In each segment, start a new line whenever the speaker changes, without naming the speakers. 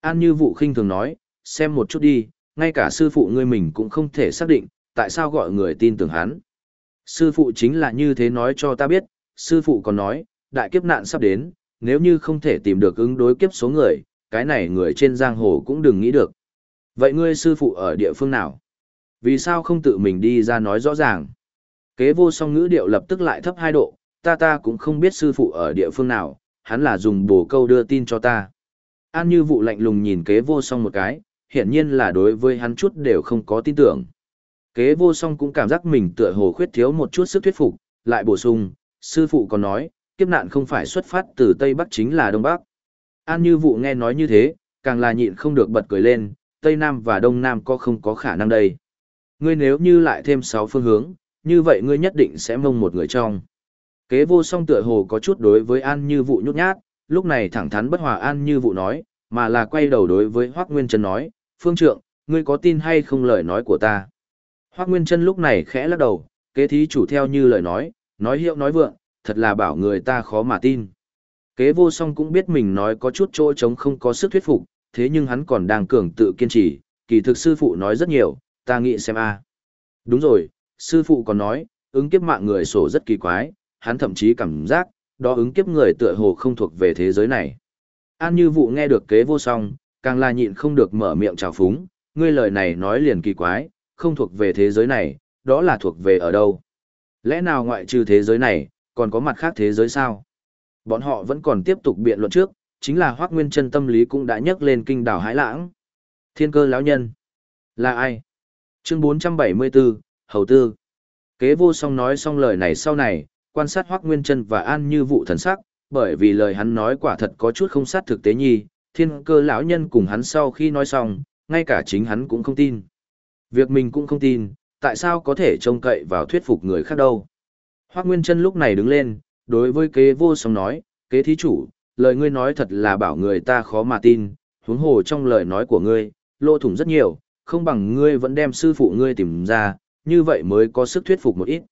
An như vụ khinh thường nói, xem một chút đi, ngay cả sư phụ ngươi mình cũng không thể xác định, tại sao gọi người tin tưởng hắn. Sư phụ chính là như thế nói cho ta biết, sư phụ còn nói, đại kiếp nạn sắp đến, nếu như không thể tìm được ứng đối kiếp số người, cái này người trên giang hồ cũng đừng nghĩ được. Vậy ngươi sư phụ ở địa phương nào? Vì sao không tự mình đi ra nói rõ ràng? Kế vô song ngữ điệu lập tức lại thấp hai độ, ta ta cũng không biết sư phụ ở địa phương nào, hắn là dùng bổ câu đưa tin cho ta. An như vụ lạnh lùng nhìn kế vô song một cái, hiển nhiên là đối với hắn chút đều không có tin tưởng. Kế vô song cũng cảm giác mình tựa hồ khuyết thiếu một chút sức thuyết phục, lại bổ sung, sư phụ còn nói, kiếp nạn không phải xuất phát từ Tây Bắc chính là Đông Bắc. An như vụ nghe nói như thế, càng là nhịn không được bật cười lên, Tây Nam và Đông Nam có không có khả năng đây. Ngươi nếu như lại thêm 6 phương hướng, như vậy ngươi nhất định sẽ mông một người trong. Kế vô song tựa hồ có chút đối với An như vụ nhút nhát, lúc này thẳng thắn bất hòa An như vụ nói, mà là quay đầu đối với Hoác Nguyên Trân nói, Phương Trượng, ngươi có tin hay không lời nói của ta? Hoác Nguyên Trân lúc này khẽ lắc đầu, kế thí chủ theo như lời nói, nói hiệu nói vượng, thật là bảo người ta khó mà tin. Kế vô song cũng biết mình nói có chút chỗ trống không có sức thuyết phục, thế nhưng hắn còn đang cường tự kiên trì, kỳ thực sư phụ nói rất nhiều, ta nghĩ xem a. Đúng rồi, sư phụ còn nói, ứng kiếp mạng người sổ rất kỳ quái, hắn thậm chí cảm giác, đó ứng kiếp người tựa hồ không thuộc về thế giới này. An như vụ nghe được kế vô song, càng là nhịn không được mở miệng trào phúng, ngươi lời này nói liền kỳ quái, không thuộc về thế giới này, đó là thuộc về ở đâu? Lẽ nào ngoại trừ thế giới này, còn có mặt khác thế giới sao? Bọn họ vẫn còn tiếp tục biện luận trước, chính là Hoác Nguyên chân tâm lý cũng đã nhắc lên kinh đảo Hải Lãng. Thiên cơ lão nhân. Là ai? Chương 474, Hầu Tư. Kế vô song nói xong lời này sau này, quan sát hoắc Nguyên chân và An như vũ thần sắc, bởi vì lời hắn nói quả thật có chút không sát thực tế nhi, thiên cơ lão nhân cùng hắn sau khi nói xong, ngay cả chính hắn cũng không tin. Việc mình cũng không tin, tại sao có thể trông cậy vào thuyết phục người khác đâu. hoắc Nguyên chân lúc này đứng lên, đối với kế vô song nói, kế thí chủ, lời ngươi nói thật là bảo người ta khó mà tin, huống hồ trong lời nói của ngươi, lỗ thủng rất nhiều, không bằng ngươi vẫn đem sư phụ ngươi tìm ra, như vậy mới có sức thuyết phục một ít.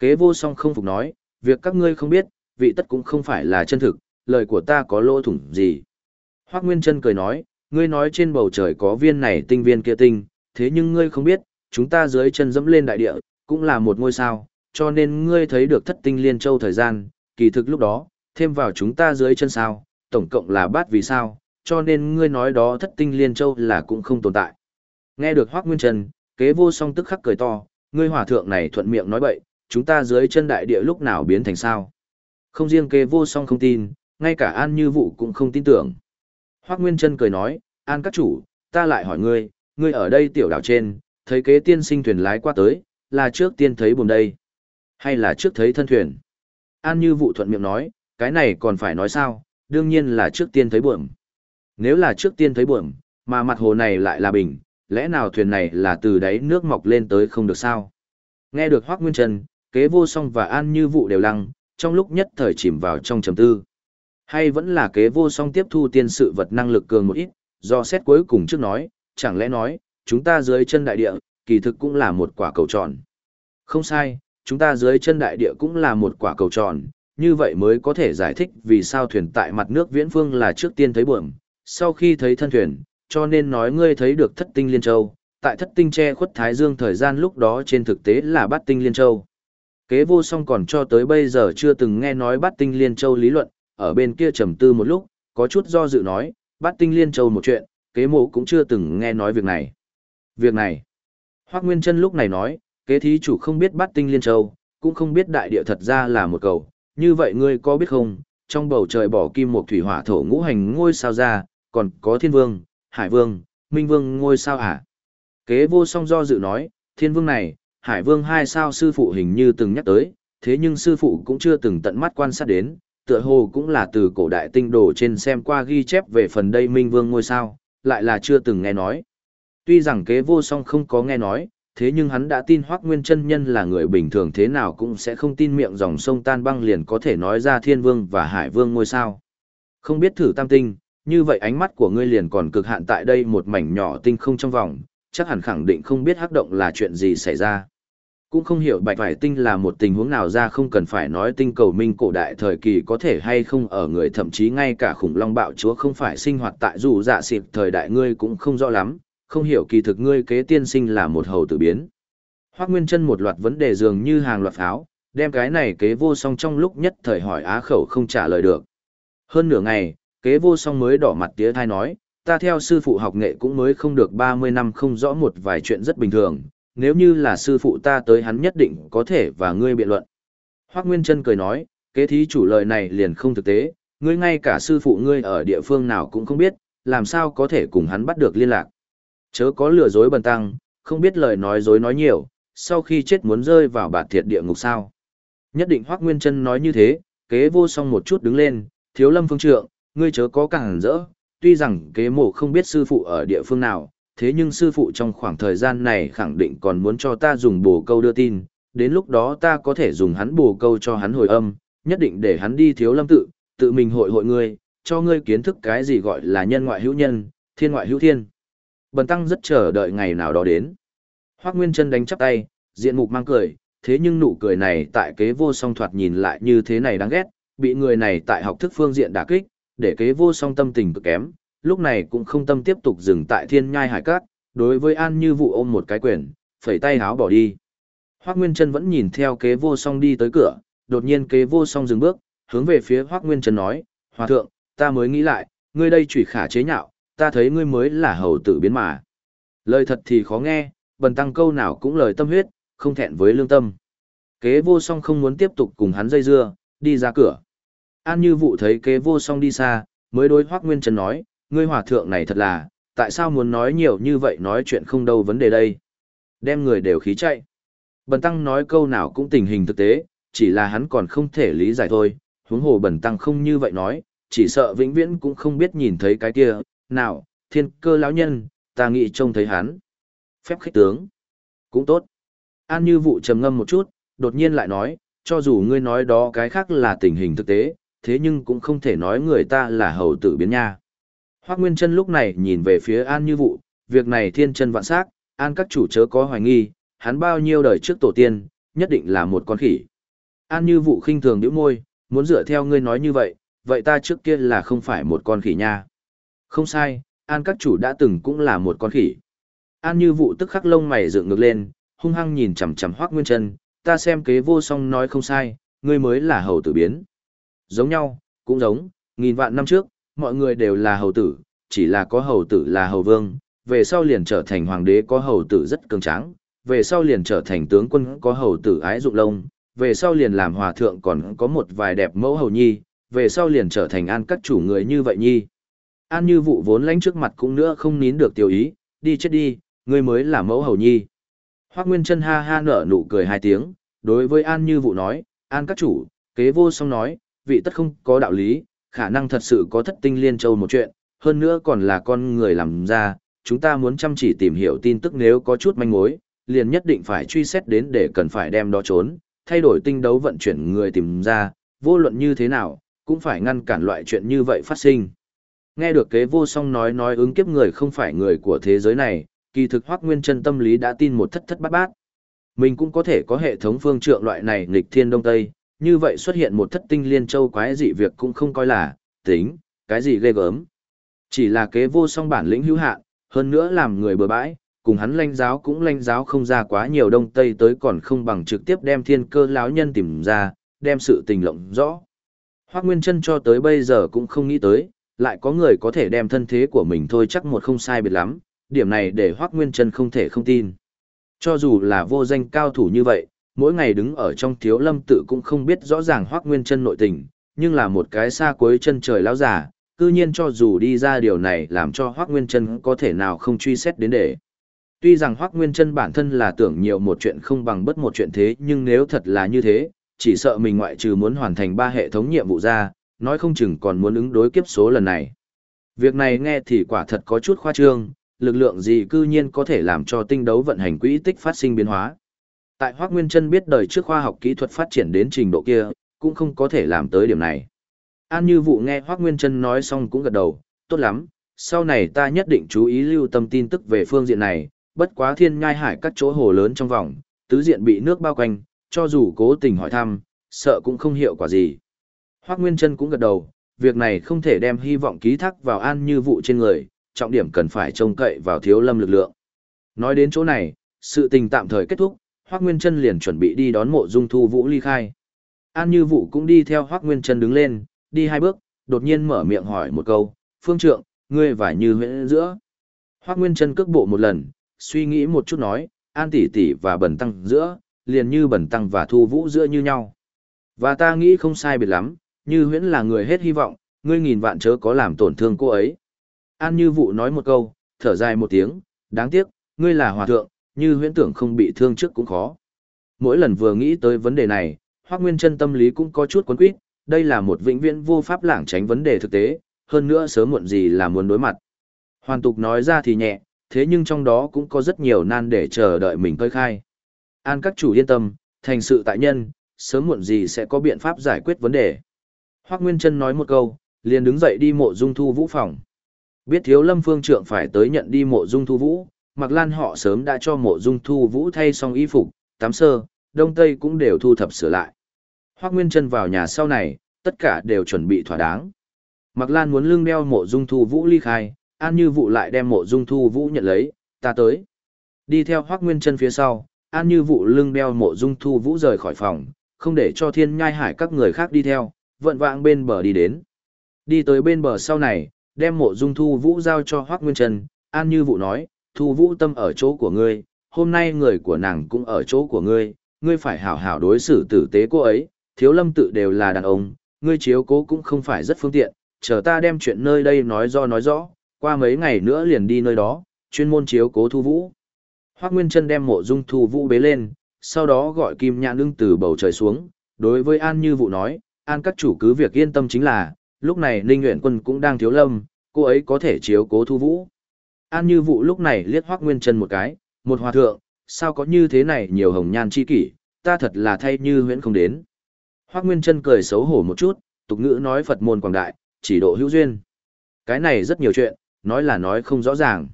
Kế vô song không phục nói, việc các ngươi không biết, vị tất cũng không phải là chân thực, lời của ta có lô thủng gì. Hoác Nguyên Trân cười nói, ngươi nói trên bầu trời có viên này tinh viên kia tinh, thế nhưng ngươi không biết, chúng ta dưới chân dẫm lên đại địa, cũng là một ngôi sao, cho nên ngươi thấy được thất tinh liên châu thời gian, kỳ thực lúc đó, thêm vào chúng ta dưới chân sao, tổng cộng là bát vì sao, cho nên ngươi nói đó thất tinh liên châu là cũng không tồn tại. Nghe được Hoác Nguyên Trần, kế vô song tức khắc cười to, ngươi hòa thượng này thuận miệng nói bậy, chúng ta dưới chân đại địa lúc nào biến thành sao. Không riêng kế vô song không tin, ngay cả An Như Vụ cũng không tin tưởng. Hoác Nguyên Trân cười nói, An các chủ, ta lại hỏi ngươi, ngươi ở đây tiểu đảo trên, thấy kế tiên sinh thuyền lái qua tới, là trước tiên thấy buồn đây, hay là trước thấy thân thuyền. An như vụ thuận miệng nói, cái này còn phải nói sao, đương nhiên là trước tiên thấy buồm. Nếu là trước tiên thấy buồm, mà mặt hồ này lại là bình, lẽ nào thuyền này là từ đáy nước mọc lên tới không được sao? Nghe được Hoác Nguyên Trần, kế vô song và An như vụ đều lăng, trong lúc nhất thời chìm vào trong trầm tư. Hay vẫn là kế vô song tiếp thu tiên sự vật năng lực cường một ít, do xét cuối cùng trước nói, chẳng lẽ nói, chúng ta dưới chân đại địa, kỳ thực cũng là một quả cầu tròn. Không sai, chúng ta dưới chân đại địa cũng là một quả cầu tròn, như vậy mới có thể giải thích vì sao thuyền tại mặt nước viễn phương là trước tiên thấy buồm, sau khi thấy thân thuyền, cho nên nói ngươi thấy được thất tinh liên châu, tại thất tinh che khuất thái dương thời gian lúc đó trên thực tế là bát tinh liên châu. Kế vô song còn cho tới bây giờ chưa từng nghe nói bát tinh liên châu lý luận, ở bên kia trầm tư một lúc, có chút do dự nói, bát tinh liên châu một chuyện, kế mộ cũng chưa từng nghe nói việc này. Việc này, Hoác Nguyên Trân lúc này nói, kế thí chủ không biết bát tinh liên châu, cũng không biết đại địa thật ra là một cầu, như vậy ngươi có biết không, trong bầu trời bỏ kim một thủy hỏa thổ ngũ hành ngôi sao ra, còn có thiên vương, hải vương, minh vương ngôi sao hả? Kế vô song do dự nói, thiên vương này, hải vương hai sao sư phụ hình như từng nhắc tới, thế nhưng sư phụ cũng chưa từng tận mắt quan sát đến, tựa hồ cũng là từ cổ đại tinh đồ trên xem qua ghi chép về phần đây minh vương ngôi sao, lại là chưa từng nghe nói. Tuy rằng kế vô song không có nghe nói, thế nhưng hắn đã tin Hoác Nguyên chân Nhân là người bình thường thế nào cũng sẽ không tin miệng dòng sông tan băng liền có thể nói ra thiên vương và hải vương ngôi sao. Không biết thử tam tinh, như vậy ánh mắt của ngươi liền còn cực hạn tại đây một mảnh nhỏ tinh không trong vòng, chắc hẳn khẳng định không biết hắc động là chuyện gì xảy ra. Cũng không hiểu bạch vải tinh là một tình huống nào ra không cần phải nói tinh cầu minh cổ đại thời kỳ có thể hay không ở người thậm chí ngay cả khủng long bạo chúa không phải sinh hoạt tại dù dạ xịp thời đại ngươi cũng không rõ lắm, không hiểu kỳ thực ngươi kế tiên sinh là một hầu tử biến. Hoác Nguyên chân một loạt vấn đề dường như hàng loạt pháo, đem cái này kế vô song trong lúc nhất thời hỏi á khẩu không trả lời được. Hơn nửa ngày, kế vô song mới đỏ mặt tía thai nói, ta theo sư phụ học nghệ cũng mới không được 30 năm không rõ một vài chuyện rất bình thường, nếu như là sư phụ ta tới hắn nhất định có thể và ngươi biện luận. Hoác Nguyên Trân cười nói, kế thí chủ lời này liền không thực tế, ngươi ngay cả sư phụ ngươi ở địa phương nào cũng không biết, làm sao có thể cùng hắn bắt được liên lạc. Chớ có lừa dối bần tăng, không biết lời nói dối nói nhiều, sau khi chết muốn rơi vào bạt thiệt địa ngục sao. Nhất định Hoác Nguyên Trân nói như thế, kế vô song một chút đứng lên, thiếu lâm phương trượng, ngươi chớ có càng rỡ, tuy rằng kế mộ không biết sư phụ ở địa phương nào, thế nhưng sư phụ trong khoảng thời gian này khẳng định còn muốn cho ta dùng bồ câu đưa tin, đến lúc đó ta có thể dùng hắn bồ câu cho hắn hồi âm, nhất định để hắn đi thiếu lâm tự, tự mình hội hội ngươi, cho ngươi kiến thức cái gì gọi là nhân ngoại hữu nhân, thiên ngoại hữu thiên. Bần tăng rất chờ đợi ngày nào đó đến. Hoác Nguyên chân đánh chắp tay, diện mục mang cười, thế nhưng nụ cười này tại kế vô song thoạt nhìn lại như thế này đáng ghét, bị người này tại học thức phương diện đả kích, để kế vô song tâm tình cực kém, lúc này cũng không tâm tiếp tục dừng tại thiên nhai hải cát, đối với An Như Vụ ôm một cái quyền, phẩy tay háo bỏ đi. Hoác Nguyên Trân vẫn nhìn theo kế vô song đi tới cửa, đột nhiên kế vô song dừng bước, hướng về phía Hoác Nguyên Trân nói, Hòa thượng, ta mới nghĩ lại, ngươi đây chủy khả chế nhạo, ta thấy ngươi mới là hầu tử biến mà. Lời thật thì khó nghe, bần tăng câu nào cũng lời tâm huyết, không thẹn với lương tâm. Kế vô song không muốn tiếp tục cùng hắn dây dưa, đi ra cửa. An như vụ thấy kế vô song đi xa, mới đối Hoác Nguyên Trần nói, ngươi hòa thượng này thật là, tại sao muốn nói nhiều như vậy nói chuyện không đâu vấn đề đây. Đem người đều khí chạy. Bần tăng nói câu nào cũng tình hình thực tế, chỉ là hắn còn không thể lý giải thôi, huống hồ bần tăng không như vậy nói, chỉ sợ vĩnh viễn cũng không biết nhìn thấy cái kia, nào, thiên cơ lão nhân, ta nghĩ trông thấy hắn. Phép khích tướng. Cũng tốt. An như vụ trầm ngâm một chút, đột nhiên lại nói, cho dù ngươi nói đó cái khác là tình hình thực tế, thế nhưng cũng không thể nói người ta là hầu tử biến nha. Hoác Nguyên Trân lúc này nhìn về phía An Như Vụ, việc này thiên chân vạn sắc, An các chủ chớ có hoài nghi, hắn bao nhiêu đời trước tổ tiên, nhất định là một con khỉ. An Như Vụ khinh thường nhíu môi, muốn dựa theo ngươi nói như vậy, vậy ta trước kia là không phải một con khỉ nha. Không sai, An các chủ đã từng cũng là một con khỉ. An Như Vụ tức khắc lông mày dựng ngược lên, hung hăng nhìn chằm chằm Hoác Nguyên Trân, ta xem kế vô song nói không sai, ngươi mới là hầu tử biến. Giống nhau, cũng giống, nghìn vạn năm trước, mọi người đều là hầu tử, chỉ là có hầu tử là hầu vương, về sau liền trở thành hoàng đế có hầu tử rất cường tráng, về sau liền trở thành tướng quân có hầu tử ái dụng lông, về sau liền làm hòa thượng còn có một vài đẹp mẫu hầu nhi, về sau liền trở thành an các chủ người như vậy nhi. An như vụ vốn lánh trước mặt cũng nữa không nín được tiêu ý, đi chết đi, ngươi mới là mẫu hầu nhi. Hoác Nguyên chân ha ha nở nụ cười hai tiếng, đối với An như vụ nói, An các chủ, kế vô song nói, vị tất không có đạo lý, khả năng thật sự có thất tinh liên châu một chuyện, hơn nữa còn là con người làm ra, chúng ta muốn chăm chỉ tìm hiểu tin tức nếu có chút manh mối, liền nhất định phải truy xét đến để cần phải đem đó trốn, thay đổi tinh đấu vận chuyển người tìm ra, vô luận như thế nào, cũng phải ngăn cản loại chuyện như vậy phát sinh. Nghe được kế vô song nói nói ứng kiếp người không phải người của thế giới này, kỳ thực hoác nguyên chân tâm lý đã tin một thất thất bát bát. Mình cũng có thể có hệ thống phương trượng loại này nghịch thiên đông tây, như vậy xuất hiện một thất tinh liên châu quái dị việc cũng không coi là, tính, cái gì ghê gớm. Chỉ là kế vô song bản lĩnh hữu hạn, hơn nữa làm người bừa bãi, cùng hắn lanh giáo cũng lanh giáo không ra quá nhiều đông tây tới còn không bằng trực tiếp đem thiên cơ lão nhân tìm ra, đem sự tình lộng rõ. Hoác Nguyên chân cho tới bây giờ cũng không nghĩ tới, lại có người có thể đem thân thế của mình thôi chắc một không sai biệt lắm, điểm này để Hoác Nguyên chân không thể không tin. Cho dù là vô danh cao thủ như vậy, mỗi ngày đứng ở trong thiếu lâm tự cũng không biết rõ ràng hoác nguyên chân nội tình, nhưng là một cái xa cuối chân trời lão giả, cư nhiên cho dù đi ra điều này làm cho hoác nguyên chân có thể nào không truy xét đến để. Tuy rằng hoác nguyên chân bản thân là tưởng nhiều một chuyện không bằng bất một chuyện thế nhưng nếu thật là như thế, chỉ sợ mình ngoại trừ muốn hoàn thành ba hệ thống nhiệm vụ ra, nói không chừng còn muốn ứng đối kiếp số lần này. Việc này nghe thì quả thật có chút khoa trương, lực lượng gì cư nhiên có thể làm cho tinh đấu vận hành quỹ tích phát sinh biến hóa. Tại Hoác Nguyên Trân biết đời trước khoa học kỹ thuật phát triển đến trình độ kia, cũng không có thể làm tới điểm này. An như vụ nghe Hoác Nguyên Trân nói xong cũng gật đầu, tốt lắm, sau này ta nhất định chú ý lưu tâm tin tức về phương diện này, bất quá thiên ngai hải các chỗ hồ lớn trong vòng, tứ diện bị nước bao quanh, cho dù cố tình hỏi thăm, sợ cũng không hiệu quả gì. Hoác Nguyên Trân cũng gật đầu, việc này không thể đem hy vọng ký thác vào an như vụ trên người, trọng điểm cần phải trông cậy vào thiếu lâm lực lượng. Nói đến chỗ này, sự tình tạm thời kết thúc, Hoắc Nguyên Trân liền chuẩn bị đi đón mộ dung thu vũ ly khai. An như Vũ cũng đi theo Hoắc Nguyên Trân đứng lên, đi hai bước, đột nhiên mở miệng hỏi một câu, phương trượng, ngươi và như huyễn giữa. Hoắc Nguyên Trân cước bộ một lần, suy nghĩ một chút nói, an tỷ tỷ và bẩn tăng giữa, liền như bẩn tăng và thu vũ giữa như nhau. Và ta nghĩ không sai biệt lắm, như huyễn là người hết hy vọng, ngươi nghìn vạn chớ có làm tổn thương cô ấy. An như Vũ nói một câu, thở dài một tiếng, đáng tiếc, ngươi là hòa thượng, như huyễn tưởng không bị thương trước cũng khó. Mỗi lần vừa nghĩ tới vấn đề này, Hoắc Nguyên chân tâm lý cũng có chút quấn quýt, đây là một vĩnh viễn vô pháp lảng tránh vấn đề thực tế, hơn nữa sớm muộn gì là muốn đối mặt. Hoàn tục nói ra thì nhẹ, thế nhưng trong đó cũng có rất nhiều nan để chờ đợi mình hơi khai. An các chủ yên tâm, thành sự tại nhân, sớm muộn gì sẽ có biện pháp giải quyết vấn đề. Hoắc Nguyên Trân nói một câu, liền đứng dậy đi mộ dung thu vũ phòng. Biết thiếu lâm phương trượng phải tới nhận đi mộ dung thu vũ, Mạc lan họ sớm đã cho mộ dung thu vũ thay xong y phục, tắm sơ, đông tây cũng đều thu thập sửa lại. Hoác Nguyên Trân vào nhà sau này, tất cả đều chuẩn bị thỏa đáng. Mạc lan muốn lưng đeo mộ dung thu vũ ly khai, an như vụ lại đem mộ dung thu vũ nhận lấy, ta tới. Đi theo Hoác Nguyên Trân phía sau, an như vụ lưng đeo mộ dung thu vũ rời khỏi phòng, không để cho thiên nhai hải các người khác đi theo, vận vạng bên bờ đi đến. Đi tới bên bờ sau này, đem mộ dung thu vũ giao cho Hoác Nguyên Trân, an như vụ nói, thu vũ tâm ở chỗ của ngươi, hôm nay người của nàng cũng ở chỗ của ngươi, ngươi phải hảo hảo đối xử tử tế cô ấy, thiếu lâm tự đều là đàn ông, ngươi chiếu cố cũng không phải rất phương tiện, chờ ta đem chuyện nơi đây nói do nói rõ, qua mấy ngày nữa liền đi nơi đó, chuyên môn chiếu cố thu vũ. Hoác Nguyên Trân đem mộ dung thu vũ bế lên, sau đó gọi kim nhãn ưng từ bầu trời xuống, đối với An Như Vụ nói, An các chủ cứ việc yên tâm chính là, lúc này Ninh Nguyện Quân cũng đang thiếu lâm, cô ấy có thể chiếu cố thu vũ. An Như Vụ lúc này liếc Hoắc Nguyên Trân một cái, một hòa thượng, sao có như thế này nhiều hồng nhan chi kỷ, ta thật là thay như huyễn không đến. Hoắc Nguyên Trân cười xấu hổ một chút, tục ngữ nói Phật môn quảng đại, chỉ độ hữu duyên. Cái này rất nhiều chuyện, nói là nói không rõ ràng.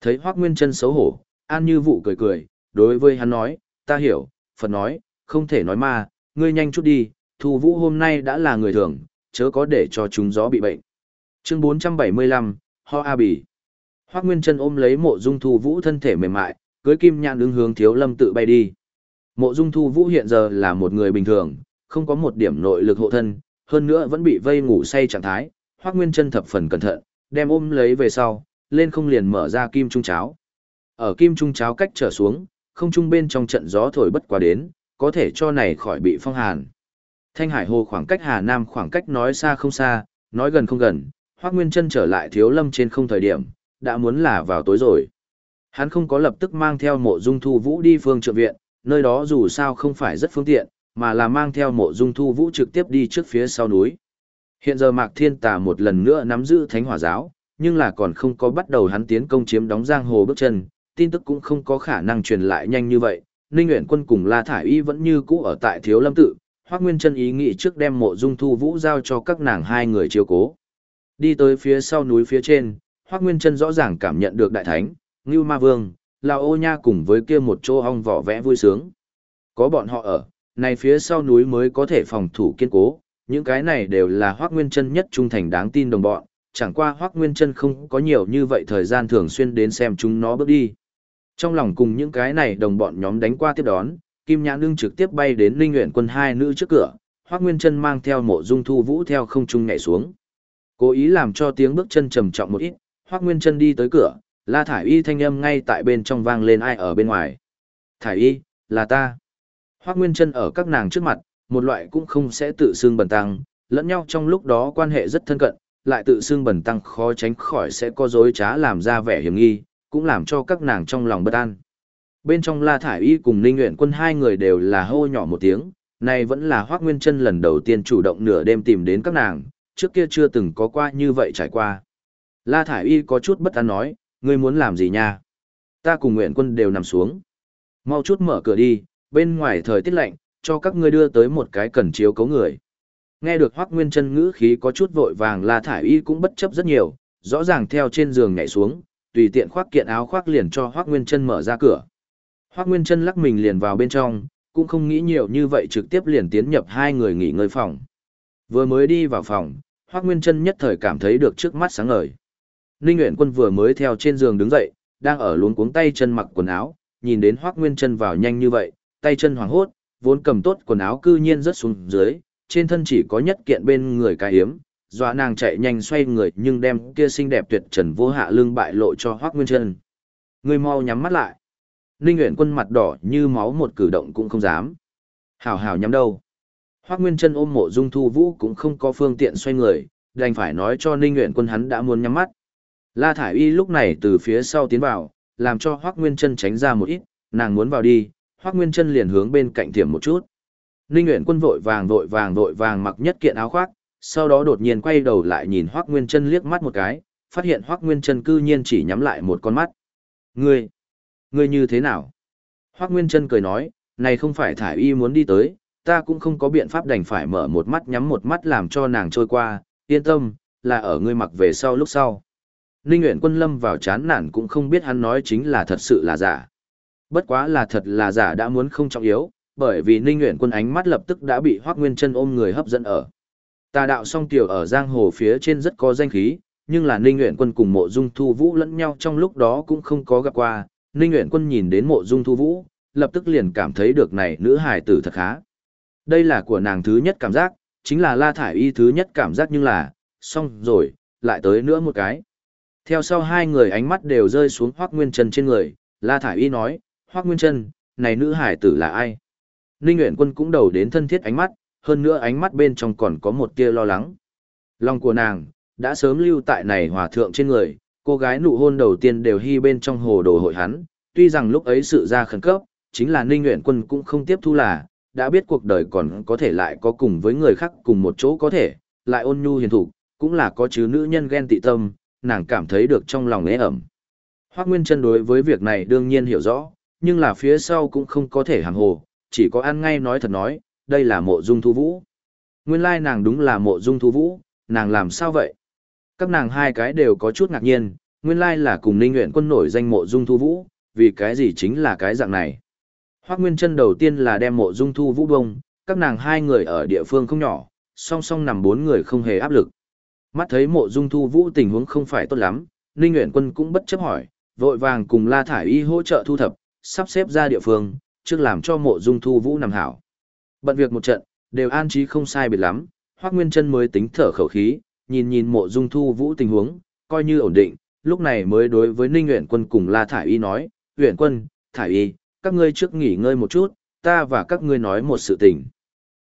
Thấy Hoắc Nguyên Trân xấu hổ, An Như Vụ cười cười, đối với hắn nói, ta hiểu, Phật nói, không thể nói ma, ngươi nhanh chút đi, Thu Vũ hôm nay đã là người thường, chớ có để cho chúng gió bị bệnh. Chương 475, Ho A Bì. Hoác Nguyên Trân ôm lấy mộ dung Thu Vũ thân thể mềm mại, cưới kim nhãn ứng hướng thiếu lâm tự bay đi. Mộ dung Thu Vũ hiện giờ là một người bình thường, không có một điểm nội lực hộ thân, hơn nữa vẫn bị vây ngủ say trạng thái. Hoác Nguyên Trân thập phần cẩn thận, đem ôm lấy về sau, lên không liền mở ra kim trung cháo. Ở kim trung cháo cách trở xuống, không trung bên trong trận gió thổi bất quá đến, có thể cho này khỏi bị phong hàn. Thanh Hải Hồ khoảng cách Hà Nam khoảng cách nói xa không xa, nói gần không gần, Hoắc Nguyên Chân trở lại Thiếu Lâm trên không thời điểm, đã muốn là vào tối rồi. Hắn không có lập tức mang theo Mộ Dung Thu Vũ đi phương trượng viện, nơi đó dù sao không phải rất phương tiện, mà là mang theo Mộ Dung Thu Vũ trực tiếp đi trước phía sau núi. Hiện giờ Mạc Thiên Tà một lần nữa nắm giữ Thánh Hỏa giáo, nhưng là còn không có bắt đầu hắn tiến công chiếm đóng giang hồ bước chân, tin tức cũng không có khả năng truyền lại nhanh như vậy. Ninh Uyển Quân cùng La Thải Y vẫn như cũ ở tại Thiếu Lâm tự, Hoắc Nguyên Chân ý nghĩ trước đem Mộ Dung Thu Vũ giao cho các nàng hai người chiếu cố. Đi tới phía sau núi phía trên, Hoắc Nguyên Chân rõ ràng cảm nhận được đại thánh, Ngưu Ma Vương, La Ô Nha cùng với kia một chỗ ong vỏ vẽ vui sướng. Có bọn họ ở, này phía sau núi mới có thể phòng thủ kiên cố, những cái này đều là Hoắc Nguyên Chân nhất trung thành đáng tin đồng bọn, chẳng qua Hoắc Nguyên Chân không có nhiều như vậy thời gian thường xuyên đến xem chúng nó bước đi. Trong lòng cùng những cái này đồng bọn nhóm đánh qua tiếp đón, Kim Nhã Nương trực tiếp bay đến Linh Uyển Quân hai nữ trước cửa, Hoắc Nguyên Chân mang theo Mộ Dung Thu Vũ theo không trung nhảy xuống. Cố ý làm cho tiếng bước chân trầm trọng một ít, Hoắc Nguyên Chân đi tới cửa, La Thải Y thanh âm ngay tại bên trong vang lên ai ở bên ngoài. "Thải Y, là ta." Hoắc Nguyên Chân ở các nàng trước mặt, một loại cũng không sẽ tự xưng bẩn tăng, lẫn nhau trong lúc đó quan hệ rất thân cận, lại tự xưng bẩn tăng khó tránh khỏi sẽ có dối trá làm ra vẻ hiểm nghi, cũng làm cho các nàng trong lòng bất an. Bên trong La Thải Y cùng Ninh Nguyện Quân hai người đều là hô nhỏ một tiếng, này vẫn là Hoác Nguyên Chân lần đầu tiên chủ động nửa đêm tìm đến các nàng, trước kia chưa từng có qua như vậy trải qua. La Thải Y có chút bất an nói, ngươi muốn làm gì nha? Ta cùng Nguyện Quân đều nằm xuống. Mau chút mở cửa đi, bên ngoài thời tiết lạnh, cho các ngươi đưa tới một cái cần chiếu cấu người. Nghe được Hoắc Nguyên Chân ngữ khí có chút vội vàng La Thải Y cũng bất chấp rất nhiều, rõ ràng theo trên giường nhảy xuống, tùy tiện khoác kiện áo khoác liền cho Hoắc Nguyên Chân mở ra cửa. Hoắc Nguyên Trân lắc mình liền vào bên trong, cũng không nghĩ nhiều như vậy trực tiếp liền tiến nhập hai người nghỉ ngơi phòng. Vừa mới đi vào phòng, Hoắc Nguyên Trân nhất thời cảm thấy được trước mắt sáng ngời. Ninh Nguyễn Quân vừa mới theo trên giường đứng dậy, đang ở luống cuống tay chân mặc quần áo, nhìn đến Hoác Nguyên Trân vào nhanh như vậy, tay chân hoảng hốt, vốn cầm tốt quần áo cư nhiên rớt xuống dưới, trên thân chỉ có nhất kiện bên người cái hiếm, dọa nàng chạy nhanh xoay người nhưng đem kia xinh đẹp tuyệt trần vô hạ lưng bại lộ cho Hoác Nguyên Trân. Người mau nhắm mắt lại. Ninh Nguyễn Quân mặt đỏ như máu một cử động cũng không dám. Hảo hảo nhắm đâu. Hoác Nguyên Trân ôm mộ dung thu vũ cũng không có phương tiện xoay người, đành phải nói cho Ninh Nguyễn Quân hắn đã muốn nhắm mắt. La Thải Y lúc này từ phía sau tiến vào, làm cho Hoác Nguyên Trân tránh ra một ít, nàng muốn vào đi, Hoác Nguyên Trân liền hướng bên cạnh thiểm một chút. Ninh Nguyễn Quân vội vàng vội vàng vội vàng mặc nhất kiện áo khoác, sau đó đột nhiên quay đầu lại nhìn Hoác Nguyên Trân liếc mắt một cái, phát hiện Hoác Nguyên Trân cư nhiên chỉ nhắm lại một con mắt. Ngươi, ngươi như thế nào? Hoác Nguyên Trân cười nói, này không phải Thải Y muốn đi tới, ta cũng không có biện pháp đành phải mở một mắt nhắm một mắt làm cho nàng trôi qua, yên tâm, là ở ngươi mặc về sau lúc sau. Ninh Nguyễn Quân lâm vào chán nản cũng không biết hắn nói chính là thật sự là giả. Bất quá là thật là giả đã muốn không trọng yếu, bởi vì Ninh Nguyễn Quân ánh mắt lập tức đã bị Hoác Nguyên Trân ôm người hấp dẫn ở. Tà đạo song tiểu ở giang hồ phía trên rất có danh khí, nhưng là Ninh Nguyễn Quân cùng mộ dung thu vũ lẫn nhau trong lúc đó cũng không có gặp qua. Ninh Nguyễn Quân nhìn đến mộ dung thu vũ, lập tức liền cảm thấy được này nữ hài tử thật khá. Đây là của nàng thứ nhất cảm giác, chính là La Thải Y thứ nhất cảm giác nhưng là, xong rồi, lại tới nữa một cái. Theo sau hai người ánh mắt đều rơi xuống Hoác Nguyên Trân trên người, La Thải Y nói, Hoác Nguyên Trân, này nữ hải tử là ai? Ninh Nguyễn Quân cũng đầu đến thân thiết ánh mắt, hơn nữa ánh mắt bên trong còn có một tia lo lắng. Lòng của nàng, đã sớm lưu tại này hòa thượng trên người, cô gái nụ hôn đầu tiên đều hy bên trong hồ đồ hội hắn, tuy rằng lúc ấy sự ra khẩn cấp, chính là Ninh Nguyễn Quân cũng không tiếp thu là, đã biết cuộc đời còn có thể lại có cùng với người khác cùng một chỗ có thể, lại ôn nhu hiền thủ, cũng là có chứ nữ nhân ghen tị tâm, nàng cảm thấy được trong lòng ế ẩm. Hoác Nguyên Trân đối với việc này đương nhiên hiểu rõ, nhưng là phía sau cũng không có thể hàng hồ, chỉ có ăn ngay nói thật nói, đây là mộ dung thu vũ. Nguyên lai nàng đúng là mộ dung thu vũ, nàng làm sao vậy? Các nàng hai cái đều có chút ngạc nhiên, nguyên lai là cùng ninh nguyện quân nổi danh mộ dung thu vũ, vì cái gì chính là cái dạng này. Hoác Nguyên Trân đầu tiên là đem mộ dung thu vũ bông, các nàng hai người ở địa phương không nhỏ, song song nằm bốn người không hề áp lực. Mắt thấy mộ dung thu vũ tình huống không phải tốt lắm, Ninh Nguyễn Quân cũng bất chấp hỏi, vội vàng cùng La Thải Y hỗ trợ thu thập, sắp xếp ra địa phương, trước làm cho mộ dung thu vũ nằm hảo. Bận việc một trận, đều an trí không sai biệt lắm, Hoác Nguyên Trân mới tính thở khẩu khí, nhìn nhìn mộ dung thu vũ tình huống, coi như ổn định, lúc này mới đối với Ninh Nguyễn Quân cùng La Thải Y nói, Nguyễn Quân, Thải Y, các ngươi trước nghỉ ngơi một chút, ta và các ngươi nói một sự tình.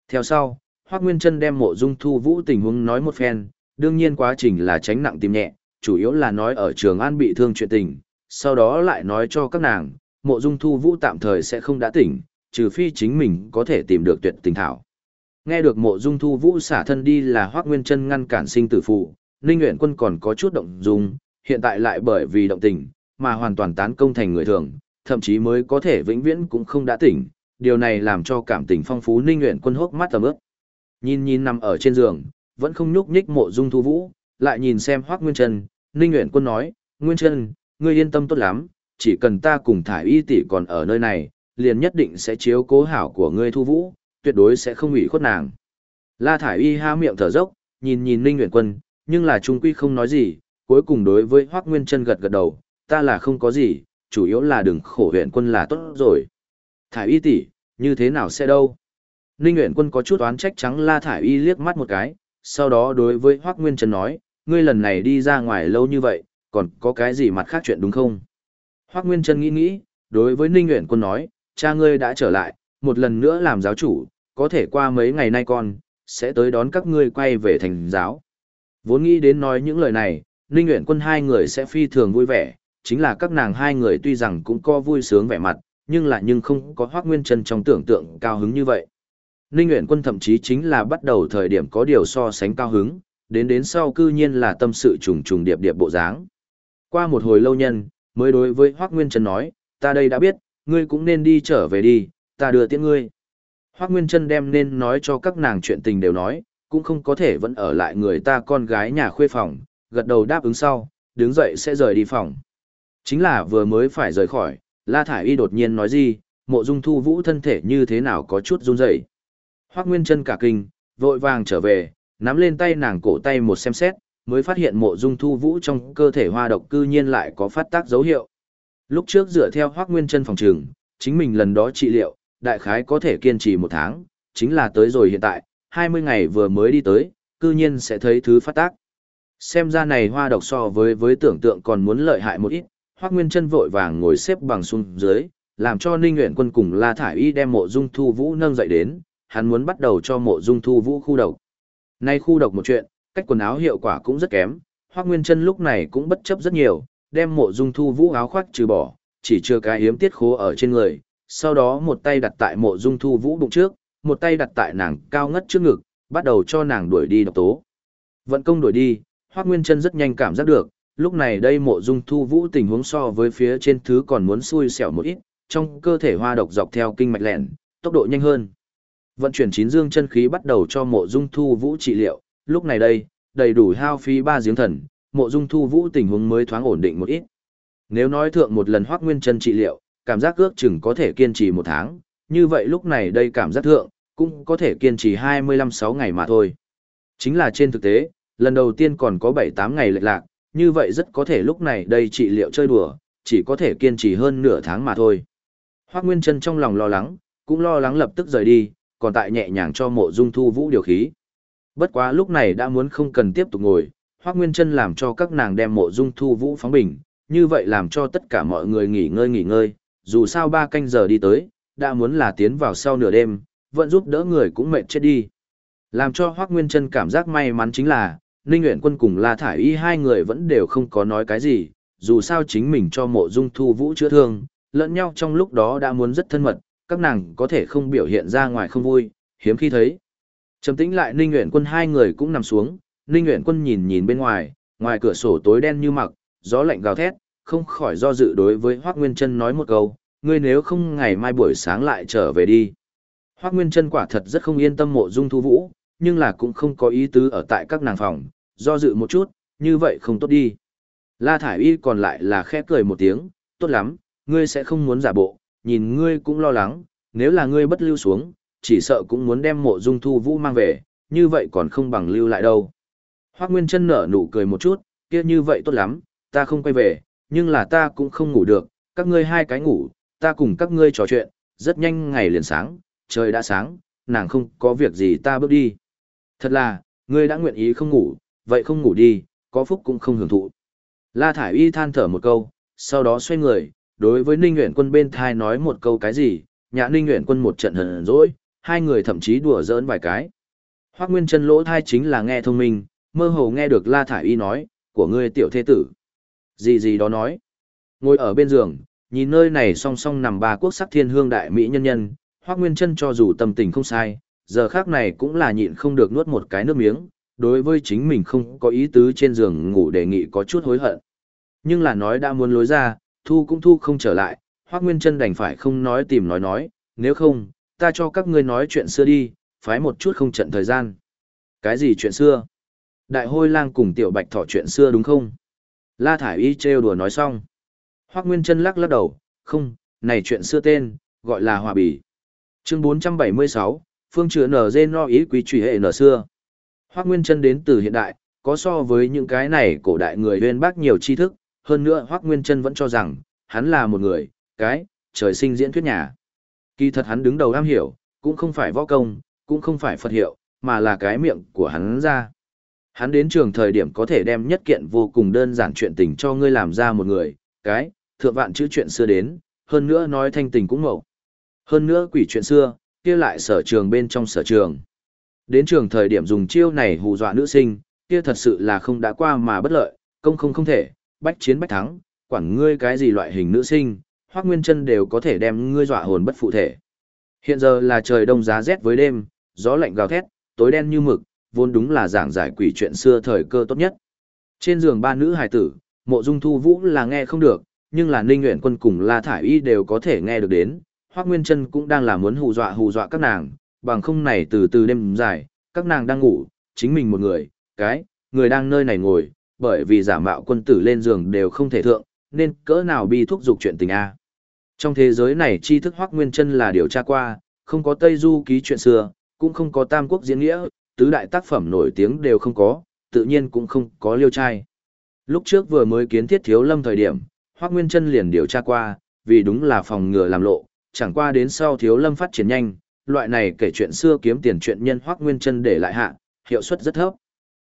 Theo sau, Hoác Nguyên Trân đem mộ dung thu vũ tình huống nói một phen, đương nhiên quá trình là tránh nặng tìm nhẹ, chủ yếu là nói ở trường an bị thương chuyện tình, sau đó lại nói cho các nàng, mộ dung thu vũ tạm thời sẽ không đã tỉnh, trừ phi chính mình có thể tìm được tuyệt tình thảo. Nghe được mộ dung thu vũ xả thân đi là hoác nguyên chân ngăn cản sinh tử phụ, Ninh Nguyễn Quân còn có chút động dung, hiện tại lại bởi vì động tình, mà hoàn toàn tán công thành người thường, thậm chí mới có thể vĩnh viễn cũng không đã tỉnh, điều này làm cho cảm tình phong phú Ninh Nguyễn Quân hốc mắt tầm ướp. Nhìn nhìn nằm ở trên giường, vẫn không nhúc nhích mộ dung thu vũ, lại nhìn xem Hoắc Nguyên Trân, Ninh Nguyễn Quân nói, Nguyên Trân, ngươi yên tâm tốt lắm, chỉ cần ta cùng thải y tỷ còn ở nơi này, liền nhất định sẽ chiếu cố hảo của ngươi thu vũ, tuyệt đối sẽ không ủy khuất nàng. La thải y ha miệng thở dốc, nhìn nhìn Ninh Nguyễn Quân, nhưng là trung quy không nói gì, cuối cùng đối với Hoắc Nguyên Trân gật gật đầu, ta là không có gì, chủ yếu là đừng khổ huyện quân là tốt rồi. Thải y tỷ, như thế nào sẽ đâu? Ninh Nguyễn Quân có chút oán trách trắng La Thải Y liếc mắt một cái, sau đó đối với Hoác Nguyên Trần nói, ngươi lần này đi ra ngoài lâu như vậy, còn có cái gì mặt khác chuyện đúng không? Hoác Nguyên Trần nghĩ nghĩ, đối với Ninh Nguyễn Quân nói, cha ngươi đã trở lại, một lần nữa làm giáo chủ, có thể qua mấy ngày nay con, sẽ tới đón các ngươi quay về thành giáo. Vốn nghĩ đến nói những lời này, Ninh Nguyễn Quân hai người sẽ phi thường vui vẻ, chính là các nàng hai người tuy rằng cũng có vui sướng vẻ mặt, nhưng là nhưng không có Hoác Nguyên Trần trong tưởng tượng cao hứng như vậy. Ninh Nguyễn Quân thậm chí chính là bắt đầu thời điểm có điều so sánh cao hứng, đến đến sau cư nhiên là tâm sự trùng trùng điệp điệp bộ dáng. Qua một hồi lâu nhân, mới đối với Hoác Nguyên Trân nói, ta đây đã biết, ngươi cũng nên đi trở về đi, ta đưa tiễn ngươi. Hoác Nguyên Trân đem nên nói cho các nàng chuyện tình đều nói, cũng không có thể vẫn ở lại người ta con gái nhà khuê phòng, gật đầu đáp ứng sau, đứng dậy sẽ rời đi phòng. Chính là vừa mới phải rời khỏi, La Thải Y đột nhiên nói gì, mộ dung thu vũ thân thể như thế nào có chút run rẩy. Hoác Nguyên chân cả kinh, vội vàng trở về, nắm lên tay nàng cổ tay một xem xét, mới phát hiện mộ dung thu vũ trong cơ thể hoa độc cư nhiên lại có phát tác dấu hiệu. Lúc trước dựa theo Hoác Nguyên chân phòng trường, chính mình lần đó trị liệu, đại khái có thể kiên trì một tháng, chính là tới rồi hiện tại, 20 ngày vừa mới đi tới, cư nhiên sẽ thấy thứ phát tác. Xem ra này hoa độc so với với tưởng tượng còn muốn lợi hại một ít, Hoắc Nguyên Chân vội vàng ngồi xếp bằng xuống dưới, làm cho Ninh Uyển Quân cùng La Thải Y đem Mộ Dung Thu Vũ nâng dậy đến, hắn muốn bắt đầu cho Mộ Dung Thu Vũ khu độc. Nay khu độc một chuyện, cách quần áo hiệu quả cũng rất kém, Hoắc Nguyên Chân lúc này cũng bất chấp rất nhiều, đem Mộ Dung Thu Vũ áo khoác trừ bỏ, chỉ chưa cái hiếm tiết khố ở trên người, sau đó một tay đặt tại Mộ Dung Thu Vũ bụng trước, một tay đặt tại nàng cao ngất trước ngực, bắt đầu cho nàng đuổi đi độc tố. Vận công đuổi đi, Hoắc Nguyên Chân rất nhanh cảm giác được, lúc này đây mộ dung thu vũ tình huống so với phía trên thứ còn muốn xui xẻo một ít, trong cơ thể hoa độc dọc theo kinh mạch lẹn, tốc độ nhanh hơn. Vận chuyển chín dương chân khí bắt đầu cho mộ dung thu vũ trị liệu, lúc này đây, đầy đủ hao phí ba giếng thần, mộ dung thu vũ tình huống mới thoáng ổn định một ít. Nếu nói thượng một lần hoác nguyên chân trị liệu, cảm giác ước chừng có thể kiên trì một tháng, như vậy lúc này đây cảm giác thượng, cũng có thể kiên trì 25-6 ngày mà thôi. Chính là trên thực tế, lần đầu tiên còn có 7-8 ngày lệch lạc, như vậy rất có thể lúc này đây trị liệu chơi đùa, chỉ có thể kiên trì hơn nửa tháng mà thôi. Hoác Nguyên Trân trong lòng lo lắng, cũng lo lắng lập tức rời đi, còn tại nhẹ nhàng cho mộ dung thu vũ điều khí. Bất quá lúc này đã muốn không cần tiếp tục ngồi, Hoác Nguyên Trân làm cho các nàng đem mộ dung thu vũ phóng bình, như vậy làm cho tất cả mọi người nghỉ ngơi nghỉ ngơi, dù sao ba canh giờ đi tới, đã muốn là tiến vào sau nửa đêm, vẫn giúp đỡ người cũng mệt chết đi. Làm cho Hoác Nguyên Trân cảm giác may mắn chính là, Ninh Nguyễn Quân cùng La Thải Y hai người vẫn đều không có nói cái gì, dù sao chính mình cho mộ dung thu vũ chữa thương, lẫn nhau trong lúc đó đã muốn rất thân mật, các nàng có thể không biểu hiện ra ngoài không vui, hiếm khi thấy. Trầm tĩnh lại Ninh nguyễn Quân hai người cũng nằm xuống, Ninh nguyễn Quân nhìn nhìn bên ngoài, ngoài cửa sổ tối đen như mặc, gió lạnh gào thét, không khỏi do dự đối với Hoác Nguyên Trân nói một câu, ngươi nếu không ngày mai buổi sáng lại trở về đi. Hoác Nguyên Trân quả thật rất không yên tâm mộ dung thu vũ, nhưng là cũng không có ý tứ ở tại các nàng phòng, do dự một chút, như vậy không tốt đi. La Thải Y còn lại là khẽ cười một tiếng, tốt lắm, ngươi sẽ không muốn giả bộ, nhìn ngươi cũng lo lắng, nếu là ngươi bất lưu xuống, chỉ sợ cũng muốn đem mộ dung thu vũ mang về, như vậy còn không bằng lưu lại đâu. Hoác Nguyên chân nở nụ cười một chút, kia như vậy tốt lắm, ta không quay về, nhưng là ta cũng không ngủ được, các ngươi hai cái ngủ, ta cùng các ngươi trò chuyện, rất nhanh ngày liền sáng, trời đã sáng, nàng không có việc gì ta bước đi. Thật là, ngươi đã nguyện ý không ngủ, vậy không ngủ đi, có phúc cũng không hưởng thụ. La Thải Y than thở một câu, sau đó xoay người, đối với Ninh Nguyễn Quân bên thai nói một câu cái gì, nhã Ninh Nguyễn Quân một trận hờn rỗi hai người thậm chí đùa giỡn vài cái. Hoác Nguyên chân lỗ thai chính là nghe thông minh, mơ hồ nghe được La Thải Y nói, của ngươi tiểu thế tử. Gì gì đó nói. Ngồi ở bên giường, nhìn nơi này song song nằm ba quốc sắc thiên hương đại mỹ nhân nhân, Hoác Nguyên chân cho dù tâm tình không sai, giờ khác này cũng là nhịn không được nuốt một cái nước miếng, đối với chính mình không có ý tứ trên giường ngủ đề nghị có chút hối hận. Nhưng là nói đã muốn lối ra, thu cũng thu không trở lại, Hoác Nguyên Trân đành phải không nói tìm nói nói, nếu không, ta cho các ngươi nói chuyện xưa đi, phái một chút không trận thời gian. Cái gì chuyện xưa? Đại hôi lang cùng tiểu bạch thỏ chuyện xưa đúng không? La Thải Y trêu đùa nói xong. Hoác Nguyên Trân lắc lắc đầu, không, này chuyện xưa tên, gọi là hòa bỉ. Chương 476, Phương chứa nở dê no ý quý trùy hệ nở xưa. Hoác Nguyên Trân đến từ hiện đại, có so với những cái này cổ đại người huyên bác nhiều tri thức, hơn nữa Hoác Nguyên Trân vẫn cho rằng, hắn là một người, cái, trời sinh diễn thuyết nhà. Kỳ thật hắn đứng đầu am hiểu, cũng không phải võ công, cũng không phải Phật hiệu, mà là cái miệng của hắn ra. Hắn đến trường thời điểm có thể đem nhất kiện vô cùng đơn giản chuyện tình cho ngươi làm ra một người, cái, thượng vạn chữ chuyện xưa đến, hơn nữa nói thanh tình cũng mậu. Hơn nữa quỷ chuyện xưa, kia lại sở trường bên trong sở trường. Đến trường thời điểm dùng chiêu này hù dọa nữ sinh, kia thật sự là không đã qua mà bất lợi, công không không thể, bách chiến bách thắng, quản ngươi cái gì loại hình nữ sinh, Hoắc Nguyên Chân đều có thể đem ngươi dọa hồn bất phụ thể. Hiện giờ là trời đông giá rét với đêm, gió lạnh gào thét, tối đen như mực, vốn đúng là giảng giải quỷ chuyện xưa thời cơ tốt nhất. Trên giường ba nữ hài tử, Mộ Dung Thu Vũ là nghe không được, nhưng là Ninh Uyển Quân cùng La Thải Y đều có thể nghe được đến. Hoắc Nguyên Chân cũng đang là muốn hù dọa hù dọa các nàng, bằng không này từ từ đêm dài, các nàng đang ngủ, chính mình một người, cái, người đang nơi này ngồi, bởi vì giả mạo quân tử lên giường đều không thể thượng, nên cỡ nào bi thúc dục chuyện tình A. Trong thế giới này tri thức Hoắc Nguyên Chân là điều tra qua, không có Tây Du ký chuyện xưa, cũng không có Tam Quốc diễn nghĩa, tứ đại tác phẩm nổi tiếng đều không có, tự nhiên cũng không có liêu trai. Lúc trước vừa mới kiến thiết thiếu lâm thời điểm, Hoác Nguyên chân liền điều tra qua, vì đúng là phòng ngừa làm lộ, chẳng qua đến sau thiếu lâm phát triển nhanh, loại này kể chuyện xưa kiếm tiền chuyện nhân Hoác Nguyên chân để lại hạ, hiệu suất rất thấp.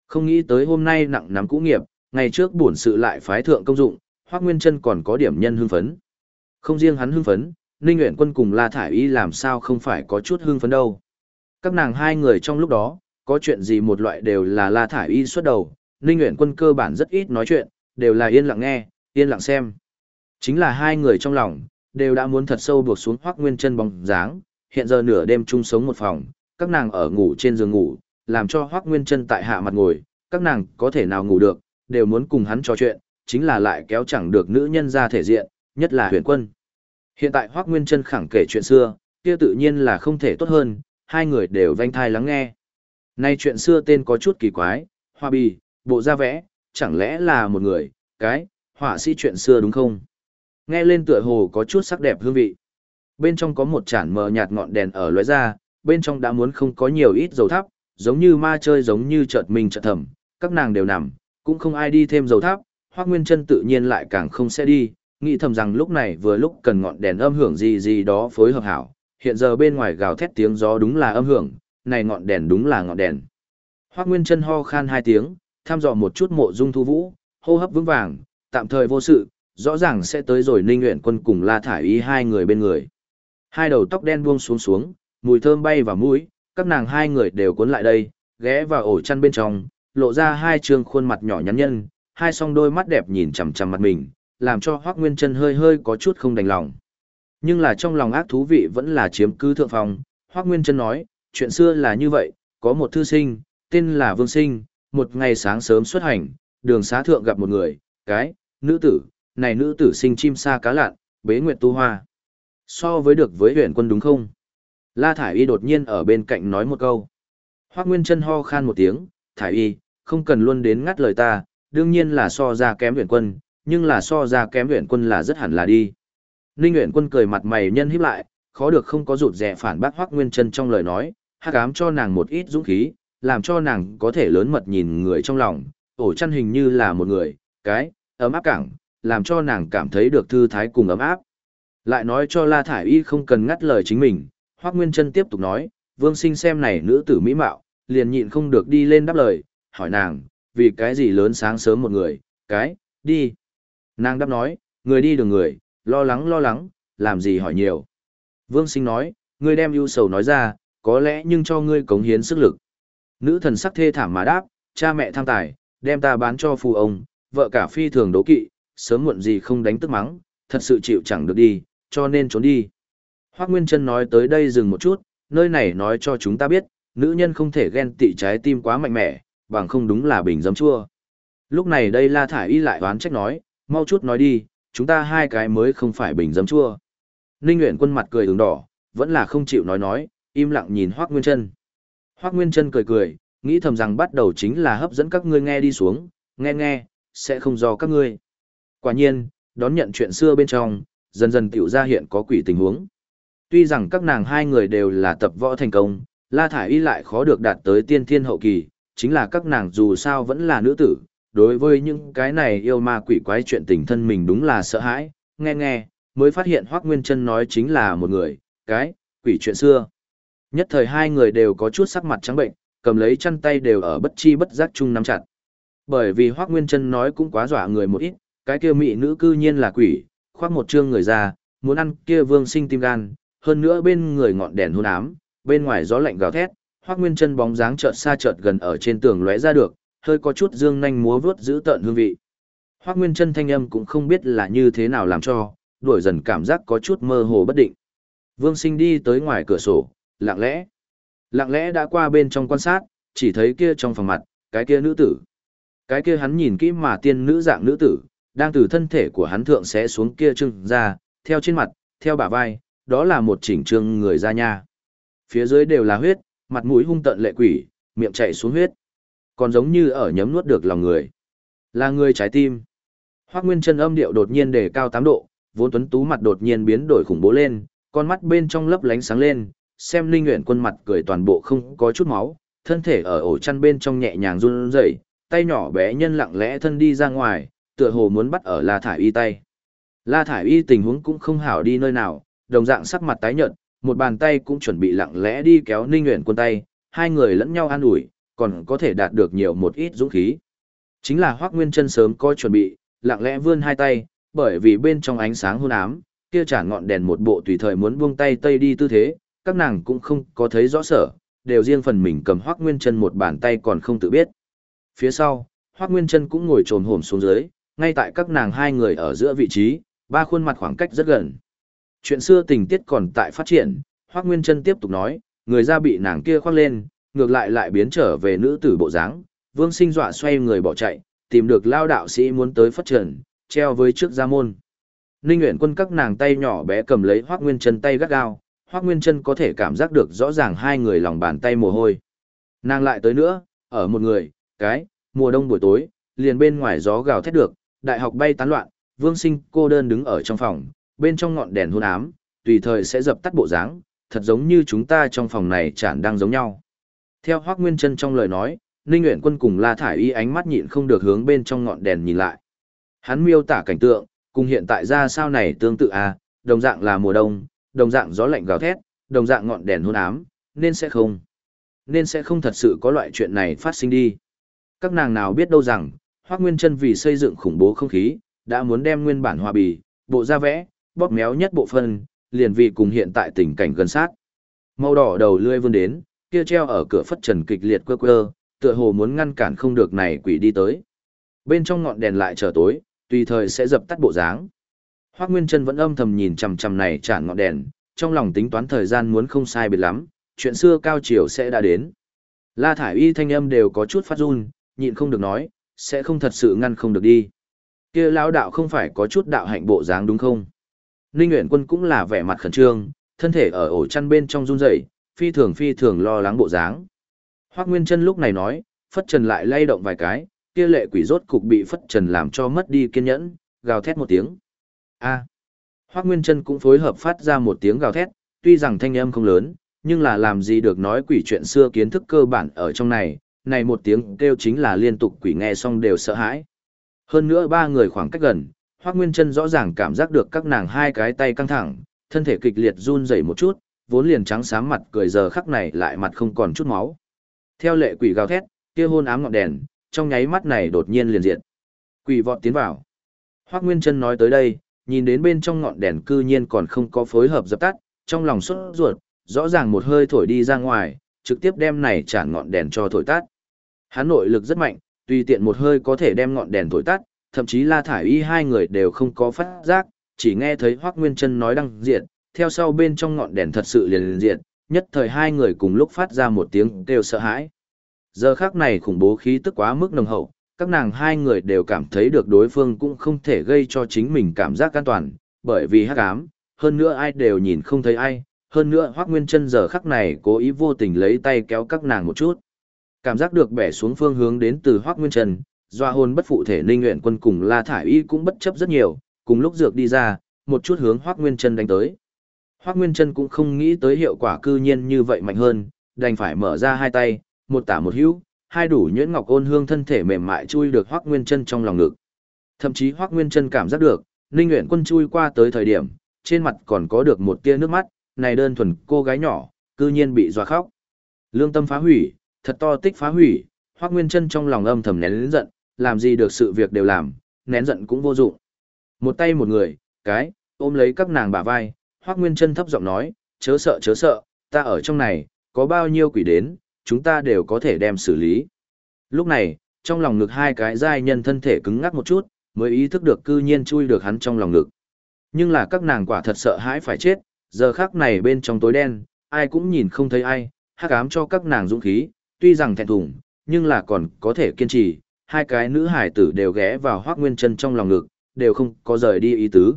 Không nghĩ tới hôm nay nặng nắm cũ nghiệp, ngày trước bổn sự lại phái thượng công dụng, Hoác Nguyên Trân còn có điểm nhân hưng phấn. Không riêng hắn hưng phấn, Ninh Nguyễn Quân cùng La Thải Y làm sao không phải có chút hưng phấn đâu. Các nàng hai người trong lúc đó, có chuyện gì một loại đều là La Thải Y xuất đầu, Ninh Nguyễn Quân cơ bản rất ít nói chuyện, đều là yên lặng nghe, yên lặng xem. Chính là hai người trong lòng, đều đã muốn thật sâu buộc xuống hoác nguyên chân bóng dáng, hiện giờ nửa đêm chung sống một phòng, các nàng ở ngủ trên giường ngủ, làm cho hoác nguyên chân tại hạ mặt ngồi, các nàng có thể nào ngủ được, đều muốn cùng hắn trò chuyện, chính là lại kéo chẳng được nữ nhân ra thể diện, nhất là huyền quân. Hiện tại hoác nguyên chân khẳng kể chuyện xưa, kia tự nhiên là không thể tốt hơn, hai người đều vanh thai lắng nghe. Nay chuyện xưa tên có chút kỳ quái, hoa bì, bộ da vẽ, chẳng lẽ là một người, cái, họa sĩ chuyện xưa đúng không? Nghe lên tựa hồ có chút sắc đẹp hương vị. Bên trong có một chản mờ nhạt ngọn đèn ở lóe ra, bên trong đã muốn không có nhiều ít dầu thắp, giống như ma chơi giống như chợt mình chợt thầm, các nàng đều nằm, cũng không ai đi thêm dầu tháp Hoắc Nguyên Chân tự nhiên lại càng không sẽ đi, nghĩ thầm rằng lúc này vừa lúc cần ngọn đèn âm hưởng gì gì đó phối hợp hảo, hiện giờ bên ngoài gào thét tiếng gió đúng là âm hưởng, này ngọn đèn đúng là ngọn đèn. Hoắc Nguyên Chân ho khan hai tiếng, thăm dò một chút mộ dung thu vũ, hô hấp vững vàng, tạm thời vô sự, rõ ràng sẽ tới rồi Ninh Uyển Quân cùng La Thải Y hai người bên người. Hai đầu tóc đen buông xuống xuống, mùi thơm bay vào mũi, các nàng hai người đều cuốn lại đây, ghé vào ổ chăn bên trong, lộ ra hai trương khuôn mặt nhỏ nhắn nhân, hai song đôi mắt đẹp nhìn chằm chằm mặt mình, làm cho Hoắc Nguyên Chân hơi hơi có chút không đành lòng. Nhưng là trong lòng ác thú vị vẫn là chiếm cứ thượng phòng, Hoắc Nguyên Chân nói, chuyện xưa là như vậy, có một thư sinh, tên là Vương Sinh, một ngày sáng sớm xuất hành, đường xá thượng gặp một người, cái, nữ tử, này nữ tử sinh chim sa cá lạn, bế nguyệt tu hoa. So với được với huyện quân đúng không? La Thải Y đột nhiên ở bên cạnh nói một câu. Hoác Nguyên Trân ho khan một tiếng, Thải Y, không cần luôn đến ngắt lời ta, đương nhiên là so ra kém huyện quân, nhưng là so ra kém huyện quân là rất hẳn là đi. Ninh huyện quân cười mặt mày nhân híp lại, khó được không có rụt rẻ phản bác Hoác Nguyên Trân trong lời nói, hắc ám cho nàng một ít dũng khí, làm cho nàng có thể lớn mật nhìn người trong lòng, ổ chăn hình như là một người, cái, ấm áp cảng, làm cho nàng cảm thấy được thư thái cùng ấm áp. Lại nói cho La Thải Y không cần ngắt lời chính mình, Hoác Nguyên Trân tiếp tục nói, vương sinh xem này nữ tử mỹ mạo, liền nhịn không được đi lên đáp lời, hỏi nàng, vì cái gì lớn sáng sớm một người, cái, đi. Nàng đáp nói, người đi đường người, lo lắng lo lắng, làm gì hỏi nhiều. Vương sinh nói, ngươi đem ưu sầu nói ra, có lẽ nhưng cho ngươi cống hiến sức lực. Nữ thần sắc thê thảm mà đáp, cha mẹ tham tài, đem ta bán cho phù ông, vợ cả phi thường đố kỵ, sớm muộn gì không đánh tức mắng, thật sự chịu chẳng được đi, cho nên trốn đi. Hoác Nguyên Trân nói tới đây dừng một chút, nơi này nói cho chúng ta biết, nữ nhân không thể ghen tị trái tim quá mạnh mẽ, bằng không đúng là bình giấm chua. Lúc này đây La Thải Y lại oán trách nói, mau chút nói đi, chúng ta hai cái mới không phải bình giấm chua. Ninh Nguyễn quân mặt cười ứng đỏ, vẫn là không chịu nói nói, im lặng nhìn Hoác Nguyên Trân. Hoác Nguyên Trân cười cười, nghĩ thầm rằng bắt đầu chính là hấp dẫn các ngươi nghe đi xuống, nghe nghe, sẽ không do các ngươi. Quả nhiên, đón nhận chuyện xưa bên trong, dần dần tiểu ra hiện có quỷ tình huống. Tuy rằng các nàng hai người đều là tập võ thành công, La Thải Y lại khó được đạt tới tiên thiên hậu kỳ, chính là các nàng dù sao vẫn là nữ tử, đối với những cái này yêu ma quỷ quái chuyện tình thân mình đúng là sợ hãi, nghe nghe, mới phát hiện Hoác Nguyên Trân nói chính là một người, cái, quỷ chuyện xưa. Nhất thời hai người đều có chút sắc mặt trắng bệnh, cầm lấy chăn tay đều ở bất chi bất giác chung nắm chặt. Bởi vì Hoác Nguyên Trân nói cũng quá dọa người một ít, cái kia mỹ nữ cư nhiên là quỷ, khoác một trương người ra, muốn ăn kia vương sinh tim gan, hơn nữa bên người ngọn đèn hôn ám, bên ngoài gió lạnh gào thét, Hoắc Nguyên Chân bóng dáng chợt xa chợt gần ở trên tường lóe ra được, hơi có chút dương nhanh múa vớt giữ tợn hương vị. Hoắc Nguyên Chân thanh âm cũng không biết là như thế nào làm cho, đuổi dần cảm giác có chút mơ hồ bất định. Vương Sinh đi tới ngoài cửa sổ, lặng lẽ, lặng lẽ đã qua bên trong quan sát, chỉ thấy kia trong phòng mặt, cái kia nữ tử. Cái kia hắn nhìn kỹ mà tiên nữ dạng nữ tử, đang từ thân thể của hắn thượng sẽ xuống kia trưng ra, theo trên mặt, theo bả vai, đó là một chỉnh trương người ra nha. Phía dưới đều là huyết, mặt mũi hung tận lệ quỷ, miệng chạy xuống huyết. Còn giống như ở nhấm nuốt được lòng người. Là người trái tim. Hoác Nguyên chân âm điệu đột nhiên đề cao 8 độ, vốn tuấn tú mặt đột nhiên biến đổi khủng bố lên, con mắt bên trong lấp lánh sáng lên, xem linh nguyện Quân mặt cười toàn bộ không có chút máu, thân thể ở ổ chăn bên trong nhẹ nhàng run rẩy, tay nhỏ bé nhân lặng lẽ thân đi ra ngoài, tựa hồ muốn bắt ở La Thải Y tay. La Thải Y tình huống cũng không hảo đi nơi nào, đồng dạng sắc mặt tái nhợt, một bàn tay cũng chuẩn bị lặng lẽ đi kéo Ninh Uyển Quân tay, hai người lẫn nhau an ủi, còn có thể đạt được nhiều một ít dũng khí. Chính là Hoắc Nguyên Chân sớm có chuẩn bị, lặng lẽ vươn hai tay, bởi vì bên trong ánh sáng hôn ám, kia trả ngọn đèn một bộ tùy thời muốn buông tay tây đi tư thế, các nàng cũng không có thấy rõ sở, đều riêng phần mình cầm Hoắc Nguyên Chân một bàn tay còn không tự biết. Phía sau, Hoắc Nguyên Chân cũng ngồi trồm hổm xuống dưới, ngay tại các nàng hai người ở giữa vị trí, ba khuôn mặt khoảng cách rất gần. Chuyện xưa tình tiết còn tại phát triển, Hoắc Nguyên Chân tiếp tục nói, người ra bị nàng kia khoác lên, ngược lại lại biến trở về nữ tử bộ dáng, Vương Sinh dọa xoay người bỏ chạy, tìm được lao đạo sĩ muốn tới phát triển, treo với trước gia môn. Ninh Uyển Quân các nàng tay nhỏ bé cầm lấy Hoắc Nguyên Chân tay gắt gao, Hoắc Nguyên Chân có thể cảm giác được rõ ràng hai người lòng bàn tay mồ hôi. Nàng lại tới nữa, ở một người, cái, mùa đông buổi tối, liền bên ngoài gió gào thét được, đại học bay tán loạn, Vương Sinh cô đơn đứng ở trong phòng, bên trong ngọn đèn hôn ám, tùy thời sẽ dập tắt bộ dáng, thật giống như chúng ta trong phòng này chản đang giống nhau. Theo Hoắc Nguyên Trân trong lời nói, Ninh Nguyễn Quân cùng La Thải Y ánh mắt nhịn không được hướng bên trong ngọn đèn nhìn lại. Hắn miêu tả cảnh tượng, cùng hiện tại ra sao này tương tự à, đồng dạng là mùa đông, đồng dạng gió lạnh gào thét, đồng dạng ngọn đèn hôn ám, nên sẽ không. Nên sẽ không thật sự có loại chuyện này phát sinh đi. Các nàng nào biết đâu rằng, Hoắc Nguyên Trân vì xây dựng khủng bố không khí, đã muốn đem nguyên bản hòa bì, bộ ra vẽ, bóp méo nhất bộ phân, liền vì cùng hiện tại tình cảnh gần sát. Màu đỏ đầu lươi vươn đến, kia treo ở cửa phất trần kịch liệt quơ quơ, tựa hồ muốn ngăn cản không được này quỷ đi tới. Bên trong ngọn đèn lại trở tối, tùy thời sẽ dập tắt bộ dáng. Hoắc Nguyên Chân vẫn âm thầm nhìn chằm chằm này tràn ngọn đèn, trong lòng tính toán thời gian muốn không sai biệt lắm, chuyện xưa cao chiều sẽ đã đến. La Thải Y thanh âm đều có chút phát run, nhịn không được nói, sẽ không thật sự ngăn không được đi. Kia lão đạo không phải có chút đạo hạnh bộ dáng đúng không? Ninh Nguyễn Quân cũng là vẻ mặt khẩn trương, thân thể ở ổ chăn bên trong run rẩy, phi thường phi thường lo lắng bộ dáng. Hoắc Nguyên Chân lúc này nói, phất trần lại lay động vài cái, kia lệ quỷ rốt cục bị phất trần làm cho mất đi kiên nhẫn, gào thét một tiếng. A. Hoắc Nguyên Chân cũng phối hợp phát ra một tiếng gào thét, tuy rằng thanh âm không lớn, nhưng là làm gì được nói quỷ chuyện xưa kiến thức cơ bản ở trong này, này một tiếng kêu chính là liên tục quỷ nghe xong đều sợ hãi. Hơn nữa ba người khoảng cách gần, Hoắc Nguyên Chân rõ ràng cảm giác được các nàng hai cái tay căng thẳng, thân thể kịch liệt run rẩy một chút, vốn liền trắng xám mặt cười giờ khắc này lại mặt không còn chút máu. Theo lệ quỷ gào thét, kia hôn ám ngọn đèn, trong nháy mắt này đột nhiên liền diệt. Quỷ vọt tiến vào. Hoắc Nguyên Chân nói tới đây, nhìn đến bên trong ngọn đèn cư nhiên còn không có phối hợp dập tắt, trong lòng sốt ruột, rõ ràng một hơi thổi đi ra ngoài, trực tiếp đem này chản ngọn đèn cho thổi tắt. Hắn nội lực rất mạnh, tùy tiện một hơi có thể đem ngọn đèn thổi tắt, thậm chí La Thải Y hai người đều không có phát giác, chỉ nghe thấy Hoắc Nguyên Chân nói đăng diệt, theo sau bên trong ngọn đèn thật sự liền liền diệt, nhất thời hai người cùng lúc phát ra một tiếng kêu sợ hãi. Giờ khắc này khủng bố khí tức quá mức nồng hậu, các nàng hai người đều cảm thấy được đối phương cũng không thể gây cho chính mình cảm giác an toàn, bởi vì hắc ám, hơn nữa ai đều nhìn không thấy ai, hơn nữa Hoắc Nguyên Chân giờ khắc này cố ý vô tình lấy tay kéo các nàng một chút. Cảm giác được bẻ xuống phương hướng đến từ Hoắc Nguyên Chân, doa hồn bất phụ thể Ninh nguyện Quân cùng La Thải Y cũng bất chấp rất nhiều, cùng lúc dược đi ra, một chút hướng Hoắc Nguyên Chân đánh tới. Hoắc Nguyên Chân cũng không nghĩ tới hiệu quả cư nhiên như vậy mạnh hơn, đành phải mở ra hai tay, một tả một hữu, hai đủ nhuyễn ngọc ôn hương thân thể mềm mại chui được Hoắc Nguyên Chân trong lòng ngực. Thậm chí Hoắc Nguyên Chân cảm giác được, Ninh nguyện Quân chui qua tới thời điểm, trên mặt còn có được một tia nước mắt, này đơn thuần cô gái nhỏ, cư nhiên bị dọa khóc. Lương tâm phá hủy, thật to tích phá hủy, Hoắc Nguyên Chân trong lòng âm thầm nén lớn giận, làm gì được sự việc đều làm, nén giận cũng vô dụng. Một tay một người, cái, ôm lấy các nàng bả vai, Hoắc Nguyên Chân thấp giọng nói, chớ sợ chớ sợ, ta ở trong này, có bao nhiêu quỷ đến, chúng ta đều có thể đem xử lý. Lúc này, trong lòng ngực hai cái giai nhân thân thể cứng ngắc một chút, mới ý thức được cư nhiên chui được hắn trong lòng ngực. Nhưng là các nàng quả thật sợ hãi phải chết, giờ khắc này bên trong tối đen, ai cũng nhìn không thấy ai, hắc ám cho các nàng dũng khí, tuy rằng thẹn thùng, nhưng là còn có thể kiên trì, hai cái nữ hải tử đều ghé vào Hoắc Nguyên Chân trong lòng ngực, đều không có rời đi ý tứ.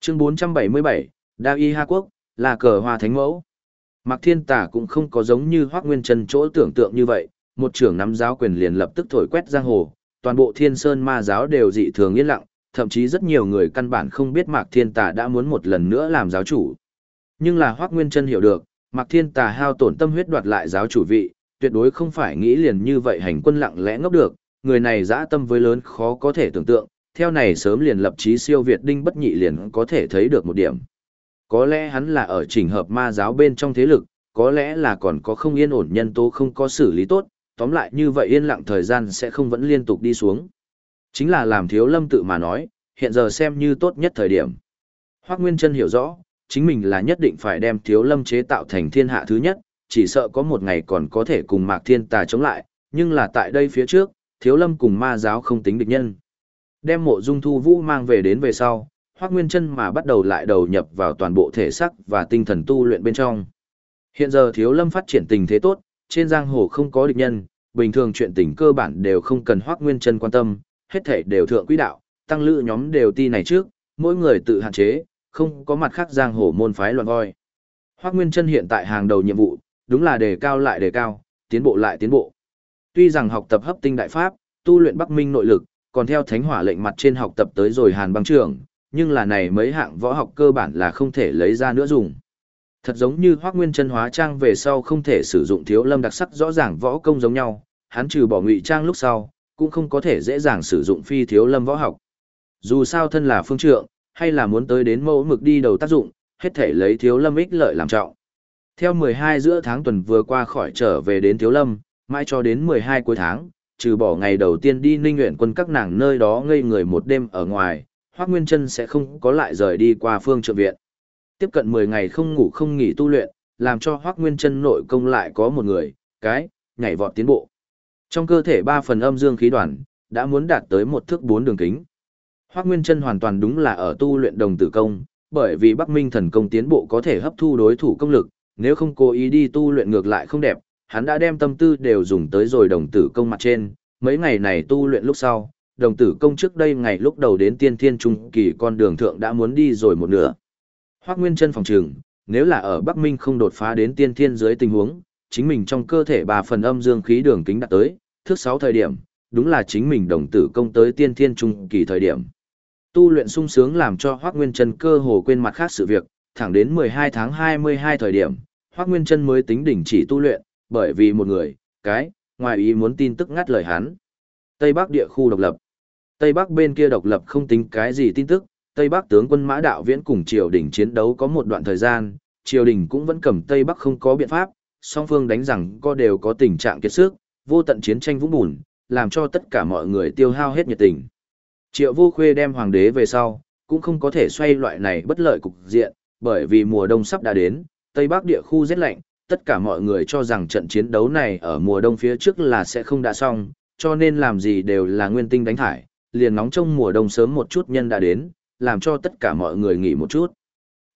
Chương 477, Đa Y Ha Quốc, là cờ hoa thánh mẫu. Mạc Thiên Tả cũng không có giống như Hoắc Nguyên Chân chỗ tưởng tượng như vậy, một trưởng nắm giáo quyền liền lập tức thổi quét giang hồ, toàn bộ Thiên Sơn Ma giáo đều dị thường yên lặng, thậm chí rất nhiều người căn bản không biết Mạc Thiên tả đã muốn một lần nữa làm giáo chủ. Nhưng là Hoác Nguyên Trân hiểu được, Mạc Thiên Tà hao tổn tâm huyết đoạt lại giáo chủ vị, tuyệt đối không phải nghĩ liền như vậy hành quân lặng lẽ ngốc được, người này dã tâm với lớn khó có thể tưởng tượng, theo này sớm liền lập chí siêu Việt đinh bất nhị liền có thể thấy được một điểm. Có lẽ hắn là ở chỉnh hợp ma giáo bên trong thế lực, có lẽ là còn có không yên ổn nhân tố không có xử lý tốt, tóm lại như vậy yên lặng thời gian sẽ không vẫn liên tục đi xuống. Chính là làm thiếu lâm tự mà nói, hiện giờ xem như tốt nhất thời điểm. Hoác Nguyên Trân hiểu rõ, chính mình là nhất định phải đem thiếu lâm chế tạo thành thiên hạ thứ nhất, chỉ sợ có một ngày còn có thể cùng mạc thiên tà chống lại, nhưng là tại đây phía trước, thiếu lâm cùng ma giáo không tính địch nhân. Đem mộ dung thu vũ mang về đến về sau, Hoác Nguyên Trân mà bắt đầu lại đầu nhập vào toàn bộ thể sắc và tinh thần tu luyện bên trong. Hiện giờ thiếu lâm phát triển tình thế tốt, trên giang hồ không có địch nhân, bình thường chuyện tình cơ bản đều không cần Hoác Nguyên Trân quan tâm, hết thể đều thượng quỹ đạo, tăng lữ nhóm đều ti này trước, mỗi người tự hạn chế, không có mặt khác giang hồ môn phái loạn voi. Hoác Nguyên Trân hiện tại hàng đầu nhiệm vụ, đúng là đề cao lại đề cao, tiến bộ lại tiến bộ. Tuy rằng học tập hấp tinh đại pháp, tu luyện Bắc Minh nội lực, còn theo thánh hỏa lệnh mặt trên học tập tới rồi Hàn băng trưởng, nhưng là này mấy hạng võ học cơ bản là không thể lấy ra nữa dùng. Thật giống như Hoắc Nguyên chân hóa trang về sau không thể sử dụng thiếu lâm đặc sắc rõ ràng võ công giống nhau, hắn trừ bỏ ngụy trang lúc sau, cũng không có thể dễ dàng sử dụng phi thiếu lâm võ học. Dù sao thân là phương trượng, hay là muốn tới đến mẫu mực đi đầu tác dụng, hết thể lấy thiếu lâm ích lợi làm trọng. Theo 12 giữa tháng tuần vừa qua khỏi trở về đến thiếu lâm, mãi cho đến 12 cuối tháng, trừ bỏ ngày đầu tiên đi ninh nguyện quân các nàng nơi đó ngây người một đêm ở ngoài, Hoác Nguyên Trân sẽ không có lại rời đi qua phương trượng viện. Tiếp cận 10 ngày không ngủ không nghỉ tu luyện, làm cho Hoác Nguyên Trân nội công lại có một người, cái, nhảy vọt tiến bộ. Trong cơ thể ba phần âm dương khí đoàn, đã muốn đạt tới một thước bốn đường kính. Hoác Nguyên Trân hoàn toàn đúng là ở tu luyện đồng tử công, bởi vì Bắc Minh thần công tiến bộ có thể hấp thu đối thủ công lực, nếu không cố ý đi tu luyện ngược lại không đẹp, hắn đã đem tâm tư đều dùng tới rồi đồng tử công mặt trên, mấy ngày này tu luyện lúc sau, đồng tử công trước đây ngày lúc đầu đến tiên thiên trung kỳ con đường thượng đã muốn đi rồi một nửa. Hoác Nguyên chân phòng trường, nếu là ở Bắc Minh không đột phá đến tiên thiên dưới tình huống, chính mình trong cơ thể bà phần âm dương khí đường kính đạt tới, thước 6 thời điểm, đúng là chính mình đồng tử công tới tiên thiên trung kỳ thời điểm. Tu luyện sung sướng làm cho Hoác Nguyên chân cơ hồ quên mặt khác sự việc, thẳng đến 12 tháng 22 thời điểm, Hoác Nguyên chân mới tính đỉnh chỉ tu luyện, bởi vì một người, cái, ngoài ý muốn tin tức ngắt lời hắn. Tây Bắc địa khu độc lập. Tây Bắc bên kia độc lập không tính cái gì tin tức, Tây Bắc tướng quân Mã Đạo Viễn cùng triều đình chiến đấu có một đoạn thời gian, triều đình cũng vẫn cầm Tây Bắc không có biện pháp, song phương đánh rằng có đều có tình trạng kiệt sức, vô tận chiến tranh vũng bùn, làm cho tất cả mọi người tiêu hao hết nhiệt tình. Triệu Vô Khuê đem hoàng đế về sau, cũng không có thể xoay loại này bất lợi cục diện, bởi vì mùa đông sắp đã đến, Tây Bắc địa khu rét lạnh, tất cả mọi người cho rằng trận chiến đấu này ở mùa đông phía trước là sẽ không đã xong, cho nên làm gì đều là nguyên tinh đánh thải, liền nóng trong mùa đông sớm một chút nhân đã đến, làm cho tất cả mọi người nghỉ một chút.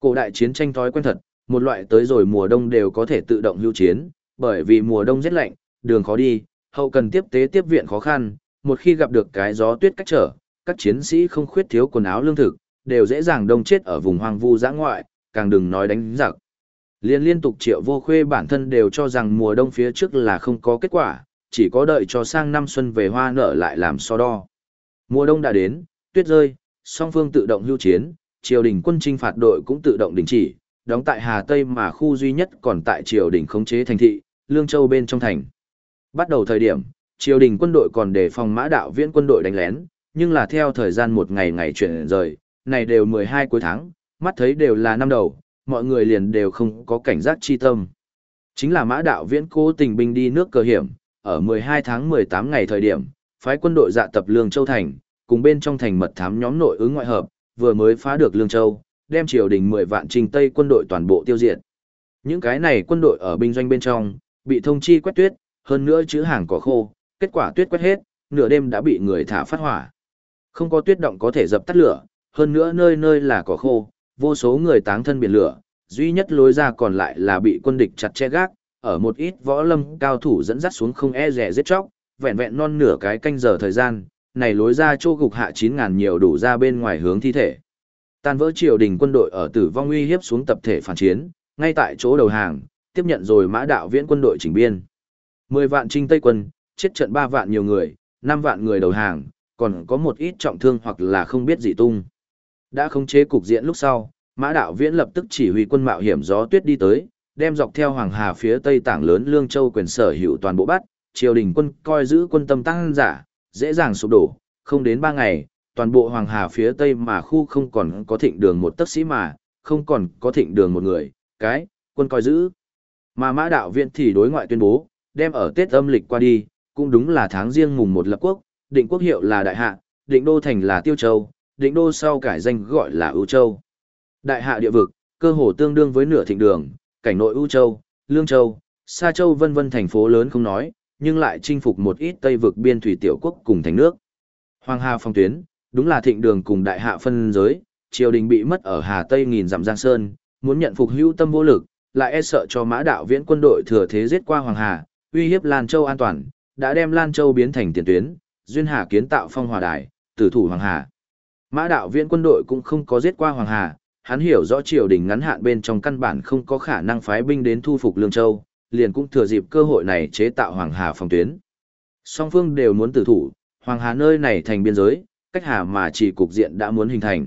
Cổ đại chiến tranh thói quen thật, một loại tới rồi mùa đông đều có thể tự động hưu chiến, bởi vì mùa đông rất lạnh, đường khó đi, hậu cần tiếp tế tiếp viện khó khăn, một khi gặp được cái gió tuyết cách trở, các chiến sĩ không khuyết thiếu quần áo lương thực, đều dễ dàng đông chết ở vùng hoang vu giã ngoại, càng đừng nói đánh giặc. Liên liên tục triệu vô khuê bản thân đều cho rằng mùa đông phía trước là không có kết quả, chỉ có đợi cho sang năm xuân về hoa nở lại làm so đo. Mùa đông đã đến, tuyết rơi, song phương tự động hưu chiến, triều đình quân trinh phạt đội cũng tự động đình chỉ, đóng tại Hà Tây mà khu duy nhất còn tại triều đình khống chế thành thị, Lương Châu bên trong thành. Bắt đầu thời điểm, triều đình quân đội còn đề phòng mã đạo viễn quân đội đánh lén, nhưng là theo thời gian một ngày ngày chuyển rời, này đều 12 cuối tháng, mắt thấy đều là năm đầu, mọi người liền đều không có cảnh giác chi tâm. Chính là mã đạo viễn cố tình binh đi nước cờ hiểm, ở 12 tháng 18 ngày thời điểm, phái quân đội dạ tập Lương Châu Thành, cùng bên trong thành mật thám nhóm nội ứng ngoại hợp, vừa mới phá được Lương Châu, đem triều đình 10 vạn trình Tây quân đội toàn bộ tiêu diệt. Những cái này quân đội ở binh doanh bên trong, bị thông chi quét tuyết, hơn nữa chữ hàng cỏ khô, kết quả tuyết quét hết, nửa đêm đã bị người thả phát hỏa. Không có tuyết động có thể dập tắt lửa, hơn nữa nơi nơi là cỏ khô, vô số người táng thân biển lửa, duy nhất lối ra còn lại là bị quân địch chặt che gác, ở một ít võ lâm cao thủ dẫn dắt xuống không e rẻ giết chóc, vẹn vẹn non nửa cái canh giờ thời gian, này lối ra chỗ gục hạ 9.000 nhiều đủ ra bên ngoài hướng thi thể. Tan vỡ triều đình quân đội ở tử vong uy hiếp xuống tập thể phản chiến, ngay tại chỗ đầu hàng, tiếp nhận rồi mã đạo viễn quân đội chỉnh biên. 10 vạn trinh Tây quân, chết trận 3 vạn nhiều người, 5 vạn người đầu hàng, còn có một ít trọng thương hoặc là không biết gì tung. Đã khống chế cục diện lúc sau, Mã Đạo Viễn lập tức chỉ huy quân mạo hiểm gió tuyết đi tới, đem dọc theo Hoàng Hà phía tây tảng lớn Lương Châu quyền sở hữu toàn bộ bắt, triều đình quân coi giữ quân tâm tăng giả, dễ dàng sụp đổ, không đến ba ngày, toàn bộ Hoàng Hà phía tây mà khu không còn có thịnh đường một tấc sĩ mà, không còn có thịnh đường một người, cái, quân coi giữ. Mà Mã Đạo Viễn thì đối ngoại tuyên bố, đem ở Tết âm lịch qua đi, cũng đúng là tháng riêng mùng một lập quốc, định quốc hiệu là Đại Hạ, định đô thành là Tiêu Châu, định đô sau cải danh gọi là ưu châu. Đại hạ địa vực, cơ hồ tương đương với nửa thịnh đường, cảnh nội ưu châu, lương châu, sa châu vân vân thành phố lớn không nói, nhưng lại chinh phục một ít tây vực biên thủy tiểu quốc cùng thành nước. Hoàng Hà phong tuyến, đúng là thịnh đường cùng đại hạ phân giới, triều đình bị mất ở Hà Tây nghìn dặm Giang Sơn, muốn nhận phục hữu tâm vô lực, lại e sợ cho mã đạo viễn quân đội thừa thế giết qua Hoàng Hà, uy hiếp Lan Châu an toàn, đã đem Lan Châu biến thành tiền tuyến, duyên hà kiến tạo phong hòa đài, tử thủ Hoàng Hà. Mã đạo viện quân đội cũng không có giết qua Hoàng Hà, hắn hiểu rõ triều đình ngắn hạn bên trong căn bản không có khả năng phái binh đến thu phục Lương Châu, liền cũng thừa dịp cơ hội này chế tạo Hoàng Hà phòng tuyến. Song phương đều muốn tử thủ, Hoàng Hà nơi này thành biên giới, cách Hà mà chỉ cục diện đã muốn hình thành.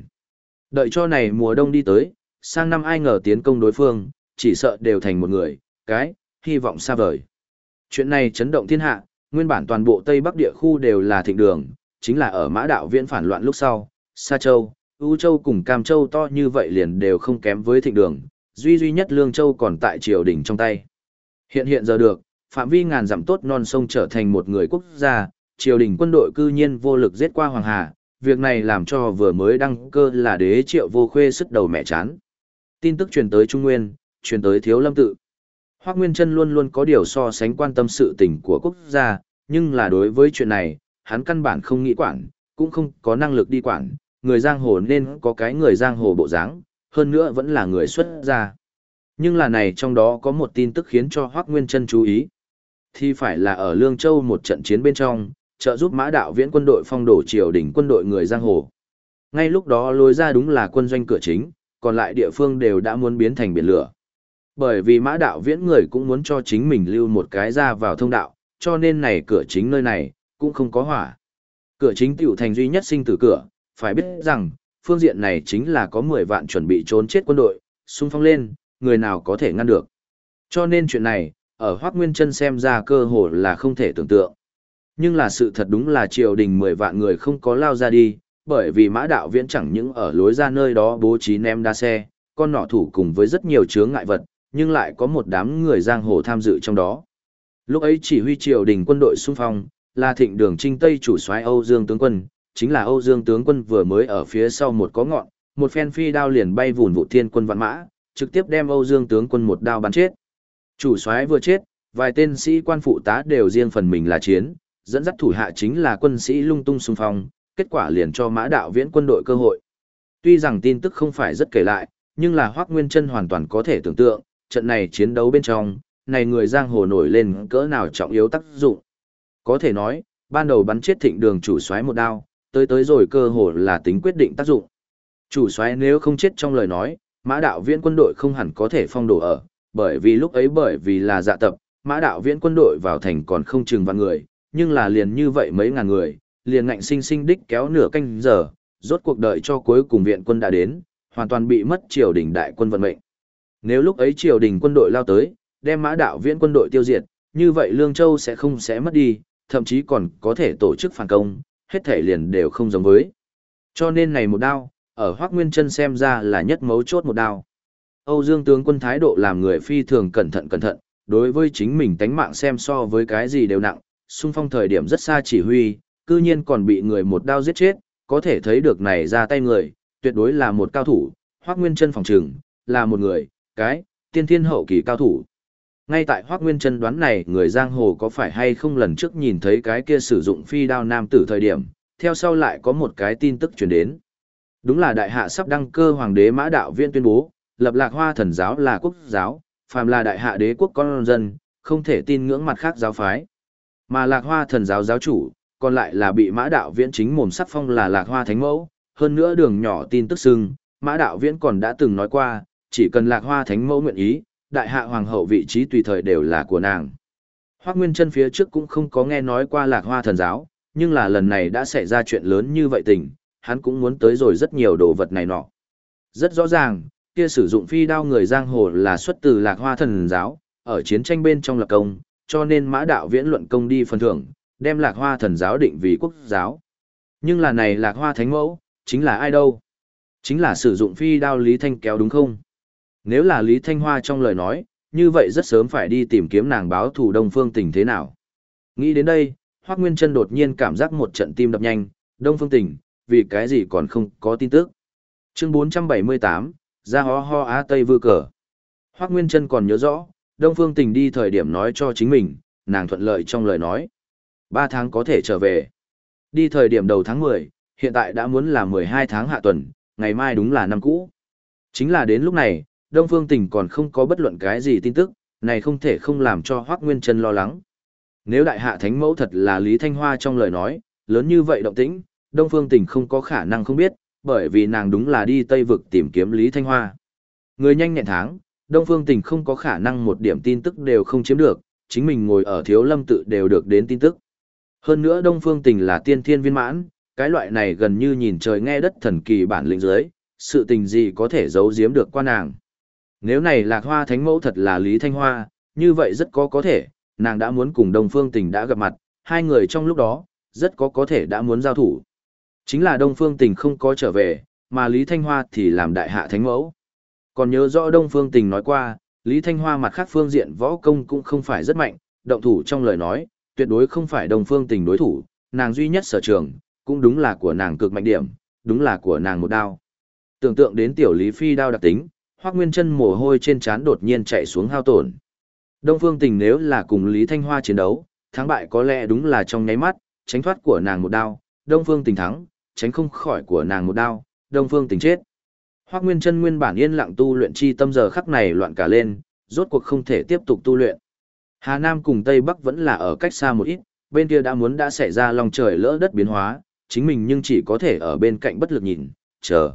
Đợi cho này mùa đông đi tới, sang năm ai ngờ tiến công đối phương, chỉ sợ đều thành một người, cái, hy vọng xa vời. Chuyện này chấn động thiên hạ, nguyên bản toàn bộ Tây Bắc địa khu đều là thịnh đường, chính là ở mã đạo viễn phản loạn lúc sau, Sa Châu, U Châu cùng Cam Châu to như vậy liền đều không kém với thịnh đường, duy duy nhất Lương Châu còn tại triều đình trong tay. Hiện hiện giờ được, phạm vi ngàn dặm tốt non sông trở thành một người quốc gia, triều đình quân đội cư nhiên vô lực giết qua Hoàng Hà, việc này làm cho vừa mới đăng cơ là đế triệu vô khuê sức đầu mẹ chán. Tin tức truyền tới Trung Nguyên, truyền tới Thiếu Lâm Tự. Hoác Nguyên Trân luôn luôn có điều so sánh quan tâm sự tình của quốc gia, nhưng là đối với chuyện này, hắn căn bản không nghĩ quản, cũng không có năng lực đi quản, người giang hồ nên có cái người giang hồ bộ dáng, hơn nữa vẫn là người xuất gia. Nhưng là này trong đó có một tin tức khiến cho Hoắc Nguyên Trân chú ý. Thì phải là ở Lương Châu một trận chiến bên trong, trợ giúp mã đạo viễn quân đội phong đổ triều đỉnh quân đội người giang hồ. Ngay lúc đó lối ra đúng là quân doanh cửa chính, còn lại địa phương đều đã muốn biến thành biển lửa. Bởi vì mã đạo viễn người cũng muốn cho chính mình lưu một cái ra vào thông đạo, cho nên này cửa chính nơi này, cũng không có hỏa. Cửa chính tiểu thành duy nhất sinh tử cửa, phải biết rằng, phương diện này chính là có 10 vạn chuẩn bị trốn chết quân đội, xung phong lên, người nào có thể ngăn được. Cho nên chuyện này, ở Hoác Nguyên Trân xem ra cơ hội là không thể tưởng tượng. Nhưng là sự thật đúng là triều đình 10 vạn người không có lao ra đi, bởi vì mã đạo viễn chẳng những ở lối ra nơi đó bố trí ném đa xe, con nọ thủ cùng với rất nhiều chướng ngại vật, nhưng lại có một đám người giang hồ tham dự trong đó. Lúc ấy chỉ huy triều đình quân đội xung phong, là thịnh đường trinh Tây chủ soái Âu Dương tướng quân, chính là Âu Dương tướng quân vừa mới ở phía sau một có ngọn, một phen phi đao liền bay vùn vụ thiên quân vạn mã, trực tiếp đem Âu Dương tướng quân một đao bắn chết. Chủ soái vừa chết, vài tên sĩ quan phụ tá đều riêng phần mình là chiến, dẫn dắt thủ hạ chính là quân sĩ lung tung xung phong, kết quả liền cho mã đạo viễn quân đội cơ hội. Tuy rằng tin tức không phải rất kể lại, nhưng là Hoắc Nguyên Chân hoàn toàn có thể tưởng tượng, trận này chiến đấu bên trong, này người giang hồ nổi lên cỡ nào trọng yếu tác dụng. Có thể nói, ban đầu bắn chết thịnh đường chủ soái một đao, tới tới rồi cơ hồ là tính quyết định tác dụng. Chủ soái nếu không chết trong lời nói, mã đạo viễn quân đội không hẳn có thể phong đổ ở, bởi vì lúc ấy bởi vì là dạ tập, mã đạo viễn quân đội vào thành còn không chừng vạn người, nhưng là liền như vậy mấy ngàn người, liền ngạnh sinh sinh đích kéo nửa canh giờ, rốt cuộc đợi cho cuối cùng viện quân đã đến, hoàn toàn bị mất triều đình đại quân vận mệnh. Nếu lúc ấy triều đình quân đội lao tới, đem mã đạo viễn quân đội tiêu diệt, như vậy Lương Châu sẽ không sẽ mất đi, thậm chí còn có thể tổ chức phản công, hết thể liền đều không giống với. Cho nên này một đao, ở Hoác Nguyên Trân xem ra là nhất mấu chốt một đao. Âu Dương tướng quân thái độ làm người phi thường cẩn thận cẩn thận, đối với chính mình tánh mạng xem so với cái gì đều nặng, xung phong thời điểm rất xa chỉ huy, cư nhiên còn bị người một đao giết chết, có thể thấy được này ra tay người, tuyệt đối là một cao thủ, Hoác Nguyên Trân phòng trừng, là một người, cái, tiên thiên hậu kỳ cao thủ. Ngay tại Hoác Nguyên Trân đoán này người giang hồ có phải hay không lần trước nhìn thấy cái kia sử dụng phi đao nam tử thời điểm, theo sau lại có một cái tin tức truyền đến. Đúng là đại hạ sắp đăng cơ hoàng đế mã đạo viên tuyên bố, lập lạc hoa thần giáo là quốc giáo, phàm là đại hạ đế quốc con dân, không thể tin ngưỡng mặt khác giáo phái. Mà lạc hoa thần giáo giáo chủ, còn lại là bị mã đạo viễn chính mồm sắc phong là lạc hoa thánh mẫu, hơn nữa đường nhỏ tin tức xưng, mã đạo viễn còn đã từng nói qua, chỉ cần lạc hoa thánh mẫu nguyện ý, đại hạ hoàng hậu vị trí tùy thời đều là của nàng. Hoác Nguyên chân phía trước cũng không có nghe nói qua lạc hoa thần giáo, nhưng là lần này đã xảy ra chuyện lớn như vậy tình, hắn cũng muốn tới rồi rất nhiều đồ vật này nọ. Rất rõ ràng, kia sử dụng phi đao người giang hồ là xuất từ lạc hoa thần giáo, ở chiến tranh bên trong lập công, cho nên mã đạo viễn luận công đi phần thưởng, đem lạc hoa thần giáo định vì quốc giáo. Nhưng là này lạc hoa thánh mẫu, chính là ai đâu? Chính là sử dụng phi đao Lý Thanh kéo đúng không? Nếu là Lý Thanh Hoa trong lời nói, như vậy rất sớm phải đi tìm kiếm nàng báo thủ Đông Phương Tình thế nào. Nghĩ đến đây, Hoắc Nguyên Trân đột nhiên cảm giác một trận tim đập nhanh, Đông Phương Tình, vì cái gì còn không có tin tức. Chương 478, ra ho ho á tây vư cờ. Hoắc Nguyên Trân còn nhớ rõ, Đông Phương Tình đi thời điểm nói cho chính mình, nàng thuận lợi trong lời nói. Ba tháng có thể trở về. Đi thời điểm đầu tháng 10, hiện tại đã muốn là 12 tháng hạ tuần, ngày mai đúng là năm cũ. Chính là đến lúc này, Đông Phương Tỉnh còn không có bất luận cái gì tin tức, này không thể không làm cho Hoắc Nguyên Trân lo lắng. Nếu đại hạ thánh mẫu thật là Lý Thanh Hoa trong lời nói, lớn như vậy động tĩnh, Đông Phương Tỉnh không có khả năng không biết, bởi vì nàng đúng là đi Tây Vực tìm kiếm Lý Thanh Hoa. Người nhanh nhẹn tháng, Đông Phương Tỉnh không có khả năng một điểm tin tức đều không chiếm được, chính mình ngồi ở thiếu lâm tự đều được đến tin tức. Hơn nữa Đông Phương Tỉnh là tiên thiên viên mãn, cái loại này gần như nhìn trời nghe đất thần kỳ bản lĩnh dưới, sự tình gì có thể giấu giếm được qua nàng. Nếu này lạc hoa thánh mẫu thật là Lý Thanh Hoa, như vậy rất có có thể, nàng đã muốn cùng Đông Phương Tình đã gặp mặt, hai người trong lúc đó, rất có có thể đã muốn giao thủ. Chính là Đông Phương Tình không có trở về, mà Lý Thanh Hoa thì làm đại hạ thánh mẫu. Còn nhớ rõ Đông Phương Tình nói qua, Lý Thanh Hoa mặt khác phương diện võ công cũng không phải rất mạnh, động thủ trong lời nói, tuyệt đối không phải Đông Phương Tình đối thủ, nàng duy nhất sở trường, cũng đúng là của nàng cực mạnh điểm, đúng là của nàng một đao. Tưởng tượng đến tiểu Lý Phi đao đặc tính, Hoắc Nguyên Chân mồ hôi trên trán đột nhiên chạy xuống hao tổn. Đông Phương Tình nếu là cùng Lý Thanh Hoa chiến đấu, thắng bại có lẽ đúng là trong nháy mắt, tránh thoát của nàng một đao, Đông Phương Tình thắng, tránh không khỏi của nàng một đao, Đông Phương Tình chết. Hoắc Nguyên Chân nguyên bản yên lặng tu luyện chi tâm giờ khắc này loạn cả lên, rốt cuộc không thể tiếp tục tu luyện. Hà Nam cùng Tây Bắc vẫn là ở cách xa một ít, bên kia đã muốn đã xảy ra lòng trời lỡ đất biến hóa, chính mình nhưng chỉ có thể ở bên cạnh bất lực nhìn, chờ.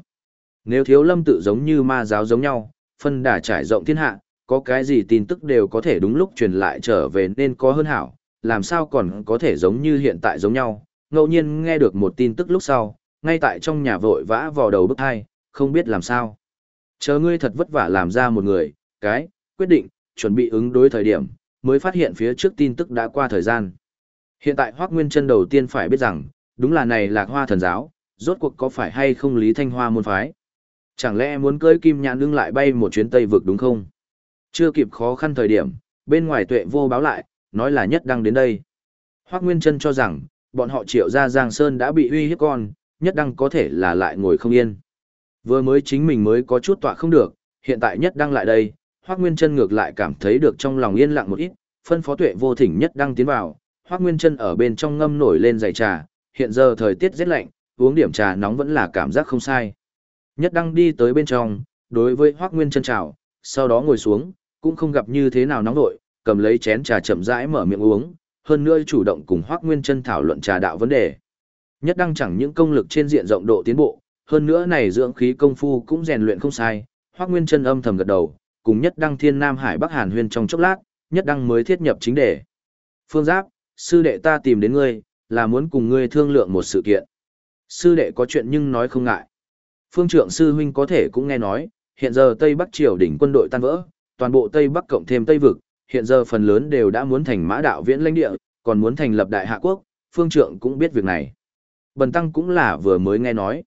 Nếu thiếu lâm tự giống như ma giáo giống nhau, phân đà trải rộng thiên hạ, có cái gì tin tức đều có thể đúng lúc truyền lại trở về nên có hơn hảo, làm sao còn có thể giống như hiện tại giống nhau, ngẫu nhiên nghe được một tin tức lúc sau, ngay tại trong nhà vội vã vò đầu bức hai, không biết làm sao. Chờ ngươi thật vất vả làm ra một người, cái, quyết định, chuẩn bị ứng đối thời điểm, mới phát hiện phía trước tin tức đã qua thời gian. Hiện tại Hoác Nguyên chân đầu tiên phải biết rằng, đúng là này lạc hoa thần giáo, rốt cuộc có phải hay không Lý Thanh Hoa môn phái. Chẳng lẽ muốn cưới kim nhãn ưng lại bay một chuyến Tây vực đúng không? Chưa kịp khó khăn thời điểm, bên ngoài tuệ vô báo lại, nói là nhất đăng đến đây. Hoác Nguyên Trân cho rằng, bọn họ triệu ra Giang Sơn đã bị uy hiếp con, nhất đăng có thể là lại ngồi không yên. Vừa mới chính mình mới có chút tọa không được, hiện tại nhất đăng lại đây, Hoác Nguyên Trân ngược lại cảm thấy được trong lòng yên lặng một ít, phân phó tuệ vô thỉnh nhất đăng tiến vào, Hoác Nguyên Trân ở bên trong ngâm nổi lên giày trà, hiện giờ thời tiết rất lạnh, uống điểm trà nóng vẫn là cảm giác không sai. Nhất đăng đi tới bên trong, đối với Hoác Nguyên chân chào, sau đó ngồi xuống, cũng không gặp như thế nào nóng nổi, cầm lấy chén trà chậm rãi mở miệng uống, hơn nữa chủ động cùng Hoắc Nguyên Chân thảo luận trà đạo vấn đề. Nhất đăng chẳng những công lực trên diện rộng độ tiến bộ, hơn nữa này dưỡng khí công phu cũng rèn luyện không sai, Hoắc Nguyên Chân âm thầm gật đầu, cùng Nhất đăng Thiên Nam Hải Bắc Hàn Huyên trong chốc lát, Nhất đăng mới thiết nhập chính đề. Phương Giáp, sư đệ ta tìm đến ngươi, là muốn cùng ngươi thương lượng một sự kiện. Sư đệ có chuyện nhưng nói không ngại. Phương trượng sư huynh có thể cũng nghe nói, hiện giờ Tây Bắc triều đỉnh quân đội tan vỡ, toàn bộ Tây Bắc cộng thêm Tây Vực, hiện giờ phần lớn đều đã muốn thành mã đạo viễn lãnh địa, còn muốn thành lập đại hạ quốc, phương trượng cũng biết việc này. Bần tăng cũng là vừa mới nghe nói.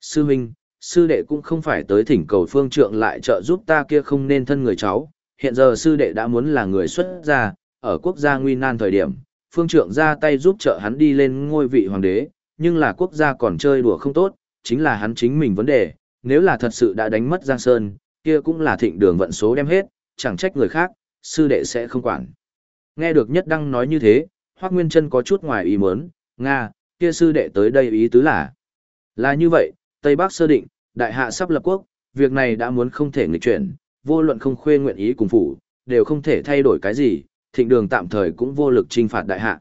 Sư huynh, sư đệ cũng không phải tới thỉnh cầu phương trượng lại trợ giúp ta kia không nên thân người cháu, hiện giờ sư đệ đã muốn là người xuất gia, ở quốc gia nguy nan thời điểm, phương trượng ra tay giúp trợ hắn đi lên ngôi vị hoàng đế, nhưng là quốc gia còn chơi đùa không tốt, chính là hắn chính mình vấn đề, nếu là thật sự đã đánh mất Giang Sơn, kia cũng là thịnh đường vận số đem hết, chẳng trách người khác, sư đệ sẽ không quản. Nghe được Nhất Đăng nói như thế, Hoác Nguyên Trân có chút ngoài ý muốn, Nga, kia sư đệ tới đây ý tứ là. Là như vậy, Tây Bắc sơ định, đại hạ sắp lập quốc, việc này đã muốn không thể nghịch chuyển, vô luận không khuê nguyện ý cùng phủ, đều không thể thay đổi cái gì, thịnh đường tạm thời cũng vô lực trinh phạt đại hạ.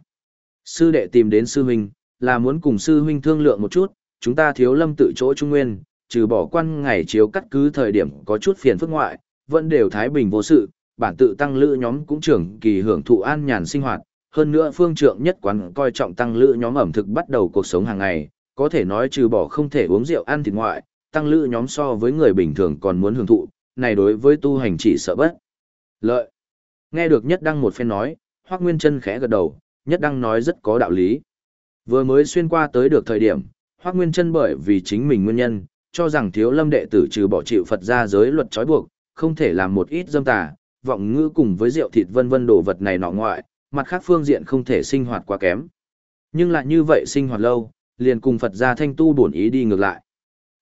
Sư đệ tìm đến sư huynh, là muốn cùng sư huynh thương lượng một chút, chúng ta thiếu lâm tự chỗ trung nguyên, trừ bỏ quan ngày chiếu cắt cứ thời điểm có chút phiền phức ngoại, vẫn đều thái bình vô sự, bản tự tăng lữ nhóm cũng trưởng kỳ hưởng thụ an nhàn sinh hoạt, Hơn nữa phương trượng nhất quán coi trọng tăng lữ nhóm ẩm thực bắt đầu cuộc sống hàng ngày, có thể nói trừ bỏ không thể uống rượu ăn thịt ngoại, tăng lữ nhóm so với người bình thường còn muốn hưởng thụ, này đối với tu hành chỉ sợ bất. Lợi. Nghe được nhất đăng một phen nói, hoắc Nguyên chân khẽ gật đầu, nhất đăng nói rất có đạo lý. Vừa mới xuyên qua tới được thời điểm, Hoác Nguyên chân bởi vì chính mình nguyên nhân, cho rằng thiếu lâm đệ tử trừ bỏ chịu Phật ra giới luật trói buộc, không thể làm một ít dâm tà, vọng ngữ cùng với rượu thịt vân vân đồ vật này nọ ngoại, mặt khác phương diện không thể sinh hoạt quá kém. Nhưng lại như vậy sinh hoạt lâu, liền cùng Phật gia thanh tu bổn ý đi ngược lại.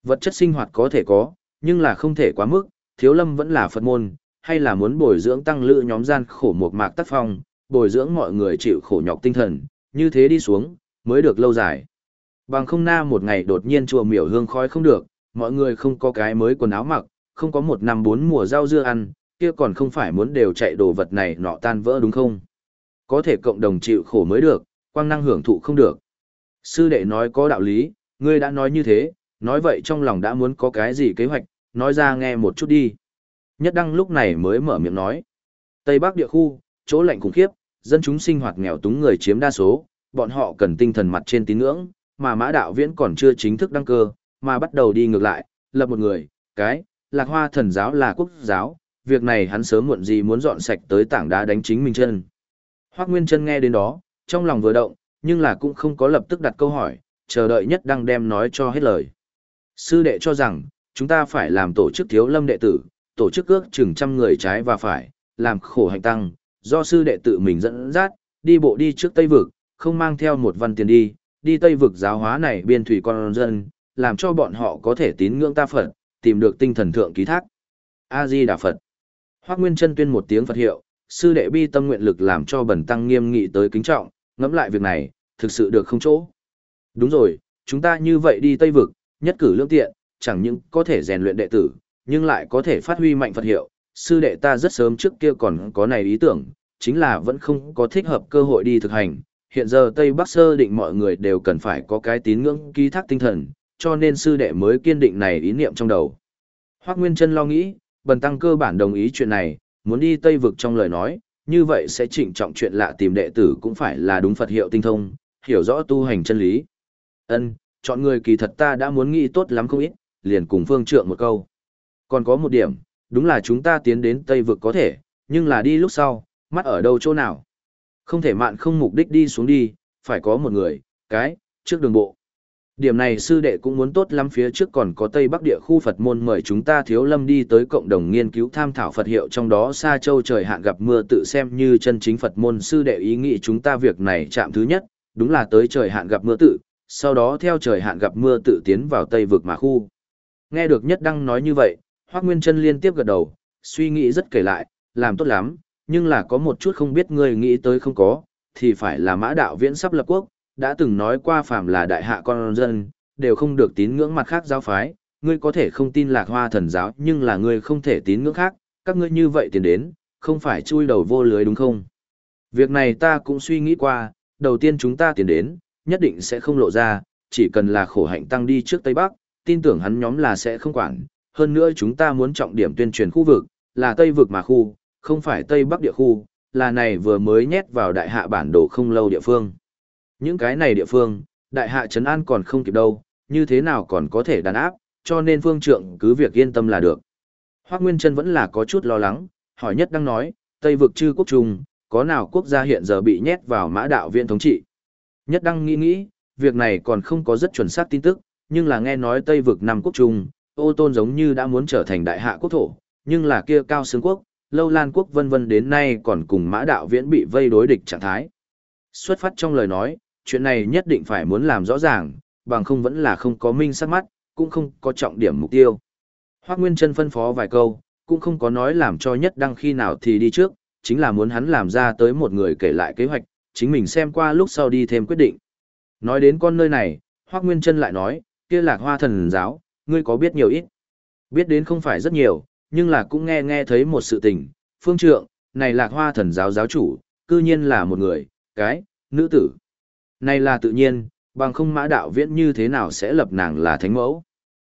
Vật chất sinh hoạt có thể có, nhưng là không thể quá mức, thiếu lâm vẫn là Phật môn, hay là muốn bồi dưỡng tăng lữ nhóm gian khổ một mạc tác phong, bồi dưỡng mọi người chịu khổ nhọc tinh thần, như thế đi xuống, mới được lâu dài. Bằng không na một ngày đột nhiên chùa miểu hương khói không được, mọi người không có cái mới quần áo mặc, không có một năm bốn mùa rau dưa ăn, kia còn không phải muốn đều chạy đồ vật này nọ tan vỡ đúng không? Có thể cộng đồng chịu khổ mới được, quang năng hưởng thụ không được. Sư đệ nói có đạo lý, ngươi đã nói như thế, nói vậy trong lòng đã muốn có cái gì kế hoạch, nói ra nghe một chút đi. Nhất đăng lúc này mới mở miệng nói. Tây Bắc địa khu, chỗ lạnh khủng khiếp, dân chúng sinh hoạt nghèo túng người chiếm đa số, bọn họ cần tinh thần mặt trên tín ngưỡng, mà mã đạo viễn còn chưa chính thức đăng cơ, mà bắt đầu đi ngược lại, lập một người, cái, lạc hoa thần giáo là quốc giáo, việc này hắn sớm muộn gì muốn dọn sạch tới tảng đá đánh chính mình chân. Hoác Nguyên chân nghe đến đó, trong lòng vừa động, nhưng là cũng không có lập tức đặt câu hỏi, chờ đợi nhất đăng đem nói cho hết lời. Sư đệ cho rằng, chúng ta phải làm tổ chức thiếu lâm đệ tử, tổ chức ước chừng trăm người trái và phải, làm khổ hành tăng, do sư đệ tự mình dẫn dắt, đi bộ đi trước Tây Vực, không mang theo một văn tiền đi, đi Tây Vực giáo hóa này biên thủy con dân, làm cho bọn họ có thể tín ngưỡng ta Phật, tìm được tinh thần thượng ký thác. A-di Đà Phật. Hoác Nguyên chân tuyên một tiếng Phật hiệu, sư đệ bi tâm nguyện lực làm cho bần tăng nghiêm nghị tới kính trọng, ngẫm lại việc này, thực sự được không chỗ. Đúng rồi, chúng ta như vậy đi Tây Vực, nhất cử lương tiện, chẳng những có thể rèn luyện đệ tử, nhưng lại có thể phát huy mạnh Phật hiệu. Sư đệ ta rất sớm trước kia còn có này ý tưởng, chính là vẫn không có thích hợp cơ hội đi thực hành. Hiện giờ Tây Bắc sơ định mọi người đều cần phải có cái tín ngưỡng ký thác tinh thần, cho nên sư đệ mới kiên định này ý niệm trong đầu. Hoác Nguyên Trân lo nghĩ, bần tăng cơ bản đồng ý chuyện này, muốn đi Tây Vực trong lời nói, như vậy sẽ trịnh trọng chuyện lạ tìm đệ tử cũng phải là đúng Phật hiệu tinh thông, hiểu rõ tu hành chân lý. Ân, chọn người kỳ thật ta đã muốn nghĩ tốt lắm không ít, liền cùng phương trượng một câu. Còn có một điểm, đúng là chúng ta tiến đến Tây Vực có thể, nhưng là đi lúc sau, mắt ở đâu chỗ nào. Không thể mạn không mục đích đi xuống đi, phải có một người, cái, trước đường bộ. Điểm này sư đệ cũng muốn tốt lắm phía trước còn có Tây Bắc địa khu Phật môn mời chúng ta thiếu lâm đi tới cộng đồng nghiên cứu tham thảo Phật hiệu trong đó xa châu trời hạn gặp mưa tự xem như chân chính Phật môn sư đệ ý nghĩ chúng ta việc này chạm thứ nhất, đúng là tới trời hạn gặp mưa tự, sau đó theo trời hạn gặp mưa tự tiến vào Tây vực mà khu. Nghe được nhất đăng nói như vậy, Hoác Nguyên chân liên tiếp gật đầu, suy nghĩ rất kể lại, làm tốt lắm, nhưng là có một chút không biết người nghĩ tới không có, thì phải là mã đạo viễn sắp lập quốc, đã từng nói qua phàm là đại hạ con dân, đều không được tín ngưỡng mặt khác giáo phái, ngươi có thể không tin lạc hoa thần giáo nhưng là ngươi không thể tín ngưỡng khác, các ngươi như vậy tiền đến, không phải chui đầu vô lưới đúng không? Việc này ta cũng suy nghĩ qua, đầu tiên chúng ta tiền đến, nhất định sẽ không lộ ra, chỉ cần là khổ hạnh tăng đi trước Tây Bắc, tin tưởng hắn nhóm là sẽ không quản. Hơn nữa chúng ta muốn trọng điểm tuyên truyền khu vực, là Tây vực mà khu, không phải Tây Bắc địa khu, là này vừa mới nhét vào đại hạ bản đồ không lâu địa phương. Những cái này địa phương, đại hạ trấn an còn không kịp đâu, như thế nào còn có thể đàn áp, cho nên phương trượng cứ việc yên tâm là được. Hoác Nguyên Trân vẫn là có chút lo lắng, hỏi nhất đang nói, Tây vực chư quốc trung, có nào quốc gia hiện giờ bị nhét vào mã đạo viện thống trị. Nhất đăng nghĩ nghĩ, việc này còn không có rất chuẩn xác tin tức, nhưng là nghe nói Tây vực năm quốc trung, ô tôn giống như đã muốn trở thành đại hạ quốc thổ, nhưng là kia cao xương quốc, lâu lan quốc vân vân đến nay còn cùng mã đạo viễn bị vây đối địch trạng thái. Xuất phát trong lời nói, chuyện này nhất định phải muốn làm rõ ràng, bằng không vẫn là không có minh sắc mắt, cũng không có trọng điểm mục tiêu. Hoác Nguyên Trân phân phó vài câu, cũng không có nói làm cho nhất đăng khi nào thì đi trước, chính là muốn hắn làm ra tới một người kể lại kế hoạch, chính mình xem qua lúc sau đi thêm quyết định. Nói đến con nơi này, Hoác Nguyên Trân lại nói, kia lạc hoa thần giáo, ngươi có biết nhiều ít. Biết đến không phải rất nhiều, nhưng là cũng nghe nghe thấy một sự tình, phương trượng, này lạc hoa thần giáo giáo chủ, cư nhiên là một người, cái, nữ tử. Này là tự nhiên, bằng không mã đạo viễn như thế nào sẽ lập nàng là thánh mẫu.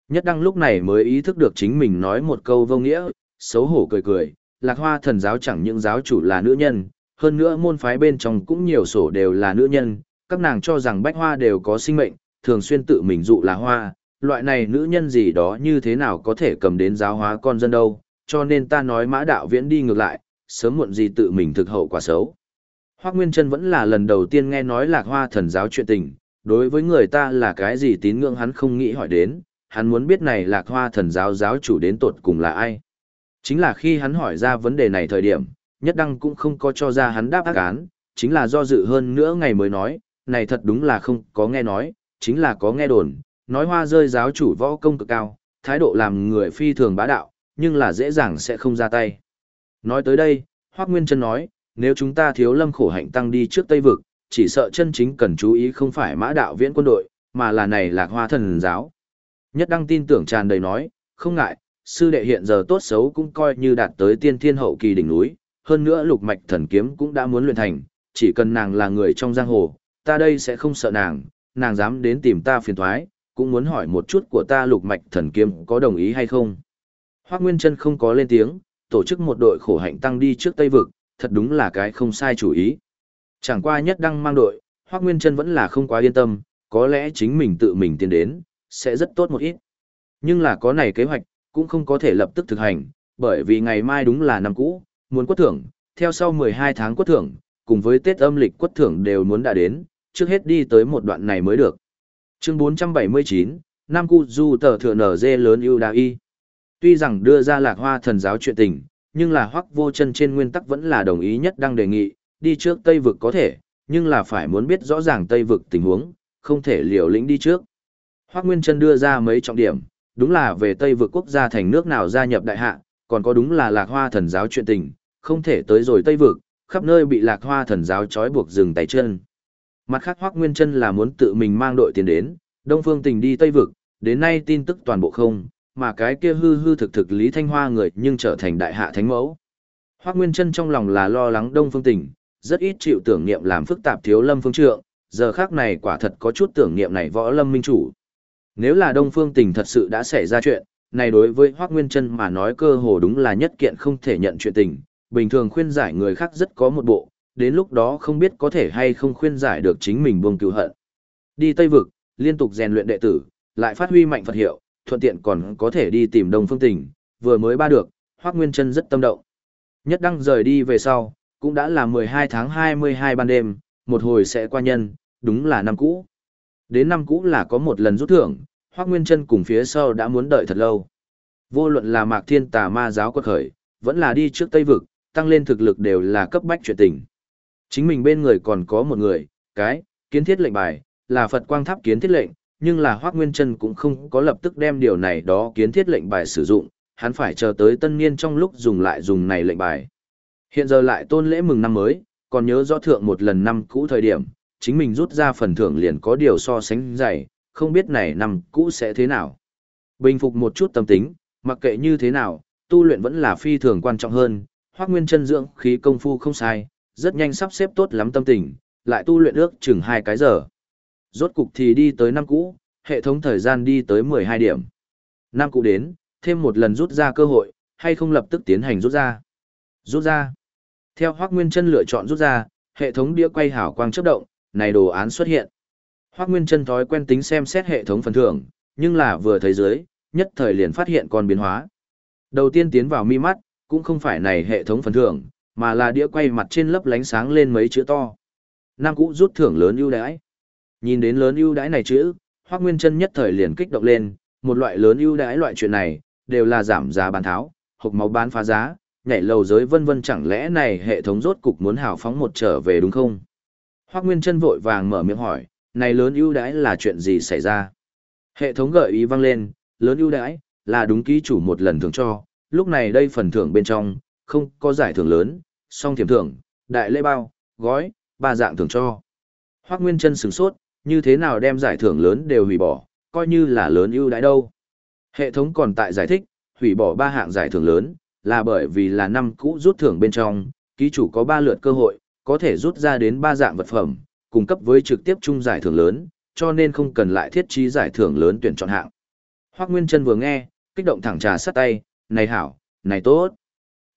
Nhất đăng lúc này mới ý thức được chính mình nói một câu vô nghĩa, xấu hổ cười cười, lạc hoa thần giáo chẳng những giáo chủ là nữ nhân, hơn nữa môn phái bên trong cũng nhiều sổ đều là nữ nhân, các nàng cho rằng bách hoa đều có sinh mệnh, thường xuyên tự mình dụ là hoa, loại này nữ nhân gì đó như thế nào có thể cầm đến giáo hóa con dân đâu, cho nên ta nói mã đạo viễn đi ngược lại, sớm muộn gì tự mình thực hậu quả xấu. Hoác Nguyên Trân vẫn là lần đầu tiên nghe nói lạc hoa thần giáo chuyện tình, đối với người ta là cái gì tín ngưỡng hắn không nghĩ hỏi đến, hắn muốn biết này lạc hoa thần giáo giáo chủ đến tột cùng là ai. Chính là khi hắn hỏi ra vấn đề này thời điểm, nhất đăng cũng không có cho ra hắn đáp ác án, chính là do dự hơn nữa ngày mới nói, này thật đúng là không có nghe nói, chính là có nghe đồn, nói hoa rơi giáo chủ võ công cực cao, thái độ làm người phi thường bá đạo, nhưng là dễ dàng sẽ không ra tay. Nói tới đây, Hoác Nguyên Trân nói, nếu chúng ta thiếu lâm khổ hạnh tăng đi trước Tây Vực, chỉ sợ chân chính cần chú ý không phải mã đạo viễn quân đội, mà là này lạc hoa thần giáo. Nhất đăng tin tưởng tràn đầy nói, không ngại, sư đệ hiện giờ tốt xấu cũng coi như đạt tới tiên thiên hậu kỳ đỉnh núi, hơn nữa lục mạch thần kiếm cũng đã muốn luyện thành, chỉ cần nàng là người trong giang hồ, ta đây sẽ không sợ nàng, nàng dám đến tìm ta phiền thoái, cũng muốn hỏi một chút của ta lục mạch thần kiếm có đồng ý hay không. Hoác Nguyên Trân không có lên tiếng, tổ chức một đội khổ hạnh tăng đi trước Tây Vực, thật đúng là cái không sai chủ ý. Chẳng qua nhất đăng mang đội, Hoác Nguyên Trân vẫn là không quá yên tâm, có lẽ chính mình tự mình tiến đến, sẽ rất tốt một ít. Nhưng là có này kế hoạch, cũng không có thể lập tức thực hành, bởi vì ngày mai đúng là năm cũ, muốn quất thưởng, theo sau 12 tháng quất thưởng, cùng với Tết âm lịch quất thưởng đều muốn đã đến, trước hết đi tới một đoạn này mới được. Chương 479, Nam Cu Du tờ thừa nở dê lớn ưu đa y. Tuy rằng đưa ra lạc hoa thần giáo chuyện tình, nhưng là hoắc vô chân trên nguyên tắc vẫn là đồng ý nhất đang đề nghị, đi trước Tây Vực có thể, nhưng là phải muốn biết rõ ràng Tây Vực tình huống, không thể liều lĩnh đi trước. Hoắc Nguyên Chân đưa ra mấy trọng điểm, đúng là về Tây Vực quốc gia thành nước nào gia nhập đại hạ, còn có đúng là lạc hoa thần giáo chuyện tình, không thể tới rồi Tây Vực, khắp nơi bị lạc hoa thần giáo trói buộc dừng tay chân. Mặt khác Hoắc Nguyên Chân là muốn tự mình mang đội tiền đến, Đông Phương Tình đi Tây Vực, đến nay tin tức toàn bộ không, mà cái kia hư hư thực thực Lý Thanh Hoa người nhưng trở thành đại hạ thánh mẫu. Hoác Nguyên Trân trong lòng là lo lắng Đông Phương Tỉnh, rất ít chịu tưởng niệm làm phức tạp thiếu lâm phương trượng, giờ khác này quả thật có chút tưởng niệm này võ lâm minh chủ. Nếu là Đông Phương Tỉnh thật sự đã xảy ra chuyện, này đối với Hoác Nguyên Trân mà nói cơ hồ đúng là nhất kiện không thể nhận chuyện tình, bình thường khuyên giải người khác rất có một bộ, đến lúc đó không biết có thể hay không khuyên giải được chính mình buông cứu hận. Đi Tây Vực, liên tục rèn luyện đệ tử, lại phát huy mạnh Phật hiệu, thuận tiện còn có thể đi tìm Đông Phương Tỉnh, vừa mới ba được, Hoắc Nguyên Chân rất tâm động. Nhất đăng rời đi về sau, cũng đã là 12 tháng 22 ban đêm, một hồi sẽ qua nhân, đúng là năm cũ. Đến năm cũ là có một lần rút thưởng, Hoắc Nguyên Chân cùng phía sau đã muốn đợi thật lâu. Vô luận là Mạc Thiên Tà Ma giáo quật khởi, vẫn là đi trước Tây vực, tăng lên thực lực đều là cấp bách chuyện tình. Chính mình bên người còn có một người, cái, kiến thiết lệnh bài, là Phật Quang Tháp kiến thiết lệnh, nhưng là Hoác Nguyên Trân cũng không có lập tức đem điều này đó kiến thiết lệnh bài sử dụng, hắn phải chờ tới tân niên trong lúc dùng lại dùng này lệnh bài. Hiện giờ lại tôn lễ mừng năm mới, còn nhớ rõ thượng một lần năm cũ thời điểm, chính mình rút ra phần thưởng liền có điều so sánh dày, không biết này năm cũ sẽ thế nào. Bình phục một chút tâm tính, mặc kệ như thế nào, tu luyện vẫn là phi thường quan trọng hơn, Hoác Nguyên Trân dưỡng khí công phu không sai, rất nhanh sắp xếp tốt lắm tâm tình, lại tu luyện ước chừng hai cái giờ. Rốt cục thì đi tới năm cũ, hệ thống thời gian đi tới 12 điểm. Năm cũ đến, thêm một lần rút ra cơ hội, hay không lập tức tiến hành rút ra. Rút ra. Theo Hoắc Nguyên Trân lựa chọn rút ra, hệ thống đĩa quay hảo quang chớp động, này đồ án xuất hiện. Hoắc Nguyên Trân thói quen tính xem xét hệ thống phần thưởng, nhưng là vừa thấy dưới, nhất thời liền phát hiện con biến hóa. Đầu tiên tiến vào mi mắt, cũng không phải này hệ thống phần thưởng, mà là đĩa quay mặt trên lấp lánh sáng lên mấy chữ to. Nam cũ rút thưởng lớn ưu đãi. Nhìn đến lớn ưu đãi này chữ, Hoắc Nguyên Chân nhất thời liền kích động lên, một loại lớn ưu đãi loại chuyện này, đều là giảm giá bán tháo, hộp máu bán phá giá, nhảy lầu giới vân vân chẳng lẽ này hệ thống rốt cục muốn hào phóng một trở về đúng không? Hoắc Nguyên Chân vội vàng mở miệng hỏi, này lớn ưu đãi là chuyện gì xảy ra? Hệ thống gợi ý vang lên, lớn ưu đãi là đúng ký chủ một lần thưởng cho, lúc này đây phần thưởng bên trong không có giải thưởng lớn, song thiểm thưởng, đại lễ bao, gói, ba dạng thưởng cho. Hoắc Nguyên Chân sửng sốt, như thế nào đem giải thưởng lớn đều hủy bỏ, coi như là lớn ưu đãi đâu. Hệ thống còn tại giải thích, hủy bỏ ba hạng giải thưởng lớn, là bởi vì là năm cũ rút thưởng bên trong, ký chủ có ba lượt cơ hội, có thể rút ra đến ba dạng vật phẩm, cung cấp với trực tiếp chung giải thưởng lớn, cho nên không cần lại thiết trí giải thưởng lớn tuyển chọn hạng. Hoắc Nguyên Trân vừa nghe, kích động thẳng trà sắt tay, này hảo, này tốt.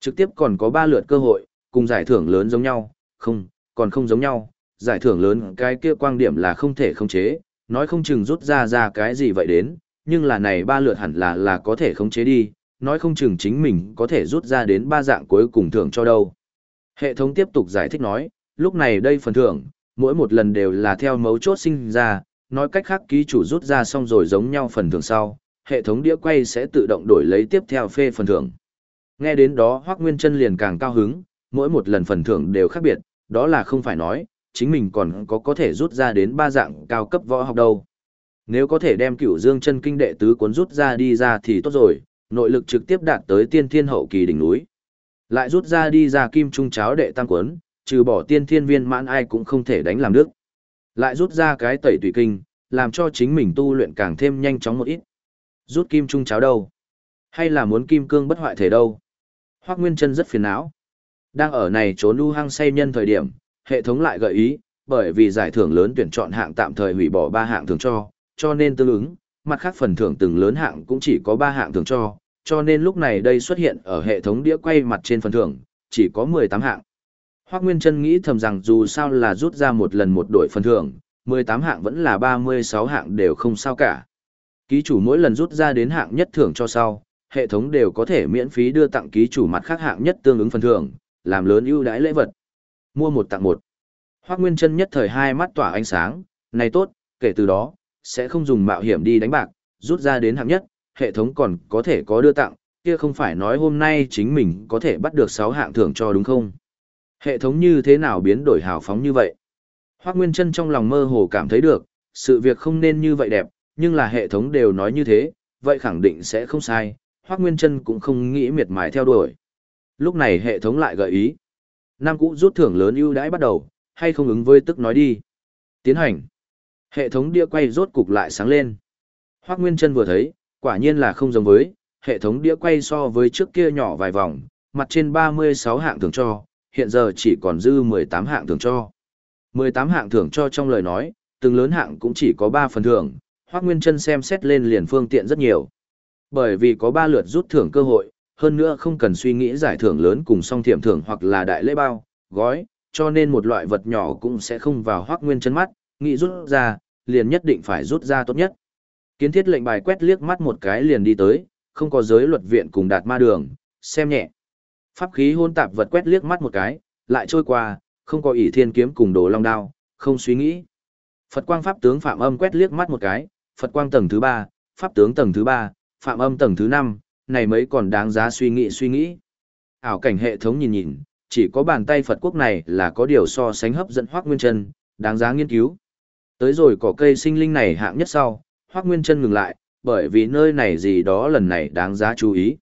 Trực tiếp còn có ba lượt cơ hội, cùng giải thưởng lớn giống nhau, không, còn không giống nhau, giải thưởng lớn cái kia quang điểm là không thể khống chế, nói không chừng rút ra ra cái gì vậy đến, nhưng là này ba lượt hẳn là là có thể khống chế đi, nói không chừng chính mình có thể rút ra đến ba dạng cuối cùng thưởng cho đâu. Hệ thống tiếp tục giải thích nói, lúc này đây phần thưởng, mỗi một lần đều là theo mấu chốt sinh ra, nói cách khác ký chủ rút ra xong rồi giống nhau phần thưởng sau, hệ thống đĩa quay sẽ tự động đổi lấy tiếp theo phê phần thưởng. Nghe đến đó Hoắc Nguyên Chân liền càng cao hứng, mỗi một lần phần thưởng đều khác biệt, đó là không phải nói, chính mình còn có có thể rút ra đến ba dạng cao cấp võ học đâu. Nếu có thể đem cửu dương chân kinh đệ tứ cuốn rút ra đi ra thì tốt rồi, nội lực trực tiếp đạt tới tiên thiên hậu kỳ đỉnh núi. Lại rút ra đi ra kim trung cháo đệ tam cuốn, trừ bỏ tiên thiên viên mãn ai cũng không thể đánh làm được. Lại rút ra cái tẩy tùy kinh, làm cho chính mình tu luyện càng thêm nhanh chóng một ít. Rút kim trung cháo đâu? Hay là muốn kim cương bất hoại thể đâu? Hoác Nguyên Trân rất phiền não. Đang ở này trốn lưu hăng say nhân thời điểm, hệ thống lại gợi ý, bởi vì giải thưởng lớn tuyển chọn hạng tạm thời hủy bỏ ba hạng thường cho, cho nên tương ứng, mặt khác phần thưởng từng lớn hạng cũng chỉ có ba hạng thường cho, cho nên lúc này đây xuất hiện ở hệ thống đĩa quay mặt trên phần thưởng, chỉ có 18 hạng. Hoác Nguyên Trân nghĩ thầm rằng dù sao là rút ra một lần một đổi phần thưởng, 18 hạng vẫn là 36 hạng đều không sao cả. Ký chủ mỗi lần rút ra đến hạng nhất thưởng cho sau, hệ thống đều có thể miễn phí đưa tặng ký chủ mặt khác hạng nhất tương ứng phần thưởng, làm lớn ưu đãi lễ vật. Mua một tặng một. Hoắc Nguyên Trân nhất thời hai mắt tỏa ánh sáng, này tốt, kể từ đó, sẽ không dùng mạo hiểm đi đánh bạc, rút ra đến hạng nhất, hệ thống còn có thể có đưa tặng, kia không phải nói hôm nay chính mình có thể bắt được 6 hạng thưởng cho đúng không? Hệ thống như thế nào biến đổi hào phóng như vậy? Hoắc Nguyên Trân trong lòng mơ hồ cảm thấy được, sự việc không nên như vậy đẹp, nhưng là hệ thống đều nói như thế, vậy khẳng định sẽ không sai, Hoác Nguyên Trân cũng không nghĩ miệt mài theo đuổi. Lúc này hệ thống lại gợi ý. Nam cũ rút thưởng lớn ưu đãi bắt đầu, hay không ứng với tức nói đi. Tiến hành. Hệ thống đĩa quay rốt cục lại sáng lên. Hoác Nguyên Trân vừa thấy, quả nhiên là không giống với, hệ thống đĩa quay so với trước kia nhỏ vài vòng, mặt trên 36 hạng thưởng cho, hiện giờ chỉ còn dư 18 hạng thưởng cho. 18 hạng thưởng cho trong lời nói, từng lớn hạng cũng chỉ có 3 phần thưởng, Hoác Nguyên Trân xem xét lên liền phương tiện rất nhiều. Bởi vì có ba lượt rút thưởng cơ hội, hơn nữa không cần suy nghĩ giải thưởng lớn cùng song thiểm thưởng hoặc là đại lễ bao, gói, cho nên một loại vật nhỏ cũng sẽ không vào Hoác Nguyên chân mắt, nghĩ rút ra, liền nhất định phải rút ra tốt nhất. Kiến thiết lệnh bài quét liếc mắt một cái liền đi tới, không có giới luật viện cùng đạt ma đường, xem nhẹ. Pháp khí hôn tạp vật quét liếc mắt một cái, lại trôi qua, không có ỷ thiên kiếm cùng đồ long đao, không suy nghĩ. Phật quang pháp tướng phạm âm quét liếc mắt một cái, Phật quang tầng thứ ba, pháp tướng tầng thứ ba, phạm âm tầng thứ năm, này mấy còn đáng giá suy nghĩ suy nghĩ. Ảo cảnh hệ thống nhìn nhìn, chỉ có bàn tay Phật quốc này là có điều so sánh hấp dẫn Hoắc Nguyên Chân, đáng giá nghiên cứu. Tới rồi cỏ cây sinh linh này hạng nhất sau, Hoắc Nguyên Chân ngừng lại, bởi vì nơi này gì đó lần này đáng giá chú ý.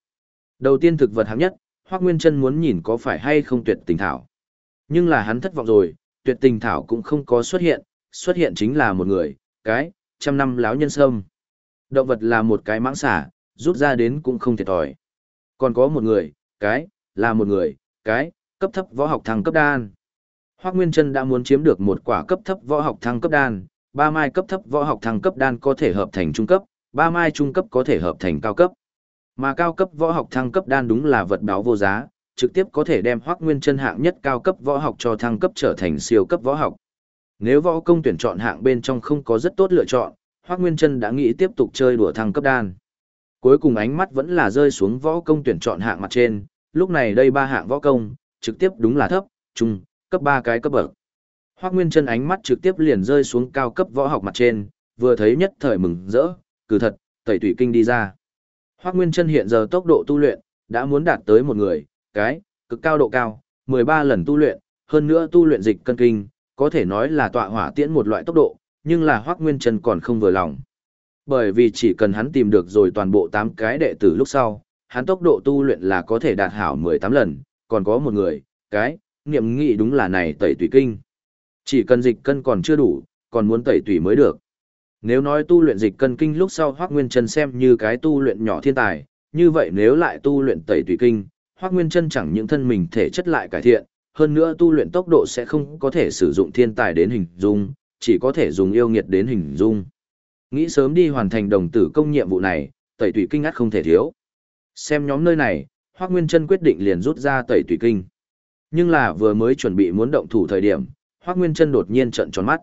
Đầu tiên thực vật hạng nhất, Hoắc Nguyên Chân muốn nhìn có phải hay không tuyệt tình thảo. Nhưng là hắn thất vọng rồi, tuyệt tình thảo cũng không có xuất hiện, xuất hiện chính là một người, cái, trăm năm lão nhân sâm. Động vật là một cái mãng xả, rút ra đến cũng không thiệt thòi. Còn có một người, cái, là một người, cái, cấp thấp võ học thăng cấp đan. Hoắc Nguyên Trân đã muốn chiếm được một quả cấp thấp võ học thăng cấp đan, ba mai cấp thấp võ học thăng cấp đan có thể hợp thành trung cấp, ba mai trung cấp có thể hợp thành cao cấp. Mà cao cấp võ học thăng cấp đan đúng là vật báo vô giá, trực tiếp có thể đem Hoắc Nguyên Chân hạng nhất cao cấp võ học cho thăng cấp trở thành siêu cấp võ học. Nếu võ công tuyển chọn hạng bên trong không có rất tốt lựa chọn, Hoắc Nguyên Chân đã nghĩ tiếp tục chơi đùa thăng cấp đan. Cuối cùng ánh mắt vẫn là rơi xuống võ công tuyển chọn hạng mặt trên, lúc này đây ba hạng võ công, trực tiếp đúng là thấp, trung, cấp ba cái cấp bậc. Hoắc Nguyên Chân ánh mắt trực tiếp liền rơi xuống cao cấp võ học mặt trên, vừa thấy nhất thời mừng rỡ, cử thật, tẩy tủy kinh đi ra. Hoắc Nguyên Chân hiện giờ tốc độ tu luyện đã muốn đạt tới một người, cái, cực cao độ cao, 13 lần tu luyện, hơn nữa tu luyện dịch cân kinh, có thể nói là tọa hỏa tiễn một loại tốc độ, nhưng là Hoắc Nguyên Chân còn không vừa lòng. Bởi vì chỉ cần hắn tìm được rồi toàn bộ 8 cái đệ tử lúc sau, hắn tốc độ tu luyện là có thể đạt hảo 18 lần, còn có một người, cái, niệm nghị đúng là này tẩy tùy kinh. Chỉ cần dịch cân còn chưa đủ, còn muốn tẩy tùy mới được. Nếu nói tu luyện dịch cân kinh lúc sau Hoắc Nguyên Trân xem như cái tu luyện nhỏ thiên tài, như vậy nếu lại tu luyện tẩy tùy kinh, Hoắc Nguyên Chân chẳng những thân mình thể chất lại cải thiện, hơn nữa tu luyện tốc độ sẽ không có thể sử dụng thiên tài đến hình dung, chỉ có thể dùng yêu nghiệt đến hình dung. Nghĩ sớm đi hoàn thành đồng tử công nhiệm vụ này, tẩy tủy kinh ắt không thể thiếu. Xem nhóm nơi này, Hoắc Nguyên Chân quyết định liền rút ra tẩy tủy kinh. Nhưng là vừa mới chuẩn bị muốn động thủ thời điểm, Hoắc Nguyên Chân đột nhiên trợn tròn mắt.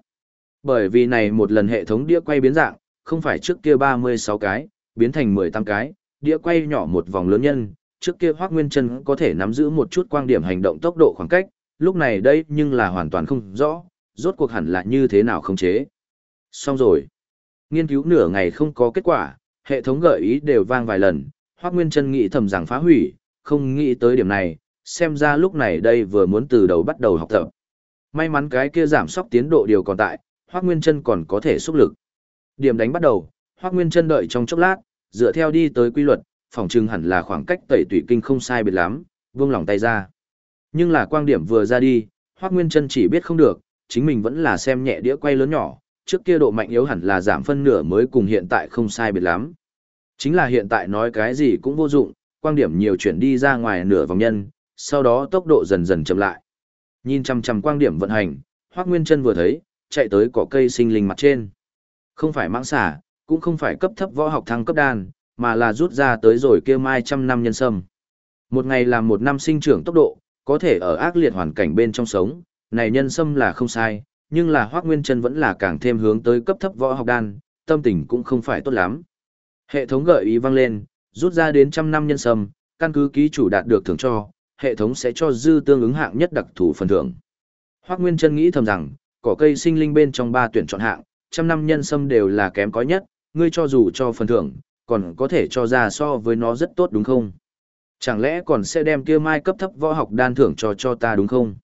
Bởi vì này một lần hệ thống đĩa quay biến dạng, không phải trước kia 36 cái, biến thành 18 cái, đĩa quay nhỏ một vòng lớn nhân, trước kia Hoắc Nguyên Chân có thể nắm giữ một chút quang điểm hành động tốc độ khoảng cách, lúc này đây nhưng là hoàn toàn không rõ, rốt cuộc hẳn là như thế nào không chế. Xong rồi. Nghiên cứu nửa ngày không có kết quả, hệ thống gợi ý đều vang vài lần, Hoắc Nguyên Chân nghĩ thầm rằng phá hủy, không nghĩ tới điểm này, xem ra lúc này đây vừa muốn từ đầu bắt đầu học tập. May mắn cái kia giảm sóc tiến độ điều còn tại, Hoắc Nguyên Chân còn có thể xúc lực. Điểm đánh bắt đầu, Hoắc Nguyên Chân đợi trong chốc lát, dựa theo đi tới quy luật, phòng trưng hẳn là khoảng cách tẩy tủy kinh không sai biệt lắm, vung lòng tay ra. Nhưng là quang điểm vừa ra đi, Hoắc Nguyên Chân chỉ biết không được, chính mình vẫn là xem nhẹ đĩa quay lớn nhỏ, trước kia độ mạnh yếu hẳn là giảm phân nửa mới cùng hiện tại không sai biệt lắm. Chính là hiện tại nói cái gì cũng vô dụng, quang điểm nhiều chuyển đi ra ngoài nửa vòng nhân, sau đó tốc độ dần dần chậm lại. Nhìn chằm chằm quang điểm vận hành, Hoắc Nguyên Chân vừa thấy, chạy tới cỏ cây sinh linh mặt trên. Không phải mãng xả, cũng không phải cấp thấp võ học thăng cấp đan, mà là rút ra tới rồi kia mai trăm năm nhân sâm. Một ngày làm một năm sinh trưởng tốc độ, có thể ở ác liệt hoàn cảnh bên trong sống, này nhân sâm là không sai, nhưng là Hoắc Nguyên Chân vẫn là càng thêm hướng tới cấp thấp võ học đan, tâm tình cũng không phải tốt lắm. Hệ thống gợi ý vang lên, rút ra đến trăm năm nhân sâm, căn cứ ký chủ đạt được thưởng cho, hệ thống sẽ cho dư tương ứng hạng nhất đặc thù phần thưởng. Hoắc Nguyên Chân nghĩ thầm rằng, cỏ cây sinh linh bên trong ba tuyển chọn hạng, trăm năm nhân sâm đều là kém có nhất, ngươi cho dù cho phần thưởng, còn có thể cho ra so với nó rất tốt đúng không? Chẳng lẽ còn sẽ đem kia mai cấp thấp võ học đan thưởng cho cho ta đúng không?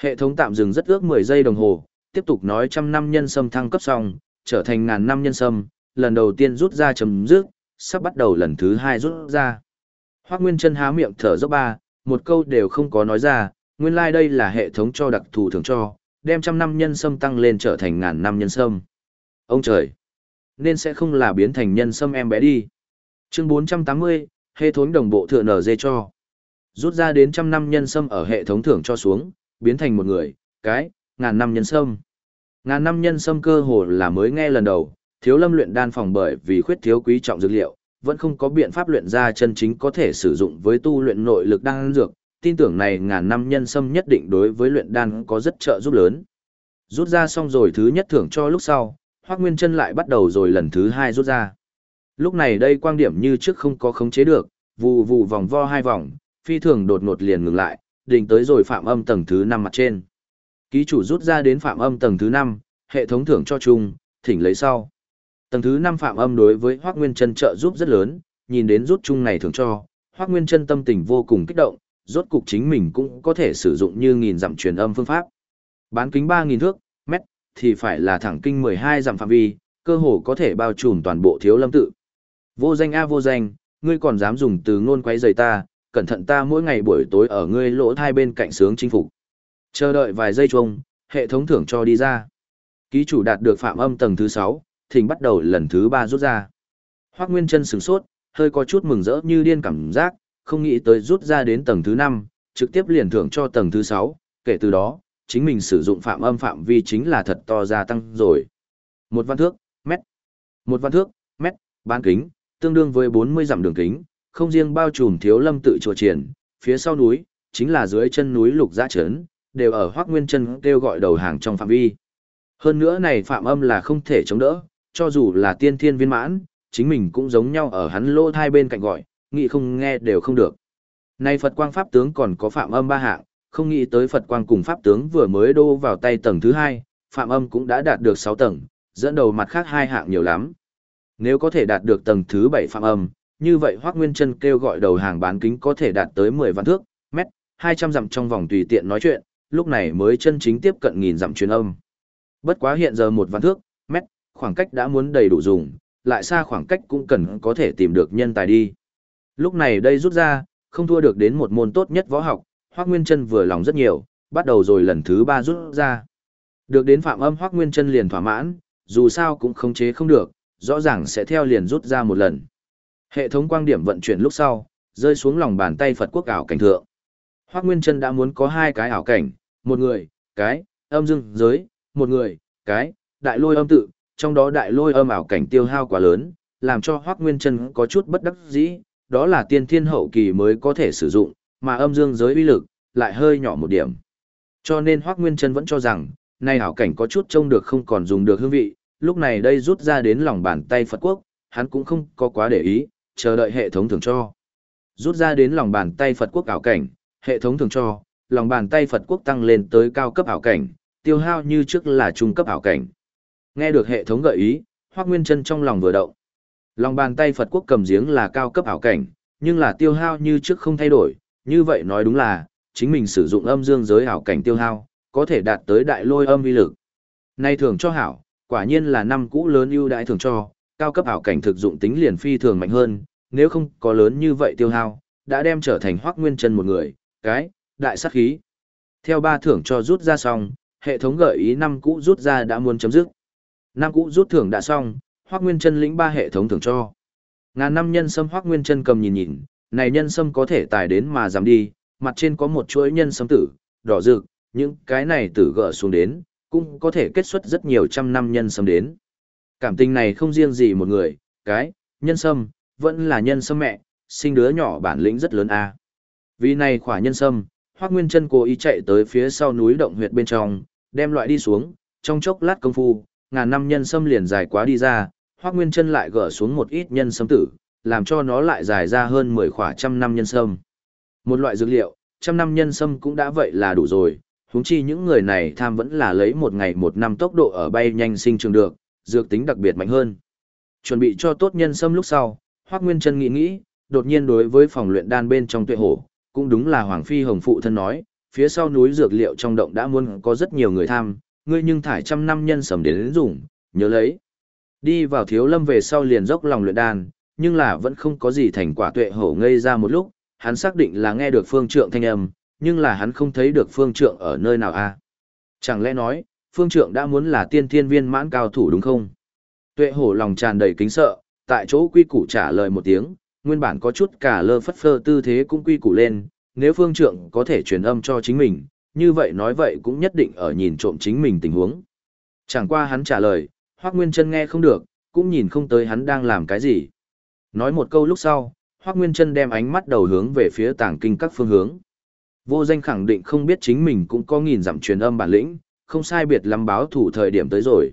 Hệ thống tạm dừng rất ước 10 giây đồng hồ, tiếp tục nói trăm năm nhân sâm thăng cấp xong, trở thành ngàn năm nhân sâm, lần đầu tiên rút ra chấm dứt, sắp bắt đầu lần thứ hai rút ra. Hoác Nguyên chân há miệng thở dốc ba, một câu đều không có nói ra, nguyên lai like đây là hệ thống cho đặc thù thưởng cho, đem trăm năm nhân sâm tăng lên trở thành ngàn năm nhân sâm. Ông trời! Nên sẽ không là biến thành nhân sâm em bé đi. Chương 480, hệ thống đồng bộ thừa nở dê cho. Rút ra đến trăm năm nhân sâm ở hệ thống thưởng cho xuống, biến thành một người, cái, ngàn năm nhân sâm. Ngàn năm nhân sâm cơ hồ là mới nghe lần đầu, thiếu lâm luyện đan phòng bởi vì khuyết thiếu quý trọng dược liệu, vẫn không có biện pháp luyện ra chân chính có thể sử dụng với tu luyện nội lực đan dược, tin tưởng này ngàn năm nhân sâm nhất định đối với luyện đan có rất trợ giúp lớn. Rút ra xong rồi thứ nhất thưởng cho lúc sau, Hoắc Nguyên Chân lại bắt đầu rồi lần thứ hai rút ra. Lúc này đây quang điểm như trước không có khống chế được, vù vù vòng vo hai vòng, phi thường đột ngột liền ngừng lại, đỉnh tới rồi phạm âm tầng thứ năm mặt trên. Ký chủ rút ra đến phạm âm tầng thứ 5, hệ thống thưởng cho chung, thỉnh lấy sau. Tầng thứ 5 phạm âm đối với Hoắc Nguyên Chân trợ giúp rất lớn, nhìn đến rút chung này thưởng cho, Hoắc Nguyên Chân tâm tình vô cùng kích động, rốt cục chính mình cũng có thể sử dụng như nghìn dặm truyền âm phương pháp. Bán kính 3000 thước, mét thì phải là thẳng kinh 12 dặm phạm vi, cơ hồ có thể bao trùm toàn bộ Thiếu Lâm tự. Vô danh a vô danh, ngươi còn dám dùng từ ngôn quấy rầy ta, cẩn thận ta mỗi ngày buổi tối ở ngươi lỗ thai bên cạnh sướng chinh phục. Chờ đợi vài giây chuông, hệ thống thưởng cho đi ra. Ký chủ đạt được phạm âm tầng thứ 6, thỉnh bắt đầu lần thứ 3 rút ra. Hoắc Nguyên Chân sửng sốt, hơi có chút mừng rỡ như điên cảm giác, không nghĩ tới rút ra đến tầng thứ 5, trực tiếp liền thưởng cho tầng thứ 6, kể từ đó, chính mình sử dụng phạm âm phạm vi chính là thật to gia tăng rồi. Một văn thước, mét. Một văn thước, mét, bán kính, tương đương với 40 dặm đường kính, không riêng bao trùm thiếu lâm tự chùa triển, phía sau núi, chính là dưới chân núi lục giã trấn, đều ở hoác nguyên chân kêu gọi đầu hàng trong phạm vi. Hơn nữa này phạm âm là không thể chống đỡ, cho dù là tiên thiên viên mãn, chính mình cũng giống nhau ở hắn lỗ hai bên cạnh gọi, nghĩ không nghe đều không được. Này Phật quang pháp tướng còn có phạm âm ba hạng, không nghĩ tới Phật quang cùng pháp tướng vừa mới đô vào tay tầng thứ hai, phạm âm cũng đã đạt được 6 tầng, dẫn đầu mặt khác hai hạng nhiều lắm. Nếu có thể đạt được tầng thứ 7 phạm âm, như vậy Hoắc Nguyên Chân kêu gọi đầu hàng bán kính có thể đạt tới 10 vạn thước, mét, 200 dặm trong vòng tùy tiện nói chuyện, lúc này mới chân chính tiếp cận nghìn dặm truyền âm. Bất quá hiện giờ một vạn thước, mét, khoảng cách đã muốn đầy đủ dùng, lại xa khoảng cách cũng cần có thể tìm được nhân tài đi. Lúc này đây rút ra, không thua được đến một môn tốt nhất võ học, Hoắc Nguyên Chân vừa lòng rất nhiều, bắt đầu rồi lần thứ ba rút ra. Được đến phạm âm Hoắc Nguyên Chân liền thỏa mãn, dù sao cũng khống chế không được, rõ ràng sẽ theo liền rút ra một lần. Hệ thống quang điểm vận chuyển lúc sau, rơi xuống lòng bàn tay Phật quốc ảo cảnh thượng. Hoắc Nguyên Trân đã muốn có hai cái ảo cảnh, một người, cái, âm dương giới, một người, cái, đại lôi âm tự, trong đó đại lôi âm ảo cảnh tiêu hao quá lớn, làm cho Hoắc Nguyên Trân có chút bất đắc dĩ, đó là tiên thiên hậu kỳ mới có thể sử dụng, mà âm dương giới uy lực lại hơi nhỏ một điểm. Cho nên Hoác Nguyên Trân vẫn cho rằng, nay ảo cảnh có chút trông được không còn dùng được hương vị, lúc này đây rút ra đến lòng bàn tay Phật Quốc, hắn cũng không có quá để ý, chờ đợi hệ thống thường cho. Rút ra đến lòng bàn tay Phật Quốc ảo cảnh, hệ thống thường cho, lòng bàn tay Phật Quốc tăng lên tới cao cấp ảo cảnh, tiêu hao như trước là trung cấp ảo cảnh. Nghe được hệ thống gợi ý, Hoắc Nguyên Chân trong lòng vừa động. Lòng bàn tay Phật Quốc cầm giếng là cao cấp ảo cảnh, nhưng là tiêu hao như trước không thay đổi, như vậy nói đúng là, chính mình sử dụng âm dương giới ảo cảnh tiêu hao, có thể đạt tới đại lôi âm vi lực. Nay thường cho hảo, quả nhiên là năm cũ lớn ưu đãi thường cho, cao cấp ảo cảnh thực dụng tính liền phi thường mạnh hơn, nếu không có lớn như vậy tiêu hao, đã đem trở thành Hoắc Nguyên Chân một người, cái đại sát khí. Theo ba thưởng cho rút ra xong, hệ thống gợi ý năm cũ rút ra đã muốn chấm dứt. Năm cũ rút thưởng đã xong, Hoắc Nguyên Chân lĩnh ba hệ thống thưởng cho. Ngàn năm nhân sâm Hoắc Nguyên Chân cầm nhìn nhìn, này nhân sâm có thể tài đến mà giảm đi, mặt trên có một chuỗi nhân sâm tử, đỏ rực, những cái này tử gỡ xuống đến, cũng có thể kết xuất rất nhiều trăm năm nhân sâm đến. Cảm tình này không riêng gì một người, cái, nhân sâm, vẫn là nhân sâm mẹ, sinh đứa nhỏ bản lĩnh rất lớn a. Vì này khỏa nhân sâm, Hoắc Nguyên Chân cố ý chạy tới phía sau núi động huyệt bên trong, đem loại đi xuống, trong chốc lát công phu, ngàn năm nhân sâm liền dài quá đi ra, Hoắc Nguyên Chân lại gỡ xuống một ít nhân sâm tử, làm cho nó lại dài ra hơn 10 khỏa trăm năm nhân sâm. Một loại dược liệu, trăm năm nhân sâm cũng đã vậy là đủ rồi, huống chi những người này tham vẫn là lấy một ngày một năm tốc độ ở bay nhanh sinh trường được, dược tính đặc biệt mạnh hơn. Chuẩn bị cho tốt nhân sâm lúc sau, Hoắc Nguyên Chân nghĩ nghĩ, đột nhiên đối với phòng luyện đan bên trong tuệ hổ, cũng đúng là Hoàng Phi Hồng Phụ thân nói, phía sau núi dược liệu trong động đã muốn có rất nhiều người tham, ngươi nhưng thải trăm năm nhân sầm đến, đến dùng, nhớ lấy. Đi vào thiếu lâm về sau liền dốc lòng luyện đan, nhưng là vẫn không có gì thành quả tuệ hổ ngây ra một lúc, hắn xác định là nghe được phương trượng thanh âm, nhưng là hắn không thấy được phương trượng ở nơi nào a Chẳng lẽ nói, phương trượng đã muốn là tiên thiên viên mãn cao thủ đúng không? Tuệ hổ lòng tràn đầy kính sợ, tại chỗ quy củ trả lời một tiếng, nguyên bản có chút cả lơ phất phơ tư thế cũng quy củ lên, nếu phương trượng có thể truyền âm cho chính mình, như vậy nói vậy cũng nhất định ở nhìn trộm chính mình tình huống. Chẳng qua hắn trả lời, Hoác Nguyên Trân nghe không được, cũng nhìn không tới hắn đang làm cái gì. Nói một câu lúc sau, Hoác Nguyên Trân đem ánh mắt đầu hướng về phía tàng kinh các phương hướng. Vô danh khẳng định không biết chính mình cũng có nghìn dặm truyền âm bản lĩnh, không sai biệt lắm báo thủ thời điểm tới rồi.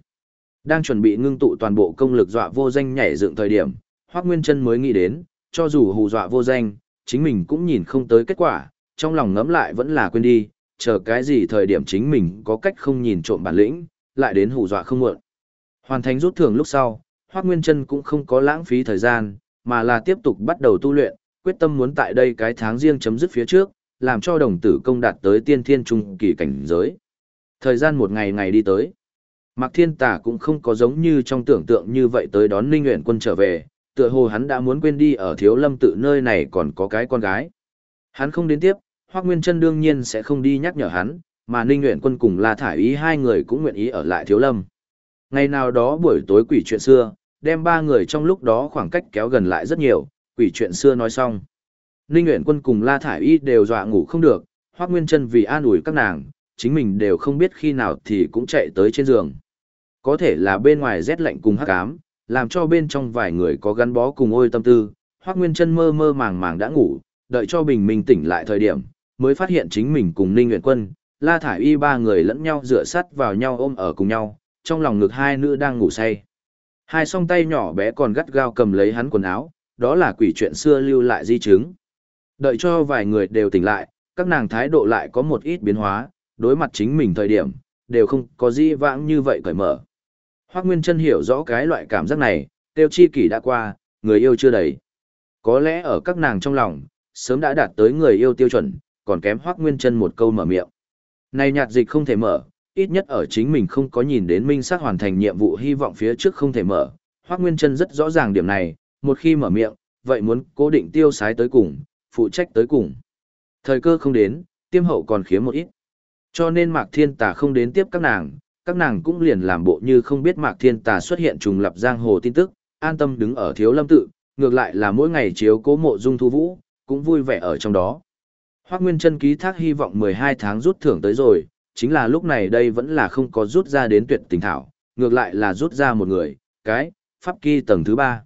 Đang chuẩn bị ngưng tụ toàn bộ công lực dọa vô danh nhảy dựng thời điểm, Hoác Nguyên Trân mới nghĩ đến, cho dù hù dọa vô danh, chính mình cũng nhìn không tới kết quả, trong lòng ngẫm lại vẫn là quên đi, chờ cái gì thời điểm chính mình có cách không nhìn trộm bản lĩnh, lại đến hù dọa không muộn. Hoàn thành rút thưởng lúc sau, Hoác Nguyên Trân cũng không có lãng phí thời gian, mà là tiếp tục bắt đầu tu luyện, quyết tâm muốn tại đây cái tháng riêng chấm dứt phía trước, làm cho đồng tử công đạt tới tiên thiên trung kỳ cảnh giới. Thời gian một ngày ngày đi tới. Mạc Thiên Tả cũng không có giống như trong tưởng tượng như vậy tới đón Ninh Nguyện quân trở về, tựa hồ hắn đã muốn quên đi ở thiếu lâm tự nơi này còn có cái con gái. Hắn không đến tiếp, Hoác Nguyên Trân đương nhiên sẽ không đi nhắc nhở hắn, mà Ninh Nguyện Quân cùng La Thải Ý hai người cũng nguyện ý ở lại thiếu lâm. Ngày nào đó buổi tối quỷ chuyện xưa, đem ba người trong lúc đó khoảng cách kéo gần lại rất nhiều, quỷ chuyện xưa nói xong. Ninh Nguyện Quân cùng La Thải Y đều dọa ngủ không được, Hoác Nguyên Trân vì an ủi các nàng, chính mình đều không biết khi nào thì cũng chạy tới trên giường. Có thể là bên ngoài rét lạnh cùng hắc ám, làm cho bên trong vài người có gắn bó cùng ôi tâm tư, Hoác Nguyên Trân mơ mơ màng màng đã ngủ, đợi cho bình minh tỉnh lại thời điểm, mới phát hiện chính mình cùng Ninh Nguyện Quân, La Thải Y ba người lẫn nhau dựa sắt vào nhau ôm ở cùng nhau, trong lòng ngực hai nữ đang ngủ say. Hai song tay nhỏ bé còn gắt gao cầm lấy hắn quần áo, đó là quỷ chuyện xưa lưu lại di chứng. Đợi cho vài người đều tỉnh lại, các nàng thái độ lại có một ít biến hóa, đối mặt chính mình thời điểm, đều không có di vãng như vậy cởi mở. Hoác Nguyên Trân hiểu rõ cái loại cảm giác này, tiêu chi kỷ đã qua, người yêu chưa đầy. Có lẽ ở các nàng trong lòng, sớm đã đạt tới người yêu tiêu chuẩn, còn kém Hoác Nguyên Trân một câu mở miệng. Này nhạt dịch không thể mở, ít nhất ở chính mình không có nhìn đến minh xác hoàn thành nhiệm vụ hy vọng phía trước không thể mở. Hoác Nguyên Trân rất rõ ràng điểm này, một khi mở miệng, vậy muốn cố định tiêu sái tới cùng, phụ trách tới cùng. Thời cơ không đến, tiêm hậu còn khiếm một ít. Cho nên Mạc Thiên Tà không đến tiếp các nàng, các nàng cũng liền làm bộ như không biết Mạc Thiên Tà xuất hiện trùng lập giang hồ tin tức, an tâm đứng ở thiếu lâm tự, ngược lại là mỗi ngày chiếu cố mộ dung thu vũ, cũng vui vẻ ở trong đó. Hoác Nguyên Trân ký thác hy vọng 12 tháng rút thưởng tới rồi, chính là lúc này đây vẫn là không có rút ra đến tuyệt tình thảo, ngược lại là rút ra một người, cái, pháp kỳ tầng thứ 3.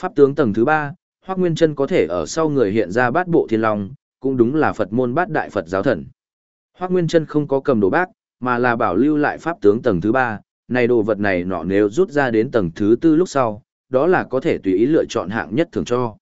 Pháp tướng tầng thứ 3, Hoác Nguyên Trân có thể ở sau người hiện ra bát bộ thiên long, cũng đúng là Phật môn bát đại Phật giáo thần. Hoác Nguyên Trân không có cầm đồ bác, mà là bảo lưu lại pháp tướng tầng thứ ba, này đồ vật này nọ nếu rút ra đến tầng thứ tư lúc sau, đó là có thể tùy ý lựa chọn hạng nhất thường cho.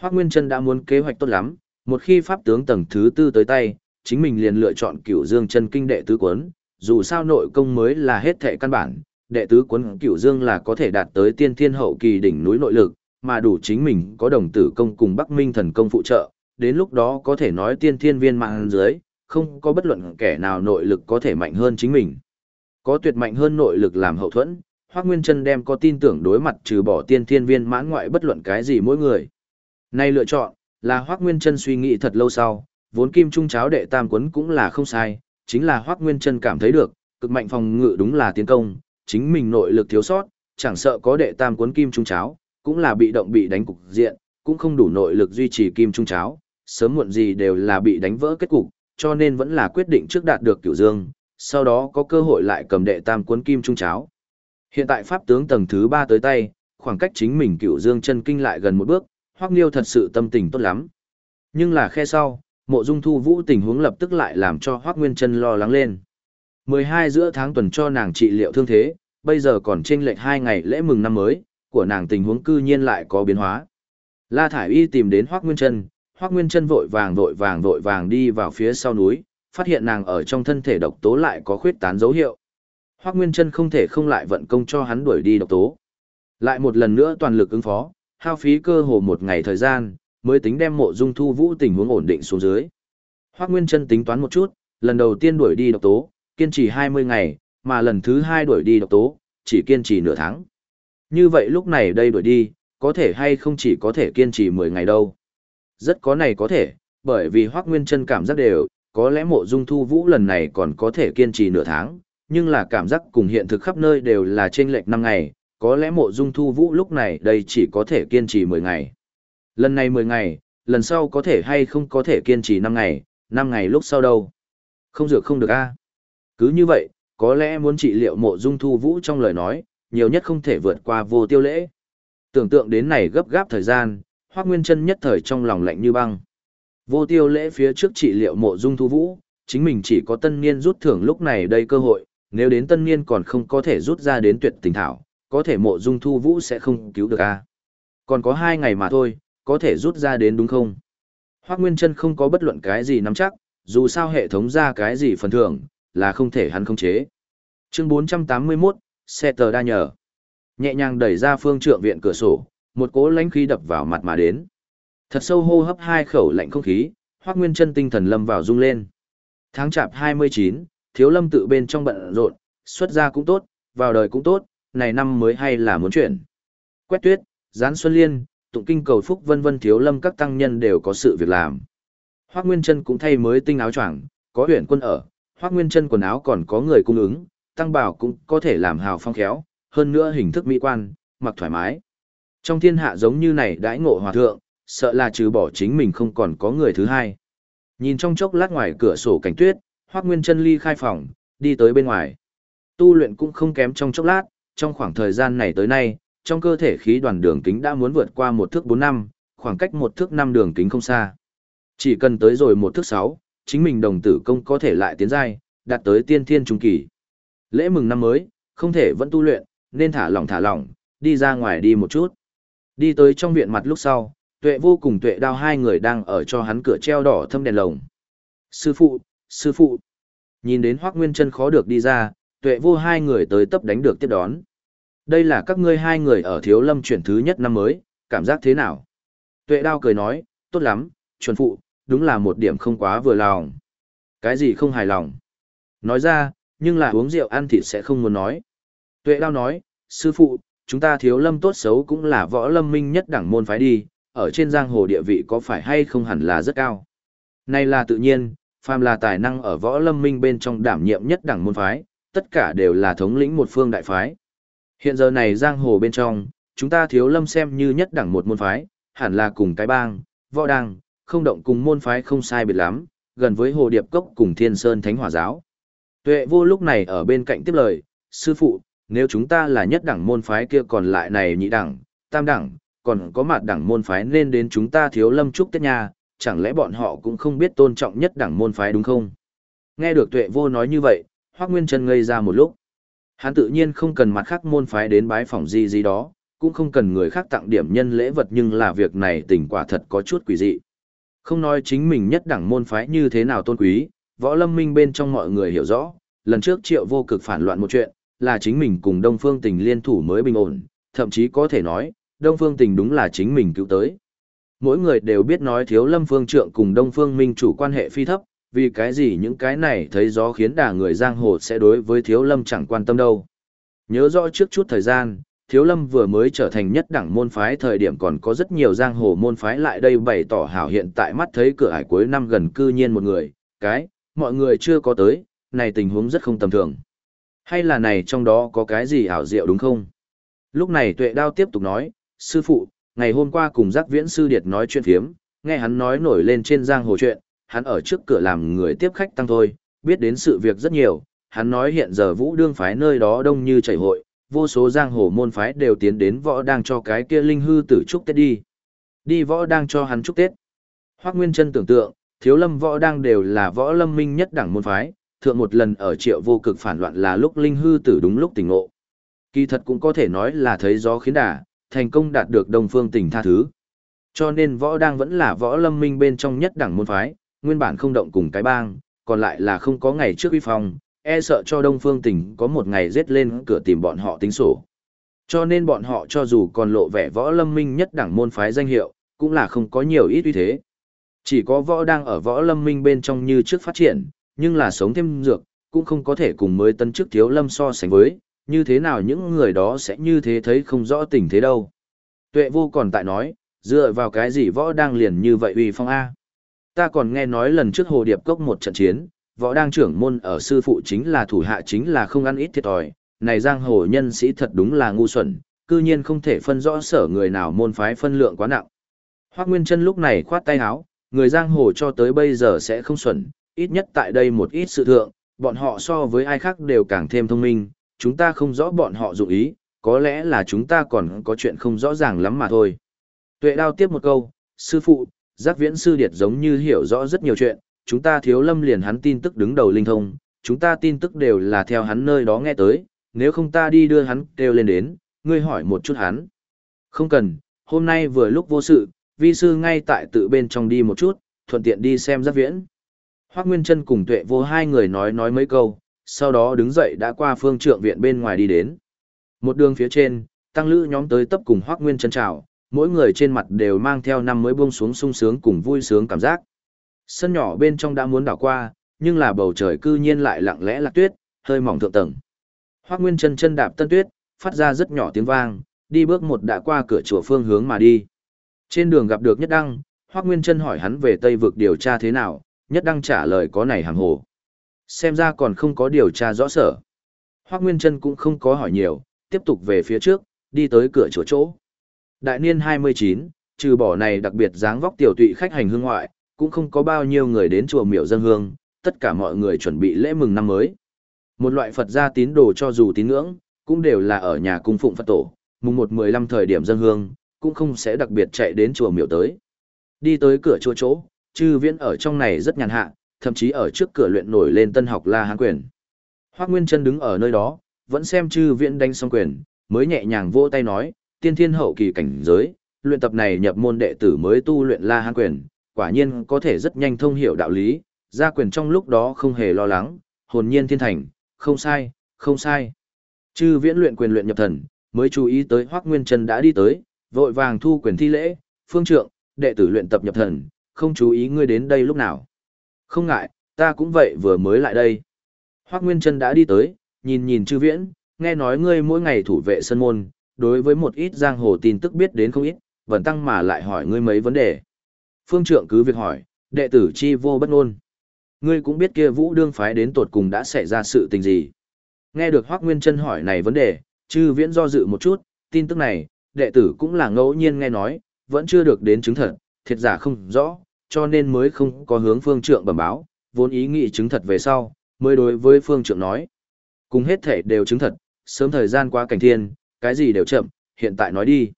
Hoác Nguyên Trân đã muốn kế hoạch tốt lắm, một khi pháp tướng tầng thứ tư tới tay, chính mình liền lựa chọn cửu dương chân kinh đệ tứ quấn, dù sao nội công mới là hết thệ căn bản, đệ tứ quấn cửu dương là có thể đạt tới tiên thiên hậu kỳ đỉnh núi nội lực, mà đủ chính mình có đồng tử công cùng Bắc Minh thần công phụ trợ, đến lúc đó có thể nói tiên thiên viên mạng dưới, không có bất luận kẻ nào nội lực có thể mạnh hơn chính mình. Có tuyệt mạnh hơn nội lực làm hậu thuẫn, Hoắc Nguyên Chân đem có tin tưởng đối mặt trừ bỏ tiên thiên viên mãn ngoại bất luận cái gì mỗi người. Nay lựa chọn, là Hoắc Nguyên Chân suy nghĩ thật lâu sau, vốn kim trung cháo đệ tam quấn cũng là không sai, chính là Hoắc Nguyên Chân cảm thấy được, cực mạnh phòng ngự đúng là tiến công, chính mình nội lực thiếu sót, chẳng sợ có đệ tam quấn kim trung cháo, cũng là bị động bị đánh cục diện, cũng không đủ nội lực duy trì kim trung cháo, sớm muộn gì đều là bị đánh vỡ kết cục, cho nên vẫn là quyết định trước đạt được cửu dương, sau đó có cơ hội lại cầm đệ tam cuốn kim trung cháo. Hiện tại pháp tướng tầng thứ 3 tới tay, khoảng cách chính mình cửu dương chân kinh lại gần một bước, Hoắc Niêu thật sự tâm tình tốt lắm. Nhưng là khe sau, Mộ Dung Thu Vũ tình huống lập tức lại làm cho Hoắc Nguyên Chân lo lắng lên. 12 giữa tháng tuần cho nàng trị liệu thương thế, bây giờ còn chênh lệch 2 ngày lễ mừng năm mới, của nàng tình huống cư nhiên lại có biến hóa. La Thải Y tìm đến Hoắc Nguyên Trân, Hoắc Nguyên Chân vội vàng vội vàng vội vàng đi vào phía sau núi, phát hiện nàng ở trong thân thể độc tố lại có khuyết tán dấu hiệu. Hoắc Nguyên Chân không thể không lại vận công cho hắn đuổi đi độc tố. Lại một lần nữa toàn lực ứng phó, hao phí cơ hồ một ngày thời gian, mới tính đem Mộ Dung Thu Vũ tình huống ổn định xuống dưới. Hoắc Nguyên Chân tính toán một chút, lần đầu tiên đuổi đi độc tố, kiên trì 20 ngày, mà lần thứ hai đuổi đi độc tố, chỉ kiên trì nửa tháng. Như vậy lúc này đây đuổi đi, có thể hay không chỉ có thể kiên trì 10 ngày đâu. Rất có này có thể, bởi vì Hoác Nguyên chân cảm giác đều, có lẽ mộ dung thu vũ lần này còn có thể kiên trì nửa tháng, nhưng là cảm giác cùng hiện thực khắp nơi đều là trên lệch 5 ngày, có lẽ mộ dung thu vũ lúc này đây chỉ có thể kiên trì 10 ngày. Lần này 10 ngày, lần sau có thể hay không có thể kiên trì 5 ngày, 5 ngày lúc sau đâu. Không dược không được a Cứ như vậy, có lẽ muốn trị liệu mộ dung thu vũ trong lời nói, nhiều nhất không thể vượt qua vô tiêu lễ. Tưởng tượng đến này gấp gáp thời gian, Hoác Nguyên Trân nhất thời trong lòng lạnh như băng. Vô tiêu lễ phía trước trị liệu mộ dung thu vũ, chính mình chỉ có tân niên rút thưởng lúc này đây cơ hội, nếu đến tân niên còn không có thể rút ra đến tuyệt tình thảo, có thể mộ dung thu vũ sẽ không cứu được a Còn có hai ngày mà thôi, có thể rút ra đến đúng không? Hoác Nguyên Trân không có bất luận cái gì nắm chắc, dù sao hệ thống ra cái gì phần thưởng, là không thể hắn không chế. Chương 481, xe tờ đa nhờ. Nhẹ nhàng đẩy ra phương trượng viện cửa sổ, một cỗ lãnh khí đập vào mặt mà đến. Thật sâu hô hấp hai khẩu lạnh không khí, Hoắc Nguyên Chân tinh thần lâm vào rung lên. Tháng chạp 29, Thiếu Lâm tự bên trong bận rộn, xuất gia cũng tốt, vào đời cũng tốt, này năm mới hay là muốn chuyển. Quét tuyết, gián xuân liên, tụng kinh cầu phúc vân vân Thiếu Lâm các tăng nhân đều có sự việc làm. Hoắc Nguyên Chân cũng thay mới tinh áo choàng, có huyện quân ở, Hoắc Nguyên Chân quần áo còn có người cung ứng, tăng bảo cũng có thể làm hào phong khéo, hơn nữa hình thức mỹ quan, mặc thoải mái. Trong thiên hạ giống như này đãi ngộ hòa thượng, sợ là trừ bỏ chính mình không còn có người thứ hai. Nhìn trong chốc lát ngoài cửa sổ cảnh tuyết, Hoắc Nguyên Chân ly khai phòng, đi tới bên ngoài. Tu luyện cũng không kém trong chốc lát, trong khoảng thời gian này tới nay, trong cơ thể khí đoàn đường kính đã muốn vượt qua một thước bốn năm, khoảng cách một thước năm đường kính không xa. Chỉ cần tới rồi một thước sáu, chính mình đồng tử công có thể lại tiến giai, đạt tới tiên thiên trung kỳ. Lễ mừng năm mới, không thể vẫn tu luyện, nên thả lỏng thả lỏng, đi ra ngoài đi một chút. Đi tới trong viện mặt lúc sau, tuệ vô cùng tuệ đao hai người đang ở cho hắn cửa treo đỏ thâm đèn lồng. Sư phụ, sư phụ. Nhìn đến Hoác Nguyên chân khó được đi ra, tuệ vô hai người tới tấp đánh được tiếp đón. Đây là các ngươi hai người ở thiếu lâm chuyển thứ nhất năm mới, cảm giác thế nào? Tuệ đao cười nói, tốt lắm, chuẩn phụ, đúng là một điểm không quá vừa lòng. Cái gì không hài lòng? Nói ra, nhưng là uống rượu ăn thịt sẽ không muốn nói. Tuệ đao nói, sư phụ, chúng ta thiếu lâm tốt xấu cũng là võ lâm minh nhất đẳng môn phái đi, ở trên giang hồ địa vị có phải hay không hẳn là rất cao. Này là tự nhiên, phàm là tài năng ở võ lâm minh bên trong đảm nhiệm nhất đẳng môn phái, tất cả đều là thống lĩnh một phương đại phái. Hiện giờ này giang hồ bên trong, chúng ta thiếu lâm xem như nhất đẳng một môn phái, hẳn là cùng cái bang, võ đăng, không động cùng môn phái không sai biệt lắm, gần với hồ điệp cốc cùng thiên sơn thánh hỏa giáo. Tuệ vô lúc này ở bên cạnh tiếp lời, sư phụ, nếu chúng ta là nhất đẳng môn phái kia còn lại này nhị đẳng, tam đẳng, còn có mặt đẳng môn phái nên đến chúng ta thiếu lâm trúc tết nha, chẳng lẽ bọn họ cũng không biết tôn trọng nhất đẳng môn phái đúng không? Nghe được tuệ vô nói như vậy, Hoác Nguyên Trân ngây ra một lúc. Hắn tự nhiên không cần mặt khác môn phái đến bái phỏng gì gì đó, cũng không cần người khác tặng điểm nhân lễ vật nhưng là việc này tình quả thật có chút quỷ dị. Không nói chính mình nhất đẳng môn phái như thế nào tôn quý, võ lâm minh bên trong mọi người hiểu rõ, lần trước triệu vô cực phản loạn một chuyện, là chính mình cùng Đông Phương Tình liên thủ mới bình ổn, thậm chí có thể nói, Đông Phương Tình đúng là chính mình cứu tới. Mỗi người đều biết nói thiếu lâm phương trượng cùng Đông Phương Minh chủ quan hệ phi thấp, vì cái gì những cái này thấy gió khiến đà người giang hồ sẽ đối với thiếu lâm chẳng quan tâm đâu. Nhớ rõ trước chút thời gian, thiếu lâm vừa mới trở thành nhất đẳng môn phái thời điểm còn có rất nhiều giang hồ môn phái lại đây bày tỏ hảo hiện tại mắt thấy cửa ải cuối năm gần cư nhiên một người, cái, mọi người chưa có tới, này tình huống rất không tầm thường. Hay là này trong đó có cái gì ảo diệu đúng không? Lúc này tuệ đao tiếp tục nói, sư phụ, ngày hôm qua cùng giác viễn sư điệt nói chuyện phiếm, nghe hắn nói nổi lên trên giang hồ chuyện, hắn ở trước cửa làm người tiếp khách tăng thôi, biết đến sự việc rất nhiều, hắn nói hiện giờ vũ đương phái nơi đó đông như chảy hội, vô số giang hồ môn phái đều tiến đến võ đang cho cái kia linh hư tử chúc Tết đi. Đi võ đang cho hắn chúc Tết. Hoác Nguyên chân tưởng tượng, thiếu lâm võ đang đều là võ lâm minh nhất đẳng môn phái, thượng một lần ở triệu vô cực phản loạn là lúc linh hư tử đúng lúc tỉnh ngộ. Kỳ thật cũng có thể nói là thấy gió khiến đà, thành công đạt được đồng phương tỉnh tha thứ. Cho nên võ đang vẫn là võ lâm minh bên trong nhất đẳng môn phái, nguyên bản không động cùng cái bang, còn lại là không có ngày trước uy phong, e sợ cho Đông Phương Tỉnh có một ngày giết lên cửa tìm bọn họ tính sổ. Cho nên bọn họ cho dù còn lộ vẻ võ lâm minh nhất đẳng môn phái danh hiệu, cũng là không có nhiều ít uy thế. Chỉ có võ đang ở võ lâm minh bên trong như trước phát triển, nhưng là sống thêm dược, cũng không có thể cùng mới tân chức thiếu lâm so sánh với, như thế nào những người đó sẽ như thế thấy không rõ tình thế đâu. Tuệ vô còn tại nói, dựa vào cái gì võ đang liền như vậy uy phong A. Ta còn nghe nói lần trước Hồ Điệp Cốc một trận chiến, võ đang trưởng môn ở sư phụ chính là thủ hạ chính là không ăn ít thiệt thòi, này giang hồ nhân sĩ thật đúng là ngu xuẩn, cư nhiên không thể phân rõ sở người nào môn phái phân lượng quá nặng. Hoác Nguyên Trân lúc này khoát tay áo, người giang hồ cho tới bây giờ sẽ không xuẩn, ít nhất tại đây một ít sự thượng, bọn họ so với ai khác đều càng thêm thông minh, chúng ta không rõ bọn họ dụng ý, có lẽ là chúng ta còn có chuyện không rõ ràng lắm mà thôi. Tuệ đao tiếp một câu, sư phụ, giác viễn sư điệt giống như hiểu rõ rất nhiều chuyện, chúng ta thiếu lâm liền hắn tin tức đứng đầu linh thông, chúng ta tin tức đều là theo hắn nơi đó nghe tới, nếu không ta đi đưa hắn kêu lên đến, ngươi hỏi một chút hắn. Không cần, hôm nay vừa lúc vô sự, vi sư ngay tại tự bên trong đi một chút, thuận tiện đi xem giác viễn. Hoác Nguyên Trân cùng tuệ vô hai người nói nói mấy câu, sau đó đứng dậy đã qua phương trượng viện bên ngoài đi đến. Một đường phía trên, tăng lữ nhóm tới tấp cùng Hoác Nguyên Trân chào, mỗi người trên mặt đều mang theo năm mới buông xuống sung sướng cùng vui sướng cảm giác. Sân nhỏ bên trong đã muốn đảo qua, nhưng là bầu trời cư nhiên lại lặng lẽ lạc tuyết, hơi mỏng thượng tầng. Hoắc Nguyên Trân chân đạp tân tuyết, phát ra rất nhỏ tiếng vang, đi bước một đã qua cửa chùa phương hướng mà đi. Trên đường gặp được Nhất Đăng, Hoắc Nguyên Trân hỏi hắn về Tây vực điều tra thế nào, Nhất Đăng trả lời có này hàng hồ. Xem ra còn không có điều tra rõ sở. Hoắc Nguyên Trân cũng không có hỏi nhiều, tiếp tục về phía trước, đi tới cửa chùa chỗ. Đại niên 29, trừ bỏ này đặc biệt dáng vóc tiểu tụy khách hành hương ngoại, cũng không có bao nhiêu người đến chùa miểu dân hương, tất cả mọi người chuẩn bị lễ mừng năm mới. Một loại Phật gia tín đồ cho dù tín ngưỡng, cũng đều là ở nhà cung phụng Phật tổ, mùng 1 15 thời điểm dân hương, cũng không sẽ đặc biệt chạy đến chùa miểu tới. Đi tới cửa chùa chỗ, chư viễn ở trong này rất nhàn hạ, thậm chí ở trước cửa luyện nổi lên tân học La Hán quyền. Hoắc Nguyên Chân đứng ở nơi đó, vẫn xem chư viễn đánh xong quyền, mới nhẹ nhàng vỗ tay nói, tiên thiên hậu kỳ cảnh giới, luyện tập này nhập môn đệ tử mới tu luyện La Hán quyền, quả nhiên có thể rất nhanh thông hiểu đạo lý, gia quyền trong lúc đó không hề lo lắng, hồn nhiên thiên thành, không sai, không sai. Chư viễn luyện quyền luyện nhập thần, mới chú ý tới Hoắc Nguyên Trân đã đi tới, vội vàng thu quyền thi lễ, phương trượng, đệ tử luyện tập nhập thần, không chú ý ngươi đến đây lúc nào. Không ngại, ta cũng vậy vừa mới lại đây. Hoắc Nguyên Trân đã đi tới, nhìn nhìn chư viễn, nghe nói ngươi mỗi ngày thủ vệ sân môn, đối với một ít giang hồ tin tức biết đến không ít, vẫn tăng mà lại hỏi ngươi mấy vấn đề phương trượng cứ việc hỏi, đệ tử chi vô bất ngôn. Ngươi cũng biết kia vũ đương phái đến tột cùng đã xảy ra sự tình gì. Nghe được Hoác Nguyên Trân hỏi này vấn đề, chư viễn do dự một chút, tin tức này, đệ tử cũng là ngẫu nhiên nghe nói, vẫn chưa được đến chứng thật, thiệt giả không rõ, cho nên mới không có hướng phương trượng bẩm báo, vốn ý nghĩ chứng thật về sau, mới đối với phương trượng nói. Cùng hết thể đều chứng thật, sớm thời gian qua cảnh thiên, cái gì đều chậm, hiện tại nói đi.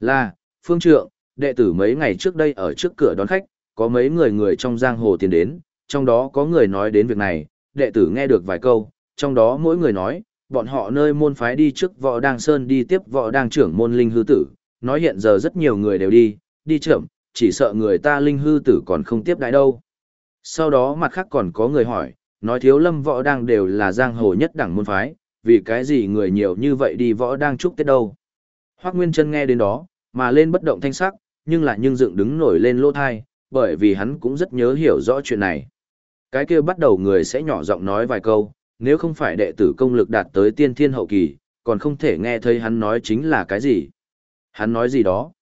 Là, phương trượng, đệ tử mấy ngày trước đây ở trước cửa đón khách, có mấy người người trong giang hồ tiến đến, trong đó có người nói đến việc này, đệ tử nghe được vài câu, trong đó mỗi người nói, bọn họ nơi môn phái đi trước võ Đang sơn đi tiếp võ Đang trưởng môn linh hư tử, nói hiện giờ rất nhiều người đều đi, đi chậm, chỉ sợ người ta linh hư tử còn không tiếp đại đâu. Sau đó mặt khác còn có người hỏi, nói thiếu lâm võ đang đều là giang hồ nhất đẳng môn phái, vì cái gì người nhiều như vậy đi võ đang chúc tết đâu. Hoác Nguyên chân nghe đến đó, mà lên bất động thanh sắc, nhưng là nhưng dựng đứng nổi lên lỗ thai, bởi vì hắn cũng rất nhớ hiểu rõ chuyện này. Cái kia bắt đầu người sẽ nhỏ giọng nói vài câu, nếu không phải đệ tử công lực đạt tới tiên thiên hậu kỳ, còn không thể nghe thấy hắn nói chính là cái gì. Hắn nói gì đó?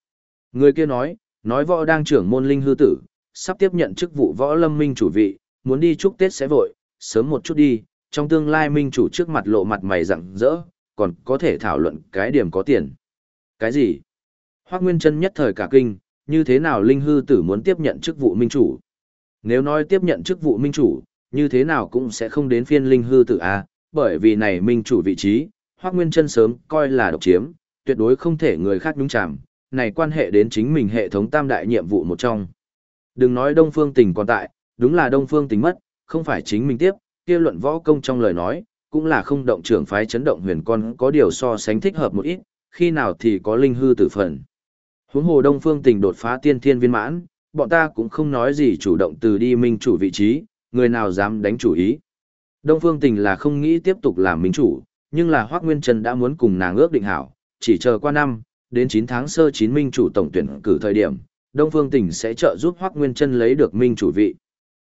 Người kia nói, nói võ đang trưởng môn linh hư tử, sắp tiếp nhận chức vụ võ lâm minh chủ vị, muốn đi chúc Tết sẽ vội, sớm một chút đi, trong tương lai minh chủ trước mặt lộ mặt mày rặng rỡ, còn có thể thảo luận cái điểm có tiền. Cái gì? Hoác Nguyên Trân nhất thời cả kinh, như thế nào linh hư tử muốn tiếp nhận chức vụ minh chủ? Nếu nói tiếp nhận chức vụ minh chủ, như thế nào cũng sẽ không đến phiên linh hư tử A, bởi vì này minh chủ vị trí, Hoác Nguyên Trân sớm coi là độc chiếm, tuyệt đối không thể người khác nhúng chạm, này quan hệ đến chính mình hệ thống tam đại nhiệm vụ một trong. Đừng nói Đông Phương Tình còn tại, đúng là Đông Phương Tình mất, không phải chính mình tiếp, kia luận võ công trong lời nói, cũng là không động trưởng phái chấn động huyền con có điều so sánh thích hợp một ít, khi nào thì có linh hư tử phần. Huống hồ Đông Phương Tình đột phá tiên thiên viên mãn, bọn ta cũng không nói gì chủ động từ đi minh chủ vị trí, người nào dám đánh chủ ý. Đông Phương Tình là không nghĩ tiếp tục làm minh chủ, nhưng là Hoắc Nguyên Trần đã muốn cùng nàng ước định hảo, chỉ chờ qua năm, đến 9 tháng sơ 9 minh chủ tổng tuyển cử thời điểm, Đông Phương Tỉnh sẽ trợ giúp Hoắc Nguyên Chân lấy được minh chủ vị.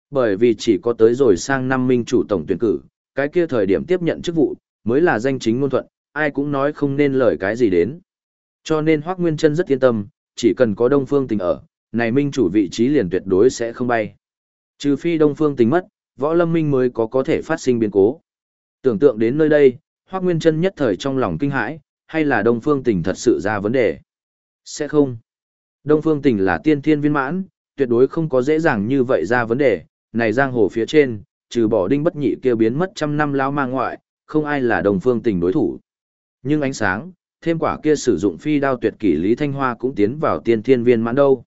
Bởi vì chỉ có tới rồi sang năm minh chủ tổng tuyển cử, cái kia thời điểm tiếp nhận chức vụ, mới là danh chính ngôn thuận, ai cũng nói không nên lời cái gì đến. Cho nên Hoắc Nguyên Chân rất yên tâm, chỉ cần có Đông Phương Tỉnh ở, này minh chủ vị trí liền tuyệt đối sẽ không bay. Trừ phi Đông Phương Tỉnh mất, Võ Lâm Minh mới có có thể phát sinh biến cố. Tưởng tượng đến nơi đây, Hoắc Nguyên Chân nhất thời trong lòng kinh hãi, hay là Đông Phương Tỉnh thật sự ra vấn đề? Sẽ không. Đông Phương Tỉnh là tiên thiên viên mãn, tuyệt đối không có dễ dàng như vậy ra vấn đề, này giang hồ phía trên, trừ bỏ đinh bất nhị kêu biến mất trăm năm lao mang ngoại, không ai là Đông Phương Tỉnh đối thủ. Nhưng ánh sáng, thêm quả kia sử dụng phi đao tuyệt kỷ Lý Thanh Hoa cũng tiến vào tiên thiên viên mãn đâu.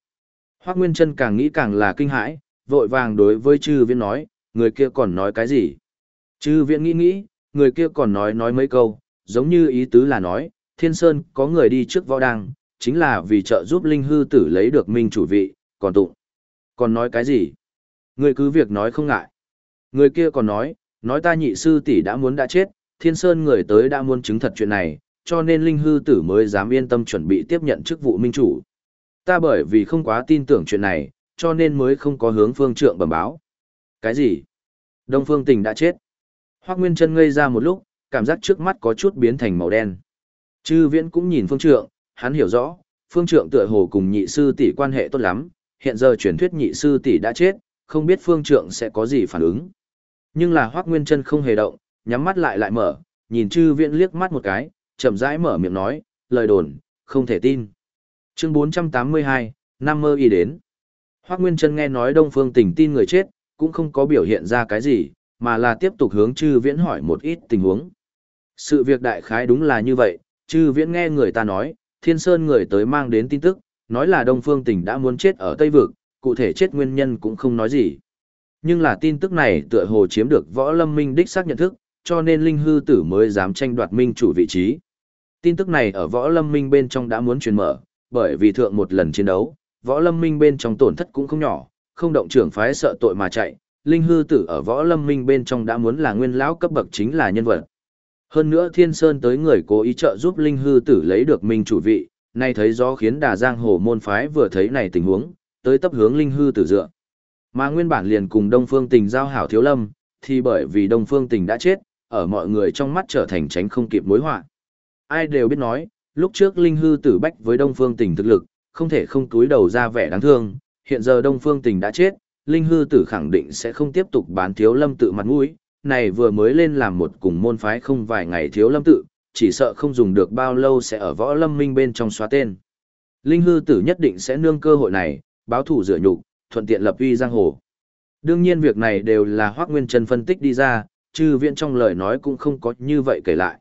Hoác Nguyên Trân càng nghĩ càng là kinh hãi, vội vàng đối với chư viễn nói, người kia còn nói cái gì? Chư viễn nghĩ nghĩ, người kia còn nói nói mấy câu, giống như ý tứ là nói, Thiên Sơn có người đi trước võ đăng, chính là vì trợ giúp Linh Hư tử lấy được minh chủ vị, còn tụng. Còn nói cái gì? Người cứ việc nói không ngại. Người kia còn nói, nói ta nhị sư tỷ đã muốn đã chết, Thiên Sơn người tới đã muốn chứng thật chuyện này, cho nên Linh Hư tử mới dám yên tâm chuẩn bị tiếp nhận chức vụ minh chủ. Ta bởi vì không quá tin tưởng chuyện này, cho nên mới không có hướng phương trượng bẩm báo. Cái gì? Đông Phương Tình đã chết. hoắc Nguyên chân ngây ra một lúc, cảm giác trước mắt có chút biến thành màu đen. Chư viễn cũng nhìn phương trượng, hắn hiểu rõ, phương trượng tựa hồ cùng nhị sư tỷ quan hệ tốt lắm, hiện giờ truyền thuyết nhị sư tỷ đã chết, không biết phương trượng sẽ có gì phản ứng. Nhưng là Hoác Nguyên chân không hề động, nhắm mắt lại lại mở, nhìn chư viễn liếc mắt một cái, chậm rãi mở miệng nói, lời đồn, không thể tin. Chương 482, Nam mơ y đến. Hoác Nguyên chân nghe nói Đông Phương Tỉnh tin người chết, cũng không có biểu hiện ra cái gì, mà là tiếp tục hướng chư viễn hỏi một ít tình huống. Sự việc đại khái đúng là như vậy, chư viễn nghe người ta nói, thiên sơn người tới mang đến tin tức, nói là Đông Phương Tỉnh đã muốn chết ở Tây Vực, cụ thể chết nguyên nhân cũng không nói gì. Nhưng là tin tức này tựa hồ chiếm được võ lâm minh đích xác nhận thức, cho nên Linh Hư Tử mới dám tranh đoạt minh chủ vị trí. Tin tức này ở võ lâm minh bên trong đã muốn truyền mở, bởi vì thượng một lần chiến đấu, võ lâm minh bên trong tổn thất cũng không nhỏ, không động trưởng phái sợ tội mà chạy, Linh Hư Tử ở võ lâm minh bên trong đã muốn là nguyên lão cấp bậc chính là nhân vật. Hơn nữa Thiên Sơn tới người cố ý trợ giúp Linh Hư Tử lấy được minh chủ vị, nay thấy do khiến đà giang hồ môn phái vừa thấy này tình huống, tới tấp hướng Linh Hư Tử dựa. Mà nguyên bản liền cùng Đông Phương Tình giao hảo thiếu lâm, thì bởi vì Đông Phương Tình đã chết, ở mọi người trong mắt trở thành tránh không kịp mối họa. Ai đều biết nói, lúc trước Linh Hư Tử bách với Đông Phương Tình thực lực, không thể không túi đầu ra vẻ đáng thương, hiện giờ Đông Phương Tình đã chết, Linh Hư Tử khẳng định sẽ không tiếp tục bán thiếu lâm tự mặt mũi, này vừa mới lên làm một cùng môn phái không vài ngày thiếu lâm tự, chỉ sợ không dùng được bao lâu sẽ ở võ lâm minh bên trong xóa tên. Linh hư tử nhất định sẽ nương cơ hội này, báo thủ rửa nhục, thuận tiện lập uy giang hồ. Đương nhiên việc này đều là Hoác Nguyên Trần phân tích đi ra, chư viện trong lời nói cũng không có như vậy kể lại.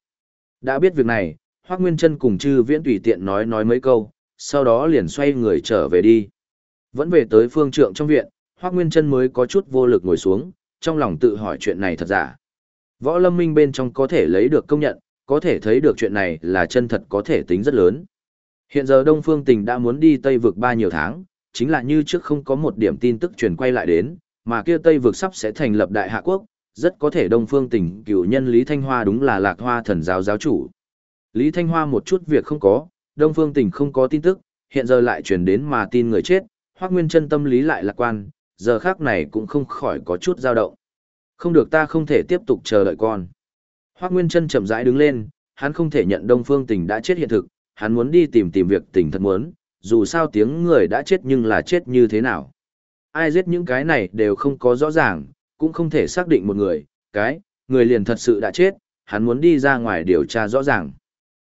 Đã biết việc này, Hoác Nguyên Trân cùng chư viễn tùy tiện nói nói mấy câu, sau đó liền xoay người trở về đi. Vẫn về tới phương trượng trong viện, Hoác Nguyên Trân mới có chút vô lực ngồi xuống, trong lòng tự hỏi chuyện này thật giả. Võ lâm minh bên trong có thể lấy được công nhận, có thể thấy được chuyện này là chân thật có thể tính rất lớn. Hiện giờ Đông Phương Tình đã muốn đi Tây vực ba nhiều tháng, chính là như trước không có một điểm tin tức truyền quay lại đến, mà kia Tây vực sắp sẽ thành lập đại hạ quốc, rất có thể Đông Phương Tình cựu nhân Lý Thanh Hoa đúng là lạc hoa thần giáo giáo chủ. Lý Thanh Hoa một chút việc không có, Đông Phương Tình không có tin tức, hiện giờ lại truyền đến mà tin người chết, Hoắc Nguyên Chân tâm lý lại lạc quan, giờ khác này cũng không khỏi có chút dao động. Không được ta không thể tiếp tục chờ đợi con. Hoác Nguyên Trân chậm rãi đứng lên, hắn không thể nhận Đông Phương Tình đã chết hiện thực, hắn muốn đi tìm tìm việc tình thật muốn, dù sao tiếng người đã chết nhưng là chết như thế nào. Ai giết những cái này đều không có rõ ràng, cũng không thể xác định một người, cái, người liền thật sự đã chết, hắn muốn đi ra ngoài điều tra rõ ràng.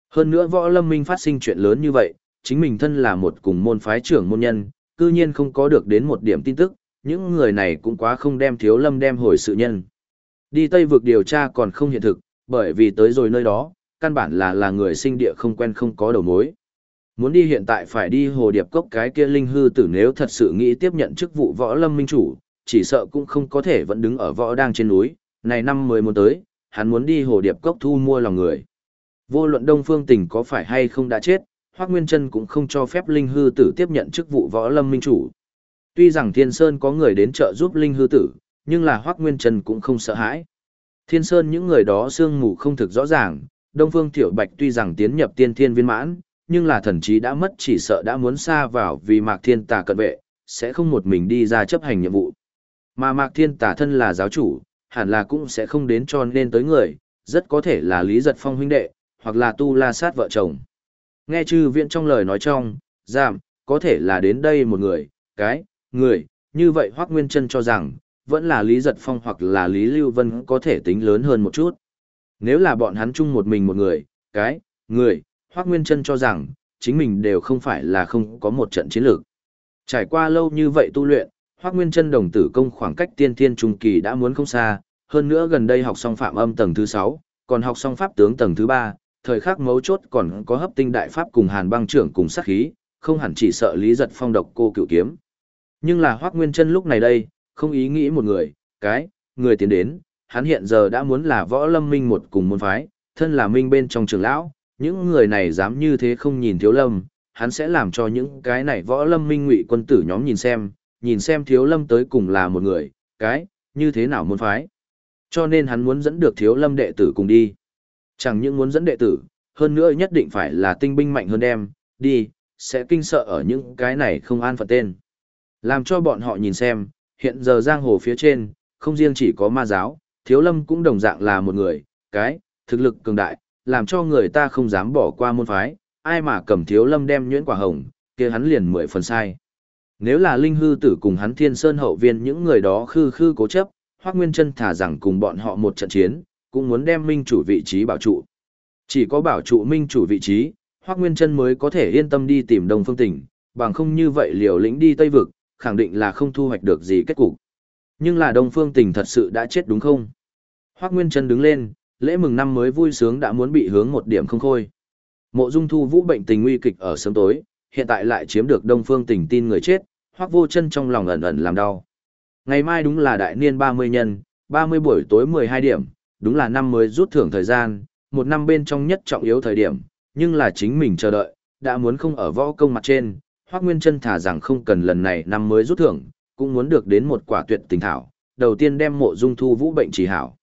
Hơn nữa võ lâm minh phát sinh chuyện lớn như vậy, chính mình thân là một cùng môn phái trưởng môn nhân, cư nhiên không có được đến một điểm tin tức, những người này cũng quá không đem thiếu lâm đem hồi sự nhân. Đi Tây vực điều tra còn không hiện thực, bởi vì tới rồi nơi đó, căn bản là là người sinh địa không quen không có đầu mối. Muốn đi hiện tại phải đi hồ điệp cốc cái kia linh hư tử nếu thật sự nghĩ tiếp nhận chức vụ võ lâm minh chủ, chỉ sợ cũng không có thể vẫn đứng ở võ đang trên núi, này năm mới muốn tới, hắn muốn đi hồ điệp cốc thu mua lòng người. Vô luận Đông Phương Tình có phải hay không đã chết, Hoắc Nguyên Chân cũng không cho phép Linh Hư Tử tiếp nhận chức vụ võ lâm minh chủ. Tuy rằng Thiên Sơn có người đến trợ giúp Linh Hư Tử, nhưng là Hoắc Nguyên Trần cũng không sợ hãi. Thiên Sơn những người đó sương mù không thực rõ ràng, Đông Phương Tiểu Bạch tuy rằng tiến nhập tiên thiên viên mãn, nhưng là thần trí đã mất chỉ sợ đã muốn xa vào vì Mạc Thiên Tà cận vệ, sẽ không một mình đi ra chấp hành nhiệm vụ. Mà Mạc Thiên Tà thân là giáo chủ, hẳn là cũng sẽ không đến cho nên tới người, rất có thể là Lý Giật Phong huynh đệ, hoặc là Tu La Sát vợ chồng. Nghe chư viện trong lời nói trong, giảm, có thể là đến đây một người, cái, người, như vậy Hoác Nguyên Trân cho rằng, vẫn là Lý Giật Phong hoặc là Lý Lưu Vân có thể tính lớn hơn một chút. Nếu là bọn hắn chung một mình một người, cái, người, Hoác Nguyên Trân cho rằng, chính mình đều không phải là không có một trận chiến lược. Trải qua lâu như vậy tu luyện, Hoác Nguyên Trân đồng tử công khoảng cách tiên thiên trung kỳ đã muốn không xa, hơn nữa gần đây học xong phạm âm tầng thứ 6, còn học xong pháp tướng tầng thứ 3, thời khắc mấu chốt còn có hấp tinh đại pháp cùng Hàn Băng trưởng cùng sát khí, không hẳn chỉ sợ Lý Giật Phong độc cô cựu kiếm. Nhưng là Hoác Nguyên Trân lúc này đây, không ý nghĩ một người, cái, người tiến đến, hắn hiện giờ đã muốn là võ lâm minh một cùng môn phái, thân là minh bên trong trường lão, những người này dám như thế không nhìn thiếu lâm, hắn sẽ làm cho những cái này võ lâm minh ngụy quân tử nhóm nhìn xem, nhìn xem thiếu lâm tới cùng là một người, cái, như thế nào môn phái. Cho nên hắn muốn dẫn được thiếu lâm đệ tử cùng đi. Chẳng những muốn dẫn đệ tử, hơn nữa nhất định phải là tinh binh mạnh hơn em, đi, sẽ kinh sợ ở những cái này không an phận tên. Làm cho bọn họ nhìn xem, hiện giờ giang hồ phía trên, không riêng chỉ có ma giáo, thiếu lâm cũng đồng dạng là một người, cái, thực lực cường đại, làm cho người ta không dám bỏ qua môn phái, ai mà cầm thiếu lâm đem nhuyễn quả hồng, kia hắn liền mười phần sai. Nếu là linh hư tử cùng hắn thiên sơn hậu viên những người đó khư khư cố chấp, hoác nguyên chân thả rằng cùng bọn họ một trận chiến, cũng muốn đem minh chủ vị trí bảo trụ. Chỉ có bảo trụ minh chủ vị trí, hoác nguyên chân mới có thể yên tâm đi tìm đồng phương tỉnh, bằng không như vậy liều lĩnh đi Tây Vực, khẳng định là không thu hoạch được gì kết cục. Nhưng là Đông Phương Tình thật sự đã chết đúng không? Hoắc Nguyên Trân đứng lên, lễ mừng năm mới vui sướng đã muốn bị hướng một điểm không khôi. Mộ Dung Thu Vũ bệnh tình nguy kịch ở sớm tối, hiện tại lại chiếm được Đông Phương Tình tin người chết, Hoắc Vô Chân trong lòng ẩn ẩn làm đau. Ngày mai đúng là đại niên 30 nhân, 30 buổi tối 12 điểm, đúng là năm mới rút thưởng thời gian, một năm bên trong nhất trọng yếu thời điểm, nhưng là chính mình chờ đợi, đã muốn không ở võ công mặt trên, Hoác Nguyên Trân thả rằng không cần lần này năm mới rút thưởng, cũng muốn được đến một quả tuyệt tình thảo, đầu tiên đem mộ dung thu vũ bệnh chỉ hảo.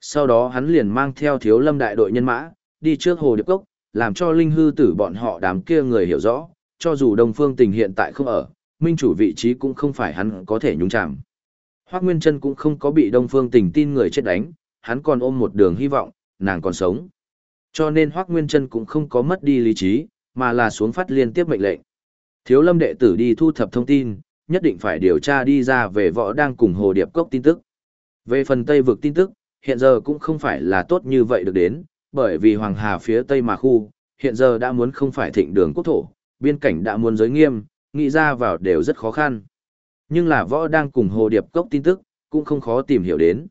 Sau đó hắn liền mang theo thiếu lâm đại đội nhân mã, đi trước hồ điệp cốc, làm cho linh hư tử bọn họ đám kia người hiểu rõ, cho dù đồng phương tình hiện tại không ở, minh chủ vị trí cũng không phải hắn có thể nhúng chạm. Hoác Nguyên Trân cũng không có bị Đông Phương Tình tin người chết đánh, hắn còn ôm một đường hy vọng, nàng còn sống. Cho nên Hoác Nguyên Trân cũng không có mất đi lý trí, mà là xuống phát liên tiếp mệnh lệnh. Thiếu lâm đệ tử đi thu thập thông tin, nhất định phải điều tra đi ra về võ đang cùng hồ điệp cốc tin tức. Về phần Tây vực tin tức, hiện giờ cũng không phải là tốt như vậy được đến, bởi vì Hoàng Hà phía Tây mà khu, hiện giờ đã muốn không phải thịnh đường quốc thổ, biên cảnh đã muốn giới nghiêm, nghĩ ra vào đều rất khó khăn. Nhưng là võ đang cùng hồ điệp cốc tin tức, cũng không khó tìm hiểu đến.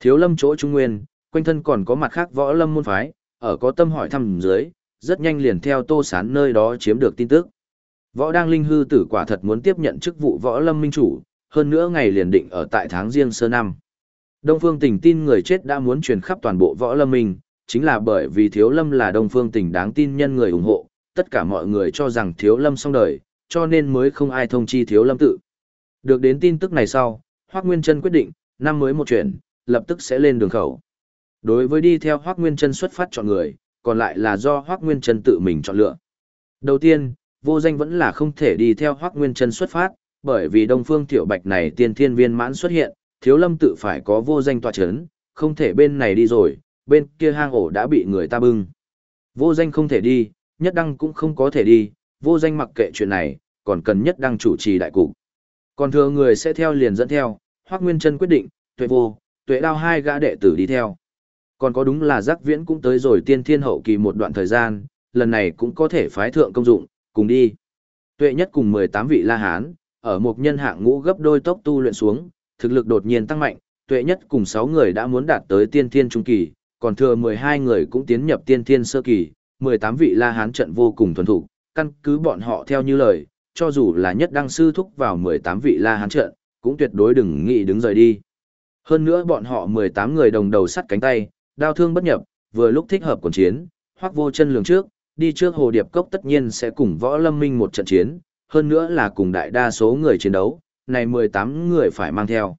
Thiếu lâm chỗ trung nguyên, quanh thân còn có mặt khác võ lâm môn phái, ở có tâm hỏi thăm dưới, rất nhanh liền theo tô sán nơi đó chiếm được tin tức. Võ Đang Linh hư tử quả thật muốn tiếp nhận chức vụ võ lâm minh chủ, hơn nữa ngày liền định ở tại tháng riêng sơ năm. Đông Phương Tỉnh tin người chết đã muốn truyền khắp toàn bộ võ lâm minh, chính là bởi vì Thiếu Lâm là Đông Phương Tỉnh đáng tin nhân người ủng hộ, tất cả mọi người cho rằng Thiếu Lâm xong đời, cho nên mới không ai thông chi Thiếu Lâm tự. Được đến tin tức này sau, Hoắc Nguyên Trân quyết định, năm mới một chuyện, lập tức sẽ lên đường khẩu. Đối với đi theo Hoắc Nguyên Trân xuất phát chọn người, còn lại là do Hoắc Nguyên Trân tự mình chọn lựa. Đầu tiên, vô danh vẫn là không thể đi theo hoác Nguyên chân xuất phát, bởi vì Đông Phương Tiểu Bạch này tiên thiên viên mãn xuất hiện, Thiếu Lâm tự phải có vô danh tọa chấn, không thể bên này đi rồi, bên kia hang ổ đã bị người ta bưng. Vô danh không thể đi, nhất đăng cũng không có thể đi, vô danh mặc kệ chuyện này, còn cần nhất đăng chủ trì đại cục. Còn thừa người sẽ theo liền dẫn theo, Hoắc Nguyên Chân quyết định, tuệ vô, tuệ đao hai gã đệ tử đi theo. Còn có đúng là giác viễn cũng tới rồi tiên thiên hậu kỳ một đoạn thời gian, lần này cũng có thể phái thượng công dụng, cùng đi. Tuệ nhất cùng 18 vị La Hán, ở một nhân hạng ngũ gấp đôi tốc tu luyện xuống, thực lực đột nhiên tăng mạnh, tuệ nhất cùng 6 người đã muốn đạt tới tiên thiên trung kỳ, còn thừa 12 người cũng tiến nhập tiên thiên sơ kỳ, 18 vị La Hán trận vô cùng thuần thủ, căn cứ bọn họ theo như lời, cho dù là nhất đăng sư thúc vào 18 vị La Hán trận, cũng tuyệt đối đừng nghĩ đứng rời đi. Hơn nữa bọn họ 18 người đồng đầu sắt cánh tay, đao thương bất nhập, vừa lúc thích hợp quần chiến, hoặc vô chân lường trước, đi trước hồ điệp cốc tất nhiên sẽ cùng võ lâm minh một trận chiến, hơn nữa là cùng đại đa số người chiến đấu, này 18 người phải mang theo.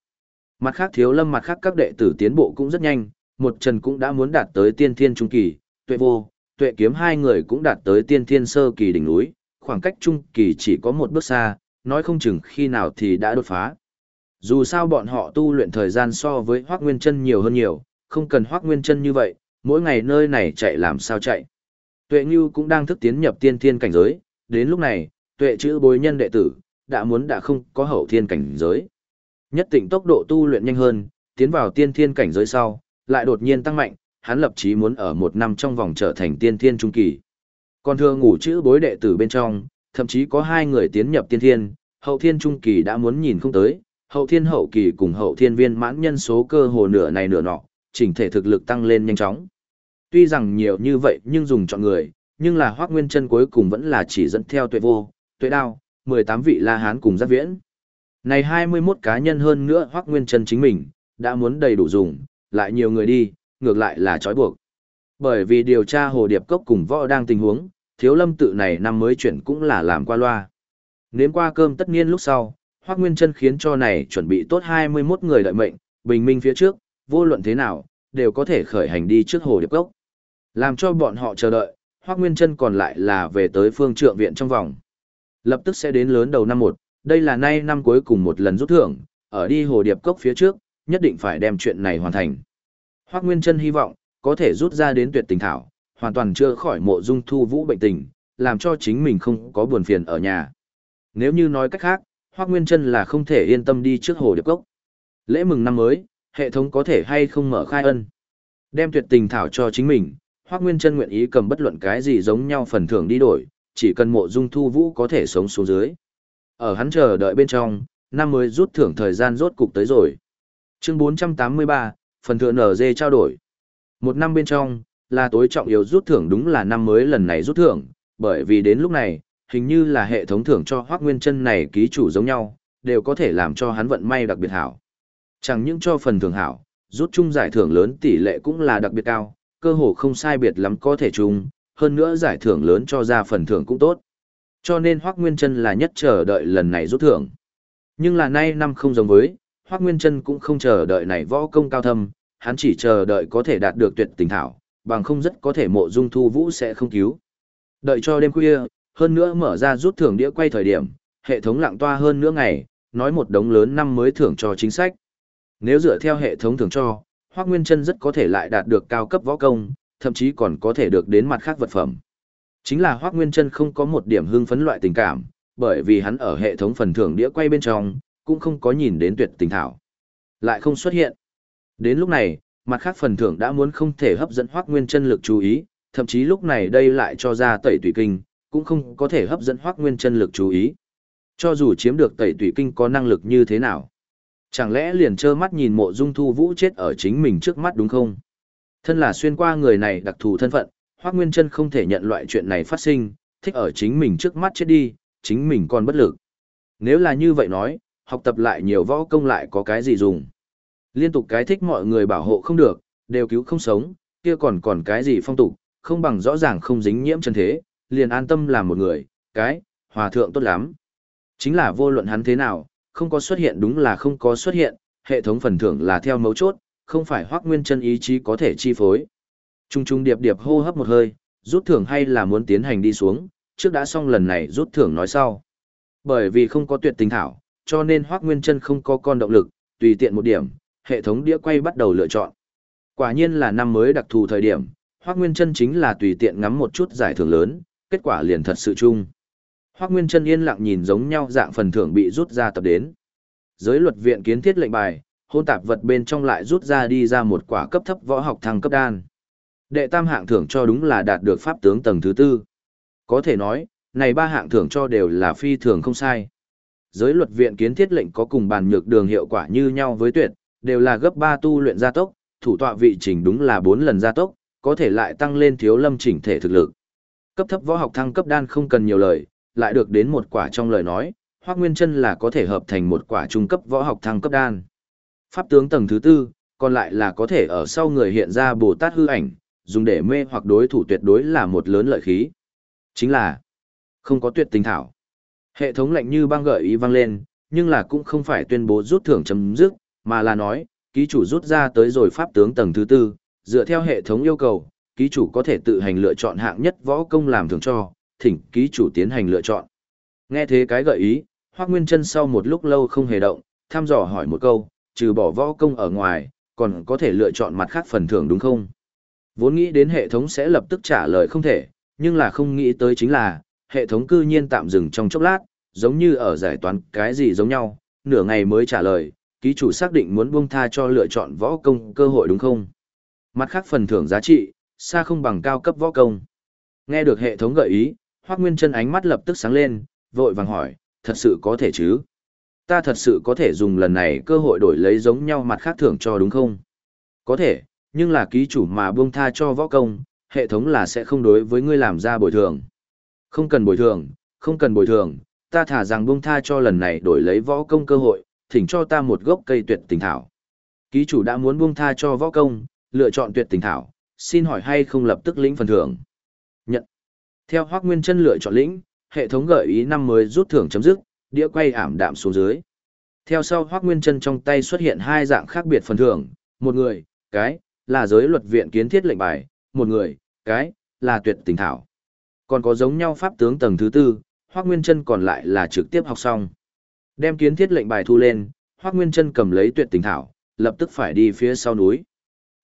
Mặt khác thiếu lâm mặt khác các đệ tử tiến bộ cũng rất nhanh, một trần cũng đã muốn đạt tới tiên thiên trung kỳ, tuệ vô, tuệ kiếm hai người cũng đạt tới tiên thiên sơ kỳ đỉnh núi, khoảng cách trung kỳ chỉ có một bước xa, nói không chừng khi nào thì đã đột phá. Dù sao bọn họ tu luyện thời gian so với Hoác Nguyên Trân nhiều hơn nhiều, không cần Hoác Nguyên Trân như vậy, mỗi ngày nơi này chạy làm sao chạy. Tuệ Như cũng đang thức tiến nhập tiên thiên cảnh giới, đến lúc này, tuệ chữ bối nhân đệ tử, đã muốn đã không có hậu thiên cảnh giới. Nhất tỉnh tốc độ tu luyện nhanh hơn, tiến vào tiên thiên cảnh giới sau, lại đột nhiên tăng mạnh, hắn lập chí muốn ở một năm trong vòng trở thành tiên thiên trung kỳ. Còn thường ngủ chữ bối đệ tử bên trong, thậm chí có hai người tiến nhập tiên thiên, hậu thiên trung kỳ đã muốn nhìn không tới, hậu thiên hậu kỳ cùng hậu thiên viên mãn nhân số cơ hồ nửa này nửa nọ, chỉnh thể thực lực tăng lên nhanh chóng. Tuy rằng nhiều như vậy nhưng dùng chọn người, nhưng là Hoắc Nguyên Chân cuối cùng vẫn là chỉ dẫn theo Tuệ Vô, Tuệ Đao, 18 vị La Hán cùng Giác Viễn. Này 21 cá nhân hơn nữa Hoắc Nguyên Chân chính mình, đã muốn đầy đủ dùng, lại nhiều người đi, ngược lại là trói buộc. Bởi vì điều tra Hồ Điệp Cốc cùng võ đang tình huống, thiếu lâm tự này năm mới chuyển cũng là làm qua loa. Nếm qua cơm tất nhiên lúc sau, Hoắc Nguyên Chân khiến cho này chuẩn bị tốt 21 người đợi mệnh, bình minh phía trước, vô luận thế nào, đều có thể khởi hành đi trước Hồ Điệp Cốc. Làm cho bọn họ chờ đợi, Hoắc Nguyên Trân còn lại là về tới phương trượng viện trong vòng. Lập tức sẽ đến lớn đầu năm một, đây là nay năm cuối cùng một lần rút thưởng, ở đi Hồ Điệp Cốc phía trước, nhất định phải đem chuyện này hoàn thành. Hoắc Nguyên Trân hy vọng có thể rút ra đến tuyệt tình thảo, hoàn toàn chưa khỏi mộ dung thu vũ bệnh tình, làm cho chính mình không có buồn phiền ở nhà. Nếu như nói cách khác, Hoác Nguyên Trân là không thể yên tâm đi trước hồ điệp cốc. Lễ mừng năm mới, hệ thống có thể hay không mở khai ân. Đem tuyệt tình thảo cho chính mình, Hoắc Nguyên Trân nguyện ý cầm bất luận cái gì giống nhau phần thưởng đi đổi, chỉ cần mộ dung thu vũ có thể sống xuống dưới. Ở hắn chờ đợi bên trong, năm mới rút thưởng thời gian rốt cục tới rồi. Chương 483, phần thưởng NG trao đổi. Một năm bên trong, là tối trọng yếu rút thưởng đúng là năm mới lần này rút thưởng, bởi vì đến lúc này, hình như là hệ thống thưởng cho Hoắc Nguyên Trân này ký chủ giống nhau, đều có thể làm cho hắn vận may đặc biệt hảo. Chẳng những cho phần thưởng hảo, rút chung giải thưởng lớn tỷ lệ cũng là đặc biệt cao, cơ hồ không sai biệt lắm có thể chung, hơn nữa giải thưởng lớn cho ra phần thưởng cũng tốt. Cho nên Hoác Nguyên Trân là nhất chờ đợi lần này rút thưởng. Nhưng là nay năm không giống với, Hoác Nguyên Trân cũng không chờ đợi này võ công cao thâm, hắn chỉ chờ đợi có thể đạt được tuyệt tình thảo, bằng không rất có thể mộ dung thu vũ sẽ không cứu. Đợi cho đêm khuya, hơn nữa mở ra rút thưởng đĩa quay thời điểm, hệ thống lặng toa hơn nữa ngày, nói một đống lớn năm mới thưởng cho chính sách. Nếu dựa theo hệ thống thưởng cho, Hoắc Nguyên Chân rất có thể lại đạt được cao cấp võ công, thậm chí còn có thể được đến mặt khác vật phẩm. Chính là Hoắc Nguyên Chân không có một điểm hưng phấn loại tình cảm, bởi vì hắn ở hệ thống phần thưởng đĩa quay bên trong, cũng không có nhìn đến tuyệt tình thảo. Lại không xuất hiện. Đến lúc này, mặt khác phần thưởng đã muốn không thể hấp dẫn Hoắc Nguyên Chân lực chú ý, thậm chí lúc này đây lại cho ra tẩy tùy kinh, cũng không có thể hấp dẫn Hoắc Nguyên Chân lực chú ý. Cho dù chiếm được tẩy tùy kinh có năng lực như thế nào, chẳng lẽ liền trơ mắt nhìn Mộ Dung Thu Vũ chết ở chính mình trước mắt đúng không? Thân là xuyên qua người này đặc thù thân phận, Hoắc Nguyên Chân không thể nhận loại chuyện này phát sinh, thích ở chính mình trước mắt chết đi, chính mình còn bất lực. Nếu là như vậy nói, học tập lại nhiều võ công lại có cái gì dùng. Liên tục cái thích mọi người bảo hộ không được, đều cứu không sống, kia còn còn cái gì phong tục, không bằng rõ ràng không dính nhiễm chân thế, liền an tâm làm một người, cái, hòa thượng tốt lắm. Chính là vô luận hắn thế nào, không có xuất hiện đúng là không có xuất hiện, hệ thống phần thưởng là theo mấu chốt, không phải hoác nguyên chân ý chí có thể chi phối. Trung trung điệp điệp hô hấp một hơi, rút thưởng hay là muốn tiến hành đi xuống, trước đã xong lần này rút thưởng nói sau. Bởi vì không có tuyệt tình thảo, cho nên hoác nguyên chân không có con động lực, tùy tiện một điểm, hệ thống đĩa quay bắt đầu lựa chọn. Quả nhiên là năm mới đặc thù thời điểm, hoác nguyên chân chính là tùy tiện ngắm một chút giải thưởng lớn, kết quả liền thật sự chung. Hoác Nguyên Trân yên lặng nhìn giống nhau dạng phần thưởng bị rút ra tập đến. Giới luật viện kiến thiết lệnh bài, hôn tạp vật bên trong lại rút ra đi ra một quả cấp thấp võ học thăng cấp đan. Đệ tam hạng thưởng cho đúng là đạt được pháp tướng tầng thứ tư. Có thể nói, này ba hạng thưởng cho đều là phi thường không sai. Giới luật viện kiến thiết lệnh có cùng bàn nhược đường hiệu quả như nhau với tuyệt, đều là gấp 3 tu luyện gia tốc, thủ tọa vị trình đúng là 4 lần gia tốc, có thể lại tăng lên thiếu lâm chỉnh thể thực lực. Cấp thấp võ học thăng cấp đan không cần nhiều lời, lại được đến một quả trong lời nói, Hoắc Nguyên Chân là có thể hợp thành một quả trung cấp võ học thăng cấp đan. Pháp tướng tầng thứ tư, còn lại là có thể ở sau người hiện ra Bồ Tát hư ảnh, dùng để mê hoặc đối thủ tuyệt đối là một lớn lợi khí. Chính là không có tuyệt tình thảo. Hệ thống lệnh như băng gợi ý vang lên, nhưng là cũng không phải tuyên bố rút thưởng chấm dứt, mà là nói, ký chủ rút ra tới rồi pháp tướng tầng thứ tư, dựa theo hệ thống yêu cầu, ký chủ có thể tự hành lựa chọn hạng nhất võ công làm thưởng cho, thỉnh ký chủ tiến hành lựa chọn. Nghe thế cái gợi ý, Hoắc Nguyên Chân sau một lúc lâu không hề động, thăm dò hỏi một câu, trừ bỏ võ công ở ngoài, còn có thể lựa chọn mặt khác phần thưởng đúng không? Vốn nghĩ đến hệ thống sẽ lập tức trả lời không thể, nhưng là không nghĩ tới chính là, hệ thống cư nhiên tạm dừng trong chốc lát, giống như ở giải toán cái gì giống nhau, nửa ngày mới trả lời, ký chủ xác định muốn buông tha cho lựa chọn võ công cơ hội đúng không? Mặt khác phần thưởng giá trị, xa không bằng cao cấp võ công. Nghe được hệ thống gợi ý, Hoắc Nguyên Chân ánh mắt lập tức sáng lên, vội vàng hỏi, thật sự có thể chứ? Ta thật sự có thể dùng lần này cơ hội đổi lấy giống nhau mặt khác thưởng cho đúng không? Có thể, nhưng là ký chủ mà buông tha cho võ công, hệ thống là sẽ không đối với ngươi làm ra bồi thường. Không cần bồi thường, không cần bồi thường, ta thả rằng buông tha cho lần này đổi lấy võ công cơ hội, thỉnh cho ta một gốc cây tuyệt tình thảo. Ký chủ đã muốn buông tha cho võ công, lựa chọn tuyệt tình thảo, xin hỏi hay không lập tức lĩnh phần thưởng. Nhận. Theo Hoắc Nguyên Chân lựa chọn lĩnh, hệ thống gợi ý năm mới rút thưởng chấm dứt, đĩa quay ảm đạm xuống dưới. Theo sau Hoắc Nguyên Chân trong tay xuất hiện hai dạng khác biệt phần thưởng, một người, cái là giới luật viện kiến thiết lệnh bài, một người, cái là tuyệt tình thảo. Còn có giống nhau pháp tướng tầng thứ tư, Hoắc Nguyên Chân còn lại là trực tiếp học xong. Đem kiến thiết lệnh bài thu lên, Hoắc Nguyên Chân cầm lấy tuyệt tình thảo, lập tức phải đi phía sau núi.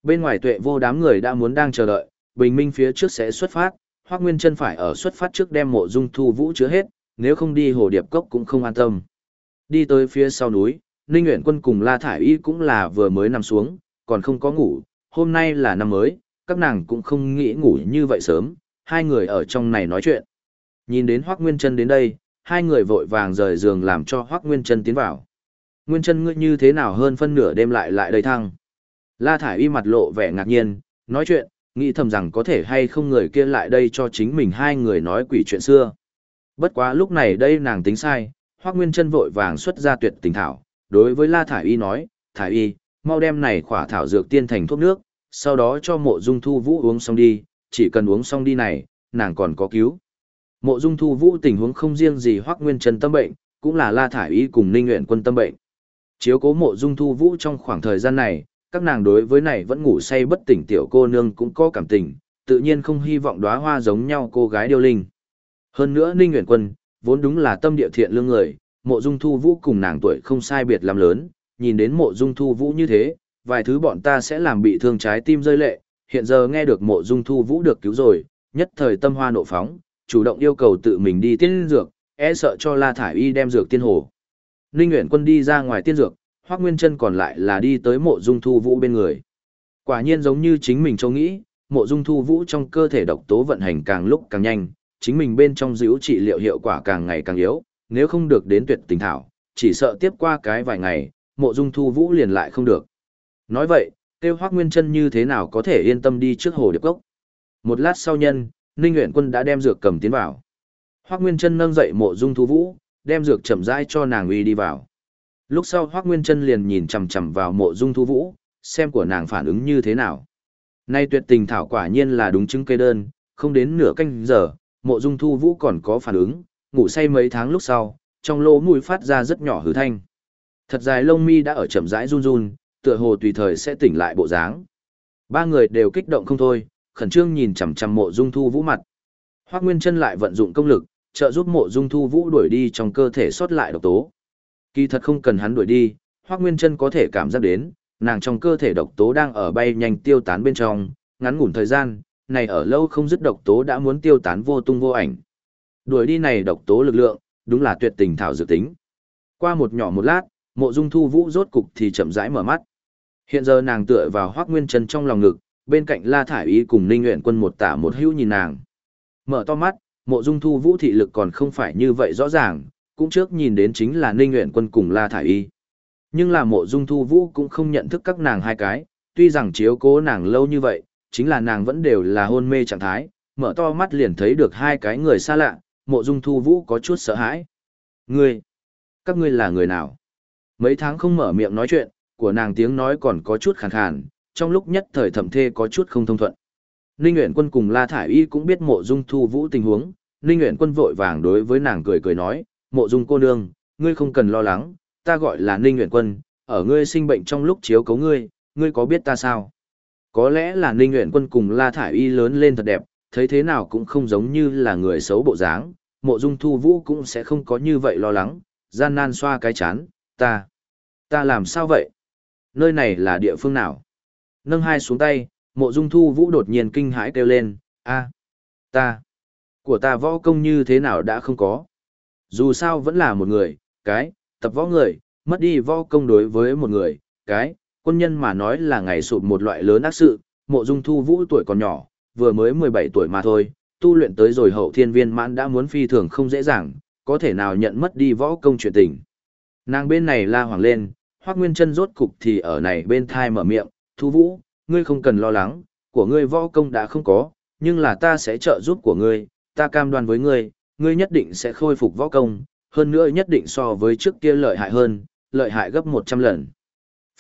Bên ngoài tuệ vô đám người đã muốn đang chờ đợi, bình minh phía trước sẽ xuất phát, Hoắc Nguyên Chân phải ở xuất phát trước đem mộ dung thu vũ chứa hết, nếu không đi hồ điệp cốc cũng không an tâm. Đi tới phía sau núi, Ninh Uyển Quân cùng La Thải Y cũng là vừa mới nằm xuống, còn không có ngủ, hôm nay là năm mới, các nàng cũng không nghĩ ngủ như vậy sớm, hai người ở trong này nói chuyện. Nhìn đến Hoắc Nguyên Chân đến đây, hai người vội vàng rời giường làm cho Hoắc Nguyên Chân tiến vào. Nguyên Chân ngươi như thế nào hơn phân nửa đêm lại lại đây thăng? La Thải Y mặt lộ vẻ ngạc nhiên, nói chuyện, nghĩ thầm rằng có thể hay không người kia lại đây cho chính mình hai người nói quỷ chuyện xưa. Bất quá lúc này đây nàng tính sai, Hoắc Nguyên Chân vội vàng xuất ra tuyệt tình thảo, đối với La Thải Y nói, Thải Y, mau đem này khỏa thảo dược tiên thành thuốc nước, sau đó cho mộ dung thu vũ uống xong đi, chỉ cần uống xong đi này, nàng còn có cứu. Mộ dung thu vũ tình huống không riêng gì Hoắc Nguyên Chân tâm bệnh, cũng là La Thải Y cùng Ninh Uyển quân tâm bệnh. Chiếu cố mộ dung thu vũ trong khoảng thời gian này, các nàng đối với này vẫn ngủ say bất tỉnh tiểu cô nương cũng có cảm tình, tự nhiên không hy vọng đóa hoa giống nhau cô gái điêu linh. Hơn nữa Ninh Nguyễn Quân, vốn đúng là tâm địa thiện lương người, mộ dung thu vũ cùng nàng tuổi không sai biệt làm lớn, nhìn đến mộ dung thu vũ như thế, vài thứ bọn ta sẽ làm bị thương trái tim rơi lệ, hiện giờ nghe được mộ dung thu vũ được cứu rồi, nhất thời tâm hoa nộ phóng, chủ động yêu cầu tự mình đi tiên dược, e sợ cho La Thải Y đem dược tiên hồ. Ninh Nguyễn Quân đi ra ngoài tiên dược, Hoác Nguyên Trân còn lại là đi tới mộ dung thu vũ bên người. Quả nhiên giống như chính mình châu nghĩ, mộ dung thu vũ trong cơ thể độc tố vận hành càng lúc càng nhanh, chính mình bên trong giữ trị liệu hiệu quả càng ngày càng yếu, nếu không được đến tuyệt tình thảo, chỉ sợ tiếp qua cái vài ngày, mộ dung thu vũ liền lại không được. Nói vậy, tiêu hoác nguyên chân như thế nào có thể yên tâm đi trước hồ điệp cốc. Một lát sau nhân, Ninh Nguyễn Quân đã đem dược cầm tiến vào. Hoắc Nguyên Chân nâng dậy Mộ Dung Thu Vũ, đem dược chậm rãi cho nàng uy đi vào. Lúc sau Hoắc Nguyên Chân liền nhìn chằm chằm vào Mộ Dung Thu Vũ, xem của nàng phản ứng như thế nào. Nay tuyệt tình thảo quả nhiên là đúng chứng cây đơn, không đến nửa canh giờ, Mộ Dung Thu Vũ còn có phản ứng, ngủ say mấy tháng lúc sau, trong lỗ mũi phát ra rất nhỏ hứ thanh. Thật dài lông mi đã ở chậm rãi run run, tựa hồ tùy thời sẽ tỉnh lại bộ dáng. Ba người đều kích động không thôi, khẩn trương nhìn chằm chằm Mộ Dung Thu Vũ mặt. Hoắc Nguyên Chân lại vận dụng công lực, trợ giúp Mộ Dung Thu Vũ đuổi đi trong cơ thể sót lại độc tố. Kỳ thật không cần hắn đuổi đi, Hoắc Nguyên Chân có thể cảm giác đến, nàng trong cơ thể độc tố đang ở bay nhanh tiêu tán bên trong, ngắn ngủn thời gian, này ở lâu không dứt độc tố đã muốn tiêu tán vô tung vô ảnh. Đuổi đi này độc tố lực lượng, đúng là tuyệt tình thảo dự tính. Qua một nhỏ một lát, Mộ Dung Thu Vũ rốt cục thì chậm rãi mở mắt. Hiện giờ nàng tựa vào Hoắc Nguyên Chân trong lòng ngực, bên cạnh La Thải Y cùng Ninh Uyển Quân một tả một hữu nhìn nàng. Mở to mắt, Mộ Dung Thu Vũ thị lực còn không phải như vậy rõ ràng, cũng trước nhìn đến chính là Ninh Uyển Quân cùng La Thải Y. Nhưng là Mộ Dung Thu Vũ cũng không nhận thức các nàng hai cái, tuy rằng chiếu cố nàng lâu như vậy, chính là nàng vẫn đều là hôn mê trạng thái, mở to mắt liền thấy được hai cái người xa lạ, Mộ Dung Thu Vũ có chút sợ hãi. Ngươi, các ngươi là người nào? Mấy tháng không mở miệng nói chuyện, của nàng tiếng nói còn có chút khàn khàn, trong lúc nhất thời thẩm thê có chút không thông thuận. Ninh Uyển Quân cùng La Thải Y cũng biết Mộ Dung Thu Vũ tình huống, Ninh Uyển Quân vội vàng đối với nàng cười cười nói, "Mộ Dung cô nương, ngươi không cần lo lắng, ta gọi là Ninh Uyển Quân, ở ngươi sinh bệnh trong lúc chiếu cố ngươi, ngươi có biết ta sao?" Có lẽ là Ninh Uyển Quân cùng La Thải Y lớn lên thật đẹp, thấy thế nào cũng không giống như là người xấu bộ dáng, Mộ Dung Thu Vũ cũng sẽ không có như vậy lo lắng, gian nan xoa cái chán, "Ta, ta làm sao vậy? Nơi này là địa phương nào?" Nâng hai xuống tay, Mộ Dung Thu Vũ đột nhiên kinh hãi kêu lên, a, ta, của ta võ công như thế nào đã không có. Dù sao vẫn là một người, cái, tập võ người, mất đi võ công đối với một người, cái, quân nhân mà nói là ngày sụp một loại lớn ác sự, Mộ Dung Thu Vũ tuổi còn nhỏ, vừa mới 17 tuổi mà thôi, tu luyện tới rồi hậu thiên viên mãn đã muốn phi thường không dễ dàng, có thể nào nhận mất đi võ công chuyện tình. Nàng bên này la hoàng lên, Hoắc Nguyên Chân rốt cục thì ở này bên thai mở miệng, "Thu Vũ, ngươi không cần lo lắng, của ngươi võ công đã không có, nhưng là ta sẽ trợ giúp của ngươi, ta cam đoan với ngươi, ngươi nhất định sẽ khôi phục võ công, hơn nữa nhất định so với trước kia lợi hại hơn, lợi hại gấp 100 lần.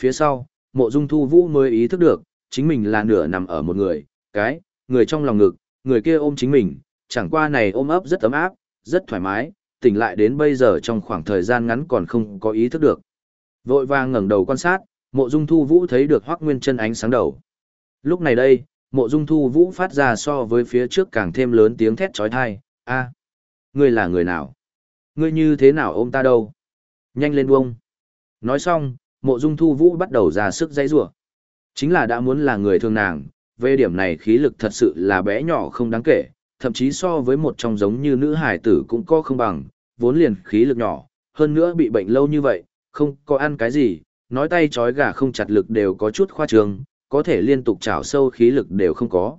Phía sau, mộ dung thu vũ mới ý thức được, chính mình là nửa nằm ở một người, cái, người trong lòng ngực, người kia ôm chính mình, chẳng qua này ôm ấp rất ấm áp, rất thoải mái, tỉnh lại đến bây giờ trong khoảng thời gian ngắn còn không có ý thức được. Vội vàng ngẩng đầu quan sát, Mộ Dung Thu Vũ thấy được Hoắc Nguyên Chân ánh sáng đầu. Lúc này đây, Mộ Dung Thu Vũ phát ra so với phía trước càng thêm lớn tiếng thét chói tai, "A, ngươi là người nào? Ngươi như thế nào ôm ta đâu? Nhanh lên buông." Nói xong, Mộ Dung Thu Vũ bắt đầu ra sức dãy giụa. Chính là đã muốn là người thương nàng, về điểm này khí lực thật sự là bé nhỏ không đáng kể, thậm chí so với một trong giống như nữ hải tử cũng có không bằng, vốn liền khí lực nhỏ, hơn nữa bị bệnh lâu như vậy, không có ăn cái gì, nói tay chói gà không chặt lực đều có chút khoa trương, có thể liên tục chảo sâu khí lực đều không có.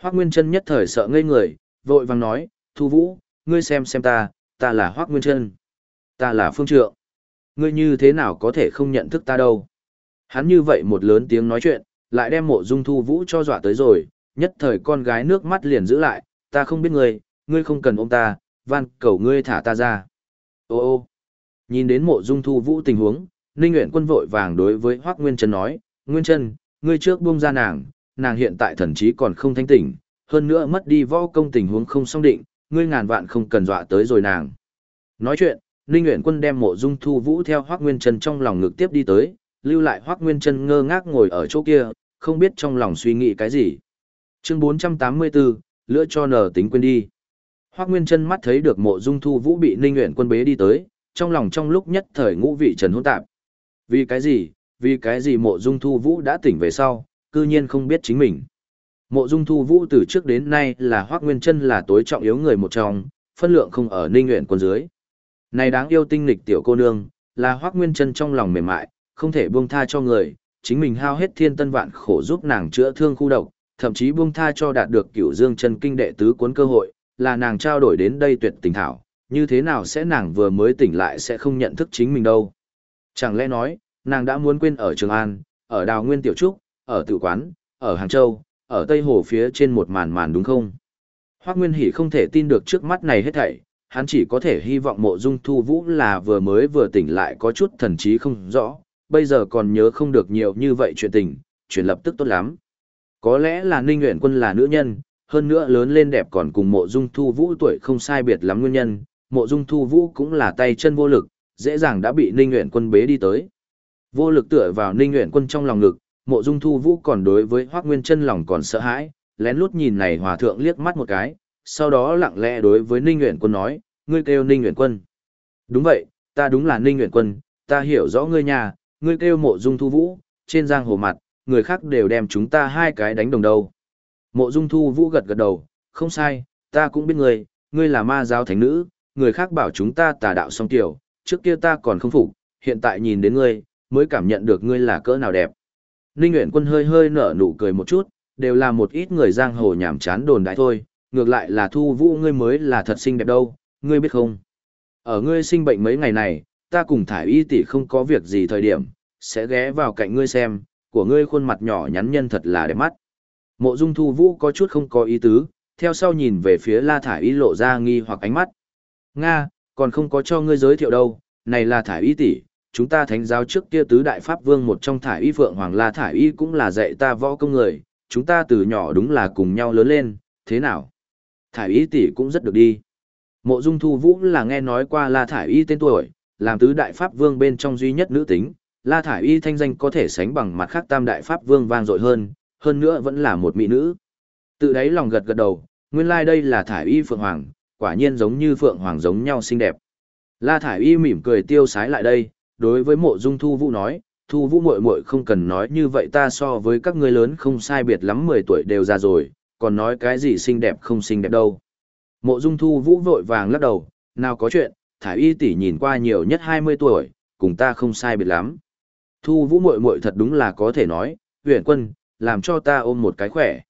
Hoác Nguyên Trân nhất thời sợ ngây người, vội vàng nói, Thu Vũ, ngươi xem xem ta, ta là Hoác Nguyên Trân. Ta là Phương Trượng. Ngươi như thế nào có thể không nhận thức ta đâu. Hắn như vậy một lớn tiếng nói chuyện, lại đem mộ dung Thu Vũ cho dọa tới rồi, nhất thời con gái nước mắt liền giữ lại, ta không biết ngươi, ngươi không cần ôm ta, van cầu ngươi thả ta ra. Ô ô, nhìn đến mộ dung Thu Vũ tình huống, Ninh Nguyễn Quân vội vàng đối với Hoắc Nguyên Trân nói, Nguyên Trân, ngươi trước buông ra nàng, nàng hiện tại thần trí còn không thanh tỉnh, hơn nữa mất đi võ công tình huống không song định, ngươi ngàn vạn không cần dọa tới rồi nàng. Nói chuyện, Ninh Nguyện Quân đem mộ dung thu vũ theo Hoắc Nguyên Trân trong lòng ngực tiếp đi tới, lưu lại Hoắc Nguyên Trân ngơ ngác ngồi ở chỗ kia, không biết trong lòng suy nghĩ cái gì. Chương 484, lựa cho nở tính quên đi. Hoắc Nguyên Trân mắt thấy được mộ dung thu vũ bị Ninh Nguyện Quân bế đi tới, trong lòng trong lúc nhất thời ngũ vị trần hỗn tạp, vì cái gì, vì cái gì mộ dung thu vũ đã tỉnh về sau, cư nhiên không biết chính mình. Mộ dung thu vũ từ trước đến nay là hoác nguyên chân là tối trọng yếu người một trong, phân lượng không ở ninh nguyện quân dưới. Này đáng yêu tinh lịch tiểu cô nương, là hoác nguyên chân trong lòng mềm mại, không thể buông tha cho người, chính mình hao hết thiên tân vạn khổ giúp nàng chữa thương khu độc, thậm chí buông tha cho đạt được cửu dương chân kinh đệ tứ cuốn cơ hội, là nàng trao đổi đến đây tuyệt tình thảo, như thế nào sẽ nàng vừa mới tỉnh lại sẽ không nhận thức chính mình đâu. Chẳng lẽ nói, nàng đã muốn quên ở Trường An, ở Đào Nguyên Tiểu Trúc, ở Tử Quán, ở Hàng Châu, ở Tây Hồ phía trên một màn màn đúng không? Hoác Nguyên Hỷ không thể tin được trước mắt này hết thảy, hắn chỉ có thể hy vọng mộ dung thu vũ là vừa mới vừa tỉnh lại có chút thần trí không rõ, bây giờ còn nhớ không được nhiều như vậy chuyện tình, chuyện lập tức tốt lắm. Có lẽ là Ninh Nguyễn Quân là nữ nhân, hơn nữa lớn lên đẹp còn cùng mộ dung thu vũ tuổi không sai biệt lắm nguyên nhân, mộ dung thu vũ cũng là tay chân vô lực, dễ dàng đã bị Ninh Nguyễn Quân bế đi tới. Vô lực tựa vào Ninh Nguyễn Quân trong lòng ngực, mộ dung thu vũ còn đối với Hoác Nguyên chân lòng còn sợ hãi, lén lút nhìn này hòa thượng liếc mắt một cái, sau đó lặng lẽ đối với Ninh nguyện Quân nói, ngươi kêu Ninh nguyện Quân. Đúng vậy, ta đúng là Ninh nguyện Quân, ta hiểu rõ ngươi nhà, ngươi kêu mộ dung thu vũ, trên giang hồ mặt, người khác đều đem chúng ta hai cái đánh đồng đầu. Mộ dung thu vũ gật gật đầu, không sai, ta cũng biết ngươi, ngươi là ma giáo thánh nữ, người khác bảo chúng ta tà đạo song tiểu, trước kia ta còn không phục, hiện tại nhìn đến ngươi, mới cảm nhận được ngươi là cỡ nào đẹp. Ninh Nguyễn Quân hơi hơi nở nụ cười một chút, đều là một ít người giang hồ nhảm chán đồn đại thôi, ngược lại là thu vũ ngươi mới là thật xinh đẹp đâu, ngươi biết không? Ở ngươi sinh bệnh mấy ngày này, ta cùng thải y tỷ không có việc gì thời điểm, sẽ ghé vào cạnh ngươi xem, của ngươi khuôn mặt nhỏ nhắn nhân thật là đẹp mắt. Mộ dung thu vũ có chút không có ý tứ, theo sau nhìn về phía la thải y lộ ra nghi hoặc ánh mắt. Nga, còn không có cho ngươi giới thiệu đâu, này là thải y tỷ, chúng ta thánh giáo trước kia tứ đại pháp vương một trong thải y phượng hoàng la thải y cũng là dạy ta võ công người, chúng ta từ nhỏ đúng là cùng nhau lớn lên, thế nào? Thải y tỷ cũng rất được đi. Mộ dung thu vũ là nghe nói qua la thải y tên tuổi, làm tứ đại pháp vương bên trong duy nhất nữ tính, la thải y thanh danh có thể sánh bằng mặt khác tam đại pháp vương vang dội hơn, hơn nữa vẫn là một mỹ nữ. Tự đáy lòng gật gật đầu, nguyên lai like đây là thải y phượng hoàng, quả nhiên giống như phượng hoàng giống nhau xinh đẹp. La thải y mỉm cười tiêu sái lại đây, đối với mộ dung thu vũ nói, thu vũ muội muội không cần nói như vậy ta so với các ngươi lớn không sai biệt lắm 10 tuổi đều già rồi, còn nói cái gì xinh đẹp không xinh đẹp đâu. Mộ dung thu vũ vội vàng lắc đầu, nào có chuyện, thải y tỷ nhìn qua nhiều nhất 20 tuổi, cùng ta không sai biệt lắm. Thu vũ muội muội thật đúng là có thể nói, huyền quân, làm cho ta ôm một cái khỏe.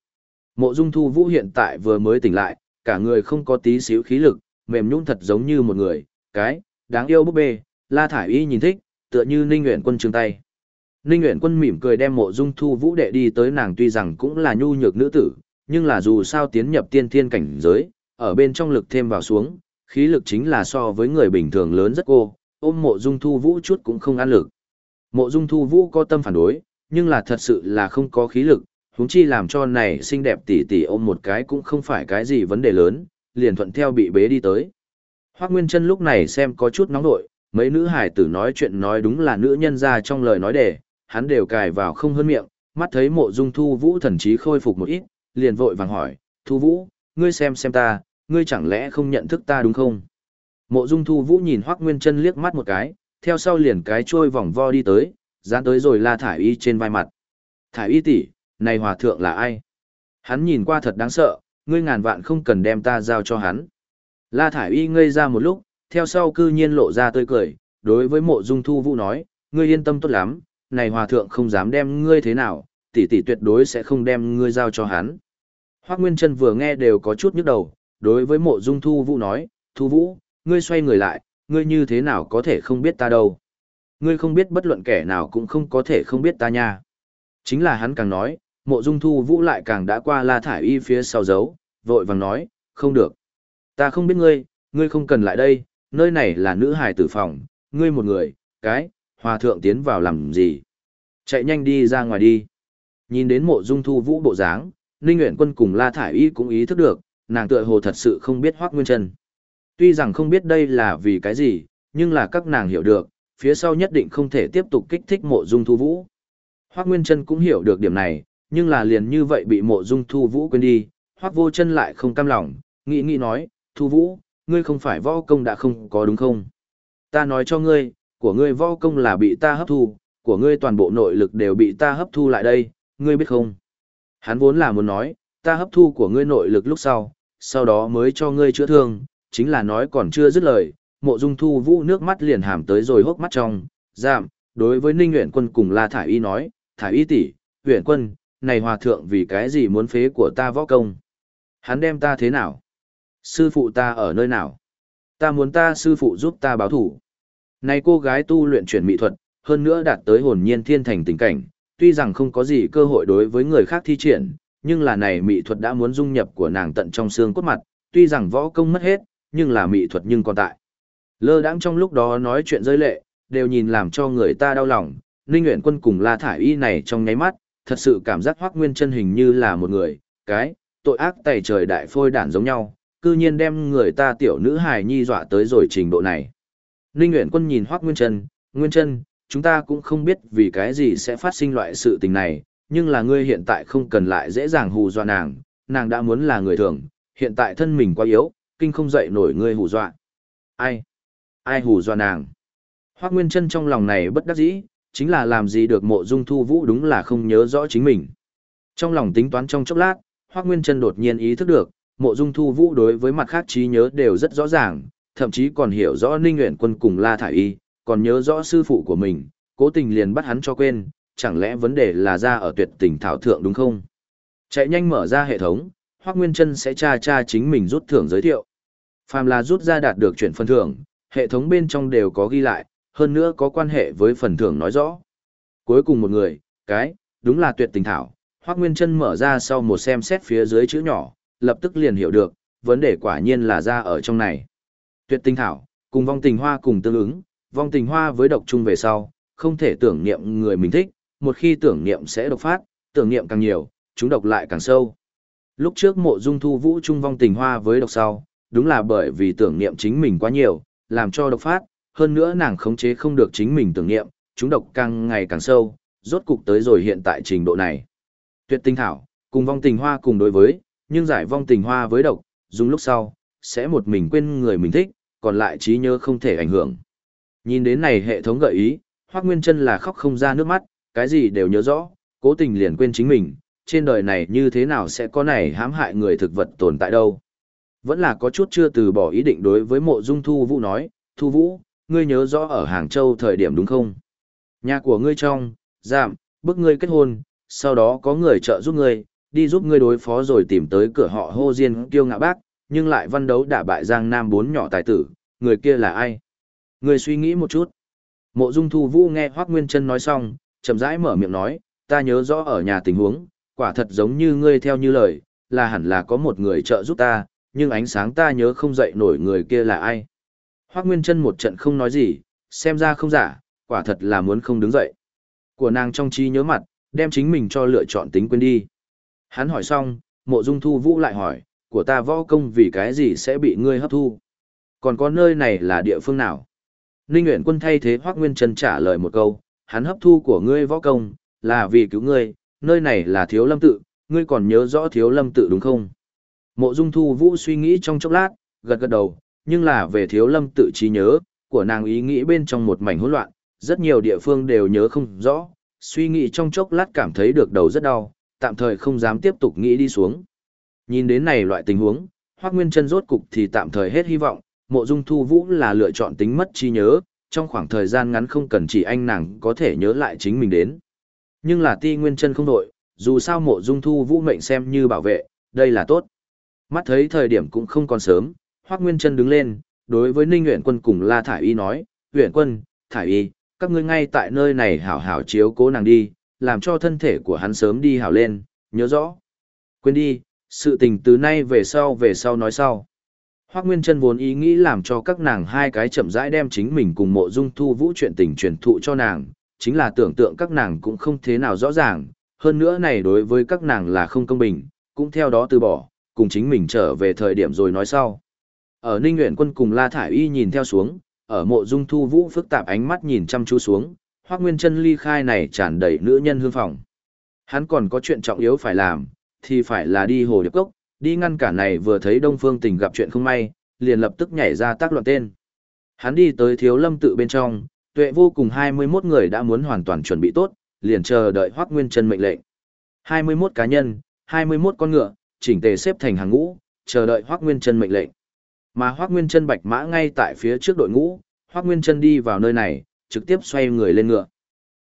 Mộ dung thu vũ hiện tại vừa mới tỉnh lại, cả người không có tí xíu khí lực, mềm nhũn thật giống như một người, cái, đáng yêu búp bê, la thải y nhìn thích, tựa như ninh Nguyễn quân trương tay. Ninh Nguyễn quân mỉm cười đem mộ dung thu vũ đệ đi tới nàng tuy rằng cũng là nhu nhược nữ tử, nhưng là dù sao tiến nhập tiên thiên cảnh giới, ở bên trong lực thêm vào xuống, khí lực chính là so với người bình thường lớn rất cô, ôm mộ dung thu vũ chút cũng không ăn lực. Mộ dung thu vũ có tâm phản đối, nhưng là thật sự là không có khí lực, huống chi làm cho này xinh đẹp tỷ tỷ ôm một cái cũng không phải cái gì vấn đề lớn, liền thuận theo bị bế đi tới. Hoác Nguyên Trân lúc này xem có chút nóng nội, mấy nữ hải tử nói chuyện nói đúng là nữ nhân ra trong lời nói đề, hắn đều cài vào không hơn miệng, mắt thấy mộ dung thu vũ thần trí khôi phục một ít, liền vội vàng hỏi, thu vũ, ngươi xem xem ta, ngươi chẳng lẽ không nhận thức ta đúng không? Mộ dung thu vũ nhìn Hoác Nguyên chân liếc mắt một cái, theo sau liền cái trôi vòng vo đi tới, dán tới rồi la thải y trên vai mặt. Thải y tỷ, này hòa thượng là ai? Hắn nhìn qua thật đáng sợ, ngươi ngàn vạn không cần đem ta giao cho hắn. La thải y ngây ra một lúc, theo sau cư nhiên lộ ra tươi cười, đối với mộ dung thu vũ nói, ngươi yên tâm tốt lắm, này hòa thượng không dám đem ngươi thế nào, tỷ tỷ tuyệt đối sẽ không đem ngươi giao cho hắn. Hoác Nguyên Trân vừa nghe đều có chút nhức đầu, đối với mộ dung thu vũ nói, thu vũ, ngươi xoay người lại, ngươi như thế nào có thể không biết ta đâu. Ngươi không biết bất luận kẻ nào cũng không có thể không biết ta nha. Chính là hắn càng nói, mộ dung thu vũ lại càng đã qua la thải y phía sau dấu, vội vàng nói, không được. Ta không biết ngươi, ngươi không cần lại đây, nơi này là nữ hài tử phòng, ngươi một người, cái, hòa thượng tiến vào làm gì. Chạy nhanh đi ra ngoài đi. Nhìn đến mộ dung thu vũ bộ dáng, Ninh Nguyễn Quân cùng La Thải Y cũng ý thức được, nàng tựa hồ thật sự không biết Hoác Nguyên Trân. Tuy rằng không biết đây là vì cái gì, nhưng là các nàng hiểu được, phía sau nhất định không thể tiếp tục kích thích mộ dung thu vũ. Hoác Nguyên Trân cũng hiểu được điểm này, nhưng là liền như vậy bị mộ dung thu vũ quên đi, Hoác Vô chân lại không cam lòng, nghĩ nghĩ nói, thu vũ, ngươi không phải võ công đã không có đúng không? Ta nói cho ngươi, của ngươi võ công là bị ta hấp thu, của ngươi toàn bộ nội lực đều bị ta hấp thu lại đây, ngươi biết không? Hắn vốn là muốn nói, ta hấp thu của ngươi nội lực lúc sau, sau đó mới cho ngươi chữa thương, chính là nói còn chưa dứt lời, mộ dung thu vũ nước mắt liền hàm tới rồi hốc mắt trong, giảm, đối với Ninh Nguyễn Quân cùng La Thải Y nói, Thải Y tỷ, Nguyễn Quân, này hòa thượng vì cái gì muốn phế của ta võ công? Hắn đem ta thế nào? Sư phụ ta ở nơi nào? Ta muốn ta sư phụ giúp ta báo thủ. Này cô gái tu luyện chuyển mỹ thuật, hơn nữa đạt tới hồn nhiên thiên thành tình cảnh, tuy rằng không có gì cơ hội đối với người khác thi triển, nhưng là này mỹ thuật đã muốn dung nhập của nàng tận trong xương cốt mặt, tuy rằng võ công mất hết, nhưng là mỹ thuật nhưng còn tại. Lơ đãng trong lúc đó nói chuyện rơi lệ, đều nhìn làm cho người ta đau lòng, Ninh Nguyện Quân cùng La Thải Y này trong nháy mắt, thật sự cảm giác Hoắc Nguyên Chân hình như là một người, cái, tội ác tày trời đại phôi đản giống nhau, cư nhiên đem người ta tiểu nữ hài nhi dọa tới rồi trình độ này. Ninh Nguyễn Quân nhìn Hoắc Nguyên Trân, Nguyên Trân, chúng ta cũng không biết vì cái gì sẽ phát sinh loại sự tình này, nhưng là ngươi hiện tại không cần lại dễ dàng hù dọa nàng, nàng đã muốn là người thường, hiện tại thân mình quá yếu, kinh không dậy nổi ngươi hù dọa. Ai? Ai hù dọa nàng? Hoác Nguyên Trân trong lòng này bất đắc dĩ, chính là làm gì được mộ dung thu vũ đúng là không nhớ rõ chính mình. Trong lòng tính toán trong chốc lát, Hoác Nguyên Trân đột nhiên ý thức được, mộ dung thu vũ đối với mặt khác trí nhớ đều rất rõ ràng, thậm chí còn hiểu rõ Ninh Nguyện Quân cùng La Thải Y, còn nhớ rõ sư phụ của mình, cố tình liền bắt hắn cho quên, chẳng lẽ vấn đề là ra ở tuyệt tình thảo thượng đúng không? Chạy nhanh mở ra hệ thống, Hoắc Nguyên Chân sẽ tra tra chính mình rút thưởng giới thiệu. Phàm là rút ra đạt được chuyển phần thưởng, hệ thống bên trong đều có ghi lại, hơn nữa có quan hệ với phần thưởng nói rõ. Cuối cùng một người, cái, đúng là tuyệt tình thảo, Hoắc Nguyên Chân mở ra sau một xem xét phía dưới chữ nhỏ, lập tức liền hiểu được, vấn đề quả nhiên là ra ở trong này. Tuyệt tinh thảo, cùng vong tình hoa cùng tương ứng, vong tình hoa với độc chung về sau, không thể tưởng niệm người mình thích, một khi tưởng niệm sẽ độc phát, tưởng niệm càng nhiều, chúng độc lại càng sâu. Lúc trước mộ dung thu vũ trung vong tình hoa với độc sau, đúng là bởi vì tưởng niệm chính mình quá nhiều, làm cho độc phát, hơn nữa nàng khống chế không được chính mình tưởng niệm, chúng độc càng ngày càng sâu, rốt cục tới rồi hiện tại trình độ này. Tuyệt tinh thảo, cùng vong tình hoa cùng đối với, nhưng giải vong tình hoa với độc, dùng lúc sau, sẽ một mình quên người mình thích, còn lại trí nhớ không thể ảnh hưởng. Nhìn đến này hệ thống gợi ý, Hoác Nguyên chân là khóc không ra nước mắt, cái gì đều nhớ rõ, cố tình liền quên chính mình, trên đời này như thế nào sẽ có này hãm hại người thực vật tồn tại đâu. Vẫn là có chút chưa từ bỏ ý định đối với mộ dung Thu Vũ nói, Thu Vũ, ngươi nhớ rõ ở Hàng Châu thời điểm đúng không? Nhà của ngươi trong, giảm, bức ngươi kết hôn, sau đó có người trợ giúp ngươi, đi giúp ngươi đối phó rồi tìm tới cửa họ hô diên kiêu ngạo bác, nhưng lại văn đấu đả bại Giang Nam bốn nhỏ tài tử, người kia là ai? Ngươi suy nghĩ một chút. Mộ Dung Thu Vũ nghe Hoắc Nguyên Chân nói xong, chậm rãi mở miệng nói, ta nhớ rõ ở nhà tình huống, quả thật giống như ngươi theo như lời, là hẳn là có một người trợ giúp ta, nhưng ánh sáng ta nhớ không dậy nổi người kia là ai. Hoác Nguyên chân một trận không nói gì, xem ra không giả, quả thật là muốn không đứng dậy. Của nàng trong trí nhớ mặt, đem chính mình cho lựa chọn tính quên đi. Hắn hỏi xong, mộ dung thu vũ lại hỏi, của ta võ công vì cái gì sẽ bị ngươi hấp thu? Còn có nơi này là địa phương nào? Ninh Nguyễn Quân thay thế Hoác Nguyên Trân trả lời một câu, hắn hấp thu của ngươi võ công, là vì cứu ngươi, nơi này là thiếu lâm tự, ngươi còn nhớ rõ thiếu lâm tự đúng không? Mộ dung thu vũ suy nghĩ trong chốc lát, gật gật đầu, nhưng là về thiếu lâm tự trí nhớ, của nàng ý nghĩ bên trong một mảnh hỗn loạn, rất nhiều địa phương đều nhớ không rõ, suy nghĩ trong chốc lát cảm thấy được đầu rất đau, tạm thời không dám tiếp tục nghĩ đi xuống. Nhìn đến này loại tình huống, hoắc Nguyên chân rốt cục thì tạm thời hết hy vọng, mộ dung thu vũ là lựa chọn tính mất trí nhớ, trong khoảng thời gian ngắn không cần chỉ anh nàng có thể nhớ lại chính mình đến. Nhưng là ti nguyên chân không đổi, dù sao mộ dung thu vũ mệnh xem như bảo vệ, đây là tốt. Mắt thấy thời điểm cũng không còn sớm, hoắc Nguyên chân đứng lên, đối với Ninh Uyển Quân cùng La Thải Y nói, "Uyển Quân, Thải Y, các ngươi ngay tại nơi này hảo hảo chiếu cố nàng đi, làm cho thân thể của hắn sớm đi hảo lên, nhớ rõ. Quên đi, sự tình từ nay về sau về sau nói sau. Hoác Nguyên Trân vốn ý nghĩ làm cho các nàng hai cái chậm rãi đem chính mình cùng mộ dung thu vũ chuyện tình truyền thụ cho nàng, chính là tưởng tượng các nàng cũng không thế nào rõ ràng, hơn nữa này đối với các nàng là không công bình, cũng theo đó từ bỏ, cùng chính mình trở về thời điểm rồi nói sau. Ở Ninh Nguyện Quân cùng La Thải Y nhìn theo xuống, ở mộ dung thu vũ phức tạp ánh mắt nhìn chăm chú xuống, Hoác Nguyên Trân ly khai này tràn đầy nữ nhân hương phòng. Hắn còn có chuyện trọng yếu phải làm, thì phải là đi hồ điệp cốc, đi ngăn cả này vừa thấy Đông Phương Tình gặp chuyện không may, liền lập tức nhảy ra tác loạn tên. Hắn đi tới thiếu lâm tự bên trong, tuệ vô cùng 21 người đã muốn hoàn toàn chuẩn bị tốt, liền chờ đợi Hoắc Nguyên Trân mệnh lệnh. 21 cá nhân, 21 con ngựa, chỉnh tề xếp thành hàng ngũ, chờ đợi Hoắc Nguyên Trân mệnh lệnh. Mà Hoắc Nguyên Trân bạch mã ngay tại phía trước đội ngũ, Hoắc Nguyên Trân đi vào nơi này, trực tiếp xoay người lên ngựa.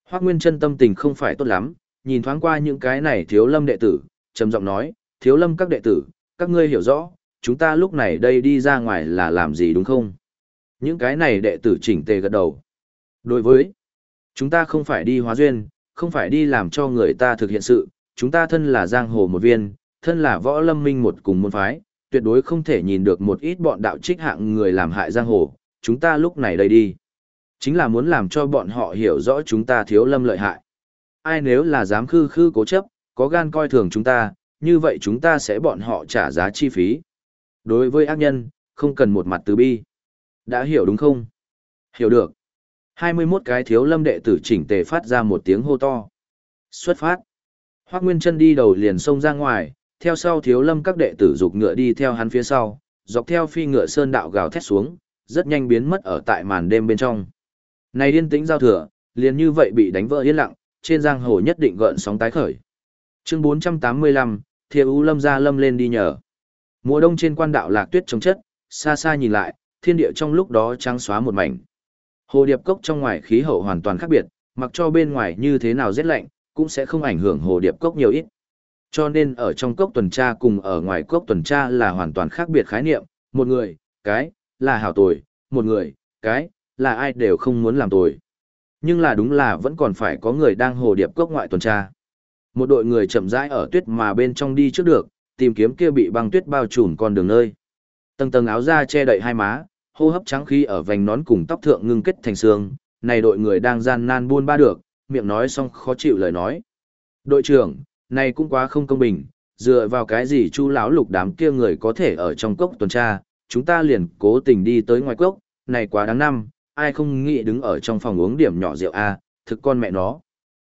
Hoắc Nguyên Chân tâm tình không phải tốt lắm, nhìn thoáng qua những cái này thiếu lâm đệ tử, trầm giọng nói, thiếu lâm các đệ tử, các ngươi hiểu rõ, chúng ta lúc này đây đi ra ngoài là làm gì đúng không? Những cái này đệ tử chỉnh tề gật đầu. Đối với, chúng ta không phải đi hóa duyên, không phải đi làm cho người ta thực hiện sự, chúng ta thân là giang hồ một viên, thân là võ lâm minh một cùng môn phái, tuyệt đối không thể nhìn được một ít bọn đạo trích hạng người làm hại giang hồ, chúng ta lúc này đây đi. Chính là muốn làm cho bọn họ hiểu rõ chúng ta thiếu lâm lợi hại. Ai nếu là dám khư khư cố chấp, có gan coi thường chúng ta, như vậy chúng ta sẽ bọn họ trả giá chi phí. Đối với ác nhân, không cần một mặt từ bi. Đã hiểu đúng không? Hiểu được. 21 cái thiếu lâm đệ tử chỉnh tề phát ra một tiếng hô to. Xuất phát. Hoác Nguyên chân đi đầu liền xông ra ngoài, theo sau thiếu lâm các đệ tử dục ngựa đi theo hắn phía sau, dọc theo phi ngựa sơn đạo gào thét xuống, rất nhanh biến mất ở tại màn đêm bên trong. Này điên tĩnh giao thừa, liền như vậy bị đánh vỡ yên lặng, trên giang hồ nhất định gợn sóng tái khởi. Chương 485, Thiệu U Lâm ra lâm lên đi nhờ. Mùa đông trên quan đạo lạc tuyết trồng chất, xa xa nhìn lại, thiên địa trong lúc đó trắng xóa một mảnh. Hồ điệp cốc trong ngoài khí hậu hoàn toàn khác biệt, mặc cho bên ngoài như thế nào rét lạnh, cũng sẽ không ảnh hưởng hồ điệp cốc nhiều ít. Cho nên ở trong cốc tuần tra cùng ở ngoài cốc tuần tra là hoàn toàn khác biệt khái niệm, một người, cái, là hảo tồi, một người, cái, là ai đều không muốn làm tồi. Nhưng là đúng là vẫn còn phải có người đang hồ điệp cốc ngoại tuần tra. Một đội người chậm rãi ở tuyết mà bên trong đi trước được, tìm kiếm kia bị băng tuyết bao trùm con đường nơi. Tầng tầng áo da che đậy hai má, hô hấp trắng khí ở vành nón cùng tóc thượng ngưng kết thành xương, này đội người đang gian nan buôn ba được, miệng nói xong khó chịu lời nói. Đội trưởng, này cũng quá không công bình, dựa vào cái gì chu lão lục đám kia người có thể ở trong cốc tuần tra, chúng ta liền cố tình đi tới ngoài cốc, này quá đáng năm, ai không nghĩ đứng ở trong phòng uống điểm nhỏ rượu a, thực con mẹ nó.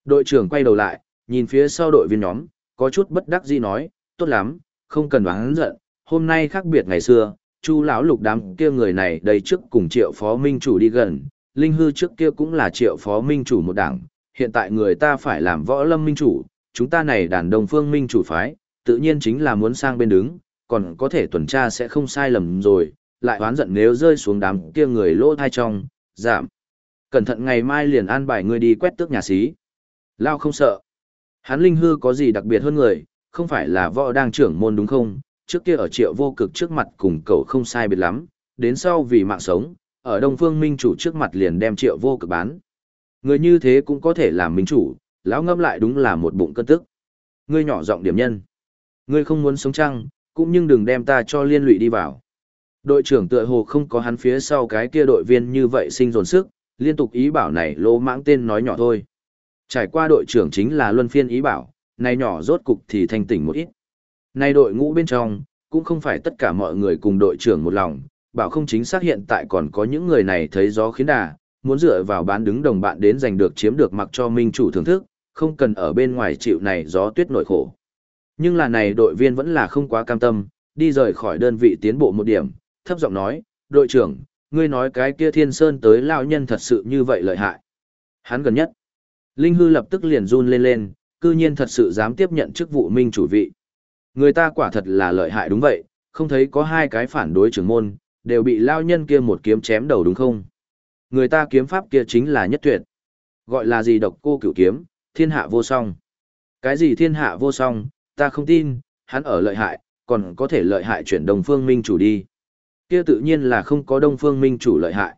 Đội trưởng quay đầu lại, nhìn phía sau đội viên nhóm, có chút bất đắc dĩ nói, tốt lắm, không cần đoán giận, hôm nay khác biệt ngày xưa, chu lão lục đám kia người này đây trước cùng triệu phó minh chủ đi gần, linh hư trước kia cũng là triệu phó minh chủ một đảng, hiện tại người ta phải làm võ lâm minh chủ, chúng ta này đàn đồng phương minh chủ phái, tự nhiên chính là muốn sang bên đứng, còn có thể tuần tra sẽ không sai lầm rồi, lại oán giận nếu rơi xuống đám kia người lỗ thai trong, giảm. Cẩn thận ngày mai liền an bài ngươi đi quét tước nhà xí. Lao không sợ. Hắn linh hư có gì đặc biệt hơn người, không phải là võ đang trưởng môn đúng không? Trước kia ở triệu vô cực trước mặt cùng cậu không sai biệt lắm, đến sau vì mạng sống, ở Đông Phương Minh chủ trước mặt liền đem triệu vô cực bán. Người như thế cũng có thể làm minh chủ, lão ngâm lại đúng là một bụng cân tức. Ngươi nhỏ giọng điểm nhân. Ngươi không muốn sống chăng, cũng nhưng đừng đem ta cho liên lụy đi vào. Đội trưởng tựa hồ không có hắn phía sau cái kia đội viên như vậy sinh dồn sức, liên tục ý bảo này lỗ mãng tên nói nhỏ thôi. Trải qua đội trưởng chính là luân phiên ý bảo, này nhỏ rốt cục thì thanh tỉnh một ít. Này đội ngũ bên trong, cũng không phải tất cả mọi người cùng đội trưởng một lòng, bảo không chính xác hiện tại còn có những người này thấy gió khiến đà, muốn dựa vào bán đứng đồng bạn đến giành được chiếm được mặc cho minh chủ thưởng thức, không cần ở bên ngoài chịu này gió tuyết nổi khổ. Nhưng là này đội viên vẫn là không quá cam tâm, đi rời khỏi đơn vị tiến bộ một điểm, thấp giọng nói, đội trưởng, ngươi nói cái kia thiên sơn tới lao nhân thật sự như vậy lợi hại. Hắn gần nhất. Linh hư lập tức liền run lên lên, cư nhiên thật sự dám tiếp nhận chức vụ minh chủ vị. Người ta quả thật là lợi hại đúng vậy, không thấy có hai cái phản đối trưởng môn, đều bị lao nhân kia một kiếm chém đầu đúng không? Người ta kiếm pháp kia chính là nhất tuyệt. Gọi là gì độc cô cửu kiếm, thiên hạ vô song. Cái gì thiên hạ vô song, ta không tin, hắn ở lợi hại, còn có thể lợi hại chuyển đồng phương minh chủ đi. Kia tự nhiên là không có đông phương minh chủ lợi hại.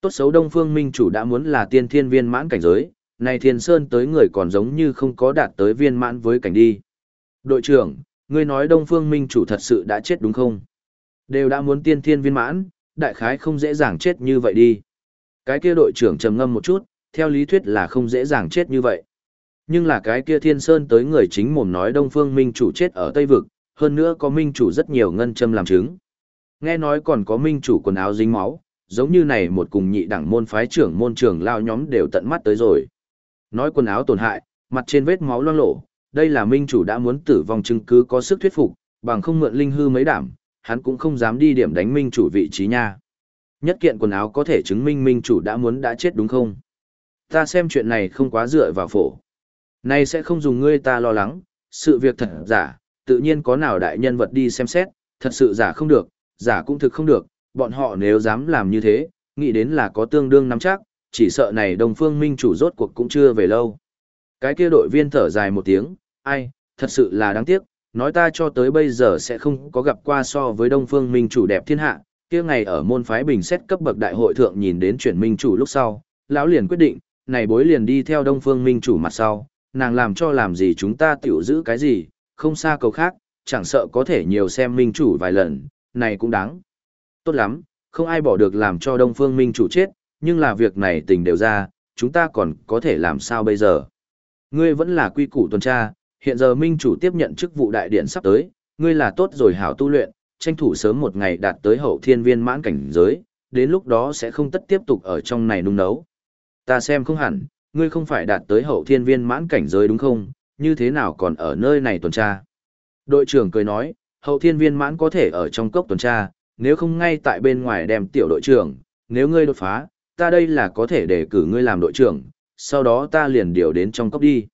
Tốt xấu đông phương minh chủ đã muốn là tiên thiên viên mãn cảnh giới, này thiên sơn tới người còn giống như không có đạt tới viên mãn với cảnh đi. Đội trưởng, ngươi nói đông phương minh chủ thật sự đã chết đúng không? Đều đã muốn tiên thiên viên mãn, đại khái không dễ dàng chết như vậy đi. Cái kia đội trưởng trầm ngâm một chút, theo lý thuyết là không dễ dàng chết như vậy. Nhưng là cái kia thiên sơn tới người chính mồm nói đông phương minh chủ chết ở Tây Vực, hơn nữa có minh chủ rất nhiều ngân châm làm chứng. Nghe nói còn có minh chủ quần áo dính máu, giống như này một cùng nhị đẳng môn phái trưởng môn trưởng lao nhóm đều tận mắt tới rồi. Nói quần áo tổn hại, mặt trên vết máu loang lổ, đây là minh chủ đã muốn tử vong chứng cứ có sức thuyết phục, bằng không mượn linh hư mấy đảm, hắn cũng không dám đi điểm đánh minh chủ vị trí nha. Nhất kiện quần áo có thể chứng minh minh chủ đã muốn đã chết đúng không? Ta xem chuyện này không quá dựa vào phổ. Này sẽ không dùng ngươi ta lo lắng, sự việc thật giả, tự nhiên có nào đại nhân vật đi xem xét, thật sự giả không được, giả cũng thực không được, bọn họ nếu dám làm như thế, nghĩ đến là có tương đương nắm chắc, chỉ sợ này đồng phương minh chủ rốt cuộc cũng chưa về lâu. Cái kia đội viên thở dài một tiếng, ai, thật sự là đáng tiếc, nói ta cho tới bây giờ sẽ không có gặp qua so với đông phương minh chủ đẹp thiên hạ, kia ngày ở môn phái bình xét cấp bậc đại hội thượng nhìn đến chuyển minh chủ lúc sau, lão liền quyết định, này bối liền đi theo đông phương minh chủ mặt sau, nàng làm cho làm gì chúng ta tiểu giữ cái gì, không xa cầu khác, chẳng sợ có thể nhiều xem minh chủ vài lần, này cũng đáng. Tốt lắm, không ai bỏ được làm cho Đông Phương Minh chủ chết, nhưng là việc này tình đều ra, chúng ta còn có thể làm sao bây giờ? Ngươi vẫn là quy củ tuần tra, hiện giờ Minh chủ tiếp nhận chức vụ đại điện sắp tới, ngươi là tốt rồi hảo tu luyện, tranh thủ sớm một ngày đạt tới hậu thiên viên mãn cảnh giới, đến lúc đó sẽ không tất tiếp tục ở trong này nung nấu. Ta xem không hẳn, ngươi không phải đạt tới hậu thiên viên mãn cảnh giới đúng không, như thế nào còn ở nơi này tuần tra? Đội trưởng cười nói, hậu thiên viên mãn có thể ở trong cốc tuần tra, nếu không ngay tại bên ngoài đem tiểu đội trưởng, nếu ngươi đột phá, ta đây là có thể để cử ngươi làm đội trưởng, sau đó ta liền điều đến trong cốc đi.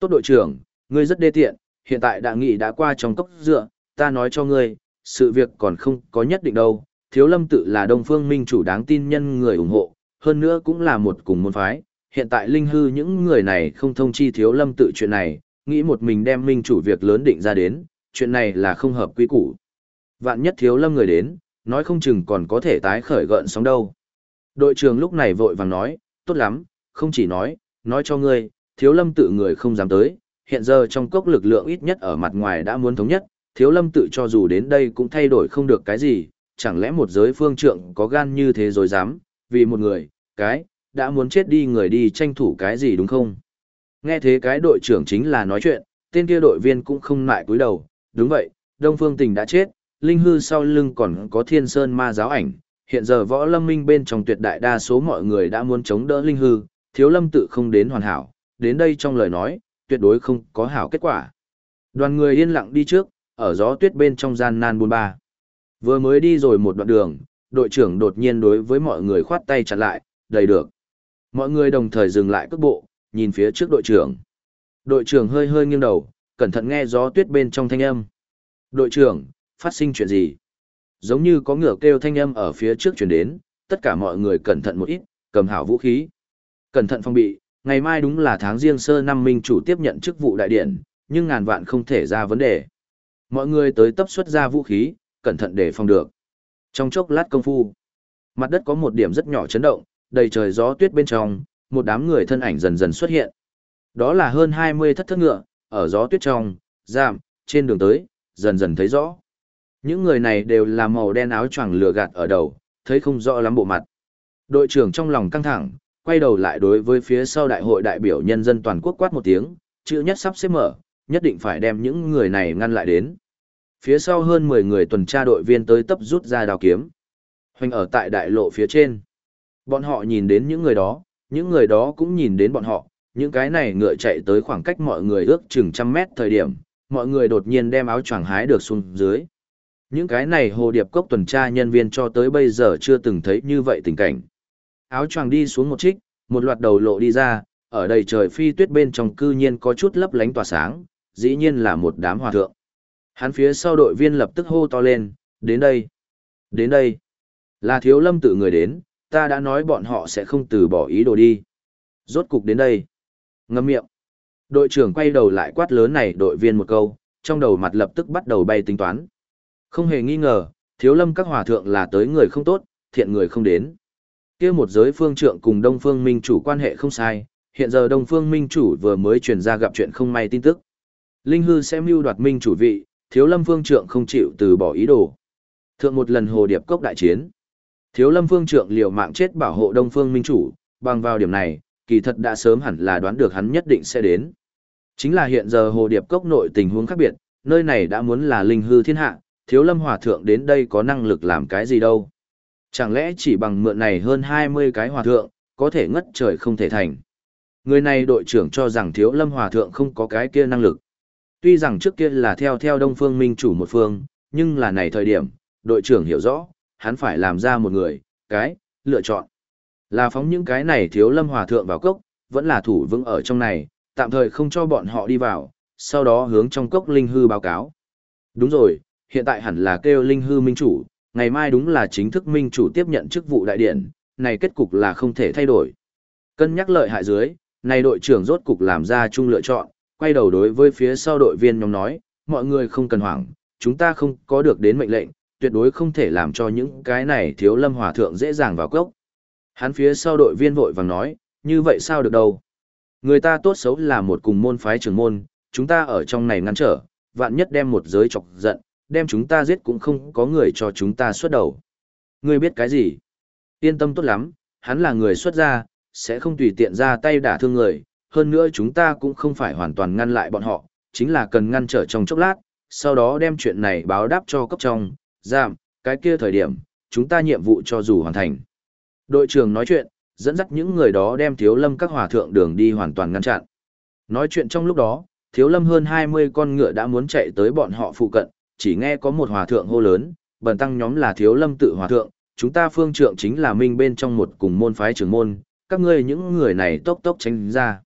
Tốt đội trưởng, ngươi rất đê tiện, hiện tại đã nghị đã qua trong cốc dựa, ta nói cho ngươi, sự việc còn không có nhất định đâu, thiếu lâm tự là đông phương minh chủ đáng tin nhân người ủng hộ, hơn nữa cũng là một cùng môn phái, hiện tại linh hư những người này không thông chi thiếu lâm tự chuyện này, nghĩ một mình đem minh chủ việc lớn định ra đến, chuyện này là không hợp quy củ. Vạn nhất thiếu lâm người đến, nói không chừng còn có thể tái khởi gợn sóng đâu. Đội trưởng lúc này vội vàng nói, tốt lắm, không chỉ nói, nói cho ngươi, thiếu lâm tự người không dám tới, hiện giờ trong cốc lực lượng ít nhất ở mặt ngoài đã muốn thống nhất, thiếu lâm tự cho dù đến đây cũng thay đổi không được cái gì, chẳng lẽ một giới phương trượng có gan như thế rồi dám, vì một người, cái, đã muốn chết đi người đi tranh thủ cái gì đúng không? Nghe thế cái đội trưởng chính là nói chuyện, tên kia đội viên cũng không ngại cúi đầu, đúng vậy, Đông Phương Tình đã chết, Linh Hư sau lưng còn có Thiên Sơn Ma giáo ảnh, hiện giờ võ lâm minh bên trong tuyệt đại đa số mọi người đã muốn chống đỡ Linh Hư, thiếu lâm tự không đến hoàn hảo, đến đây trong lời nói, tuyệt đối không có hảo kết quả. Đoàn người yên lặng đi trước, ở gió tuyết bên trong gian nan buôn ba. Vừa mới đi rồi một đoạn đường, đội trưởng đột nhiên đối với mọi người khoát tay chặt lại, đầy được. Mọi người đồng thời dừng lại cước bộ, nhìn phía trước đội trưởng. Đội trưởng hơi hơi nghiêng đầu, cẩn thận nghe gió tuyết bên trong thanh âm. Đội trưởng, phát sinh chuyện gì? Giống như có ngựa kêu thanh âm ở phía trước chuyển đến, tất cả mọi người cẩn thận một ít, cầm hảo vũ khí. Cẩn thận phong bị, ngày mai đúng là tháng riêng sơ năm minh chủ tiếp nhận chức vụ đại điện, nhưng ngàn vạn không thể ra vấn đề. Mọi người tới tấp xuất ra vũ khí, cẩn thận để phòng được. Trong chốc lát công phu, mặt đất có một điểm rất nhỏ chấn động, đầy trời gió tuyết bên trong, một đám người thân ảnh dần dần xuất hiện. Đó là hơn 20 thất thất ngựa, ở gió tuyết trong, giảm, trên đường tới, dần dần thấy rõ. Những người này đều là màu đen áo choàng lừa gạt ở đầu, thấy không rõ lắm bộ mặt. Đội trưởng trong lòng căng thẳng, quay đầu lại đối với phía sau đại hội đại biểu nhân dân toàn quốc quát một tiếng, chữ nhất sắp xếp mở, nhất định phải đem những người này ngăn lại đến. Phía sau hơn 10 người tuần tra đội viên tới tấp rút ra đào kiếm. Hoành ở tại đại lộ phía trên. Bọn họ nhìn đến những người đó, những người đó cũng nhìn đến bọn họ, những cái này ngựa chạy tới khoảng cách mọi người ước chừng trăm mét thời điểm, mọi người đột nhiên đem áo choàng hái được xuống dưới. Những cái này hồ điệp cốc tuần tra nhân viên cho tới bây giờ chưa từng thấy như vậy tình cảnh. Áo choàng đi xuống một trích, một loạt đầu lộ đi ra, ở đầy trời phi tuyết bên trong cư nhiên có chút lấp lánh tỏa sáng, dĩ nhiên là một đám hòa thượng. Hắn phía sau đội viên lập tức hô to lên, đến đây, đến đây. Là thiếu lâm tự người đến, ta đã nói bọn họ sẽ không từ bỏ ý đồ đi. Rốt cục đến đây. Ngâm miệng. Đội trưởng quay đầu lại quát lớn này đội viên một câu, trong đầu mặt lập tức bắt đầu bay tính toán. Không hề nghi ngờ, thiếu lâm các hòa thượng là tới người không tốt, thiện người không đến. kia một giới phương trượng cùng Đông Phương Minh chủ quan hệ không sai, hiện giờ Đông Phương Minh chủ vừa mới truyền ra gặp chuyện không may tin tức. Linh hư sẽ mưu đoạt Minh chủ vị, thiếu lâm phương trượng không chịu từ bỏ ý đồ. Thượng một lần hồ điệp cốc đại chiến. Thiếu lâm phương trượng liều mạng chết bảo hộ Đông Phương Minh chủ, bằng vào điểm này, kỳ thật đã sớm hẳn là đoán được hắn nhất định sẽ đến. Chính là hiện giờ hồ điệp cốc nội tình huống khác biệt, nơi này đã muốn là linh hư thiên hạ, thiếu lâm hòa thượng đến đây có năng lực làm cái gì đâu. Chẳng lẽ chỉ bằng mượn này hơn 20 cái hòa thượng, có thể ngất trời không thể thành. Người này đội trưởng cho rằng thiếu lâm hòa thượng không có cái kia năng lực. Tuy rằng trước kia là theo theo đông phương minh chủ một phương, nhưng là này thời điểm, đội trưởng hiểu rõ, hắn phải làm ra một người, cái, lựa chọn. Là phóng những cái này thiếu lâm hòa thượng vào cốc, vẫn là thủ vững ở trong này, tạm thời không cho bọn họ đi vào, sau đó hướng trong cốc linh hư báo cáo. Đúng rồi, hiện tại hẳn là kêu linh hư minh chủ, ngày mai đúng là chính thức minh chủ tiếp nhận chức vụ đại điện, này kết cục là không thể thay đổi. Cân nhắc lợi hại dưới, này đội trưởng rốt cục làm ra chung lựa chọn, quay đầu đối với phía sau đội viên nhóm nói, mọi người không cần hoảng, chúng ta không có được đến mệnh lệnh, tuyệt đối không thể làm cho những cái này thiếu lâm hòa thượng dễ dàng vào cốc. Hắn phía sau đội viên vội vàng nói, như vậy sao được đâu. Người ta tốt xấu là một cùng môn phái trưởng môn, chúng ta ở trong này ngăn trở, vạn nhất đem một giới chọc giận, đem chúng ta giết cũng không có người cho chúng ta xuất đầu. Ngươi biết cái gì? Yên tâm tốt lắm, hắn là người xuất gia, sẽ không tùy tiện ra tay đả thương người, hơn nữa chúng ta cũng không phải hoàn toàn ngăn lại bọn họ, chính là cần ngăn trở trong chốc lát, sau đó đem chuyện này báo đáp cho cấp trong, giảm, cái kia thời điểm, chúng ta nhiệm vụ cho dù hoàn thành. Đội trưởng nói chuyện, dẫn dắt những người đó đem thiếu lâm các hòa thượng đường đi hoàn toàn ngăn chặn. Nói chuyện trong lúc đó, thiếu lâm hơn 20 con ngựa đã muốn chạy tới bọn họ phụ cận, chỉ nghe có một hòa thượng hô lớn, bần tăng nhóm là thiếu lâm tự hòa thượng, chúng ta phương trượng chính là minh bên trong một cùng môn phái trưởng môn, các ngươi những người này tốc tốc tránh ra.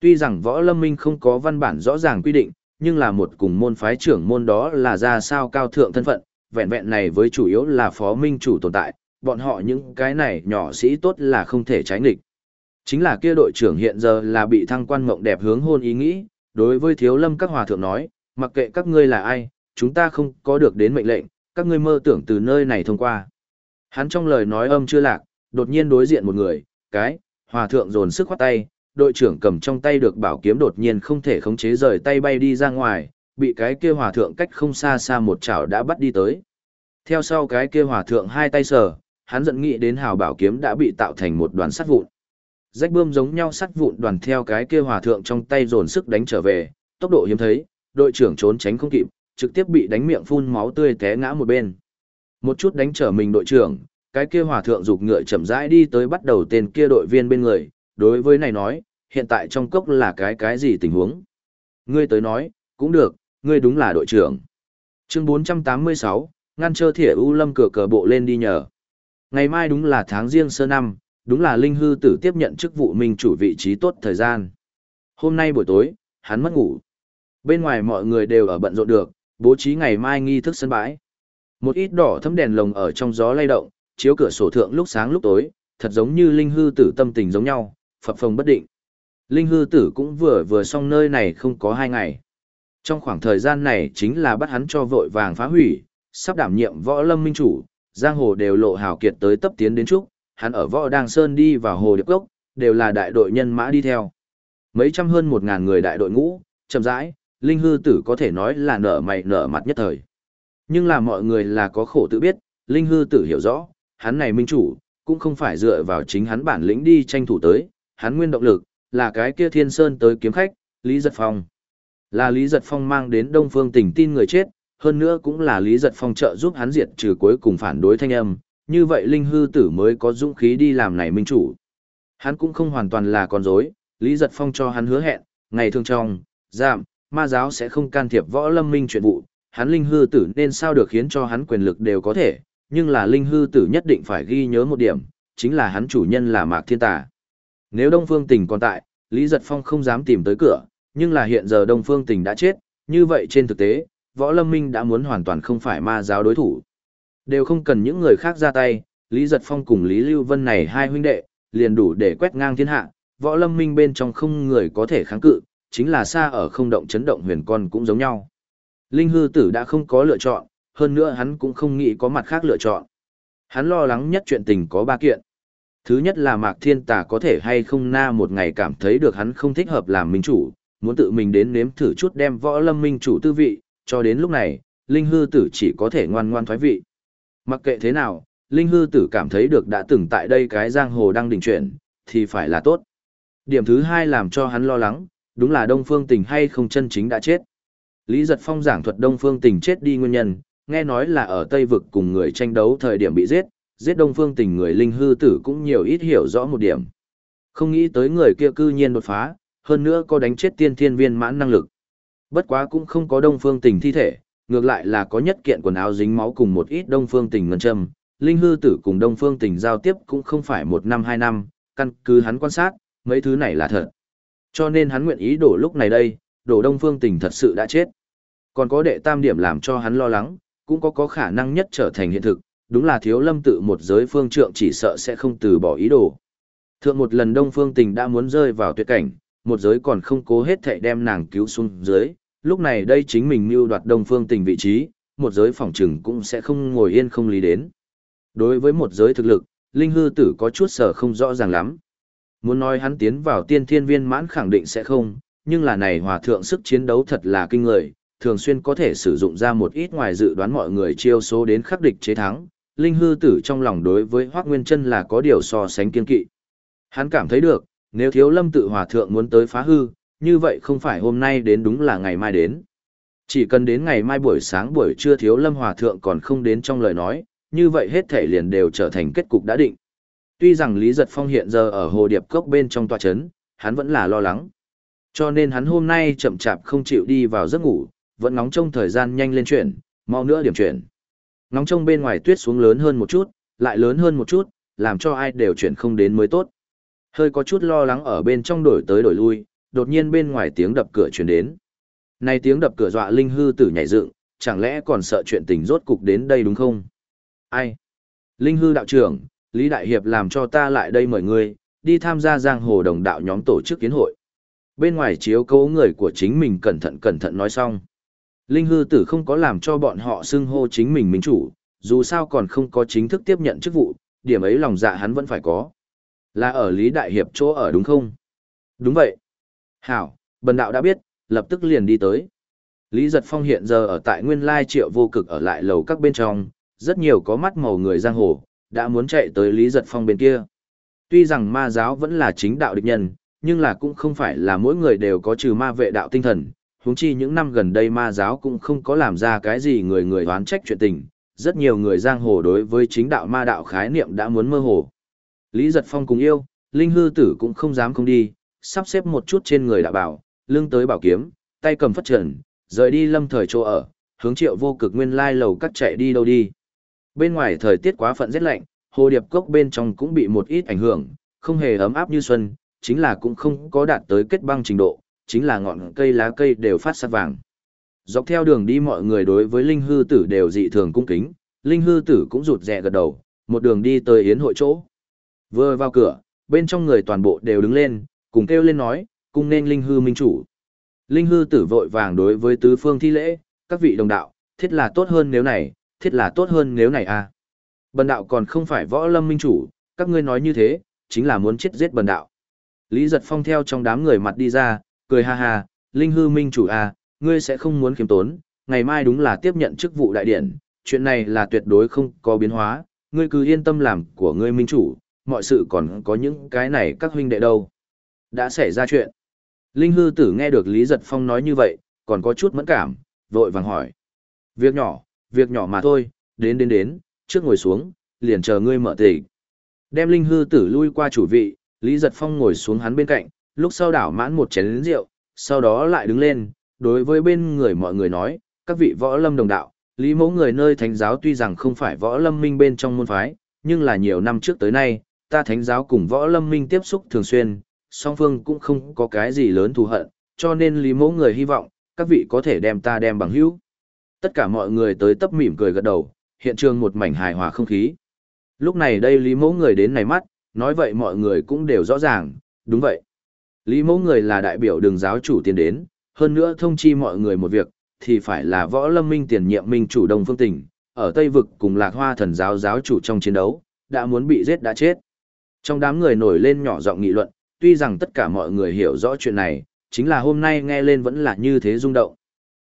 Tuy rằng võ lâm minh không có văn bản rõ ràng quy định, nhưng là một cùng môn phái trưởng môn đó là ra sao cao thượng thân phận, vẹn vẹn này với chủ yếu là phó minh chủ tồn tại, bọn họ những cái này nhỏ sĩ tốt là không thể tránh nghịch. Chính là kia đội trưởng hiện giờ là bị thăng quan mộng đẹp hướng hôn ý nghĩ, đối với thiếu lâm các hòa thượng nói, mặc kệ các ngươi là ai, chúng ta không có được đến mệnh lệnh, các ngươi mơ tưởng từ nơi này thông qua. Hắn trong lời nói âm chưa lạc, đột nhiên đối diện một người, cái, hòa thượng dồn sức khoát tay, đội trưởng cầm trong tay được bảo kiếm đột nhiên không thể khống chế rời tay bay đi ra ngoài, bị cái kia hòa thượng cách không xa xa một chảo đã bắt đi tới. Theo sau cái kia hòa thượng hai tay sờ, hắn giận nghĩ đến hào bảo kiếm đã bị tạo thành một đoàn sắt vụn. Rách bươm giống nhau sắt vụn đoàn theo cái kia hòa thượng trong tay dồn sức đánh trở về, tốc độ hiếm thấy, đội trưởng trốn tránh không kịp, trực tiếp bị đánh miệng phun máu tươi té ngã một bên. Một chút đánh trở mình đội trưởng, cái kia hòa thượng dục ngựa chậm rãi đi tới bắt đầu tên kia đội viên bên người, đối với này nói, hiện tại trong cốc là cái cái gì tình huống. Ngươi tới nói, cũng được, ngươi đúng là đội trưởng. Chương 486, ngăn chơ thỉa U Lâm cửa cờ bộ lên đi nhờ. Ngày mai đúng là tháng riêng sơ năm, đúng là Linh Hư tử tiếp nhận chức vụ minh chủ vị trí tốt thời gian. Hôm nay buổi tối, hắn mất ngủ. Bên ngoài mọi người đều ở bận rộn được, bố trí ngày mai nghi thức sân bãi. Một ít đỏ thấm đèn lồng ở trong gió lay động, chiếu cửa sổ thượng lúc sáng lúc tối, thật giống như Linh Hư tử tâm tình giống nhau, phập phồng bất định. Linh hư tử cũng vừa vừa xong nơi này không có hai ngày. Trong khoảng thời gian này chính là bắt hắn cho vội vàng phá hủy, sắp đảm nhiệm võ lâm minh chủ, giang hồ đều lộ hào kiệt tới tấp tiến đến trúc, hắn ở võ đàng sơn đi vào hồ điệp gốc, đều là đại đội nhân mã đi theo. Mấy trăm hơn một ngàn người đại đội ngũ, chậm rãi, linh hư tử có thể nói là nở mày nở mặt nhất thời. Nhưng là mọi người là có khổ tự biết, linh hư tử hiểu rõ, hắn này minh chủ, cũng không phải dựa vào chính hắn bản lĩnh đi tranh thủ tới, hắn nguyên động lực, là cái kia thiên sơn tới kiếm khách, Lý Giật Phong. Là Lý Giật Phong mang đến Đông Phương tỉnh tin người chết, hơn nữa cũng là Lý Giật Phong trợ giúp hắn diệt trừ cuối cùng phản đối thanh âm, như vậy Linh Hư Tử mới có dũng khí đi làm này minh chủ. Hắn cũng không hoàn toàn là con dối, Lý Giật Phong cho hắn hứa hẹn, ngày thường trong, giảm, ma giáo sẽ không can thiệp võ lâm minh chuyện vụ, hắn Linh Hư Tử nên sao được khiến cho hắn quyền lực đều có thể, nhưng là Linh Hư Tử nhất định phải ghi nhớ một điểm, chính là hắn chủ nhân là Mạc Thiên Tà. Nếu Đông Phương Tình còn tại, Lý Giật Phong không dám tìm tới cửa, nhưng là hiện giờ Đông Phương Tình đã chết, như vậy trên thực tế, Võ Lâm Minh đã muốn hoàn toàn không phải ma giáo đối thủ. Đều không cần những người khác ra tay, Lý Giật Phong cùng Lý Lưu Vân này hai huynh đệ, liền đủ để quét ngang thiên hạ, Võ Lâm Minh bên trong không người có thể kháng cự, chính là xa ở không động chấn động huyền con cũng giống nhau. Linh hư tử đã không có lựa chọn, hơn nữa hắn cũng không nghĩ có mặt khác lựa chọn. Hắn lo lắng nhất chuyện tình có ba kiện. Thứ nhất là Mạc Thiên Tà có thể hay không na một ngày cảm thấy được hắn không thích hợp làm minh chủ, muốn tự mình đến nếm thử chút đem võ lâm minh chủ tư vị, cho đến lúc này, Linh Hư Tử chỉ có thể ngoan ngoan thoái vị. Mặc kệ thế nào, Linh Hư Tử cảm thấy được đã từng tại đây cái giang hồ đang đỉnh chuyển, thì phải là tốt. Điểm thứ hai làm cho hắn lo lắng, đúng là Đông Phương Tình hay không chân chính đã chết. Lý Giật Phong giảng thuật Đông Phương Tình chết đi nguyên nhân, nghe nói là ở Tây Vực cùng người tranh đấu thời điểm bị giết, giết đông phương tình người linh hư tử cũng nhiều ít hiểu rõ một điểm. Không nghĩ tới người kia cư nhiên đột phá, hơn nữa có đánh chết tiên thiên viên mãn năng lực. Bất quá cũng không có đông phương tình thi thể, ngược lại là có nhất kiện quần áo dính máu cùng một ít đông phương tình ngân châm. Linh hư tử cùng đông phương tình giao tiếp cũng không phải một năm hai năm, căn cứ hắn quan sát, mấy thứ này là thật. Cho nên hắn nguyện ý đổ lúc này đây, đổ đông phương tình thật sự đã chết. Còn có đệ tam điểm làm cho hắn lo lắng, cũng có có khả năng nhất trở thành hiện thực, đúng là thiếu lâm tự một giới phương trượng chỉ sợ sẽ không từ bỏ ý đồ. Thượng một lần đông phương tình đã muốn rơi vào tuyệt cảnh, một giới còn không cố hết thệ đem nàng cứu xuống dưới, lúc này đây chính mình mưu đoạt đông phương tình vị trí, một giới phỏng trừng cũng sẽ không ngồi yên không lý đến. Đối với một giới thực lực, Linh Hư Tử có chút sở không rõ ràng lắm. Muốn nói hắn tiến vào tiên thiên viên mãn khẳng định sẽ không, nhưng là này hòa thượng sức chiến đấu thật là kinh người, thường xuyên có thể sử dụng ra một ít ngoài dự đoán mọi người chiêu số đến khắc địch chế thắng. Linh hư tử trong lòng đối với Hoác Nguyên Trân là có điều so sánh kiên kỵ. Hắn cảm thấy được, nếu thiếu lâm tự hòa thượng muốn tới phá hư, như vậy không phải hôm nay đến đúng là ngày mai đến. Chỉ cần đến ngày mai buổi sáng buổi trưa thiếu lâm hòa thượng còn không đến trong lời nói, như vậy hết thể liền đều trở thành kết cục đã định. Tuy rằng Lý Giật Phong hiện giờ ở hồ điệp cốc bên trong tòa chấn, hắn vẫn là lo lắng. Cho nên hắn hôm nay chậm chạp không chịu đi vào giấc ngủ, vẫn ngóng trông thời gian nhanh lên chuyển, mau nữa điểm chuyển. Ngóng trông bên ngoài tuyết xuống lớn hơn một chút, lại lớn hơn một chút, làm cho ai đều chuyển không đến mới tốt. Hơi có chút lo lắng ở bên trong đổi tới đổi lui, đột nhiên bên ngoài tiếng đập cửa truyền đến. Này tiếng đập cửa dọa Linh Hư tử nhảy dựng, chẳng lẽ còn sợ chuyện tình rốt cục đến đây đúng không? Ai? Linh Hư đạo trưởng, Lý Đại Hiệp làm cho ta lại đây mời ngươi, đi tham gia giang hồ đồng đạo nhóm tổ chức kiến hội. Bên ngoài chiếu cố người của chính mình cẩn thận cẩn thận nói xong. Linh hư tử không có làm cho bọn họ xưng hô chính mình minh chủ, dù sao còn không có chính thức tiếp nhận chức vụ, điểm ấy lòng dạ hắn vẫn phải có. Là ở Lý Đại Hiệp chỗ ở đúng không? Đúng vậy. Hảo, bần đạo đã biết, lập tức liền đi tới. Lý Giật Phong hiện giờ ở tại nguyên lai triệu vô cực ở lại lầu các bên trong, rất nhiều có mắt màu người giang hồ, đã muốn chạy tới Lý Giật Phong bên kia. Tuy rằng ma giáo vẫn là chính đạo địch nhân, nhưng là cũng không phải là mỗi người đều có trừ ma vệ đạo tinh thần, huống chi những năm gần đây ma giáo cũng không có làm ra cái gì người người oán trách chuyện tình, rất nhiều người giang hồ đối với chính đạo ma đạo khái niệm đã muốn mơ hồ. Lý Giật Phong cùng yêu, Linh Hư Tử cũng không dám không đi, sắp xếp một chút trên người đã bảo, lưng tới bảo kiếm, tay cầm phất trần, rời đi lâm thời chỗ ở, hướng triệu vô cực nguyên lai lầu cắt chạy đi đâu đi. Bên ngoài thời tiết quá phận rất lạnh, hồ điệp cốc bên trong cũng bị một ít ảnh hưởng, không hề ấm áp như xuân, chính là cũng không có đạt tới kết băng trình độ, chính là ngọn cây lá cây đều phát sát vàng. Dọc theo đường đi mọi người đối với Linh Hư Tử đều dị thường cung kính, Linh Hư Tử cũng rụt rè gật đầu, một đường đi tới yến hội chỗ. Vừa vào cửa, bên trong người toàn bộ đều đứng lên, cùng kêu lên nói, cùng nên Linh Hư Minh Chủ. Linh Hư Tử vội vàng đối với tứ phương thi lễ, các vị đồng đạo, thiết là tốt hơn nếu này, thiết là tốt hơn nếu này à. Bần đạo còn không phải võ lâm minh chủ, các ngươi nói như thế, chính là muốn chết giết bần đạo. Lý giật phong theo trong đám người mặt đi ra, cười ha ha, linh hư minh chủ à, ngươi sẽ không muốn kiếm tốn, ngày mai đúng là tiếp nhận chức vụ đại điển, chuyện này là tuyệt đối không có biến hóa, ngươi cứ yên tâm làm của ngươi minh chủ, mọi sự còn có những cái này các huynh đệ đâu. Đã xảy ra chuyện. Linh hư tử nghe được Lý Giật Phong nói như vậy, còn có chút mẫn cảm, vội vàng hỏi. Việc nhỏ, việc nhỏ mà thôi, đến đến đến, trước ngồi xuống, liền chờ ngươi mở tịch. Đem linh hư tử lui qua chủ vị, Lý Giật Phong ngồi xuống hắn bên cạnh, lúc sau đảo mãn một chén rượu, sau đó lại đứng lên, đối với bên người mọi người nói, các vị võ lâm đồng đạo, Lý mẫu người nơi thánh giáo tuy rằng không phải võ lâm minh bên trong môn phái, nhưng là nhiều năm trước tới nay, ta thánh giáo cùng võ lâm minh tiếp xúc thường xuyên, song phương cũng không có cái gì lớn thù hận, cho nên Lý mẫu người hy vọng, các vị có thể đem ta đem bằng hữu. Tất cả mọi người tới tấp mỉm cười gật đầu, hiện trường một mảnh hài hòa không khí. Lúc này đây Lý Mẫu người đến này mắt, nói vậy mọi người cũng đều rõ ràng, đúng vậy. Lý Mẫu người là đại biểu đường giáo chủ tiến đến, hơn nữa thông chi mọi người một việc, thì phải là võ lâm minh tiền nhiệm minh chủ đông phương tỉnh, ở Tây Vực cùng lạc hoa thần giáo giáo chủ trong chiến đấu, đã muốn bị giết đã chết. Trong đám người nổi lên nhỏ giọng nghị luận, tuy rằng tất cả mọi người hiểu rõ chuyện này, chính là hôm nay nghe lên vẫn là như thế rung động.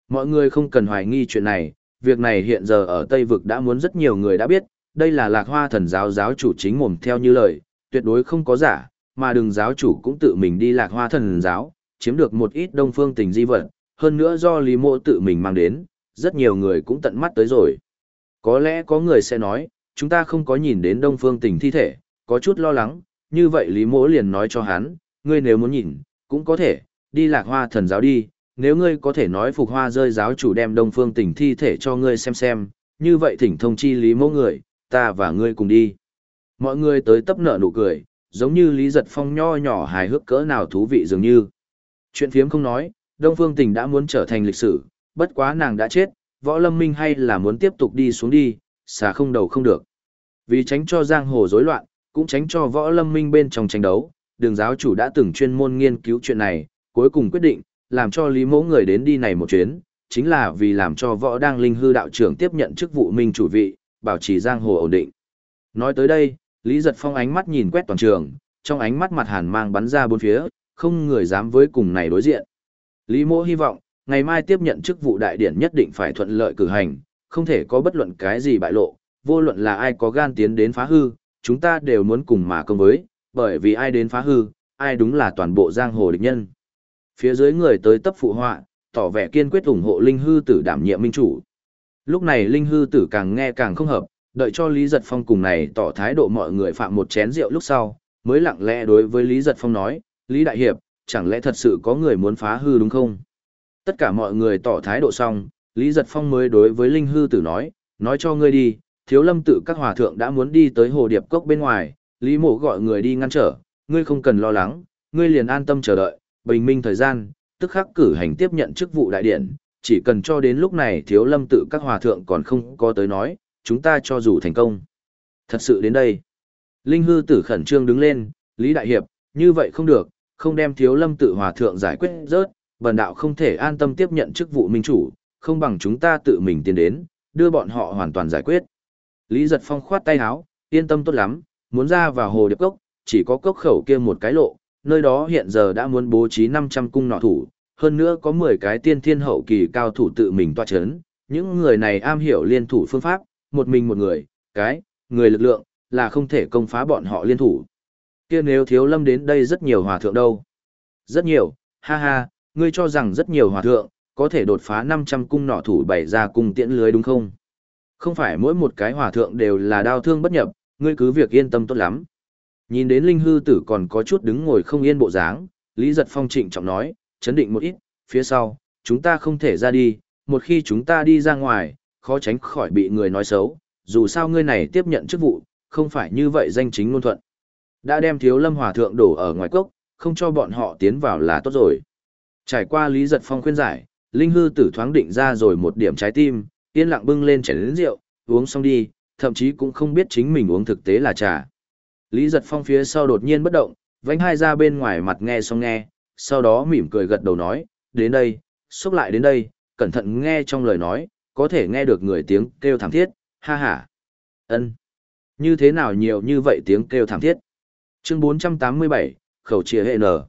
Mọi người không cần hoài nghi chuyện này, việc này hiện giờ ở Tây Vực đã muốn rất nhiều người đã biết, đây là lạc hoa thần giáo giáo chủ chính mồm theo như lời, tuyệt đối không có giả, mà đừng giáo chủ cũng tự mình đi lạc hoa thần giáo, chiếm được một ít đông phương tình di vật, hơn nữa do Lý Mộ tự mình mang đến, rất nhiều người cũng tận mắt tới rồi. Có lẽ có người sẽ nói, chúng ta không có nhìn đến đông phương tình thi thể, có chút lo lắng, như vậy Lý mỗ liền nói cho hắn, ngươi nếu muốn nhìn, cũng có thể, đi lạc hoa thần giáo đi, nếu ngươi có thể nói phục hoa rơi giáo chủ đem đông phương tỉnh thi thể cho ngươi xem xem, như vậy thỉnh thông chi lý mỗ người, ta và ngươi cùng đi. Mọi người tới tấp nợ nụ cười, giống như Lý Giật Phong nho nhỏ hài hước cỡ nào thú vị dường như. Chuyện phiếm không nói, Đông Phương Tình đã muốn trở thành lịch sử, bất quá nàng đã chết, võ lâm minh hay là muốn tiếp tục đi xuống đi, xả không đầu không được. Vì tránh cho giang hồ rối loạn, cũng tránh cho võ lâm minh bên trong tranh đấu, đường giáo chủ đã từng chuyên môn nghiên cứu chuyện này, cuối cùng quyết định, làm cho Lý Mẫu người đến đi này một chuyến, chính là vì làm cho võ đang linh hư đạo trưởng tiếp nhận chức vụ minh chủ vị, bảo trì giang hồ ổn định. Nói tới đây, Lý Giật Phong ánh mắt nhìn quét toàn trường, trong ánh mắt mặt hàn mang bắn ra bốn phía, không người dám với cùng này đối diện. Lý Mỗ hy vọng, ngày mai tiếp nhận chức vụ đại điển nhất định phải thuận lợi cử hành, không thể có bất luận cái gì bại lộ, vô luận là ai có gan tiến đến phá hư, chúng ta đều muốn cùng mà công với, bởi vì ai đến phá hư, ai đúng là toàn bộ giang hồ địch nhân. Phía dưới người tới tấp phụ họa, tỏ vẻ kiên quyết ủng hộ Linh Hư Tử đảm nhiệm minh chủ. Lúc này Linh Hư Tử càng nghe càng không hợp, đợi cho Lý Giật Phong cùng này tỏ thái độ mọi người phạm một chén rượu lúc sau, mới lặng lẽ đối với Lý Giật Phong nói, Lý Đại Hiệp, chẳng lẽ thật sự có người muốn phá hư đúng không? Tất cả mọi người tỏ thái độ xong, Lý Giật Phong mới đối với Linh Hư Tử nói, nói cho ngươi đi, thiếu lâm tự các hòa thượng đã muốn đi tới hồ điệp cốc bên ngoài, Lý Mộ gọi người đi ngăn trở, ngươi không cần lo lắng, ngươi liền an tâm chờ đợi, bình minh thời gian, tức khắc cử hành tiếp nhận chức vụ đại điện, chỉ cần cho đến lúc này thiếu lâm tự các hòa thượng còn không có tới nói, chúng ta cho dù thành công. Thật sự đến đây. Linh hư tử khẩn trương đứng lên, Lý Đại Hiệp, như vậy không được, không đem thiếu lâm tự hòa thượng giải quyết rớt, bần đạo không thể an tâm tiếp nhận chức vụ minh chủ, không bằng chúng ta tự mình tiến đến, đưa bọn họ hoàn toàn giải quyết. Lý giật phong khoát tay áo, yên tâm tốt lắm, muốn ra vào hồ điệp cốc, chỉ có cốc khẩu kia một cái lộ, nơi đó hiện giờ đã muốn bố trí 500 cung nọ thủ, hơn nữa có 10 cái tiên thiên hậu kỳ cao thủ tự mình tọa chấn, những người này am hiểu liên thủ phương pháp, một mình một người, cái, người lực lượng, là không thể công phá bọn họ liên thủ. Kia nếu thiếu lâm đến đây rất nhiều hòa thượng đâu? Rất nhiều, ha ha, ngươi cho rằng rất nhiều hòa thượng, có thể đột phá 500 cung nọ thủ bày ra cung tiễn lưới đúng không? Không phải mỗi một cái hòa thượng đều là đau thương bất nhập, ngươi cứ việc yên tâm tốt lắm. Nhìn đến Linh Hư Tử còn có chút đứng ngồi không yên bộ dáng, Lý Giật Phong trịnh trọng nói, chấn định một ít, phía sau, chúng ta không thể ra đi, một khi chúng ta đi ra ngoài, khó tránh khỏi bị người nói xấu, dù sao ngươi này tiếp nhận chức vụ, không phải như vậy danh chính ngôn thuận. Đã đem thiếu lâm hòa thượng đổ ở ngoài cốc, không cho bọn họ tiến vào là tốt rồi. Trải qua Lý Giật Phong khuyên giải, Linh Hư Tử thoáng định ra rồi một điểm trái tim, yên lặng bưng lên chén lớn rượu, uống xong đi, thậm chí cũng không biết chính mình uống thực tế là trà. Lý giật phong phía sau đột nhiên bất động, vánh hai ra bên ngoài mặt nghe xong nghe, sau đó mỉm cười gật đầu nói, đến đây, xúc lại đến đây, cẩn thận nghe trong lời nói, có thể nghe được người tiếng kêu thảm thiết, ha ha. ân Như thế nào nhiều như vậy tiếng kêu thảm thiết? Chương 487, khẩu chia hệ nở.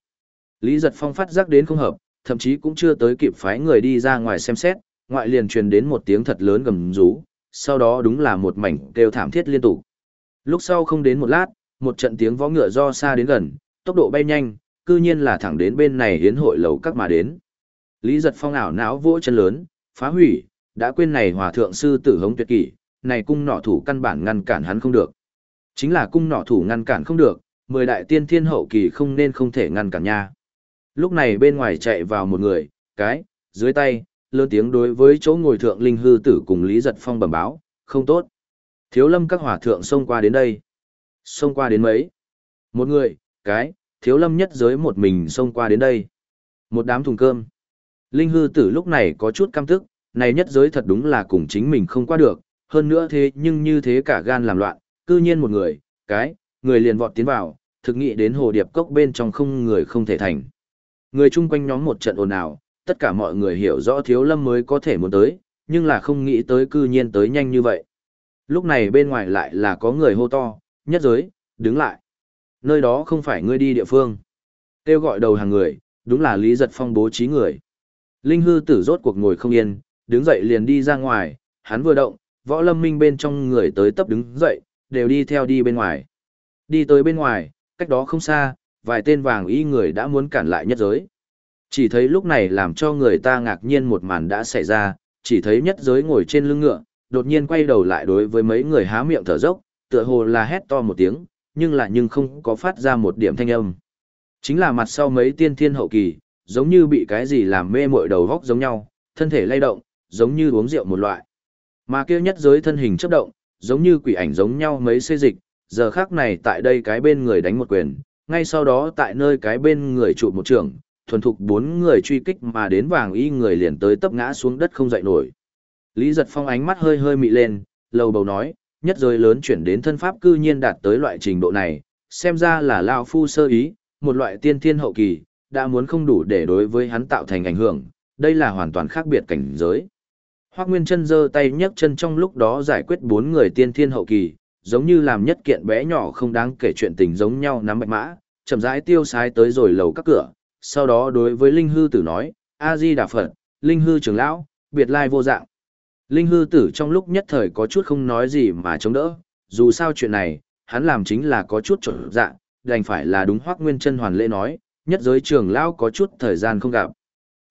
Lý giật phong phát giác đến không hợp, thậm chí cũng chưa tới kịp phái người đi ra ngoài xem xét, ngoại liền truyền đến một tiếng thật lớn gầm rú, sau đó đúng là một mảnh kêu thảm thiết liên tục. Lúc sau không đến một lát, một trận tiếng võ ngựa do xa đến gần, tốc độ bay nhanh, cư nhiên là thẳng đến bên này hiến hội lầu các mà đến. Lý giật phong ảo não vỗ chân lớn, phá hủy, đã quên này hòa thượng sư tử hống tuyệt kỷ, này cung nỏ thủ căn bản ngăn cản hắn không được. Chính là cung nỏ thủ ngăn cản không được, mười đại tiên thiên hậu kỳ không nên không thể ngăn cản nha. Lúc này bên ngoài chạy vào một người, cái, dưới tay, lớn tiếng đối với chỗ ngồi thượng linh hư tử cùng Lý Giật Phong bẩm báo, không tốt. Thiếu lâm các hỏa thượng xông qua đến đây. Xông qua đến mấy? Một người, cái, thiếu lâm nhất giới một mình xông qua đến đây. Một đám thùng cơm. Linh hư tử lúc này có chút căm tức, này nhất giới thật đúng là cùng chính mình không qua được, hơn nữa thế nhưng như thế cả gan làm loạn, cư nhiên một người, cái, người liền vọt tiến vào, thực nghị đến hồ điệp cốc bên trong không người không thể thành. Người chung quanh nhóm một trận ồn ào, tất cả mọi người hiểu rõ thiếu lâm mới có thể muốn tới, nhưng là không nghĩ tới cư nhiên tới nhanh như vậy. Lúc này bên ngoài lại là có người hô to, nhất giới, đứng lại. Nơi đó không phải ngươi đi địa phương. Kêu gọi đầu hàng người, đúng là Lý Giật Phong bố trí người. Linh hư tử rốt cuộc ngồi không yên, đứng dậy liền đi ra ngoài, hắn vừa động, võ lâm minh bên trong người tới tấp đứng dậy, đều đi theo đi bên ngoài. Đi tới bên ngoài, cách đó không xa, vài tên vàng y người đã muốn cản lại nhất giới. Chỉ thấy lúc này làm cho người ta ngạc nhiên một màn đã xảy ra, chỉ thấy nhất giới ngồi trên lưng ngựa, đột nhiên quay đầu lại đối với mấy người há miệng thở dốc, tựa hồ là hét to một tiếng, nhưng là nhưng không có phát ra một điểm thanh âm. Chính là mặt sau mấy tiên thiên hậu kỳ, giống như bị cái gì làm mê mội đầu góc giống nhau, thân thể lay động, giống như uống rượu một loại. Mà kia nhất giới thân hình chấp động, giống như quỷ ảnh giống nhau mấy xê dịch, giờ khác này tại đây cái bên người đánh một quyền, ngay sau đó tại nơi cái bên người trụ một trường, thuần thục bốn người truy kích mà đến vàng y người liền tới tấp ngã xuống đất không dậy nổi. Lý giật phong ánh mắt hơi hơi mị lên, lầu bầu nói, nhất giới lớn chuyển đến thân pháp cư nhiên đạt tới loại trình độ này, xem ra là Lao Phu sơ ý, một loại tiên thiên hậu kỳ, đã muốn không đủ để đối với hắn tạo thành ảnh hưởng, đây là hoàn toàn khác biệt cảnh giới. Hoác Nguyên chân giơ tay nhấc chân trong lúc đó giải quyết bốn người tiên thiên hậu kỳ, giống như làm nhất kiện bé nhỏ không đáng kể chuyện tình giống nhau nắm bạch mã, chậm rãi tiêu sái tới rồi lầu các cửa, sau đó đối với Linh Hư Tử nói, A-di Đà Phật, linh hư trưởng lão, biệt lai vô dạng. Linh hư tử trong lúc nhất thời có chút không nói gì mà chống đỡ, dù sao chuyện này, hắn làm chính là có chút trở dạng, đành phải là đúng hoác nguyên chân hoàn lễ nói, nhất giới trưởng lão có chút thời gian không gặp.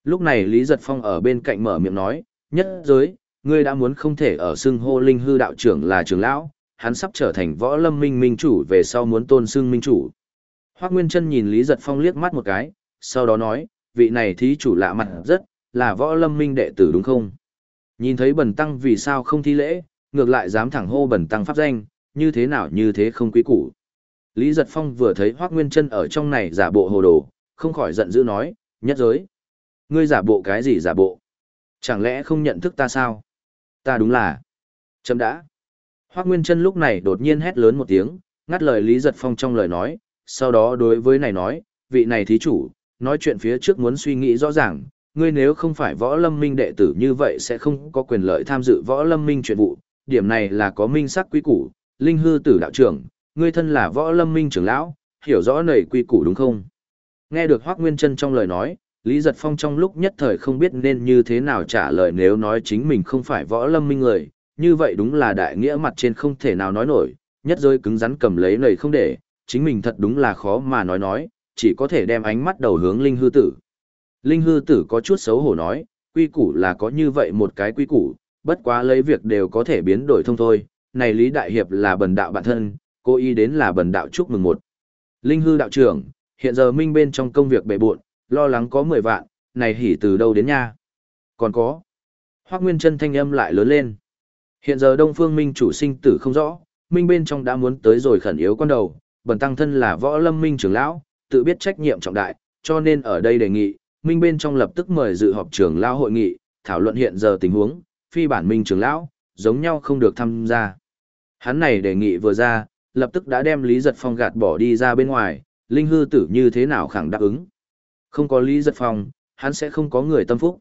Lúc này Lý Giật Phong ở bên cạnh mở miệng nói, nhất giới, ngươi đã muốn không thể ở xưng hô linh hư đạo trưởng là trưởng lão, hắn sắp trở thành võ lâm minh minh chủ về sau muốn tôn xưng minh chủ. Hoác Nguyên chân nhìn Lý Giật Phong liếc mắt một cái, sau đó nói, vị này thí chủ lạ mặt rất, là võ lâm minh đệ tử đúng không? Nhìn thấy bần tăng vì sao không thi lễ, ngược lại dám thẳng hô bần tăng pháp danh, như thế nào như thế không quý củ. Lý Giật Phong vừa thấy Hoác Nguyên Trân ở trong này giả bộ hồ đồ, không khỏi giận dữ nói, nhất giới. Ngươi giả bộ cái gì giả bộ? Chẳng lẽ không nhận thức ta sao? Ta đúng là. Chấm đã. Hoác Nguyên Trân lúc này đột nhiên hét lớn một tiếng, ngắt lời Lý Giật Phong trong lời nói, sau đó đối với này nói, vị này thí chủ, nói chuyện phía trước muốn suy nghĩ rõ ràng, ngươi nếu không phải võ lâm minh đệ tử như vậy sẽ không có quyền lợi tham dự võ lâm minh chuyện vụ, điểm này là có minh sắc quy củ, linh hư tử đạo trưởng, ngươi thân là võ lâm minh trưởng lão, hiểu rõ nầy quy củ đúng không? Nghe được Hoác Nguyên Trân trong lời nói, Lý Giật Phong trong lúc nhất thời không biết nên như thế nào trả lời nếu nói chính mình không phải võ lâm minh người, như vậy đúng là đại nghĩa mặt trên không thể nào nói nổi, nhất rơi cứng rắn cầm lấy lời không để, chính mình thật đúng là khó mà nói nói, chỉ có thể đem ánh mắt đầu hướng Linh Hư Tử. Linh Hư Tử có chút xấu hổ nói, quy củ là có như vậy một cái quy củ, bất quá lấy việc đều có thể biến đổi thông thôi, này Lý Đại Hiệp là bần đạo bản thân, cô ý đến là bần đạo chúc mừng một. Linh Hư đạo trưởng, hiện giờ minh bên trong công việc bể buộn, lo lắng có 10 vạn, này hỉ từ đâu đến nha. Còn có. Hoác Nguyên chân thanh âm lại lớn lên. Hiện giờ Đông Phương Minh chủ sinh tử không rõ, Minh bên trong đã muốn tới rồi khẩn yếu con đầu, bần tăng thân là võ lâm Minh trưởng lão, tự biết trách nhiệm trọng đại, cho nên ở đây đề nghị, Minh bên trong lập tức mời dự họp trưởng lão hội nghị, thảo luận hiện giờ tình huống, phi bản Minh trưởng lão, giống nhau không được tham gia. Hắn này đề nghị vừa ra, lập tức đã đem Lý Giật Phong gạt bỏ đi ra bên ngoài, Linh hư tử như thế nào khẳng đáp ứng. Không có Lý Giật Phong, hắn sẽ không có người tâm phúc.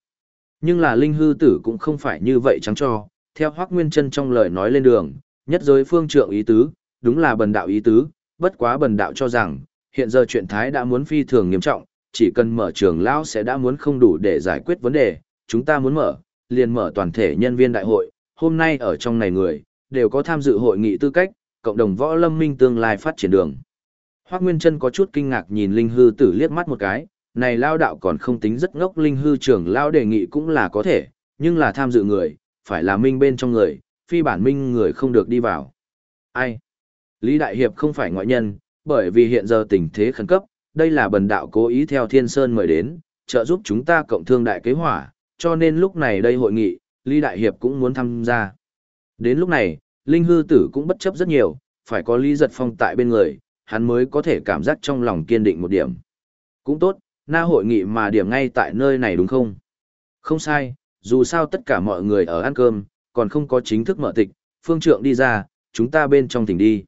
Nhưng là Linh hư tử cũng không phải như vậy trắng cho, theo Hoác Nguyên Trân trong lời nói lên đường, nhất giới phương trượng ý tứ, đúng là bần đạo ý tứ, bất quá bần đạo cho rằng, hiện giờ chuyện thái đã muốn phi thường nghiêm trọng, chỉ cần mở trường lão sẽ đã muốn không đủ để giải quyết vấn đề, chúng ta muốn mở, liền mở toàn thể nhân viên đại hội, hôm nay ở trong này người, đều có tham dự hội nghị tư cách, cộng đồng võ lâm minh tương lai phát triển đường. Hoác Nguyên Trân có chút kinh ngạc nhìn Linh Hư tử liếc mắt một cái, này lao đạo còn không tính rất ngốc Linh Hư trưởng lao đề nghị cũng là có thể, nhưng là tham dự người, phải là minh bên trong người, phi bản minh người không được đi vào. Ai? Lý Đại Hiệp không phải ngoại nhân, bởi vì hiện giờ tình thế khẩn cấp, đây là bần đạo cố ý theo Thiên Sơn mời đến, trợ giúp chúng ta cộng thương đại kế hỏa, cho nên lúc này đây hội nghị, Lý Đại Hiệp cũng muốn tham gia. Đến lúc này, Linh Hư Tử cũng bất chấp rất nhiều, phải có Lý Giật Phong tại bên người, hắn mới có thể cảm giác trong lòng kiên định một điểm. Cũng tốt, na hội nghị mà điểm ngay tại nơi này đúng không? Không sai, dù sao tất cả mọi người ở ăn cơm, còn không có chính thức mở tịch, phương trượng đi ra, chúng ta bên trong tỉnh đi.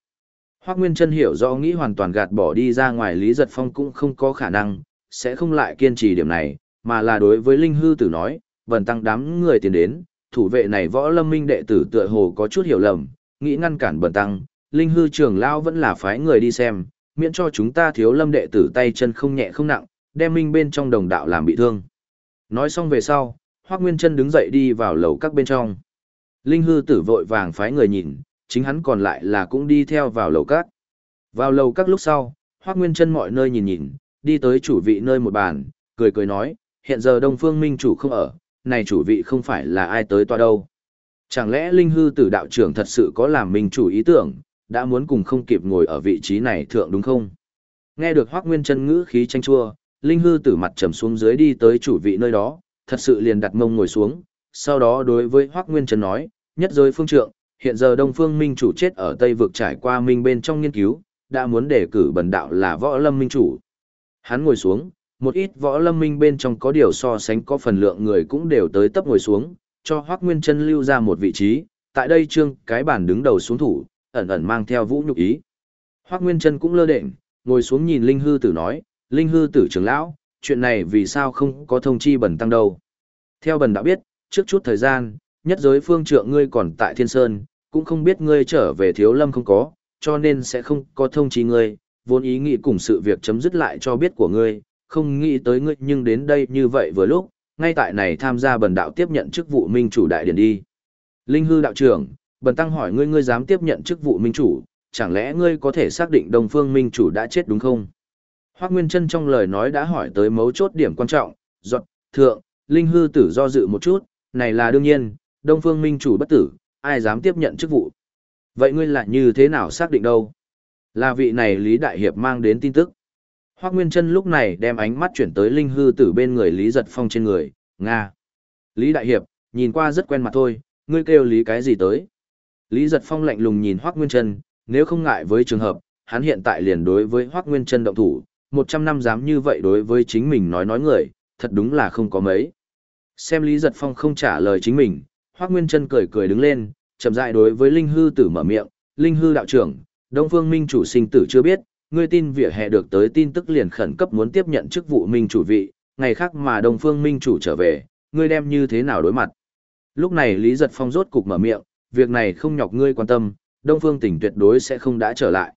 Hoác Nguyên Trân hiểu rõ nghĩ hoàn toàn gạt bỏ đi ra ngoài Lý Giật Phong cũng không có khả năng, sẽ không lại kiên trì điểm này, mà là đối với Linh Hư Tử nói, vần tăng đám người tiến đến, thủ vệ này võ lâm minh đệ tử tựa hồ có chút hiểu lầm, nghĩ ngăn cản bần tăng, Linh Hư trưởng lao vẫn là phái người đi xem, miễn cho chúng ta thiếu lâm đệ tử tay chân không nhẹ không nặng, đem minh bên trong đồng đạo làm bị thương. Nói xong về sau, Hoác Nguyên Trân đứng dậy đi vào lầu các bên trong. Linh hư tử vội vàng phái người nhìn, chính hắn còn lại là cũng đi theo vào lầu các. Vào lầu các lúc sau, Hoác Nguyên Trân mọi nơi nhìn nhìn, đi tới chủ vị nơi một bàn, cười cười nói, hiện giờ Đông Phương Minh chủ không ở, này chủ vị không phải là ai tới tòa đâu. Chẳng lẽ Linh hư tử đạo trưởng thật sự có làm Minh chủ ý tưởng, đã muốn cùng không kịp ngồi ở vị trí này thượng đúng không? Nghe được Hoác Nguyên Trân ngữ khí tranh chua, Linh hư tử mặt trầm xuống dưới đi tới chủ vị nơi đó, thật sự liền đặt mông ngồi xuống, sau đó đối với Hoắc Nguyên Trân nói, nhất giới phương trượng, hiện giờ Đông Phương Minh chủ chết ở Tây vực trải qua minh bên trong nghiên cứu, đã muốn đề cử bần đạo là võ lâm minh chủ. Hắn ngồi xuống, một ít võ lâm minh bên trong có điều so sánh có phần lượng người cũng đều tới tấp ngồi xuống, cho Hoắc Nguyên Trân lưu ra một vị trí, tại đây trương cái bản đứng đầu xuống thủ, ẩn ẩn mang theo vũ nhục ý. Hoắc Nguyên Trân cũng lơ đễnh, ngồi xuống nhìn Linh Hư Tử nói, Linh Hư Tử trưởng lão, chuyện này vì sao không có thông chi bần tăng đâu. Theo bần đã biết, trước chút thời gian, nhất giới phương trượng ngươi còn tại Thiên Sơn, cũng không biết ngươi trở về thiếu lâm không có, cho nên sẽ không có thông chi ngươi, vốn ý nghĩ cùng sự việc chấm dứt lại cho biết của ngươi, không nghĩ tới ngươi nhưng đến đây như vậy vừa lúc, ngay tại này tham gia bần đạo tiếp nhận chức vụ minh chủ đại điển đi. Linh hư đạo trưởng, bần tăng hỏi ngươi ngươi dám tiếp nhận chức vụ minh chủ, chẳng lẽ ngươi có thể xác định Đông Phương minh chủ đã chết đúng không? Hoắc Nguyên Trân trong lời nói đã hỏi tới mấu chốt điểm quan trọng, giọt, thượng, Linh hư tử do dự một chút, này là đương nhiên, Đông Phương minh chủ bất tử, ai dám tiếp nhận chức vụ. Vậy ngươi lại như thế nào xác định đâu? Là vị này Lý Đại Hiệp mang đến tin tức. Hoác Nguyên Trân lúc này đem ánh mắt chuyển tới Linh Hư Tử bên người Lý Giật Phong trên người, Nga. Lý Đại Hiệp, nhìn qua rất quen mặt thôi, ngươi kêu Lý cái gì tới? Lý Giật Phong lạnh lùng nhìn Hoác Nguyên Trân, nếu không ngại với trường hợp, hắn hiện tại liền đối với Hoác Nguyên Trân động thủ, 100 năm dám như vậy đối với chính mình nói nói người, thật đúng là không có mấy. Xem Lý Giật Phong không trả lời chính mình, Hoắc Nguyên Trân cười cười đứng lên, chậm rãi đối với Linh Hư Tử mở miệng, Linh Hư đạo trưởng, Đông Phương Minh chủ sinh tử chưa biết, ngươi tin vỉa hè được tới tin tức liền khẩn cấp muốn tiếp nhận chức vụ Minh chủ vị, ngày khác mà Đông Phương Minh chủ trở về, ngươi đem như thế nào đối mặt. Lúc này Lý Giật Phong rốt cục mở miệng, việc này không nhọc ngươi quan tâm, Đông Phương tỉnh tuyệt đối sẽ không đã trở lại.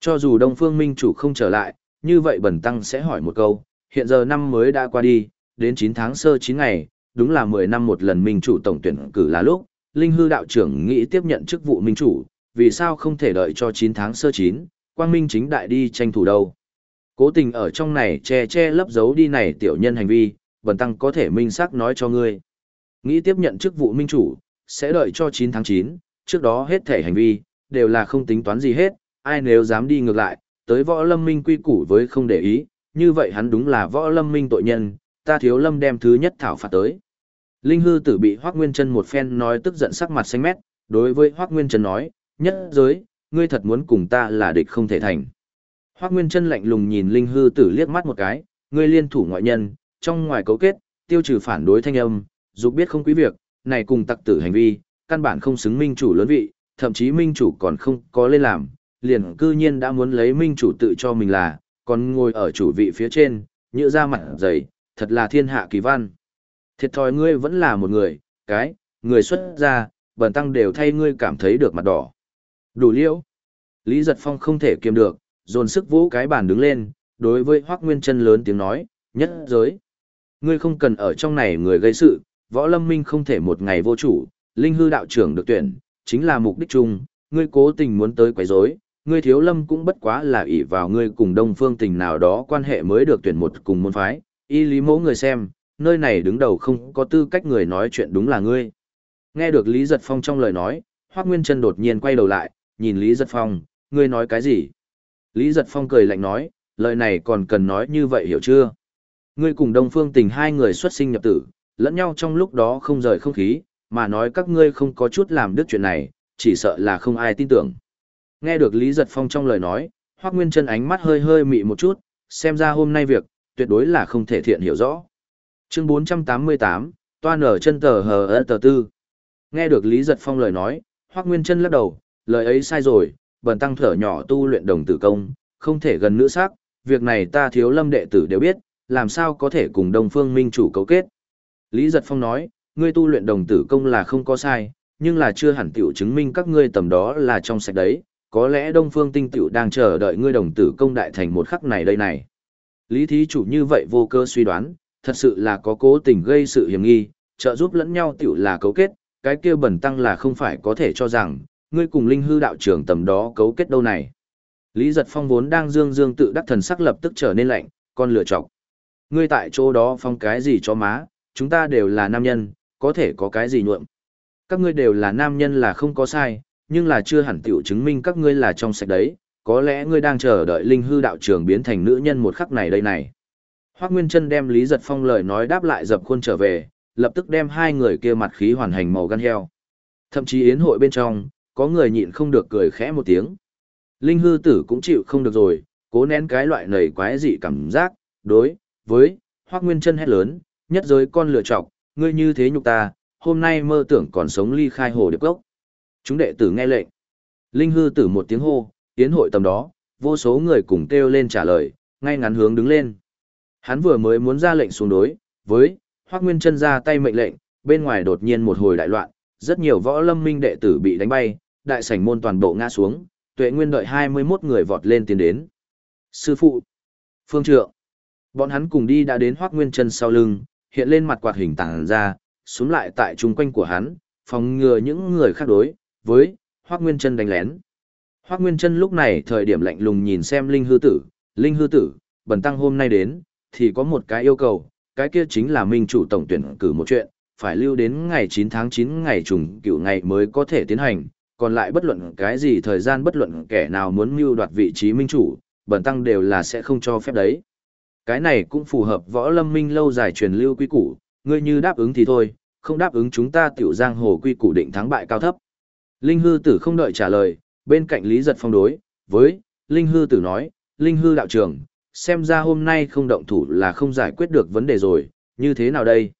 Cho dù Đông Phương Minh chủ không trở lại, như vậy Bẩn Tăng sẽ hỏi một câu, hiện giờ năm mới đã qua đi, đến 9 tháng sơ 9 ngày, đúng là 10 năm một lần Minh chủ tổng tuyển cử là lúc, Linh hư đạo trưởng nghĩ tiếp nhận chức vụ Minh chủ, vì sao không thể đợi cho 9 tháng sơ 9, quang minh chính đại đi tranh thủ đâu. Cố tình ở trong này che che lấp giấu đi này tiểu nhân hành vi, bần tăng có thể minh xác nói cho ngươi. Nghĩ tiếp nhận chức vụ minh chủ, sẽ đợi cho 9 tháng 9, trước đó hết thể hành vi, đều là không tính toán gì hết, ai nếu dám đi ngược lại, tới võ lâm minh quy củ với không để ý, như vậy hắn đúng là võ lâm minh tội nhân, ta thiếu lâm đem thứ nhất thảo phạt tới. Linh hư tử bị Hoác Nguyên Trân một phen nói tức giận sắc mặt xanh mét, đối với Hoác Nguyên Trân nói, nhất giới, ngươi thật muốn cùng ta là địch không thể thành. Hoác Nguyên Trân lạnh lùng nhìn Linh hư tử liếc mắt một cái, ngươi liên thủ ngoại nhân, trong ngoài cấu kết, tiêu trừ phản đối thanh âm, dục biết không quý việc, này cùng tặc tử hành vi, căn bản không xứng minh chủ lớn vị, thậm chí minh chủ còn không có lên làm, liền cư nhiên đã muốn lấy minh chủ tự cho mình là, còn ngồi ở chủ vị phía trên, nhựa ra mặt dày, thật là thiên hạ kỳ văn. Thiệt thòi ngươi vẫn là một người, cái, người xuất gia, bần tăng đều thay ngươi cảm thấy được mặt đỏ. Đủ liễu. Lý Giật Phong không thể kiềm được, dồn sức vũ cái bàn đứng lên, đối với Hoác Nguyên chân lớn tiếng nói, nhất giới. Ngươi không cần ở trong này người gây sự, võ lâm minh không thể một ngày vô chủ, linh hư đạo trưởng được tuyển, chính là mục đích chung, ngươi cố tình muốn tới quấy rối, ngươi thiếu lâm cũng bất quá là ỷ vào ngươi cùng đông phương tình nào đó quan hệ mới được tuyển một cùng môn phái, y lý mẫu người xem, nơi này đứng đầu không có tư cách người nói chuyện đúng là ngươi. Nghe được Lý Giật Phong trong lời nói, Hoác Nguyên Trân đột nhiên quay đầu lại, nhìn Lý Giật Phong, ngươi nói cái gì? Lý Giật Phong cười lạnh nói, lời này còn cần nói như vậy hiểu chưa? Ngươi cùng Đông Phương Tình hai người xuất sinh nhập tử, lẫn nhau trong lúc đó không rời không khí, mà nói các ngươi không có chút làm được chuyện này, chỉ sợ là không ai tin tưởng. Nghe được Lý Giật Phong trong lời nói, Hoác Nguyên Trân ánh mắt hơi hơi mị một chút, xem ra hôm nay việc, tuyệt đối là không thể thiện hiểu rõ. Chương 488, toan ở chân tờ hờ ơ tờ tư. Nghe được Lý Giật Phong lời nói, Hoác Nguyên chân lắc đầu, lời ấy sai rồi, bần tăng thở nhỏ tu luyện đồng tử công, không thể gần nữ sắc, việc này ta thiếu lâm đệ tử đều biết, làm sao có thể cùng Đông Phương Minh chủ cấu kết. Lý Giật Phong nói, ngươi tu luyện đồng tử công là không có sai, nhưng là chưa hẳn tiểu chứng minh các ngươi tầm đó là trong sạch đấy, có lẽ Đông Phương Tinh tiểu đang chờ đợi ngươi đồng tử công đại thành một khắc này đây này. Lý thí chủ như vậy vô cơ suy đoán, thật sự là có cố tình gây sự hiểm nghi, trợ giúp lẫn nhau tiểu là cấu kết, cái kia bẩn tăng là không phải có thể cho rằng, ngươi cùng linh hư đạo trưởng tầm đó cấu kết đâu này. Lý giật phong vốn đang dương dương tự đắc thần sắc lập tức trở nên lạnh, con lựa chọc. Ngươi tại chỗ đó phong cái gì cho má, chúng ta đều là nam nhân, có thể có cái gì nhuộm. Các ngươi đều là nam nhân là không có sai, nhưng là chưa hẳn tiểu chứng minh các ngươi là trong sạch đấy, có lẽ ngươi đang chờ đợi linh hư đạo trưởng biến thành nữ nhân một khắc này đây này. Hoác Nguyên Trân đem Lý Giật Phong lời nói đáp lại dập khuôn trở về, lập tức đem hai người kia mặt khí hoàn hành màu gan heo. Thậm chí yến hội bên trong, có người nhịn không được cười khẽ một tiếng. Linh hư tử cũng chịu không được rồi, cố nén cái loại nầy quái dị cảm giác, đối, với, Hoác Nguyên Trân hét lớn, nhất giới con lựa chọc, ngươi như thế nhục ta, hôm nay mơ tưởng còn sống ly khai hồ điệp gốc. Chúng đệ tử nghe lệnh. Linh hư tử một tiếng hô, yến hội tầm đó, vô số người cùng kêu lên trả lời, ngay ngắn hướng đứng lên. Hắn vừa mới muốn ra lệnh xuống đối, với, Hoác Nguyên chân ra tay mệnh lệnh, bên ngoài đột nhiên một hồi đại loạn, rất nhiều võ lâm minh đệ tử bị đánh bay, đại sảnh môn toàn bộ ngã xuống, tuệ nguyên đợi 21 người vọt lên tiến đến. Sư phụ, phương trượng, bọn hắn cùng đi đã đến Hoác Nguyên chân sau lưng, hiện lên mặt quạt hình tàng ra, xuống lại tại trung quanh của hắn, phòng ngừa những người khác đối với Hoắc Nguyên Chân đánh lén. Hoắc Nguyên Chân lúc này thời điểm lạnh lùng nhìn xem Linh Hư Tử, Linh Hư Tử, bần tăng hôm nay đến, thì có một cái yêu cầu, cái kia chính là minh chủ tổng tuyển cử một chuyện, phải lưu đến ngày 9 tháng 9 ngày trùng cựu ngày mới có thể tiến hành, còn lại bất luận cái gì thời gian bất luận kẻ nào muốn mưu đoạt vị trí minh chủ, bẩn tăng đều là sẽ không cho phép đấy. Cái này cũng phù hợp võ lâm minh lâu dài truyền lưu quy củ, ngươi như đáp ứng thì thôi, không đáp ứng chúng ta tiểu giang hồ quy củ định thắng bại cao thấp. Linh hư tử không đợi trả lời, bên cạnh Lý Giật phong đối, với, Linh hư tử nói, Linh hư đạo trưởng, xem ra hôm nay không động thủ là không giải quyết được vấn đề rồi, như thế nào đây?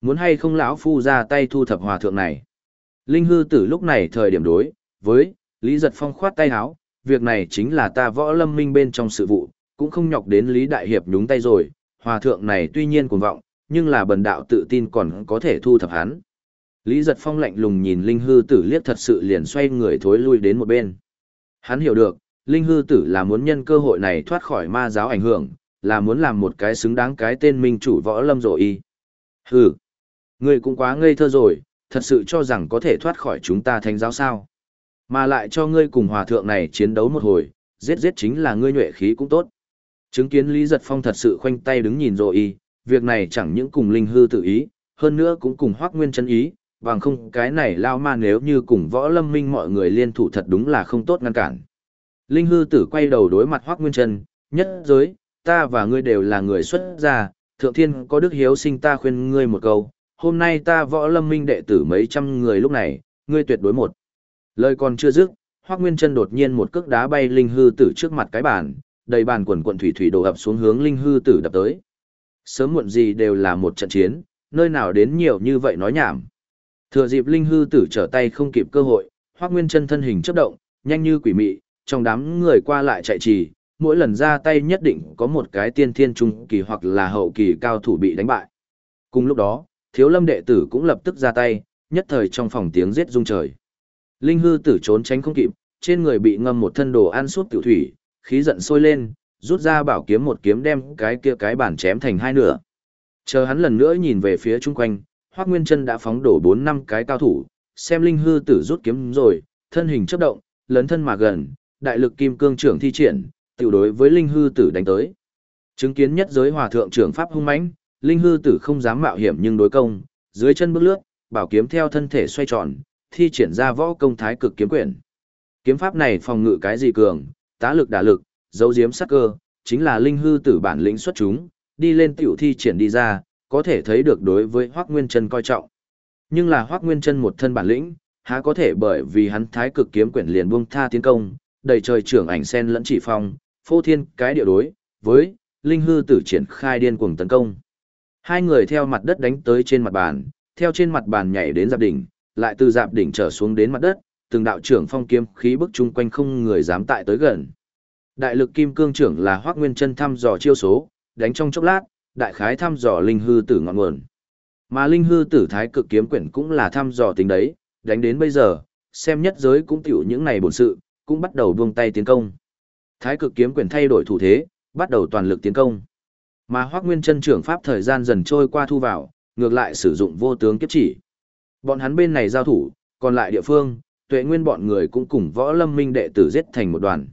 Muốn hay không lão phu ra tay thu thập hòa thượng này? Linh hư tử lúc này thời điểm đối, với, Lý Giật Phong khoát tay háo, việc này chính là ta võ lâm minh bên trong sự vụ, cũng không nhọc đến Lý Đại Hiệp nhúng tay rồi, hòa thượng này tuy nhiên cuồng vọng, nhưng là bần đạo tự tin còn có thể thu thập hắn. Lý Giật Phong lạnh lùng nhìn Linh hư tử liếc thật sự liền xoay người thối lui đến một bên. Hắn hiểu được, Linh hư tử là muốn nhân cơ hội này thoát khỏi ma giáo ảnh hưởng, là muốn làm một cái xứng đáng cái tên minh chủ võ lâm rồi y. Hừ, người cũng quá ngây thơ rồi, thật sự cho rằng có thể thoát khỏi chúng ta thánh giáo sao. Mà lại cho ngươi cùng hòa thượng này chiến đấu một hồi, giết giết chính là ngươi nhuệ khí cũng tốt. Chứng kiến Lý Giật Phong thật sự khoanh tay đứng nhìn rồi y, việc này chẳng những cùng linh hư tự ý, hơn nữa cũng cùng Hoắc nguyên chân ý, bằng không cái này lao ma nếu như cùng võ lâm minh mọi người liên thủ thật đúng là không tốt ngăn cản. Linh hư tử quay đầu đối mặt hoác nguyên Trân, nhất giới, ta và ngươi đều là người xuất gia, thượng thiên có đức hiếu sinh ta khuyên ngươi một câu, hôm nay ta võ lâm minh đệ tử mấy trăm người lúc này, ngươi tuyệt đối một. Lời còn chưa dứt, Hoắc Nguyên Trân đột nhiên một cước đá bay linh hư tử trước mặt cái bàn, đầy bàn quần quần thủy thủy đổ ập xuống hướng linh hư tử đập tới. Sớm muộn gì đều là một trận chiến, nơi nào đến nhiều như vậy nói nhảm. Thừa dịp linh hư tử trở tay không kịp cơ hội, Hoắc Nguyên Trân thân hình chớp động, nhanh như quỷ mị, trong đám người qua lại chạy trì, mỗi lần ra tay nhất định có một cái tiên thiên trung kỳ hoặc là hậu kỳ cao thủ bị đánh bại. Cùng lúc đó, thiếu lâm đệ tử cũng lập tức ra tay, nhất thời trong phòng tiếng giết rung trời. Linh hư tử trốn tránh không kịp, trên người bị ngâm một thân đồ ăn suốt tiểu thủy, khí giận sôi lên, rút ra bảo kiếm một kiếm đem cái kia cái bản chém thành hai nửa. Chờ hắn lần nữa nhìn về phía chung quanh, Hoắc Nguyên Chân đã phóng đổ bốn năm cái cao thủ, xem linh hư tử rút kiếm rồi, thân hình chớp động, lớn thân mà gần, đại lực kim cương trưởng thi triển, tiểu đối với linh hư tử đánh tới. Chứng kiến nhất giới hòa thượng trưởng pháp hung mãnh, linh hư tử không dám mạo hiểm nhưng đối công, dưới chân bước lướt, bảo kiếm theo thân thể xoay tròn, thi triển ra võ công thái cực kiếm quyển. Kiếm pháp này phòng ngự cái gì cường, tá lực đả lực, dấu diếm sắc cơ, chính là linh hư tử bản lĩnh xuất chúng, đi lên tiểu thi triển đi ra, có thể thấy được đối với Hoắc Nguyên Chân coi trọng. Nhưng là Hoắc Nguyên Chân một thân bản lĩnh, há có thể bởi vì hắn thái cực kiếm quyển liền buông tha tiến công, đầy trời trưởng ảnh sen lẫn chỉ phong, phô thiên cái địa đối, với linh hư tử triển khai điên cuồng tấn công. Hai người theo mặt đất đánh tới trên mặt bàn, theo trên mặt bàn nhảy đến dạp đỉnh, lại từ dạp đỉnh trở xuống đến mặt đất, từng đạo trưởng phong kiếm khí bức chung quanh không người dám tại tới gần. Đại lực kim cương trưởng là Hoắc Nguyên Chân thăm dò chiêu số, đánh trong chốc lát, đại khái thăm dò linh hư tử ngọn nguồn. Mà linh hư tử thái cực kiếm quyển cũng là thăm dò tính đấy, đánh đến bây giờ, xem nhất giới cũng tiểu những này bổn sự, cũng bắt đầu buông tay tiến công. Thái cực kiếm quyền thay đổi thủ thế, bắt đầu toàn lực tiến công. Mà Hoắc Nguyên Chân trưởng pháp thời gian dần trôi qua thu vào, ngược lại sử dụng vô tướng kiếp chỉ. Bọn hắn bên này giao thủ, còn lại địa phương, Tuệ Nguyên bọn người cũng cùng Võ Lâm Minh đệ tử giết thành một đoàn.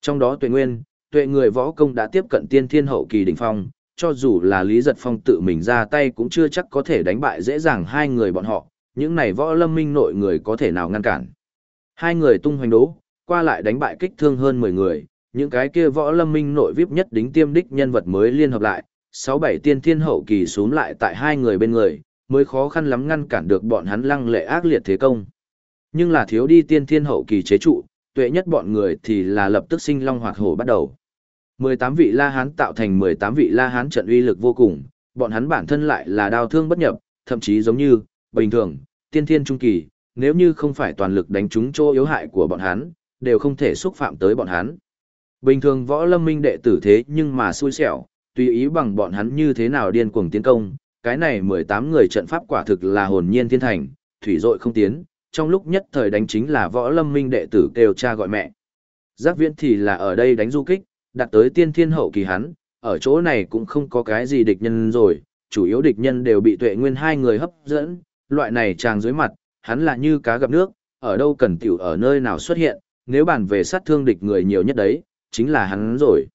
Trong đó Tuệ Nguyên, Tuệ người võ công đã tiếp cận tiên thiên hậu kỳ đỉnh phong, cho dù là Lý Giật Phong tự mình ra tay cũng chưa chắc có thể đánh bại dễ dàng hai người bọn họ, những này Võ Lâm Minh nội người có thể nào ngăn cản. Hai người tung hoành đố, qua lại đánh bại kích thương hơn 10 người, những cái kia võ lâm minh nội vip nhất đính tiêm đích nhân vật mới liên hợp lại, sáu bảy tiên thiên hậu kỳ xuống lại tại hai người bên người, mới khó khăn lắm ngăn cản được bọn hắn lăng lệ ác liệt thế công. Nhưng là thiếu đi tiên thiên hậu kỳ chế trụ, tuệ nhất bọn người thì là lập tức sinh long hoạt hổ bắt đầu. 18 vị La Hán tạo thành 18 vị La Hán trận uy lực vô cùng, bọn hắn bản thân lại là đao thương bất nhập, thậm chí giống như, bình thường, tiên thiên trung kỳ, nếu như không phải toàn lực đánh trúng chỗ yếu hại của bọn hắn, đều không thể xúc phạm tới bọn hắn. Bình thường võ lâm minh đệ tử thế nhưng mà xui xẻo, tùy ý bằng bọn hắn như thế nào điên cuồng tiến công, cái này 18 người trận pháp quả thực là hồn nhiên thiên thành, thủy dội không tiến, trong lúc nhất thời đánh chính là võ lâm minh đệ tử kêu cha gọi mẹ. Giác viễn thì là ở đây đánh du kích, đặt tới tiên thiên hậu kỳ hắn, ở chỗ này cũng không có cái gì địch nhân rồi, chủ yếu địch nhân đều bị tuệ nguyên hai người hấp dẫn, loại này tràng dưới mặt, hắn là như cá gặp nước, ở đâu cần tiểu ở nơi nào xuất hiện, nếu bàn về sát thương địch người nhiều nhất đấy, chính là hắn rồi.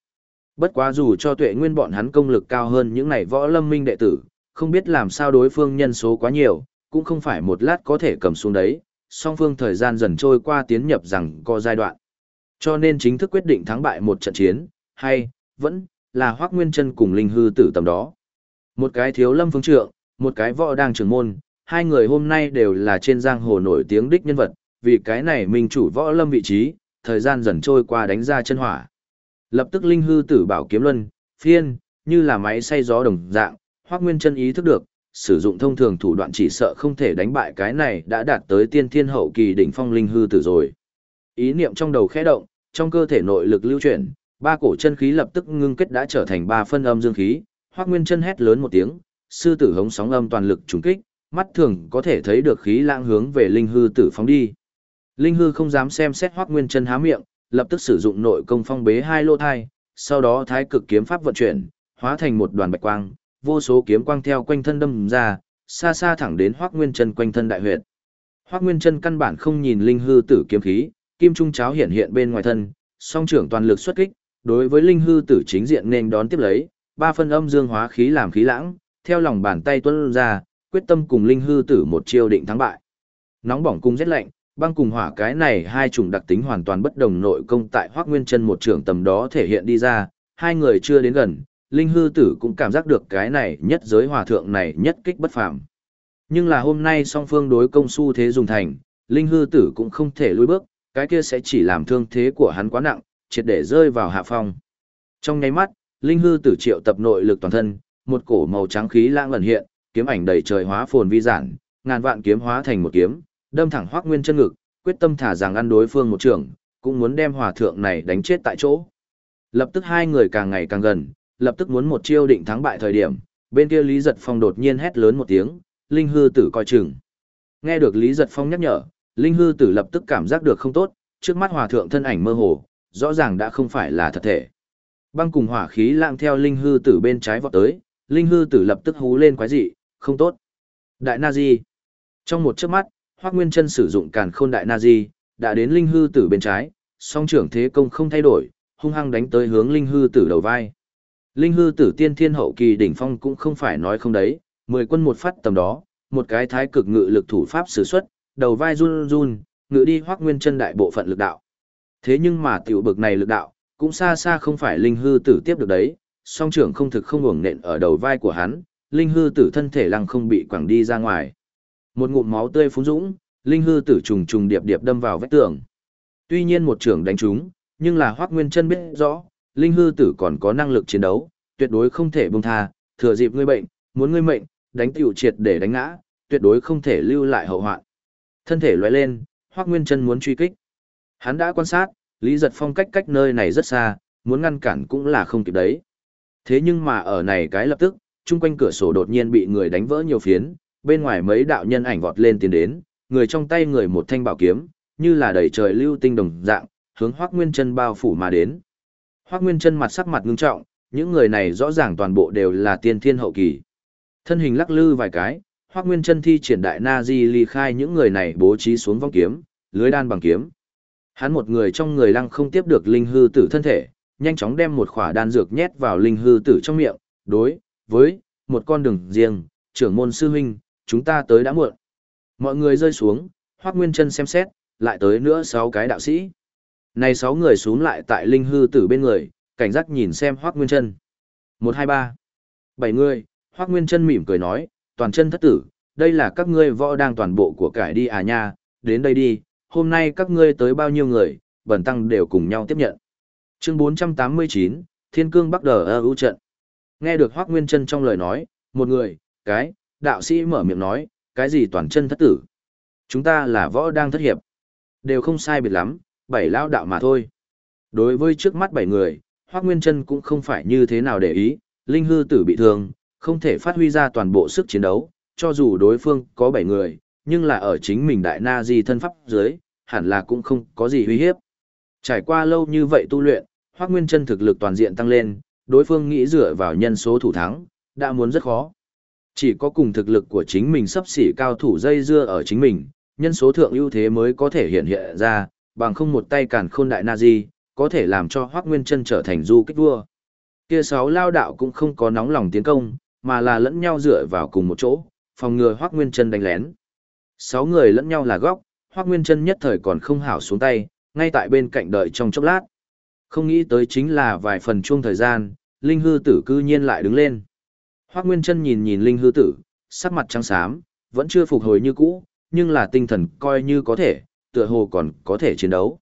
Bất quá dù cho tuệ nguyên bọn hắn công lực cao hơn những này võ lâm minh đệ tử, không biết làm sao đối phương nhân số quá nhiều, cũng không phải một lát có thể cầm xuống đấy, song phương thời gian dần trôi qua tiến nhập rằng có giai đoạn. Cho nên chính thức quyết định thắng bại một trận chiến, hay, vẫn, là Hoác Nguyên chân cùng Linh Hư tử tầm đó. Một cái thiếu lâm phương trượng, một cái võ đang trưởng môn, hai người hôm nay đều là trên giang hồ nổi tiếng đích nhân vật, vì cái này minh chủ võ lâm vị trí, thời gian dần trôi qua đánh ra chân hỏa. Lập tức Linh Hư tử bảo kiếm luân, phiên, như là máy xay gió đồng dạng, Hoác Nguyên chân ý thức được, sử dụng thông thường thủ đoạn chỉ sợ không thể đánh bại cái này đã đạt tới tiên thiên hậu kỳ đỉnh phong linh hư tử rồi. Ý niệm trong đầu khẽ động, trong cơ thể nội lực lưu chuyển, ba cổ chân khí lập tức ngưng kết đã trở thành ba phân âm dương khí, Hoắc Nguyên chân hét lớn một tiếng, sư tử hống sóng âm toàn lực trùng kích, mắt thường có thể thấy được khí lãng hướng về linh hư tử phóng đi. Linh hư không dám xem xét Hoắc Nguyên chân há miệng, lập tức sử dụng nội công phong bế hai lô thai, sau đó thái cực kiếm pháp vận chuyển, hóa thành một đoàn bạch quang, vô số kiếm quang theo quanh thân đâm ra, xa xa thẳng đến Hoắc Nguyên Chân quanh thân đại huyệt. Hoắc Nguyên Chân căn bản không nhìn linh hư tử kiếm khí, kim trung cháo hiện hiện bên ngoài thân, song trưởng toàn lực xuất kích, đối với linh hư tử chính diện nên đón tiếp lấy, ba phân âm dương hóa khí làm khí lãng, theo lòng bàn tay tuôn ra, quyết tâm cùng linh hư tử một chiêu định thắng bại. Nóng bỏng cung rét lạnh, băng cùng hỏa cái này hai chủng đặc tính hoàn toàn bất đồng nội công tại Hoắc Nguyên Chân một trưởng tầm đó thể hiện đi ra, hai người chưa đến gần, linh hư tử cũng cảm giác được cái này nhất giới hòa thượng này nhất kích bất phàm. Nhưng là hôm nay song phương đối công su thế dùng thành, linh hư tử cũng không thể lùi bước, cái kia sẽ chỉ làm thương thế của hắn quá nặng, triệt để rơi vào hạ phong. Trong nháy mắt, linh hư tử triệu tập nội lực toàn thân, một cổ màu trắng khí lãng lần hiện, kiếm ảnh đầy trời hóa phồn vi giản, ngàn vạn kiếm hóa thành một kiếm, đâm thẳng Hoắc Nguyên chân ngực, quyết tâm thả rằng ăn đối phương một trường, cũng muốn đem hòa thượng này đánh chết tại chỗ. Lập tức hai người càng ngày càng gần, lập tức muốn một chiêu định thắng bại thời điểm, bên kia Lý Giật Phong đột nhiên hét lớn một tiếng, Linh hư tử coi chừng. Nghe được Lý Giật Phong nhắc nhở, Linh hư tử lập tức cảm giác được không tốt, trước mắt hòa thượng thân ảnh mơ hồ, rõ ràng đã không phải là thật thể. Băng cùng hỏa khí lạng theo Linh hư tử bên trái vọt tới, Linh hư tử lập tức hú lên quái dị, không tốt. Đại Na Di. Trong một chớp mắt, Hoắc Nguyên Chân sử dụng Càn Khôn Đại Na Di, đã đến Linh hư tử bên trái, song trưởng thế công không thay đổi, hung hăng đánh tới hướng Linh hư tử đầu vai. Linh hư tử tiên thiên hậu kỳ đỉnh phong cũng không phải nói không đấy, mười quân một phát tầm đó, một cái thái cực ngự lực thủ pháp sử xuất, đầu vai run run, ngự đi Hoắc nguyên chân đại bộ phận lực đạo. Thế nhưng mà tiểu bực này lực đạo, cũng xa xa không phải linh hư tử tiếp được đấy, song trưởng không thực không uổng nện ở đầu vai của hắn, linh hư tử thân thể lăng không bị quẳng đi ra ngoài. Một ngụm máu tươi phun dũng, linh hư tử trùng trùng điệp điệp đâm vào vách tường. Tuy nhiên một trưởng đánh trúng, nhưng là hoác nguyên chân biết rõ, linh hư tử còn có năng lực chiến đấu, tuyệt đối không thể buông tha, thừa dịp ngươi bệnh, muốn ngươi mệnh, đánh tiểu triệt để đánh ngã, tuyệt đối không thể lưu lại hậu hoạn. Thân thể lóe lên, Hoắc Nguyên Chân muốn truy kích. Hắn đã quan sát, Lý Giật Phong cách cách nơi này rất xa, muốn ngăn cản cũng là không kịp đấy. Thế nhưng mà ở này cái lập tức, chung quanh cửa sổ đột nhiên bị người đánh vỡ nhiều phiến, bên ngoài mấy đạo nhân ảnh vọt lên tiến đến, người trong tay người một thanh bảo kiếm, như là đầy trời lưu tinh đồng dạng, hướng Hoắc Nguyên Chân bao phủ mà đến. Hoắc Nguyên chân mặt sắc mặt ngưng trọng, những người này rõ ràng toàn bộ đều là tiên thiên hậu kỳ. Thân hình lắc lư vài cái, Hoắc Nguyên chân thi triển đại na di ly khai những người này bố trí xuống vong kiếm, lưới đan bằng kiếm. Hắn một người trong người lăng không tiếp được linh hư tử thân thể, nhanh chóng đem một khỏa đan dược nhét vào linh hư tử trong miệng, đối với một con đường riêng, trưởng môn sư huynh, chúng ta tới đã muộn. Mọi người rơi xuống, Hoác Nguyên chân xem xét, lại tới nữa sáu cái đạo sĩ. Này sáu người xuống lại tại linh hư tử bên người, cảnh giác nhìn xem Hoác Nguyên Trân. Một hai ba. Bảy người, Hoác Nguyên Trân mỉm cười nói, toàn chân thất tử, đây là các ngươi võ đang toàn bộ của cải đi à nha, đến đây đi, hôm nay các ngươi tới bao nhiêu người, bẩn tăng đều cùng nhau tiếp nhận. Chương bốn trăm tám mươi chín, Thiên Cương Bắc Đờ ưu trận. Nghe được Hoác Nguyên Trân trong lời nói, một người, cái, đạo sĩ mở miệng nói, cái gì toàn chân thất tử. Chúng ta là võ đang thất hiệp. Đều không sai biệt lắm, bảy lao đạo mà thôi. Đối với trước mắt bảy người, Hoác Nguyên Trân cũng không phải như thế nào để ý, linh hư tử bị thương, không thể phát huy ra toàn bộ sức chiến đấu, cho dù đối phương có bảy người, nhưng là ở chính mình đại na di thân pháp dưới, hẳn là cũng không có gì uy hiếp. Trải qua lâu như vậy tu luyện, Hoác Nguyên Trân thực lực toàn diện tăng lên, đối phương nghĩ dựa vào nhân số thủ thắng, đã muốn rất khó. Chỉ có cùng thực lực của chính mình sắp xỉ cao thủ dây dưa ở chính mình, nhân số thượng ưu thế mới có thể hiện hiện ra, bằng không một tay cản khôn đại Nazi, có thể làm cho Hoắc Nguyên Chân trở thành du kích vua. Kia sáu lao đạo cũng không có nóng lòng tiến công, mà là lẫn nhau dựa vào cùng một chỗ, phòng ngừa Hoắc Nguyên Chân đánh lén. Sáu người lẫn nhau là góc, Hoắc Nguyên Chân nhất thời còn không hảo xuống tay, ngay tại bên cạnh đợi trong chốc lát. Không nghĩ tới chính là vài phần chuông thời gian, Linh hư tử cư nhiên lại đứng lên. Hoắc Nguyên Chân nhìn nhìn Linh hư tử, sắc mặt trắng xám, vẫn chưa phục hồi như cũ, nhưng là tinh thần coi như có thể, tựa hồ còn có thể chiến đấu.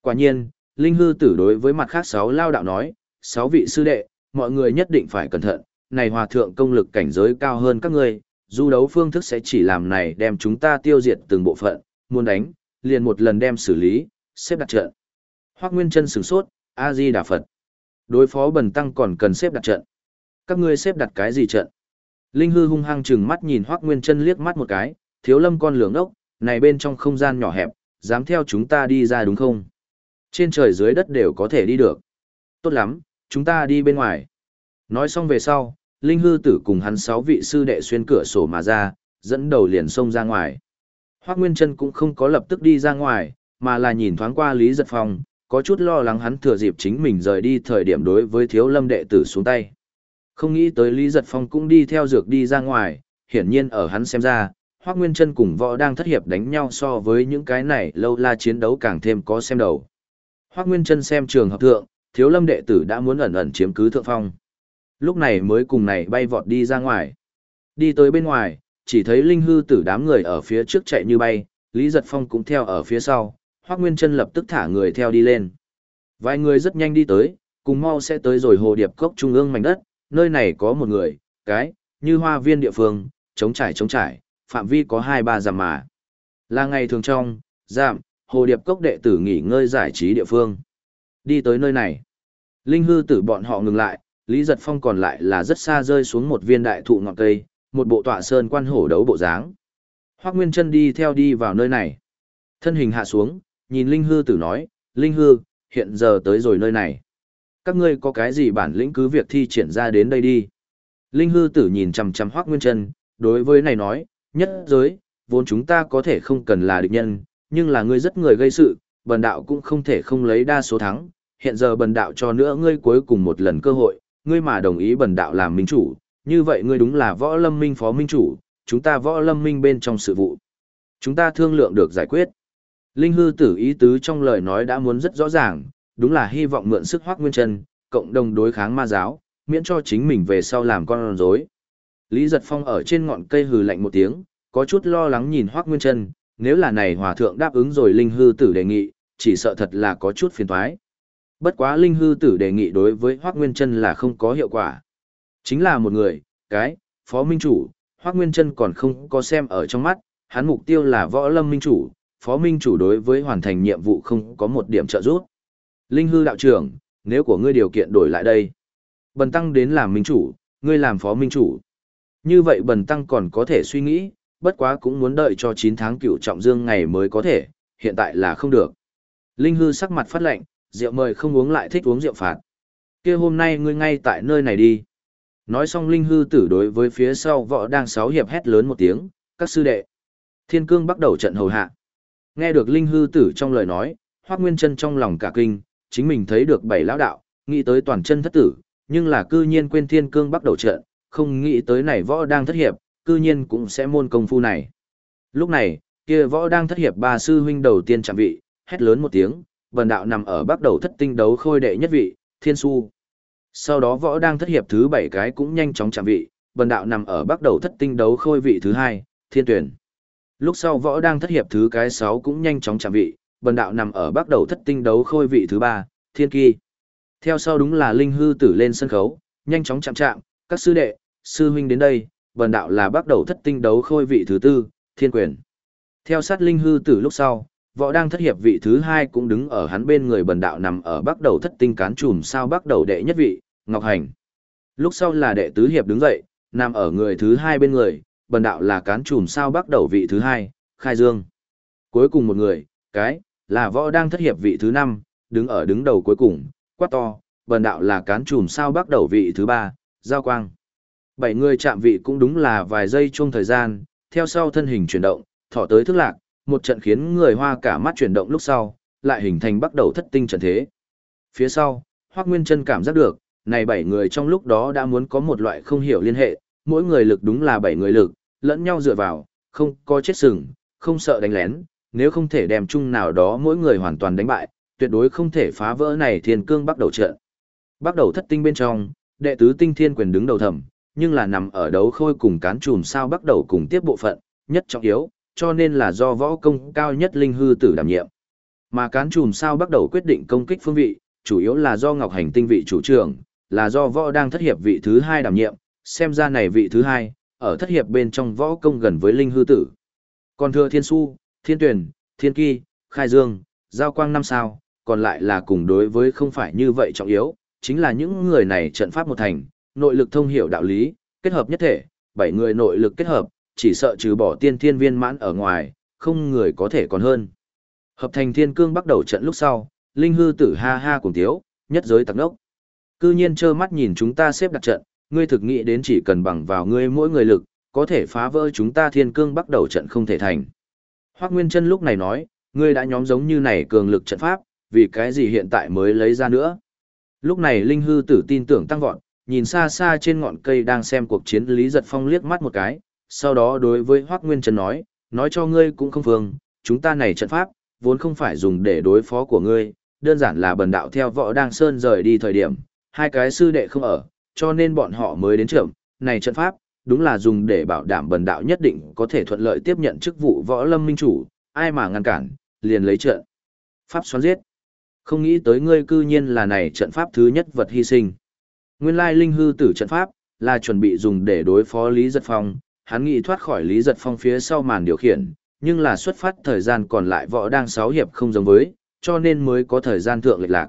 Quả nhiên, Linh hư tử đối với mặt khác sáu lao đạo nói, sáu vị sư đệ, mọi người nhất định phải cẩn thận, này hòa thượng công lực cảnh giới cao hơn các ngươi, du đấu phương thức sẽ chỉ làm này đem chúng ta tiêu diệt từng bộ phận, muốn đánh, liền một lần đem xử lý, xếp đặt trận. Hoắc Nguyên Chân sửng sốt, A Di Đà Phật. Đối phó bần tăng còn cần xếp đặt trận. Các ngươi xếp đặt cái gì trận? Linh hư hung hăng chừng mắt nhìn Hoắc Nguyên Chân liếc mắt một cái, thiếu lâm con lường ốc, này bên trong không gian nhỏ hẹp, dám theo chúng ta đi ra đúng không? Trên trời dưới đất đều có thể đi được. Tốt lắm, chúng ta đi bên ngoài. Nói xong về sau, Linh hư tử cùng hắn sáu vị sư đệ xuyên cửa sổ mà ra, dẫn đầu liền xông ra ngoài. Hoác Nguyên chân cũng không có lập tức đi ra ngoài, mà là nhìn thoáng qua Lý Giật Phong, có chút lo lắng hắn thừa dịp chính mình rời đi thời điểm đối với thiếu lâm đệ tử xuống tay. Không nghĩ tới Lý Giật Phong cũng đi theo dược đi ra ngoài, hiển nhiên ở hắn xem ra, Hoác Nguyên Trân cùng võ đang thất hiệp đánh nhau so với những cái này lâu la chiến đấu càng thêm có xem đầu. Hoác Nguyên Trân xem trường hợp thượng, thiếu lâm đệ tử đã muốn ẩn ẩn chiếm cứ thượng phong. Lúc này mới cùng này bay vọt đi ra ngoài. Đi tới bên ngoài, chỉ thấy linh hư tử đám người ở phía trước chạy như bay, Lý Giật Phong cũng theo ở phía sau, Hoác Nguyên Trân lập tức thả người theo đi lên. Vài người rất nhanh đi tới, cùng mau sẽ tới rồi hồ điệp cốc trung ương mảnh đất, nơi này có một người, cái, như hoa viên địa phương, chống trải chống trải, phạm vi có hai ba dặm mà. Là ngày thường trong, giảm, hồ điệp cốc đệ tử nghỉ ngơi giải trí địa phương. Đi tới nơi này, linh hư tử bọn họ ngừng lại, Lý Giật Phong còn lại là rất xa rơi xuống một viên đại thụ ngọn cây, một bộ tọa sơn quan hổ đấu bộ dáng. Hoắc Nguyên Chân đi theo đi vào nơi này. Thân hình hạ xuống, nhìn Linh Hư tử nói, Linh Hư, hiện giờ tới rồi nơi này. Các ngươi có cái gì bản lĩnh cứ việc thi triển ra đến đây đi. Linh Hư tử nhìn chằm chằm Hoắc Nguyên Chân, đối với này nói, nhất giới, vốn chúng ta có thể không cần là địch nhân, nhưng là ngươi rất người gây sự, bần đạo cũng không thể không lấy đa số thắng. Hiện giờ bần đạo cho nữa ngươi cuối cùng một lần cơ hội, ngươi mà đồng ý bần đạo làm minh chủ, như vậy ngươi đúng là võ lâm minh phó minh chủ, chúng ta võ lâm minh bên trong sự vụ. Chúng ta thương lượng được giải quyết. Linh hư tử ý tứ trong lời nói đã muốn rất rõ ràng, đúng là hy vọng mượn sức hoác nguyên chân, cộng đồng đối kháng ma giáo, miễn cho chính mình về sau làm con rối. Lý giật phong ở trên ngọn cây hừ lạnh một tiếng, có chút lo lắng nhìn hoác nguyên chân, nếu là này hòa thượng đáp ứng rồi linh hư tử đề nghị, chỉ sợ thật là có chút phiền toái. Bất quá linh hư tử đề nghị đối với hoác nguyên chân là không có hiệu quả. Chính là một người, cái, phó minh chủ, Hoác Nguyên Trân còn không có xem ở trong mắt, hắn mục tiêu là võ lâm minh chủ, phó minh chủ đối với hoàn thành nhiệm vụ không có một điểm trợ giúp. Linh hư đạo trưởng, nếu của ngươi điều kiện đổi lại đây, bần tăng đến làm minh chủ, ngươi làm phó minh chủ. Như vậy bần tăng còn có thể suy nghĩ, bất quá cũng muốn đợi cho 9 tháng cựu trọng dương ngày mới có thể, hiện tại là không được. Linh hư sắc mặt phát lệnh, rượu mời không uống lại thích uống rượu phạt. kia hôm nay ngươi ngay tại nơi này đi. Nói xong linh hư tử đối với phía sau võ đang sáu hiệp hét lớn một tiếng, các sư đệ. Thiên cương bắt đầu trận hầu hạ. Nghe được linh hư tử trong lời nói, hoác nguyên chân trong lòng cả kinh, chính mình thấy được bảy lão đạo, nghĩ tới toàn chân thất tử, nhưng là cư nhiên quên thiên cương bắt đầu trận, không nghĩ tới này võ đang thất hiệp, cư nhiên cũng sẽ môn công phu này. Lúc này, kia võ đang thất hiệp ba sư huynh đầu tiên chạm vị, hét lớn một tiếng, bần đạo nằm ở bắt đầu thất tinh đấu khôi đệ nhất vị, thiên su. Sau đó võ đang thất hiệp thứ bảy cái cũng nhanh chóng chạm vị, bần đạo nằm ở bắt đầu thất tinh đấu khôi vị thứ hai, thiên tuyển. Lúc sau võ đang thất hiệp thứ cái sáu cũng nhanh chóng chạm vị, bần đạo nằm ở bắt đầu thất tinh đấu khôi vị thứ ba, thiên kỳ. Theo sau đúng là linh hư tử lên sân khấu, nhanh chóng chạm chạm, các sư đệ, sư huynh đến đây, bần đạo là bắt đầu thất tinh đấu khôi vị thứ tư, thiên quyền. Theo sát linh hư tử lúc sau, võ đang thất hiệp vị thứ hai cũng đứng ở hắn bên người bần đạo nằm ở bắc đầu thất tinh cán chùm sao bắc đầu đệ nhất vị, Ngọc Hành. Lúc sau là đệ tứ hiệp đứng dậy, nằm ở người thứ hai bên người, bần đạo là cán chùm sao bắc đầu vị thứ hai, Khai Dương. Cuối cùng một người, cái, là võ đang thất hiệp vị thứ năm, đứng ở đứng đầu cuối cùng, quát to, bần đạo là cán chùm sao bắc đầu vị thứ ba, Giao Quang. bảy người chạm vị cũng đúng là vài giây chung thời gian, theo sau thân hình chuyển động, thỏ tới thức lạc, một trận khiến người hoa cả mắt chuyển động lúc sau, lại hình thành bắt đầu thất tinh trận thế. Phía sau, Hoắc Nguyên Chân cảm giác được, này bảy người trong lúc đó đã muốn có một loại không hiểu liên hệ, mỗi người lực đúng là bảy người lực, lẫn nhau dựa vào, không có chết sừng, không sợ đánh lén, nếu không thể đem chung nào đó mỗi người hoàn toàn đánh bại, tuyệt đối không thể phá vỡ này thiên cương bắt đầu trận. Bắt đầu thất tinh bên trong, đệ tứ tinh thiên quyền đứng đầu thẩm, nhưng là nằm ở đấu khôi cùng cán trùm sao bắt đầu cùng tiếp bộ phận, nhất trọng yếu, cho nên là do võ công cao nhất linh hư tử đảm nhiệm. Mà cán trùm sao bắt đầu quyết định công kích phương vị, chủ yếu là do Ngọc Hành tinh vị chủ trưởng, là do võ đang thất hiệp vị thứ hai đảm nhiệm, xem ra này vị thứ hai, ở thất hiệp bên trong võ công gần với linh hư tử. Còn thừa thiên su, thiên tuyển, thiên kỳ, khai dương, giao quang năm sao, còn lại là cùng đối với không phải như vậy trọng yếu, chính là những người này trận pháp một thành, nội lực thông hiểu đạo lý, kết hợp nhất thể, bảy người nội lực kết hợp, chỉ sợ trừ bỏ tiên thiên viên mãn ở ngoài, không người có thể còn hơn. Hợp thành thiên cương bắt đầu trận lúc sau, linh hư tử ha ha cùng tiếu, nhất giới tặc đốc. Cư nhiên trơ mắt nhìn chúng ta xếp đặt trận, ngươi thực nghĩ đến chỉ cần bằng vào ngươi mỗi người lực, có thể phá vỡ chúng ta thiên cương bắt đầu trận không thể thành. Hoác Nguyên Trân lúc này nói, ngươi đã nhóm giống như này cường lực trận pháp, vì cái gì hiện tại mới lấy ra nữa. Lúc này Linh Hư tử tin tưởng tăng vọt, nhìn xa xa trên ngọn cây đang xem cuộc chiến Lý Giật Phong liếc mắt một cái, sau đó đối với Hoác Nguyên Trân nói, nói cho ngươi cũng không phương, chúng ta này trận pháp, vốn không phải dùng để đối phó của ngươi, đơn giản là bần đạo theo võ đang sơn rời đi thời điểm, hai cái sư đệ không ở, cho nên bọn họ mới đến trưởng, này trận pháp, đúng là dùng để bảo đảm bần đạo nhất định có thể thuận lợi tiếp nhận chức vụ võ lâm minh chủ, ai mà ngăn cản, liền lấy trận. Pháp xoắn giết. Không nghĩ tới ngươi cư nhiên là này trận pháp thứ nhất vật hy sinh. Nguyên lai linh hư tử trận pháp, là chuẩn bị dùng để đối phó Lý Giật Phong, hắn nghĩ thoát khỏi Lý Giật Phong phía sau màn điều khiển, nhưng là xuất phát thời gian còn lại võ đang sáu hiệp không giống với, cho nên mới có thời gian thượng lệch lạc.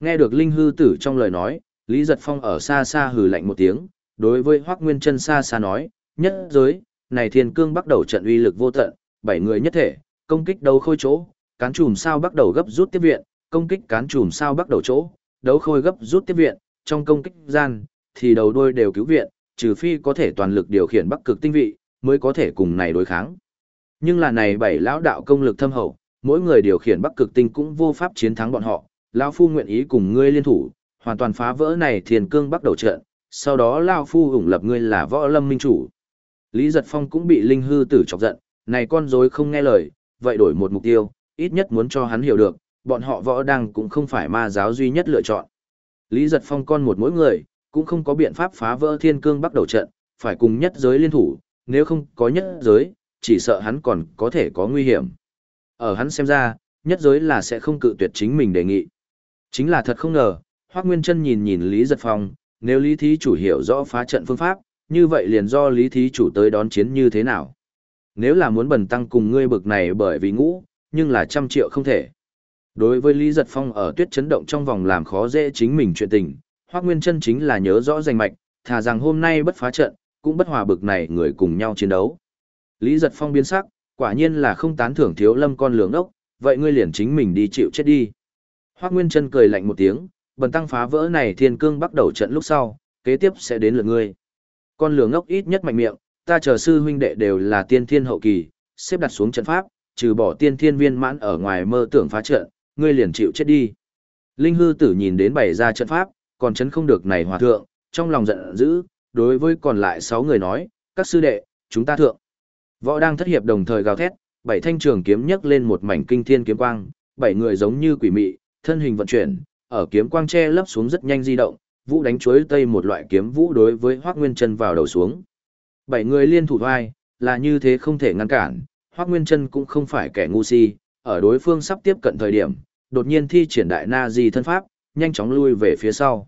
Nghe được linh hư tử trong lời nói, Lý Giật Phong ở xa xa hừ lạnh một tiếng, đối với Hoắc Nguyên Chân xa xa nói, nhất giới, này thiên cương bắt đầu trận uy lực vô tận, bảy người nhất thể, công kích đấu khôi chỗ, cán chùm sao bắt đầu gấp rút tiếp viện, công kích cán chùm sao bắt đầu chỗ, đấu khôi gấp rút tiếp viện, trong công kích gian, thì đầu đuôi đều cứu viện, trừ phi có thể toàn lực điều khiển bắc cực tinh vị, mới có thể cùng này đối kháng. Nhưng là này bảy lão đạo công lực thâm hậu, mỗi người điều khiển bắc cực tinh cũng vô pháp chiến thắng bọn họ, lão phu nguyện ý cùng ngươi liên thủ, hoàn toàn phá vỡ này thiên cương bắt đầu trận, sau đó lão phu ủng lập ngươi là võ lâm minh chủ. Lý Giật Phong cũng bị linh hư tử chọc giận, này con rối không nghe lời, vậy đổi một mục tiêu, ít nhất muốn cho hắn hiểu được, bọn họ võ đăng cũng không phải ma giáo duy nhất lựa chọn. Lý Giật Phong con một mỗi người, cũng không có biện pháp phá vỡ thiên cương bắt đầu trận, phải cùng nhất giới liên thủ, nếu không có nhất giới, chỉ sợ hắn còn có thể có nguy hiểm. Ở hắn xem ra, nhất giới là sẽ không cự tuyệt chính mình đề nghị. Chính là thật không ngờ, Hoác Nguyên Trân nhìn nhìn Lý Giật Phong, nếu Lý Thí Chủ hiểu rõ phá trận phương pháp, như vậy liền do Lý Thí Chủ tới đón chiến như thế nào. Nếu là muốn bần tăng cùng ngươi bực này bởi vì ngũ, nhưng là trăm triệu không thể. Đối với Lý Giật Phong ở tuyết chấn động trong vòng làm khó dễ chính mình chuyện tình, Hoác Nguyên Trân chính là nhớ rõ danh mạch, thà rằng hôm nay bất phá trận, cũng bất hòa bực này người cùng nhau chiến đấu. Lý Giật Phong biến sắc, quả nhiên là không tán thưởng thiếu lâm con lường ốc, vậy ngươi liền chính mình đi chịu chết đi. Hoác Nguyên Trân cười lạnh một tiếng, bần tăng phá vỡ này thiên cương bắt đầu trận lúc sau, kế tiếp sẽ đến lượt ngươi. Con lửa ngốc ít nhất mạnh miệng, ta chờ sư huynh đệ đều là tiên thiên hậu kỳ, xếp đặt xuống trận pháp, trừ bỏ tiên thiên viên mãn ở ngoài mơ tưởng phá trận, ngươi liền chịu chết đi. Linh hư tử nhìn đến bày ra trận pháp, còn chấn không được này hòa thượng, trong lòng giận dữ, đối với còn lại 6 người nói, các sư đệ, chúng ta thượng. Võ đang thất hiệp đồng thời gào thét, bảy thanh trường kiếm nhấc lên một mảnh kinh thiên kiếm quang, bảy người giống như quỷ mị, thân hình vận chuyển, ở kiếm quang che lấp xuống rất nhanh di động, vũ đánh chuối tây một loại kiếm vũ đối với Hoắc Nguyên Chân vào đầu xuống. Bảy người liên thủ vai, là như thế không thể ngăn cản, Hoắc Nguyên Chân cũng không phải kẻ ngu si, ở đối phương sắp tiếp cận thời điểm, đột nhiên thi triển đại na di thân pháp, nhanh chóng lui về phía sau.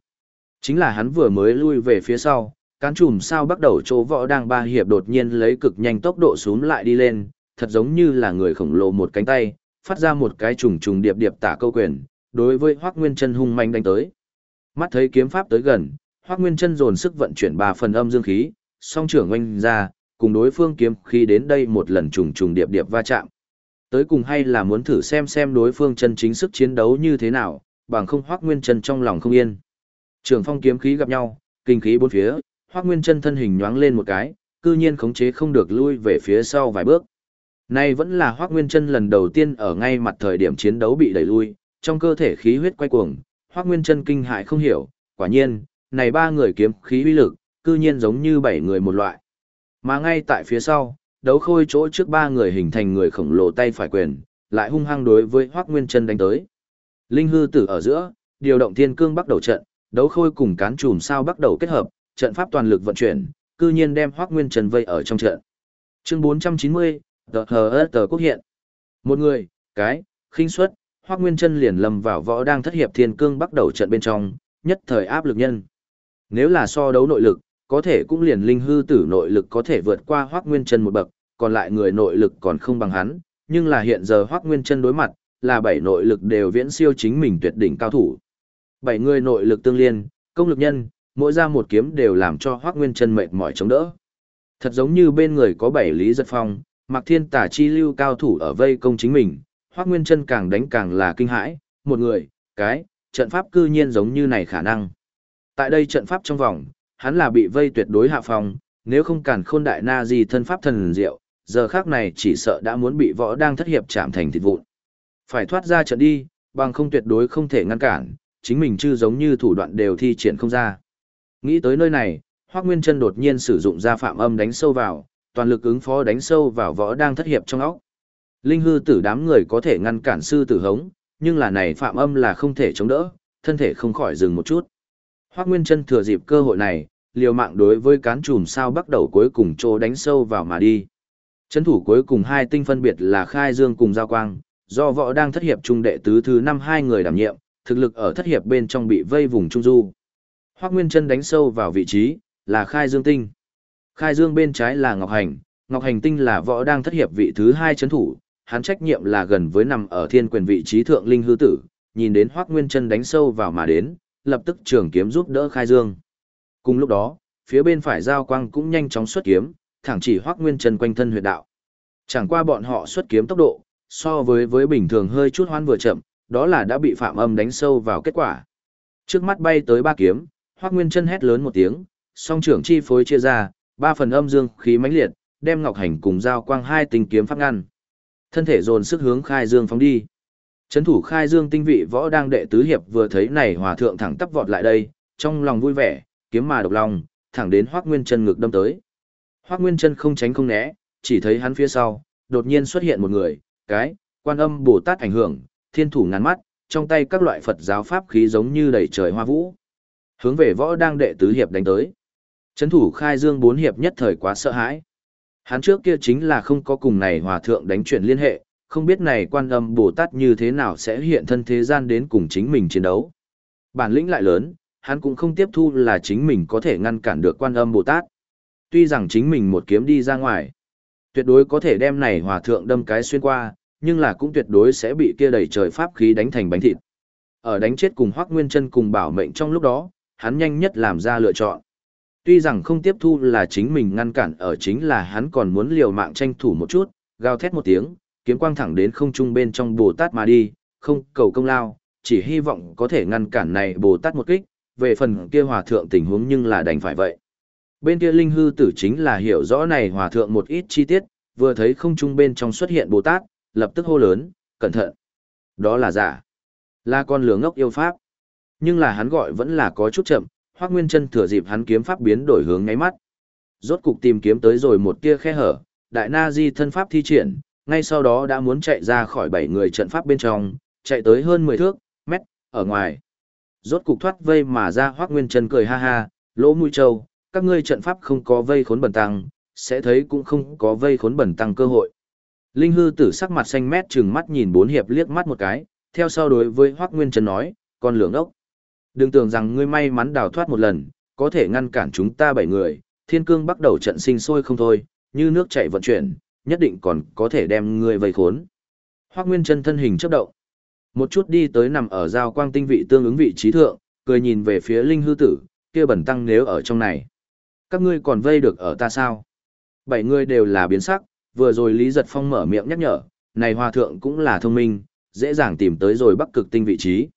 Chính là hắn vừa mới lui về phía sau, cán chùm sao bắt đầu chỗ võ đang ba hiệp đột nhiên lấy cực nhanh tốc độ xuống lại đi lên, thật giống như là người khổng lồ một cánh tay, phát ra một cái trùng trùng điệp điệp tả câu quyền, đối với Hoắc Nguyên Chân hung manh đánh tới. Mắt thấy kiếm pháp tới gần, Hoắc Nguyên Chân dồn sức vận chuyển ba phần âm dương khí, song trưởng oanh ra, cùng đối phương kiếm khí đến đây một lần trùng trùng điệp điệp va chạm. Tới cùng hay là muốn thử xem xem đối phương chân chính sức chiến đấu như thế nào, bằng không Hoắc Nguyên Chân trong lòng không yên. Trường phong kiếm khí gặp nhau, kinh khí bốn phía, Hoắc Nguyên Chân thân hình nhoáng lên một cái, cư nhiên khống chế không được lui về phía sau vài bước. Nay vẫn là Hoắc Nguyên Chân lần đầu tiên ở ngay mặt thời điểm chiến đấu bị đẩy lui, trong cơ thể khí huyết quay cuồng, Hoắc Nguyên Chân kinh hãi không hiểu, quả nhiên, này ba người kiếm khí uy lực, cư nhiên giống như bảy người một loại. Mà ngay tại phía sau, đấu khôi chỗ trước ba người hình thành người khổng lồ tay phải quyền, lại hung hăng đối với Hoắc Nguyên Chân đánh tới. Linh hư tử ở giữa, điều động thiên cương bắt đầu trận, đấu khôi cùng cán chùm sao bắt đầu kết hợp, trận pháp toàn lực vận chuyển, cư nhiên đem Hoắc Nguyên Chân vây ở trong trận. Chương 490, The hờ quốc hiện. Một người, cái, khinh suất, Hoắc Nguyên Chân liền lầm vào võ đang thất hiệp thiên cương bắt đầu trận bên trong, nhất thời áp lực nhân. Nếu là so đấu nội lực, có thể cũng liền linh hư tử nội lực có thể vượt qua Hoắc Nguyên Chân một bậc, còn lại người nội lực còn không bằng hắn, nhưng là hiện giờ Hoắc Nguyên Chân đối mặt, là bảy nội lực đều viễn siêu chính mình tuyệt đỉnh cao thủ. Bảy người nội lực tương liên, công lực nhân, mỗi ra một kiếm đều làm cho Hoắc Nguyên Chân mệt mỏi chống đỡ. Thật giống như bên người có bảy lý giật phong, Mạc Thiên Tả chi lưu cao thủ ở vây công chính mình, Hoắc Nguyên Trân càng đánh càng là kinh hãi, một người, cái, trận pháp cư nhiên giống như này khả năng. Tại đây trận pháp trong vòng, hắn là bị vây tuyệt đối hạ phòng, nếu không cản khôn đại na gì thân pháp thần diệu, giờ khác này chỉ sợ đã muốn bị võ đang thất hiệp chạm thành thịt vụn. Phải thoát ra trận đi, bằng không tuyệt đối không thể ngăn cản, chính mình chưa giống như thủ đoạn đều thi triển không ra. Nghĩ tới nơi này, Hoắc Nguyên Chân đột nhiên sử dụng ra phạm âm đánh sâu vào, toàn lực ứng phó đánh sâu vào võ đang thất hiệp trong óc. Linh hư tử đám người có thể ngăn cản sư tử hống, nhưng là này phạm âm là không thể chống đỡ, thân thể không khỏi dừng một chút. Hoắc Nguyên Chân thừa dịp cơ hội này, liều mạng đối với cán chùm sao bắt đầu cuối cùng chỗ đánh sâu vào mà đi. Chấn thủ cuối cùng hai tinh phân biệt là Khai Dương cùng Giao Quang, do võ đang thất hiệp trung đệ tứ thứ năm hai người đảm nhiệm, thực lực ở thất hiệp bên trong bị vây vùng trung du. Hoắc Nguyên Chân đánh sâu vào vị trí, là Khai Dương tinh. Khai Dương bên trái là Ngọc Hành, Ngọc Hành tinh là võ đang thất hiệp vị thứ hai chấn thủ, hắn trách nhiệm là gần với nằm ở thiên quyền vị trí thượng linh hư tử, nhìn đến Hoắc Nguyên Chân đánh sâu vào mà đến, lập tức trường kiếm giúp đỡ Khai Dương. Cùng lúc đó, phía bên phải giao quang cũng nhanh chóng xuất kiếm, thẳng chỉ Hoắc Nguyên Chân quanh thân huyệt đạo. Chẳng qua bọn họ xuất kiếm tốc độ, so với với bình thường hơi chút hoan vừa chậm, đó là đã bị Phạm Âm đánh sâu vào kết quả. Trước mắt bay tới ba kiếm, Hoắc Nguyên Chân hét lớn một tiếng, song trưởng chi phối chia ra, ba phần âm dương khí mãnh liệt, đem Ngọc Hành cùng giao quang hai tình kiếm phát ngăn. Thân thể dồn sức hướng Khai Dương phóng đi. Trấn thủ Khai Dương tinh vị võ đang đệ tứ hiệp vừa thấy này hòa thượng thẳng tắp vọt lại đây, trong lòng vui vẻ, kiếm mà độc lòng, thẳng đến Hoắc Nguyên Chân ngực đâm tới. Hoắc Nguyên Chân không tránh không né, chỉ thấy hắn phía sau, đột nhiên xuất hiện một người, cái, quan âm Bồ Tát ảnh hưởng, thiên thủ ngàn mắt, trong tay các loại Phật giáo pháp khí giống như đầy trời hoa vũ. Hướng về võ đang đệ tứ hiệp đánh tới. Trấn thủ khai dương bốn hiệp nhất thời quá sợ hãi. Hắn trước kia chính là không có cùng này hòa thượng đánh chuyện liên hệ, không biết này quan âm Bồ Tát như thế nào sẽ hiện thân thế gian đến cùng chính mình chiến đấu. Bản lĩnh lại lớn, hắn cũng không tiếp thu là chính mình có thể ngăn cản được quan âm Bồ Tát. Tuy rằng chính mình một kiếm đi ra ngoài, tuyệt đối có thể đem này hòa thượng đâm cái xuyên qua, nhưng là cũng tuyệt đối sẽ bị kia đầy trời pháp khí đánh thành bánh thịt. Ở đánh chết cùng Hoắc Nguyên Chân cùng bảo mệnh trong lúc đó, hắn nhanh nhất làm ra lựa chọn. Tuy rằng không tiếp thu là chính mình ngăn cản ở chính là hắn còn muốn liều mạng tranh thủ một chút, gào thét một tiếng, kiếm quang thẳng đến không trung bên trong Bồ Tát mà đi, không cầu công lao, chỉ hy vọng có thể ngăn cản này Bồ Tát một kích, về phần kia hòa thượng tình huống nhưng là đành phải vậy. Bên kia linh hư tử chính là hiểu rõ này hòa thượng một ít chi tiết, vừa thấy không trung bên trong xuất hiện Bồ Tát, lập tức hô lớn, cẩn thận. Đó là giả. Là con lửa ngốc yêu pháp. Nhưng là hắn gọi vẫn là có chút chậm, Hoắc Nguyên Chân thừa dịp hắn kiếm pháp biến đổi hướng ngay mắt. Rốt cục tìm kiếm tới rồi một tia khe hở, đại na di thân pháp thi triển, ngay sau đó đã muốn chạy ra khỏi bảy người trận pháp bên trong, chạy tới hơn 10 thước, mét, ở ngoài. Rốt cục thoát vây mà ra Hoắc Nguyên Chân cười ha ha, lỗ mũi trâu, các ngươi trận pháp không có vây khốn bẩn tăng, sẽ thấy cũng không có vây khốn bẩn tăng cơ hội. Linh hư tử sắc mặt xanh mét trừng mắt nhìn bốn hiệp liếc mắt một cái, theo sau đối với Hoắc Nguyên Trần nói, con lưỡng ốc. Đừng tưởng rằng ngươi may mắn đào thoát một lần, có thể ngăn cản chúng ta bảy người, thiên cương bắt đầu trận sinh sôi không thôi, như nước chảy vận chuyển, nhất định còn có thể đem ngươi vây khốn. Hoắc Nguyên chân thân hình chớp động. Một chút đi tới nằm ở giao quang tinh vị tương ứng vị trí thượng, cười nhìn về phía Linh hư tử, kia bẩn tăng nếu ở trong này. Các ngươi còn vây được ở ta sao? Bảy người đều là biến sắc, vừa rồi Lý Giật Phong mở miệng nhắc nhở, này hòa thượng cũng là thông minh, dễ dàng tìm tới rồi bắc cực tinh vị trí.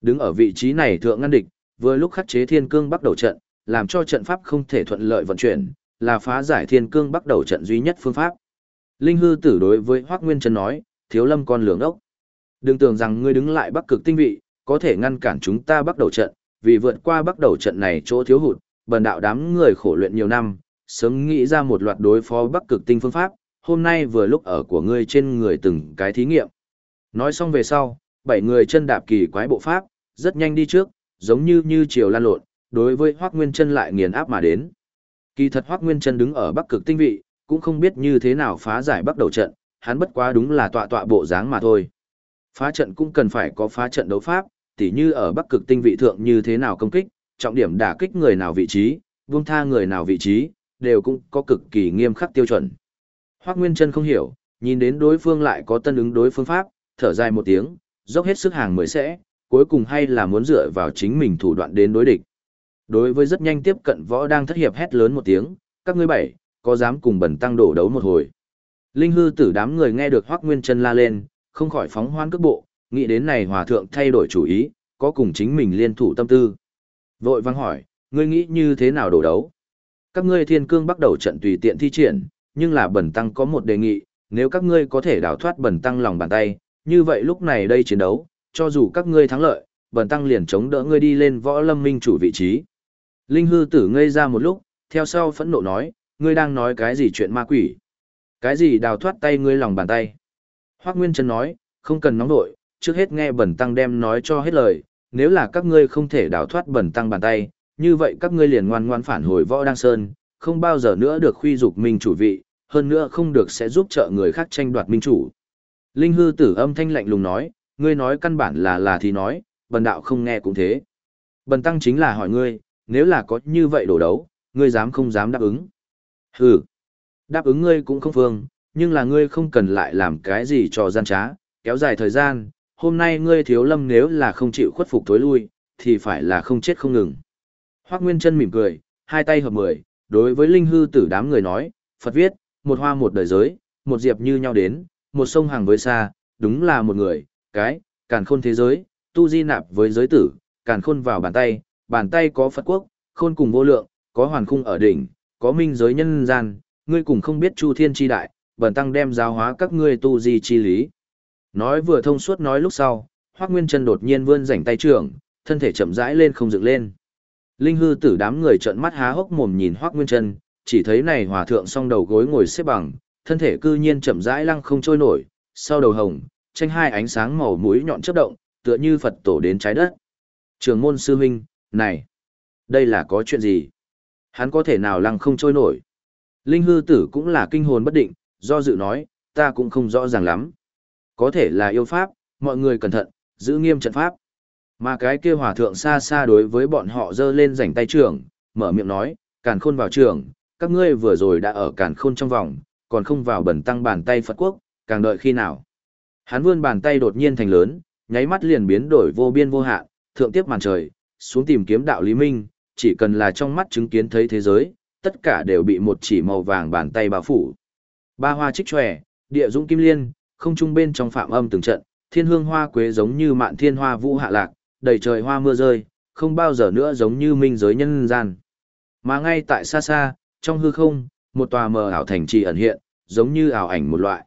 Đứng ở vị trí này thượng ngăn địch, vừa lúc khắc chế thiên cương bắt đầu trận, làm cho trận pháp không thể thuận lợi vận chuyển, là phá giải thiên cương bắt đầu trận duy nhất phương pháp. Linh hư tử đối với Hoác Nguyên Trân nói, thiếu lâm con lường ốc. Đừng tưởng rằng ngươi đứng lại bắc cực tinh vị, có thể ngăn cản chúng ta bắt đầu trận, vì vượt qua bắt đầu trận này chỗ thiếu hụt, bần đạo đám người khổ luyện nhiều năm, sớm nghĩ ra một loạt đối phó bắc cực tinh phương pháp, hôm nay vừa lúc ở của ngươi trên người từng cái thí nghiệm. Nói xong về sau, bảy người chân đạp kỳ quái bộ pháp, rất nhanh đi trước, giống như như chiều lan lộn, đối với Hoắc Nguyên Chân lại nghiền áp mà đến. Kỳ thật Hoắc Nguyên Chân đứng ở Bắc Cực tinh vị, cũng không biết như thế nào phá giải bắt đầu trận, hắn bất quá đúng là tọa tọa bộ dáng mà thôi. Phá trận cũng cần phải có phá trận đấu pháp, tỉ như ở Bắc Cực tinh vị thượng như thế nào công kích, trọng điểm đả kích người nào vị trí, buông tha người nào vị trí, đều cũng có cực kỳ nghiêm khắc tiêu chuẩn. Hoắc Nguyên Chân không hiểu, nhìn đến đối phương lại có tân ứng đối phương pháp, thở dài một tiếng, dốc hết sức hàng mới sẽ, cuối cùng hay là muốn dựa vào chính mình thủ đoạn đến đối địch. Đối với rất nhanh tiếp cận võ đang thất hiệp hét lớn một tiếng, các ngươi bảy, có dám cùng bẩn tăng đổ đấu một hồi. Linh hư tử đám người nghe được Hoắc Nguyên Chân la lên, không khỏi phóng hoan cước bộ, nghĩ đến này hòa thượng thay đổi chủ ý, có cùng chính mình liên thủ tâm tư. Vội vang hỏi, ngươi nghĩ như thế nào đổ đấu? Các ngươi thiên cương bắt đầu trận tùy tiện thi triển, nhưng là bẩn tăng có một đề nghị, nếu các ngươi có thể đào thoát bẩn tăng lòng bàn tay, như vậy lúc này đây chiến đấu, cho dù các ngươi thắng lợi, bần tăng liền chống đỡ ngươi đi lên võ lâm minh chủ vị trí. Linh hư tử ngây ra một lúc, theo sau phẫn nộ nói, ngươi đang nói cái gì chuyện ma quỷ? Cái gì đào thoát tay ngươi lòng bàn tay? Hoác Nguyên Trân nói, không cần nóng nội, trước hết nghe bẩn tăng đem nói cho hết lời, nếu là các ngươi không thể đào thoát bẩn tăng bàn tay, như vậy các ngươi liền ngoan ngoan phản hồi võ đăng sơn, không bao giờ nữa được khuy dục minh chủ vị, hơn nữa không được sẽ giúp trợ người khác tranh đoạt minh chủ. Linh hư tử âm thanh lạnh lùng nói, ngươi nói căn bản là là thì nói, bần đạo không nghe cũng thế. Bần tăng chính là hỏi ngươi, nếu là có như vậy đổ đấu, ngươi dám không dám đáp ứng. Hừ, đáp ứng ngươi cũng không phương, nhưng là ngươi không cần lại làm cái gì cho gian trá, kéo dài thời gian, hôm nay ngươi thiếu lâm nếu là không chịu khuất phục tối lui, thì phải là không chết không ngừng. Hoác Nguyên chân mỉm cười, hai tay hợp mười, đối với linh hư tử đám người nói, Phật viết, một hoa một đời giới, một diệp như nhau đến, một sông hàng với xa, đúng là một người, cái, càn khôn thế giới, tu di nạp với giới tử, càn khôn vào bàn tay, bàn tay có Phật quốc, khôn cùng vô lượng, có hoàn khung ở đỉnh, có minh giới nhân gian, ngươi cùng không biết chu thiên chi đại, bần tăng đem giáo hóa các ngươi tu di chi lý. Nói vừa thông suốt nói lúc sau, Hoắc Nguyên Chân đột nhiên vươn rảnh tay trưởng, thân thể chậm rãi lên không dựng lên. Linh hư tử đám người trợn mắt há hốc mồm nhìn Hoắc Nguyên Chân, chỉ thấy này hòa thượng song đầu gối ngồi xếp bằng, thân thể cư nhiên chậm rãi lăng không trôi nổi, sau đầu hồng, tranh hai ánh sáng màu mũi nhọn chớp động, tựa như Phật tổ đến trái đất. Trường môn sư huynh, này, đây là có chuyện gì? Hắn có thể nào lăng không trôi nổi? Linh hư tử cũng là kinh hồn bất định, do dự nói, ta cũng không rõ ràng lắm. Có thể là yêu pháp, mọi người cẩn thận, giữ nghiêm trận pháp. Mà cái kia hòa thượng xa xa đối với bọn họ dơ lên rảnh tay trường mở miệng nói, càn khôn vào trường, các ngươi vừa rồi đã ở càn khôn trong vòng, còn không vào bẩn tăng bàn tay Phật quốc, càng đợi khi nào. Hắn vươn bàn tay đột nhiên thành lớn, nháy mắt liền biến đổi vô biên vô hạn, thượng tiếp màn trời, xuống tìm kiếm đạo lý minh, chỉ cần là trong mắt chứng kiến thấy thế giới, tất cả đều bị một chỉ màu vàng bàn tay bao phủ. Ba hoa trích tròe, địa dũng kim liên, không trung bên trong phạm âm từng trận, thiên hương hoa quế giống như mạn thiên hoa vũ hạ lạc, đầy trời hoa mưa rơi, không bao giờ nữa giống như minh giới nhân gian. Mà ngay tại xa xa, trong hư không, một tòa mờ ảo thành trì ẩn hiện, giống như ảo ảnh một loại.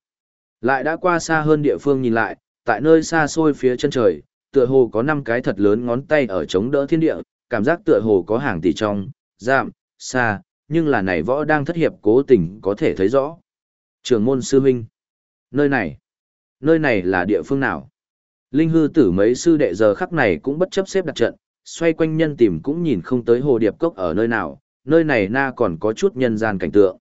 Lại đã qua xa hơn địa phương nhìn lại, tại nơi xa xôi phía chân trời, tựa hồ có năm cái thật lớn ngón tay ở chống đỡ thiên địa, cảm giác tựa hồ có hàng tỷ trong, giảm, xa, nhưng là này võ đang thất hiệp cố tình có thể thấy rõ. Trường môn sư huynh. Nơi này. Nơi này là địa phương nào? Linh hư tử mấy sư đệ giờ khắc này cũng bất chấp xếp đặt trận, xoay quanh nhân tìm cũng nhìn không tới hồ điệp cốc ở nơi nào, nơi này na còn có chút nhân gian cảnh tượng.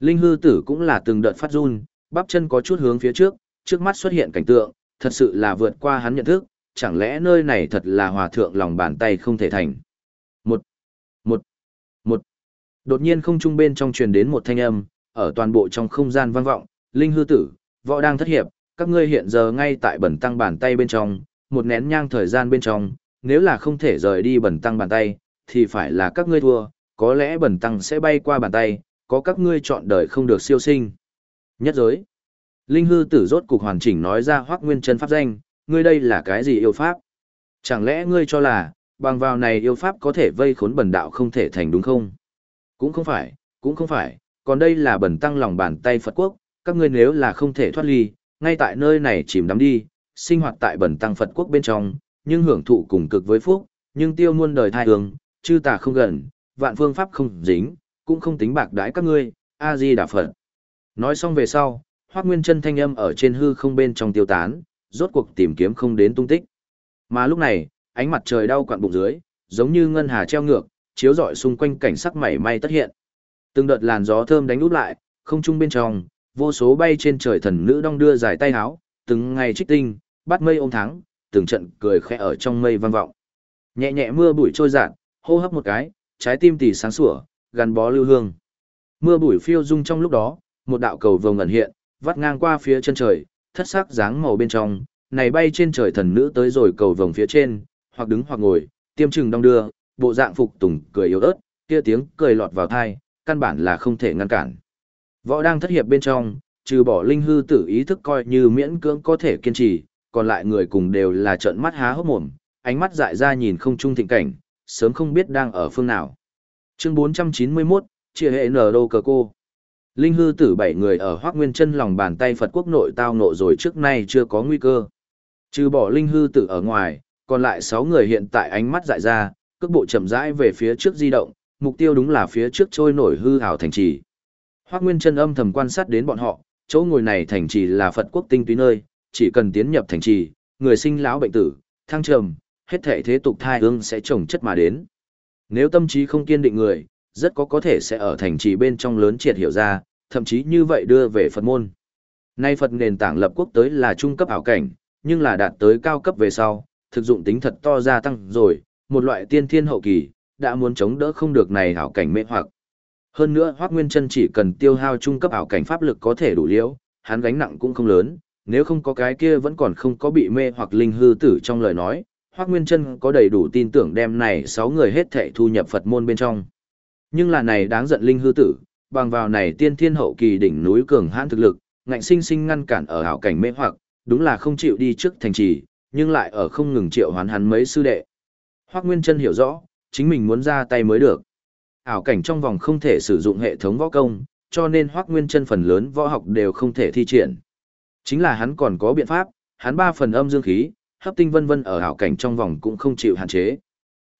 Linh hư tử cũng là từng đợt phát run, bắp chân có chút hướng phía trước, trước mắt xuất hiện cảnh tượng, thật sự là vượt qua hắn nhận thức, chẳng lẽ nơi này thật là hòa thượng lòng bàn tay không thể thành. Một, một, một. Đột nhiên không trung bên trong truyền đến một thanh âm, ở toàn bộ trong không gian vang vọng, linh hư tử, võ đang thất hiệp, các ngươi hiện giờ ngay tại bẩn tăng bàn tay bên trong, một nén nhang thời gian bên trong, nếu là không thể rời đi bẩn tăng bàn tay, thì phải là các ngươi thua, có lẽ bẩn tăng sẽ bay qua bàn tay, có các ngươi chọn đời không được siêu sinh. Nhất giới. Linh hư tử rốt cục hoàn chỉnh nói ra hoác nguyên chân pháp danh, ngươi đây là cái gì yêu pháp? Chẳng lẽ ngươi cho là, bằng vào này yêu pháp có thể vây khốn bần đạo không thể thành đúng không? Cũng không phải, cũng không phải, còn đây là bần tăng lòng bàn tay Phật quốc, các ngươi nếu là không thể thoát ly, ngay tại nơi này chìm đắm đi, sinh hoạt tại bần tăng Phật quốc bên trong, nhưng hưởng thụ cùng cực với phúc, nhưng tiêu muôn đời thai hương, chư tà không gần, vạn phương pháp không dính, cũng không tính bạc đái các ngươi, A-di Đà Phật. Nói xong về sau, Hoắc Nguyên chân thanh âm ở trên hư không bên trong tiêu tán, rốt cuộc tìm kiếm không đến tung tích. Mà lúc này, ánh mặt trời đau quặn bụng dưới, giống như ngân hà treo ngược, chiếu rọi xung quanh cảnh sắc mảy may tất hiện. Từng đợt làn gió thơm đánh úp lại, không trung bên trong, vô số bay trên trời thần nữ đong đưa dài tay háo, từng ngày trích tinh, bắt mây ôm thắng, từng trận cười khẽ ở trong mây vang vọng. Nhẹ nhẹ mưa bụi trôi dạt, hô hấp một cái, trái tim tỉ sáng sủa, gắn bó lưu hương. Mưa bụi phiêu dung trong lúc đó, một đạo cầu vồng ẩn hiện, vắt ngang qua phía chân trời, thất sắc dáng màu bên trong, này bay trên trời thần nữ tới rồi cầu vồng phía trên, hoặc đứng hoặc ngồi, tiêm chừng đong đưa, bộ dạng phục tùng cười yếu ớt, kia tiếng cười lọt vào thai, căn bản là không thể ngăn cản. Võ đang thất hiệp bên trong, trừ bỏ linh hư tử ý thức coi như miễn cưỡng có thể kiên trì, còn lại người cùng đều là trợn mắt há hốc mồm, ánh mắt dại ra nhìn không trung thịnh cảnh, sớm không biết đang ở phương nào. Chương 491, chia hệ nở đô cờ cô. Linh hư tử bảy người ở Hoác Nguyên chân lòng bàn tay Phật quốc nội tao nộ rồi trước nay chưa có nguy cơ. Trừ bỏ linh hư tử ở ngoài, còn lại sáu người hiện tại ánh mắt dại ra, cước bộ chậm rãi về phía trước di động, mục tiêu đúng là phía trước trôi nổi hư hào thành trì. Hoác Nguyên chân âm thầm quan sát đến bọn họ, chỗ ngồi này thành trì là Phật quốc tinh túy nơi, chỉ cần tiến nhập thành trì, người sinh lão bệnh tử, thăng trầm, hết thể thế tục thai ương sẽ trồng chất mà đến. Nếu tâm trí không kiên định người, rất có có thể sẽ ở thành trì bên trong lớn triệt hiểu ra, thậm chí như vậy đưa về Phật môn. Nay Phật nền tảng lập quốc tới là trung cấp ảo cảnh, nhưng là đạt tới cao cấp về sau, thực dụng tính thật to gia tăng rồi, một loại tiên thiên hậu kỳ, đã muốn chống đỡ không được này ảo cảnh mê hoặc. Hơn nữa Hoắc Nguyên Chân chỉ cần tiêu hao trung cấp ảo cảnh pháp lực có thể đủ liễu, hắn gánh nặng cũng không lớn, nếu không có cái kia vẫn còn không có bị mê hoặc linh hư tử trong lời nói, Hoắc Nguyên Trân có đầy đủ tin tưởng đem này 6 người hết thảy thu nhập Phật môn bên trong. Nhưng là này đáng giận linh hư tử, bằng vào này tiên thiên hậu kỳ đỉnh núi cường hãn thực lực, ngạnh sinh sinh ngăn cản ở ảo cảnh mê hoặc, đúng là không chịu đi trước thành trì, nhưng lại ở không ngừng triệu hoán hắn mấy sư đệ. Hoắc Nguyên Trân hiểu rõ, chính mình muốn ra tay mới được. Ảo cảnh trong vòng không thể sử dụng hệ thống võ công, cho nên Hoắc Nguyên Trân phần lớn võ học đều không thể thi triển. Chính là hắn còn có biện pháp, hắn ba phần âm dương khí, hấp tinh vân vân ở hảo cảnh trong vòng cũng không chịu hạn chế.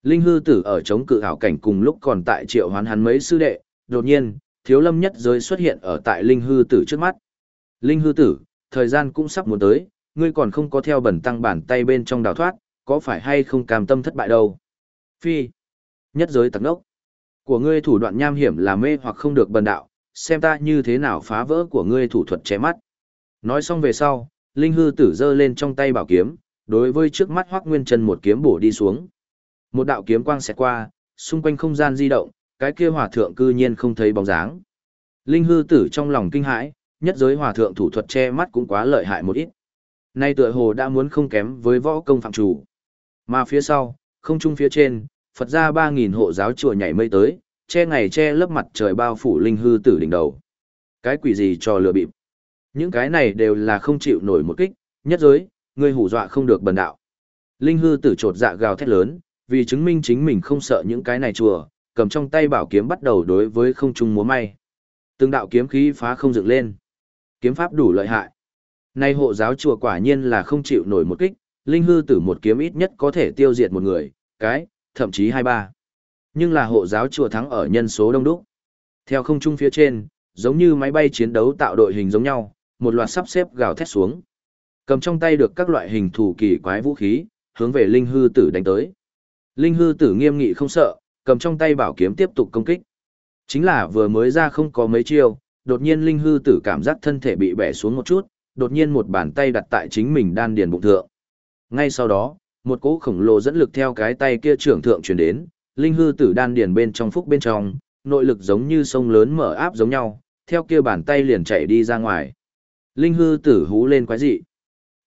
Linh hư tử ở chống cự hảo cảnh cùng lúc còn tại triệu hoán hắn mấy sư đệ, đột nhiên, thiếu lâm nhất giới xuất hiện ở tại linh hư tử trước mắt. Linh hư tử, thời gian cũng sắp muốn tới, ngươi còn không có theo bẩn tăng bản tay bên trong đào thoát, có phải hay không cam tâm thất bại đâu. Phi, nhất giới tặc đốc, của ngươi thủ đoạn nham hiểm là mê hoặc không được bần đạo, xem ta như thế nào phá vỡ của ngươi thủ thuật che mắt. Nói xong về sau, linh hư tử giơ lên trong tay bảo kiếm, đối với trước mắt Hoắc Nguyên Chân một kiếm bổ đi xuống. Một đạo kiếm quang xẹt qua, xung quanh không gian di động, cái kia hòa thượng cư nhiên không thấy bóng dáng. Linh hư tử trong lòng kinh hãi, nhất giới hòa thượng thủ thuật che mắt cũng quá lợi hại một ít. Nay tựa hồ đã muốn không kém với võ công phạm chủ. Mà phía sau, không trung phía trên, Phật gia 3.000 hộ giáo chùa nhảy mây tới, che ngày che lớp mặt trời bao phủ linh hư tử đỉnh đầu. Cái quỷ gì cho lừa bịp. Những cái này đều là không chịu nổi một kích, nhất giới, ngươi hù dọa không được bần đạo. Linh hư tử trột dạ gào thét lớn, vì chứng minh chính mình không sợ những cái này chùa, cầm trong tay bảo kiếm bắt đầu đối với không trung múa may. Từng đạo kiếm khí phá không dựng lên. Kiếm pháp đủ lợi hại. Nay hộ giáo chùa quả nhiên là không chịu nổi một kích, linh hư tử một kiếm ít nhất có thể tiêu diệt một người, cái, thậm chí hai ba. Nhưng là hộ giáo chùa thắng ở nhân số đông đúc. Theo không trung phía trên, giống như máy bay chiến đấu tạo đội hình giống nhau, một loạt sắp xếp gào thét xuống. Cầm trong tay được các loại hình thủ kỳ quái vũ khí, hướng về linh hư tử đánh tới. Linh hư tử nghiêm nghị không sợ, cầm trong tay bảo kiếm tiếp tục công kích. Chính là vừa mới ra không có mấy chiêu, đột nhiên linh hư tử cảm giác thân thể bị bẻ xuống một chút, đột nhiên một bàn tay đặt tại chính mình đan điền bụng thượng. Ngay sau đó, một cỗ khổng lồ dẫn lực theo cái tay kia trưởng thượng truyền đến, linh hư tử đan điền bên trong phúc bên trong, nội lực giống như sông lớn mở áp giống nhau, theo kia bàn tay liền chạy đi ra ngoài. Linh hư tử hú lên quái dị.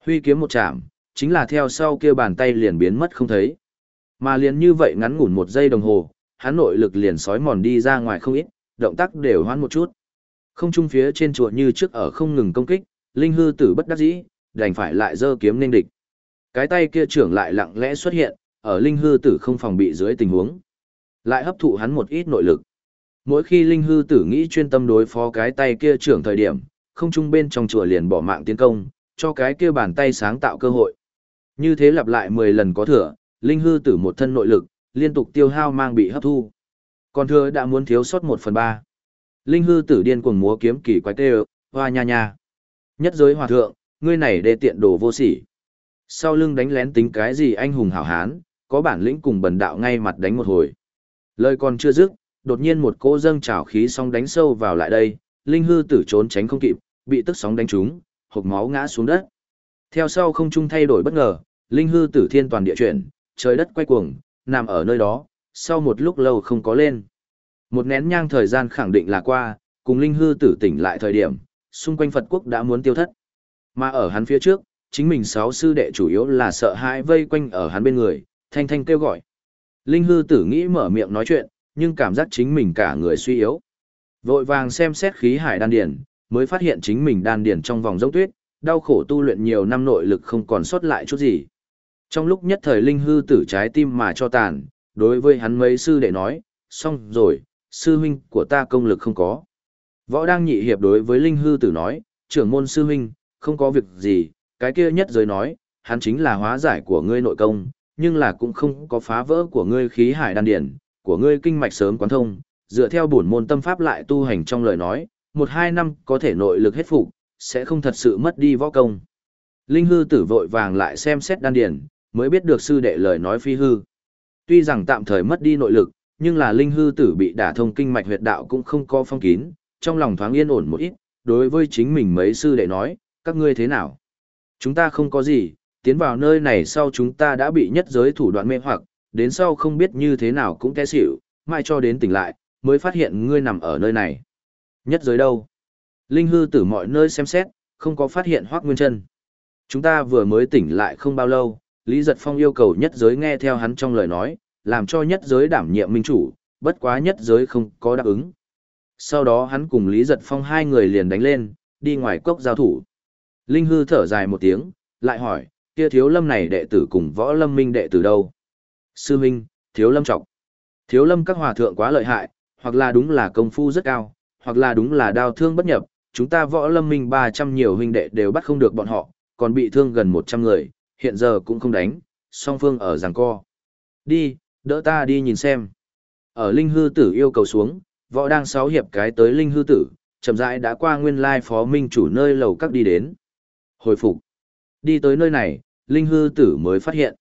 Huy kiếm một chạm, chính là theo sau kia bàn tay liền biến mất không thấy. Mà liền như vậy ngắn ngủn một giây đồng hồ, hắn nội lực liền sói mòn đi ra ngoài không ít, động tác đều hoãn một chút. Không trung phía trên chùa như trước ở không ngừng công kích, linh hư tử bất đắc dĩ, đành phải lại giơ kiếm nên địch. Cái tay kia trưởng lại lặng lẽ xuất hiện, ở linh hư tử không phòng bị dưới tình huống, lại hấp thụ hắn một ít nội lực. Mỗi khi linh hư tử nghĩ chuyên tâm đối phó cái tay kia trưởng thời điểm, không trung bên trong chùa liền bỏ mạng tiến công, cho cái kia bàn tay sáng tạo cơ hội. Như thế lặp lại 10 lần có thừa, linh hư tử một thân nội lực, liên tục tiêu hao mang bị hấp thu. Còn thừa đã muốn thiếu sót 1 phần 3. Linh hư tử điên cuồng múa kiếm kỳ quái tê hoa nha nha. Nhất giới hòa thượng, ngươi này đê tiện đồ vô sỉ. Sau lưng đánh lén tính cái gì anh hùng hảo hán, có bản lĩnh cùng bần đạo ngay mặt đánh một hồi. Lời còn chưa dứt, đột nhiên một cỗ dâng trào khí sóng đánh sâu vào lại đây, linh hư tử trốn tránh không kịp, bị tức sóng đánh trúng, hộc máu ngã xuống đất. Theo sau không trung thay đổi bất ngờ, linh hư tử thiên toàn địa chuyển, trời đất quay cuồng, nằm ở nơi đó, sau một lúc lâu không có lên. Một nén nhang thời gian khẳng định là qua, cùng linh hư tử tỉnh lại thời điểm, xung quanh Phật quốc đã muốn tiêu thất. Mà ở hắn phía trước, chính mình sáu sư đệ chủ yếu là sợ hãi vây quanh ở hắn bên người, thanh thanh kêu gọi. Linh hư tử nghĩ mở miệng nói chuyện, nhưng cảm giác chính mình cả người suy yếu. Vội vàng xem xét khí hải đan điển, mới phát hiện chính mình đan điển trong vòng giống tuyết, đau khổ tu luyện nhiều năm nội lực không còn sót lại chút gì. Trong lúc nhất thời linh hư tử trái tim mà cho tàn, đối với hắn mấy sư đệ nói, xong rồi, sư huynh của ta công lực không có. Võ đang nhị hiệp đối với linh hư tử nói, trưởng môn sư huynh, không có việc gì, cái kia nhất giới nói, hắn chính là hóa giải của ngươi nội công, nhưng là cũng không có phá vỡ của ngươi khí hải đan điển, của ngươi kinh mạch sớm quán thông, dựa theo bổn môn tâm pháp lại tu hành trong lời nói, một hai năm có thể nội lực hết phục, sẽ không thật sự mất đi võ công. Linh hư tử vội vàng lại xem xét đan điển, mới biết được sư đệ lời nói phi hư. Tuy rằng tạm thời mất đi nội lực, nhưng là linh hư tử bị đả thông kinh mạch huyệt đạo cũng không có phong kín, trong lòng thoáng yên ổn một ít, đối với chính mình mấy sư đệ nói, các ngươi thế nào? Chúng ta không có gì, tiến vào nơi này sau chúng ta đã bị nhất giới thủ đoạn mê hoặc, đến sau không biết như thế nào cũng té xỉu, mai cho đến tỉnh lại, mới phát hiện ngươi nằm ở nơi này. Nhất giới đâu? Linh hư tử mọi nơi xem xét, không có phát hiện hoác nguyên chân. Chúng ta vừa mới tỉnh lại không bao lâu, Lý Giật Phong yêu cầu nhất giới nghe theo hắn trong lời nói, làm cho nhất giới đảm nhiệm minh chủ, bất quá nhất giới không có đáp ứng. Sau đó hắn cùng Lý Giật Phong hai người liền đánh lên, đi ngoài cốc giao thủ. Linh hư thở dài một tiếng, lại hỏi, kia thiếu lâm này đệ tử cùng võ lâm minh đệ tử đâu? Sư Minh, thiếu lâm trọng. Thiếu lâm các hòa thượng quá lợi hại, hoặc là đúng là công phu rất cao, hoặc là đúng là đao thương bất nhập, chúng ta võ lâm minh 300 nhiều huynh đệ đều bắt không được bọn họ, còn bị thương gần 100 người, hiện giờ cũng không đánh, song phương ở giằng co. Đi, đỡ ta đi nhìn xem. Ở linh hư tử yêu cầu xuống, võ đang sáu hiệp cái tới linh hư tử, chậm rãi đã qua nguyên lai phó minh chủ nơi lầu các đi đến. Hồi phục. Đi tới nơi này, linh hư tử mới phát hiện.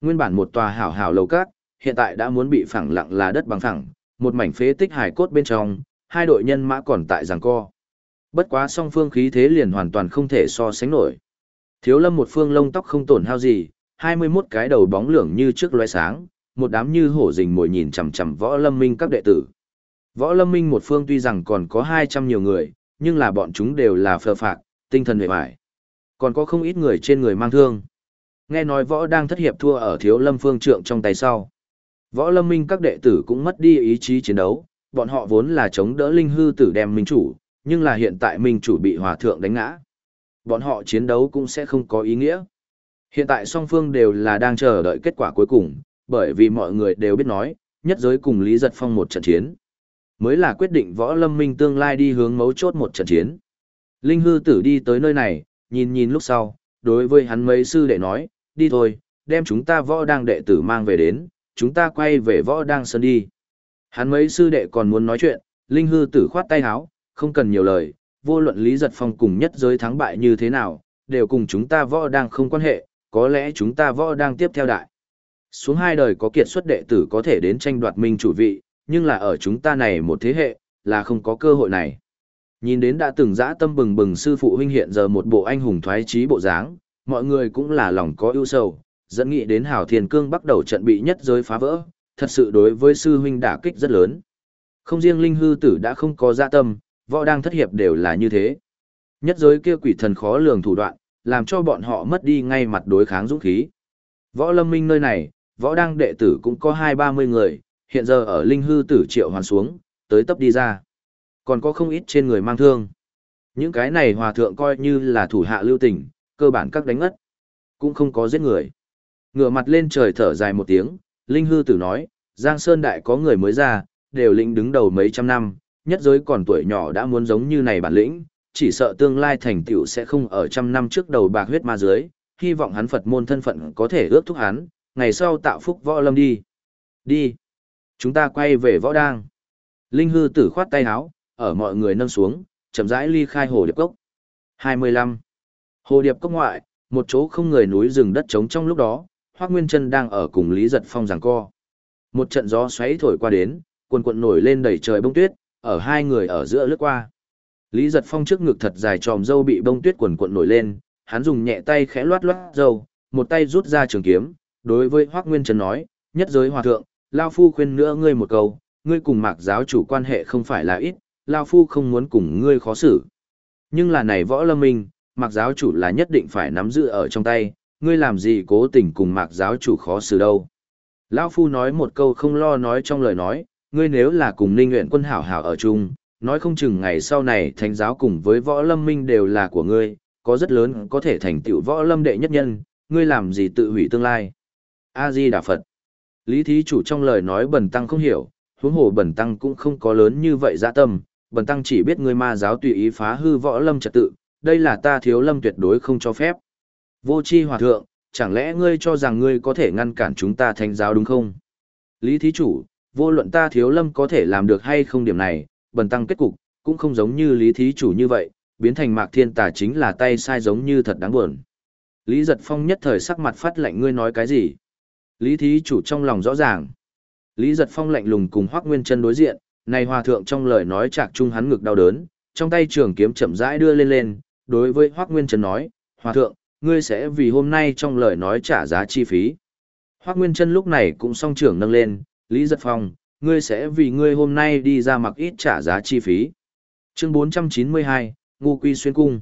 Nguyên bản một tòa hảo hảo lầu các, hiện tại đã muốn bị phẳng lặng là đất bằng phẳng, một mảnh phế tích hải cốt bên trong, hai đội nhân mã còn tại giằng co. Bất quá song phương khí thế liền hoàn toàn không thể so sánh nổi. Thiếu lâm một phương lông tóc không tổn hao gì, 21 cái đầu bóng lưỡng như trước loe sáng, một đám như hổ rình mồi nhìn chằm chằm võ lâm minh các đệ tử. Võ lâm minh một phương tuy rằng còn có 200 nhiều người, nhưng là bọn chúng đều là phờ phạc, tinh thần hề bại. Còn có không ít người trên người mang thương. Nghe nói võ đang thất hiệp thua ở thiếu lâm phương trượng trong tay sau. Võ lâm minh các đệ tử cũng mất đi ý chí chiến đấu, bọn họ vốn là chống đỡ linh hư tử đem minh chủ, nhưng là hiện tại minh chủ bị hòa thượng đánh ngã. Bọn họ chiến đấu cũng sẽ không có ý nghĩa. Hiện tại song phương đều là đang chờ đợi kết quả cuối cùng, bởi vì mọi người đều biết nói, nhất giới cùng Lý Giật Phong một trận chiến. Mới là quyết định võ lâm minh tương lai đi hướng mấu chốt một trận chiến. Linh hư tử đi tới nơi này, nhìn nhìn lúc sau, đối với hắn mấy sư đệ nói, đi thôi, đem chúng ta võ đang đệ tử mang về đến, chúng ta quay về võ đang sân đi. Hắn mấy sư đệ còn muốn nói chuyện, Linh hư tử khoát tay háo, không cần nhiều lời, vô luận Lý Giật Phong cùng nhất giới thắng bại như thế nào, đều cùng chúng ta võ đang không quan hệ, có lẽ chúng ta võ đang tiếp theo đại. Xuống hai đời có kiệt xuất đệ tử có thể đến tranh đoạt minh chủ vị, nhưng là ở chúng ta này một thế hệ, là không có cơ hội này. Nhìn đến đã từng dã tâm bừng bừng sư phụ huynh hiện giờ một bộ anh hùng thoái trí bộ dáng, mọi người cũng là lòng có ưu sầu, dẫn nghĩ đến Hảo Thiên Cương bắt đầu trận bị nhất giới phá vỡ, thật sự đối với sư huynh đả kích rất lớn. Không riêng linh hư tử đã không có dạ tâm, võ đang thất hiệp đều là như thế. Nhất giới kia quỷ thần khó lường thủ đoạn, làm cho bọn họ mất đi ngay mặt đối kháng dũng khí. Võ lâm minh nơi này, võ đang đệ tử cũng có hai ba mươi người, hiện giờ ở linh hư tử triệu hoàn xuống, tới tấp đi ra. Còn có không ít trên người mang thương. Những cái này hòa thượng coi như là thủ hạ lưu tình, cơ bản các đánh ngất. Cũng không có giết người. Ngửa mặt lên trời thở dài một tiếng, Linh hư tử nói, Giang Sơn Đại có người mới ra, đều lĩnh đứng đầu mấy trăm năm, nhất giới còn tuổi nhỏ đã muốn giống như này bản lĩnh, chỉ sợ tương lai thành tựu sẽ không ở trăm năm trước đầu bạc huyết ma dưới, hy vọng hắn Phật môn thân phận có thể ước thúc hắn, ngày sau tạo phúc võ lâm đi. Đi. Chúng ta quay về võ đang. Linh hư tử khoát tay áo, ở mọi người nâng xuống, chậm rãi ly khai hồ điệp cốc. 25. Hồ điệp cốc ngoại, một chỗ không người núi rừng đất trống trong lúc đó, Hoắc Nguyên Chân đang ở cùng Lý Giật Phong giằng co. Một trận gió xoáy thổi qua đến, cuồn cuộn nổi lên đầy trời bông tuyết, ở hai người ở giữa lướt qua. Lý Giật Phong trước ngực thật dài tròm râu bị bông tuyết cuồn cuộn nổi lên, hắn dùng nhẹ tay khẽ loát loát râu, một tay rút ra trường kiếm, đối với Hoắc Nguyên Trân nói, nhất giới hòa thượng, Lao Phu khuyên nữa ngươi một câu, ngươi cùng mạc giáo chủ quan hệ không phải là ít, Lao Phu không muốn cùng ngươi khó xử. Nhưng là này võ lâm minh, mạc giáo chủ là nhất định phải nắm giữ ở trong tay, ngươi làm gì cố tình cùng mạc giáo chủ khó xử đâu. Lão Phu nói một câu không lo nói trong lời nói, ngươi nếu là cùng ninh nguyện quân hảo hảo ở chung, nói không chừng ngày sau này thánh giáo cùng với võ lâm minh đều là của ngươi, có rất lớn có thể thành tựu võ lâm đệ nhất nhân, ngươi làm gì tự hủy tương lai. A-di Đà Phật. Lý thí chủ trong lời nói bần tăng không hiểu, huống hồ bần tăng cũng không có lớn như vậy dạ tâm, bần tăng chỉ biết ngươi ma giáo tùy ý phá hư võ lâm trật tự, đây là ta thiếu lâm tuyệt đối không cho phép. Vô chi hòa thượng, chẳng lẽ ngươi cho rằng ngươi có thể ngăn cản chúng ta thánh giáo đúng không? Lý thí chủ, vô luận ta thiếu lâm có thể làm được hay không điểm này, bần tăng kết cục, cũng không giống như lý thí chủ như vậy, biến thành mạc thiên tà chính là tay sai giống như thật đáng buồn. Lý giật phong nhất thời sắc mặt phát lạnh ngươi nói cái gì? Lý thí chủ trong lòng rõ ràng. Lý giật phong lạnh lùng cùng hoác nguyên chân đối diện, này hòa thượng trong lời nói chạc chung hắn ngực đau đớn, trong tay trường kiếm chậm rãi đưa lên lên, đối với hoác nguyên chân nói, hòa thượng, ngươi sẽ vì hôm nay trong lời nói trả giá chi phí. Hoác nguyên Trân lúc này cũng song trưởng nâng lên, Lý giật phong, ngươi sẽ vì ngươi hôm nay đi ra mặc ít trả giá chi phí. Chương 492, Ngu Quy Xuyên Cung.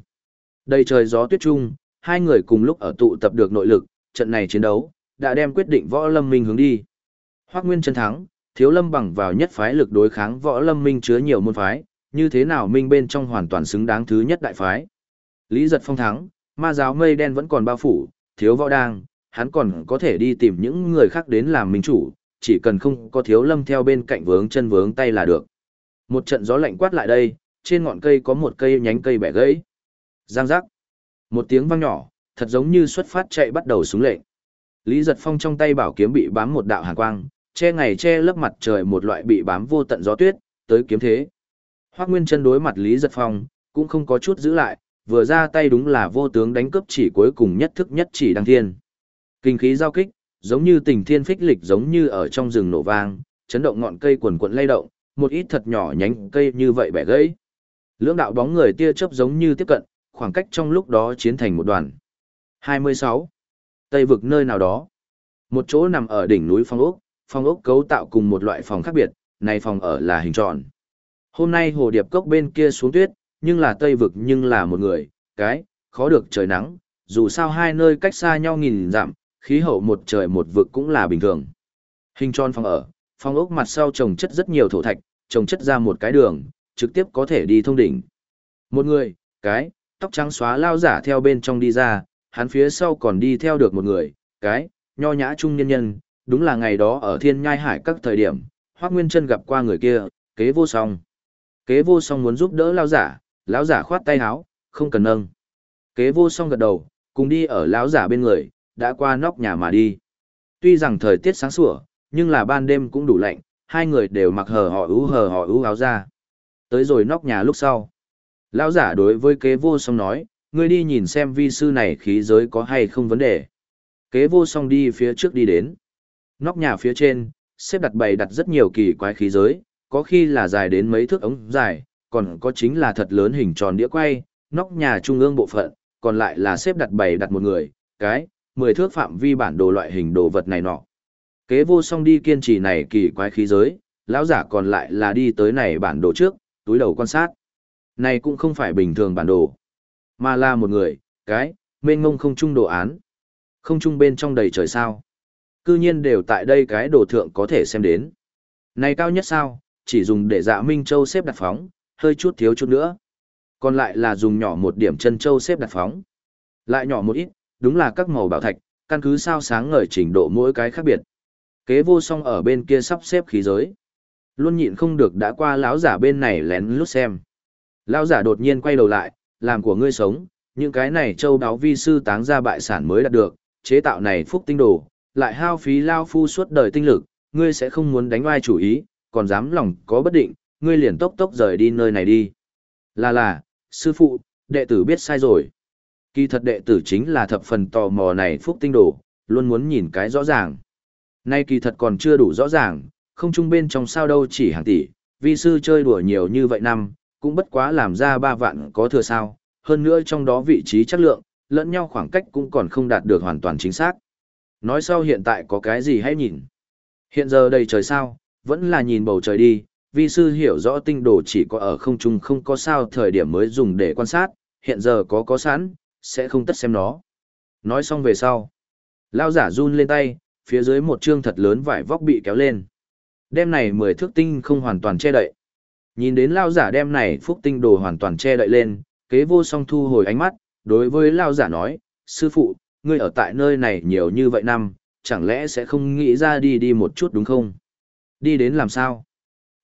Đầy trời gió tuyết trung, hai người cùng lúc ở tụ tập được nội lực, trận này chiến đấu, đã đem quyết định võ lâm minh hướng đi. Hoác Nguyên Trân thắng, thiếu lâm bằng vào nhất phái lực đối kháng võ lâm minh chứa nhiều môn phái, như thế nào minh bên trong hoàn toàn xứng đáng thứ nhất đại phái. Lý giật phong thắng, ma giáo mây đen vẫn còn bao phủ, thiếu võ đang, hắn còn có thể đi tìm những người khác đến làm minh chủ, chỉ cần không có thiếu lâm theo bên cạnh vướng chân vướng tay là được. Một trận gió lạnh quát lại đây, trên ngọn cây có một cây nhánh cây bẻ gãy. Giang giác. Một tiếng vang nhỏ, thật giống như xuất phát chạy bắt đầu xuống lệnh. Lý Giật Phong trong tay bảo kiếm bị bám một đạo hàn quang, che ngày che lấp mặt trời một loại bị bám vô tận gió tuyết, tới kiếm thế. Hoác Nguyên Chân đối mặt Lý Giật Phong, cũng không có chút giữ lại, vừa ra tay đúng là vô tướng đánh cướp chỉ cuối cùng nhất thức nhất chỉ đăng thiên. Kinh khí giao kích, giống như tình thiên phích lịch giống như ở trong rừng nổ vang, chấn động ngọn cây quần quần lay động, một ít thật nhỏ nhánh cây như vậy bẻ gãy. Lưỡng đạo bóng người tia chớp giống như tiếp cận, khoảng cách trong lúc đó chiến thành một đoàn. 26. Tây vực nơi nào đó. Một chỗ nằm ở đỉnh núi phong ốc, phong ốc cấu tạo cùng một loại phòng khác biệt, này phòng ở là hình tròn. Hôm nay hồ điệp cốc bên kia xuống tuyết, nhưng là Tây vực nhưng là một người, cái, khó được trời nắng, dù sao hai nơi cách xa nhau nghìn dặm, khí hậu một trời một vực cũng là bình thường. Hình tròn phòng ở, phong ốc mặt sau trồng chất rất nhiều thổ thạch, trồng chất ra một cái đường, trực tiếp có thể đi thông đỉnh. Một người, cái, tóc trắng xóa lao giả theo bên trong đi ra, hắn phía sau còn đi theo được một người, cái, nho nhã trung nhân nhân, đúng là ngày đó ở thiên nhai hải các thời điểm, Hoác Nguyên chân gặp qua người kia, kế vô song. Kế vô song muốn giúp đỡ lao giả, lão giả khoát tay áo, không cần nâng. Kế vô song gật đầu, cùng đi ở lão giả bên người, đã qua nóc nhà mà đi. Tuy rằng thời tiết sáng sủa, nhưng là ban đêm cũng đủ lạnh, hai người đều mặc hờ họ ú hờ họ ú áo ra. Tới rồi nóc nhà lúc sau. Lão giả đối với kế vô song nói, ngươi đi nhìn xem vi sư này khí giới có hay không vấn đề. Kế vô song đi phía trước đi đến. Nóc nhà phía trên, xếp đặt bày đặt rất nhiều kỳ quái khí giới, có khi là dài đến mấy thước ống dài, còn có chính là thật lớn hình tròn đĩa quay, nóc nhà trung ương bộ phận, còn lại là xếp đặt bày đặt một người, cái, mười thước phạm vi bản đồ loại hình đồ vật này nọ. Kế vô song đi kiên trì này kỳ quái khí giới, lão giả còn lại là đi tới này bản đồ trước, túi đầu quan sát. Này cũng không phải bình thường bản đồ, mà là một người, cái, mênh ngông không trung đồ án. Không trung bên trong đầy trời sao. Cư nhiên đều tại đây cái đồ thượng có thể xem đến. Này cao nhất sao, chỉ dùng để dạ Minh Châu xếp đặt phóng, hơi chút thiếu chút nữa. Còn lại là dùng nhỏ một điểm chân châu xếp đặt phóng. Lại nhỏ một ít, đúng là các màu bảo thạch, căn cứ sao sáng ngời trình độ mỗi cái khác biệt. Kế vô song ở bên kia sắp xếp khí giới. Luôn nhịn không được đã qua lão giả bên này lén lút xem. Lão giả đột nhiên quay đầu lại, làm của ngươi sống, những cái này châu đáo vi sư táng ra bại sản mới đạt được, chế tạo này phúc tinh đồ, lại hao phí lao phu suốt đời tinh lực, ngươi sẽ không muốn đánh oai chủ ý, còn dám lòng có bất định, ngươi liền tốc tốc rời đi nơi này đi. Là là, sư phụ, đệ tử biết sai rồi. Kỳ thật đệ tử chính là thập phần tò mò này phúc tinh đồ, luôn muốn nhìn cái rõ ràng. Nay kỳ thật còn chưa đủ rõ ràng, không chung bên trong sao đâu chỉ hàng tỷ, vi sư chơi đùa nhiều như vậy năm, cũng bất quá làm ra ba vạn có thừa sao, hơn nữa trong đó vị trí chất lượng, lẫn nhau khoảng cách cũng còn không đạt được hoàn toàn chính xác. Nói sau hiện tại có cái gì hãy nhìn. Hiện giờ đầy trời sao, vẫn là nhìn bầu trời đi, vi sư hiểu rõ tinh đồ chỉ có ở không trung không có sao thời điểm mới dùng để quan sát, hiện giờ có có sẵn, sẽ không tất xem nó. Nói xong về sau. Lao giả run lên tay, phía dưới một chương thật lớn vải vóc bị kéo lên. Đem này mười thước tinh không hoàn toàn che đậy. Nhìn đến Lao giả đem này phúc tinh đồ hoàn toàn che đậy lên, kế vô song thu hồi ánh mắt, đối với Lao giả nói, sư phụ, ngươi ở tại nơi này nhiều như vậy năm, chẳng lẽ sẽ không nghĩ ra đi đi một chút đúng không? Đi đến làm sao?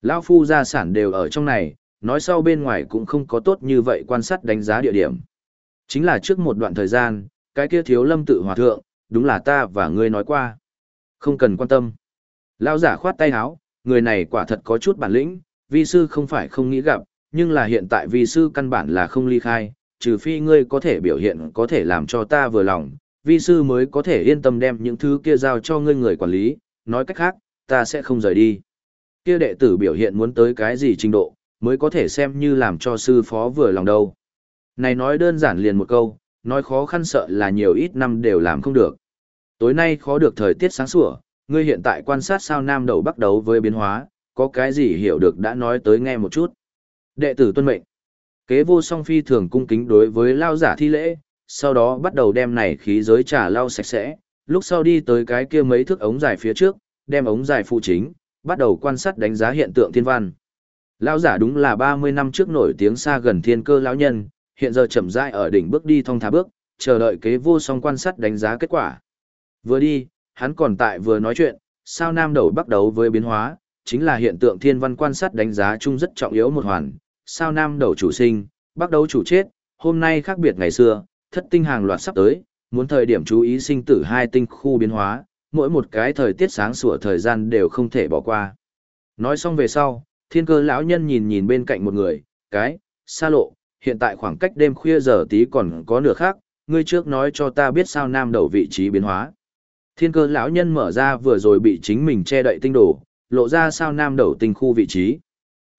Lão phu gia sản đều ở trong này, nói sau bên ngoài cũng không có tốt như vậy quan sát đánh giá địa điểm. Chính là trước một đoạn thời gian, cái kia thiếu lâm tự hòa thượng, đúng là ta và ngươi nói qua. Không cần quan tâm. Lão giả khoát tay áo, người này quả thật có chút bản lĩnh, vi sư không phải không nghĩ gặp, nhưng là hiện tại vi sư căn bản là không ly khai, trừ phi ngươi có thể biểu hiện có thể làm cho ta vừa lòng, vi sư mới có thể yên tâm đem những thứ kia giao cho ngươi người quản lý, nói cách khác, ta sẽ không rời đi. Kia đệ tử biểu hiện muốn tới cái gì trình độ, mới có thể xem như làm cho sư phó vừa lòng đâu. Này nói đơn giản liền một câu, nói khó khăn sợ là nhiều ít năm đều làm không được. Tối nay khó được thời tiết sáng sủa, ngươi hiện tại quan sát sao nam đầu bắt đầu với biến hóa, có cái gì hiểu được đã nói tới nghe một chút. Đệ tử tuân mệnh. Kế vô song phi thường cung kính đối với lao giả thi lễ, sau đó bắt đầu đem này khí giới trà lau sạch sẽ, lúc sau đi tới cái kia mấy thước ống dài phía trước, đem ống dài phụ chính, bắt đầu quan sát đánh giá hiện tượng thiên văn. Lão giả đúng là 30 năm trước nổi tiếng xa gần thiên cơ lão nhân, hiện giờ chậm rãi ở đỉnh bước đi thong thả bước, chờ đợi kế vô song quan sát đánh giá kết quả. Vừa đi, hắn còn tại vừa nói chuyện, sao nam đầu bắt đầu với biến hóa, chính là hiện tượng thiên văn quan sát đánh giá chung rất trọng yếu một hoàn, sao nam đầu chủ sinh, bắt đầu chủ chết, hôm nay khác biệt ngày xưa, thất tinh hàng loạt sắp tới, muốn thời điểm chú ý sinh tử hai tinh khu biến hóa, mỗi một cái thời tiết sáng sủa thời gian đều không thể bỏ qua. Nói xong về sau, thiên cơ lão nhân nhìn nhìn bên cạnh một người, cái, xa lộ, hiện tại khoảng cách đêm khuya giờ tí còn có nửa khác, ngươi trước nói cho ta biết sao nam đầu vị trí biến hóa. Thiên cơ lão nhân mở ra vừa rồi bị chính mình che đậy tinh đồ, lộ ra sao nam đầu tinh khu vị trí.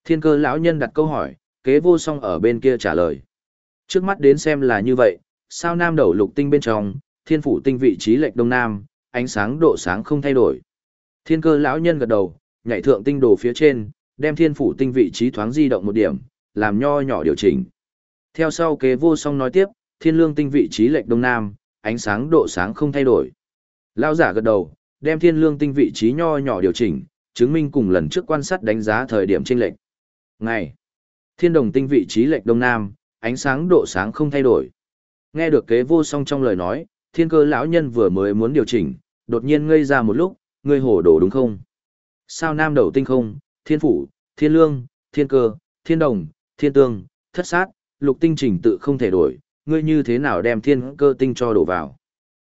Thiên cơ lão nhân đặt câu hỏi, kế vô song ở bên kia trả lời. Trước mắt đến xem là như vậy, sao nam đầu lục tinh bên trong, thiên phủ tinh vị trí lệch đông nam, ánh sáng độ sáng không thay đổi. Thiên cơ lão nhân gật đầu, nhảy thượng tinh đồ phía trên, đem thiên phủ tinh vị trí thoáng di động một điểm, làm nho nhỏ điều chỉnh. Theo sau kế vô song nói tiếp, thiên lương tinh vị trí lệch đông nam, ánh sáng độ sáng không thay đổi. Lão giả gật đầu, đem thiên lương tinh vị trí nho nhỏ điều chỉnh, chứng minh cùng lần trước quan sát đánh giá thời điểm chênh lệch. Ngày. Thiên đồng tinh vị trí lệch đông nam, ánh sáng độ sáng không thay đổi. Nghe được kế vô song trong lời nói, thiên cơ lão nhân vừa mới muốn điều chỉnh, đột nhiên ngây ra một lúc, ngươi hổ đồ đúng không? Sao nam đầu tinh không, thiên phủ, thiên lương, thiên cơ, thiên đồng, thiên tương, thất sát, lục tinh trình tự không thể đổi, ngươi như thế nào đem thiên cơ tinh cho đổ vào?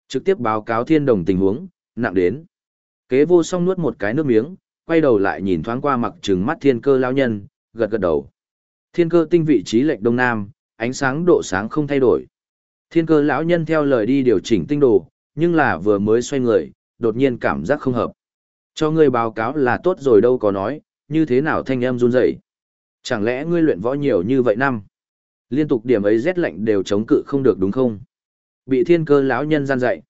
Trực tiếp báo cáo thiên đồng tình huống, nặng đến. Kế vô song nuốt một cái nước miếng, quay đầu lại nhìn thoáng qua mặc trừng mắt thiên cơ lão nhân, gật gật đầu. Thiên cơ tinh vị trí lệch đông nam, ánh sáng độ sáng không thay đổi. Thiên cơ lão nhân theo lời đi điều chỉnh tinh đồ, nhưng là vừa mới xoay người, đột nhiên cảm giác không hợp. Cho ngươi báo cáo là tốt rồi đâu có nói, như thế nào thanh em run rẩy. Chẳng lẽ ngươi luyện võ nhiều như vậy năm? Liên tục điểm ấy rét lạnh đều chống cự không được đúng không? Bị thiên cơ lão nhân gian dạy.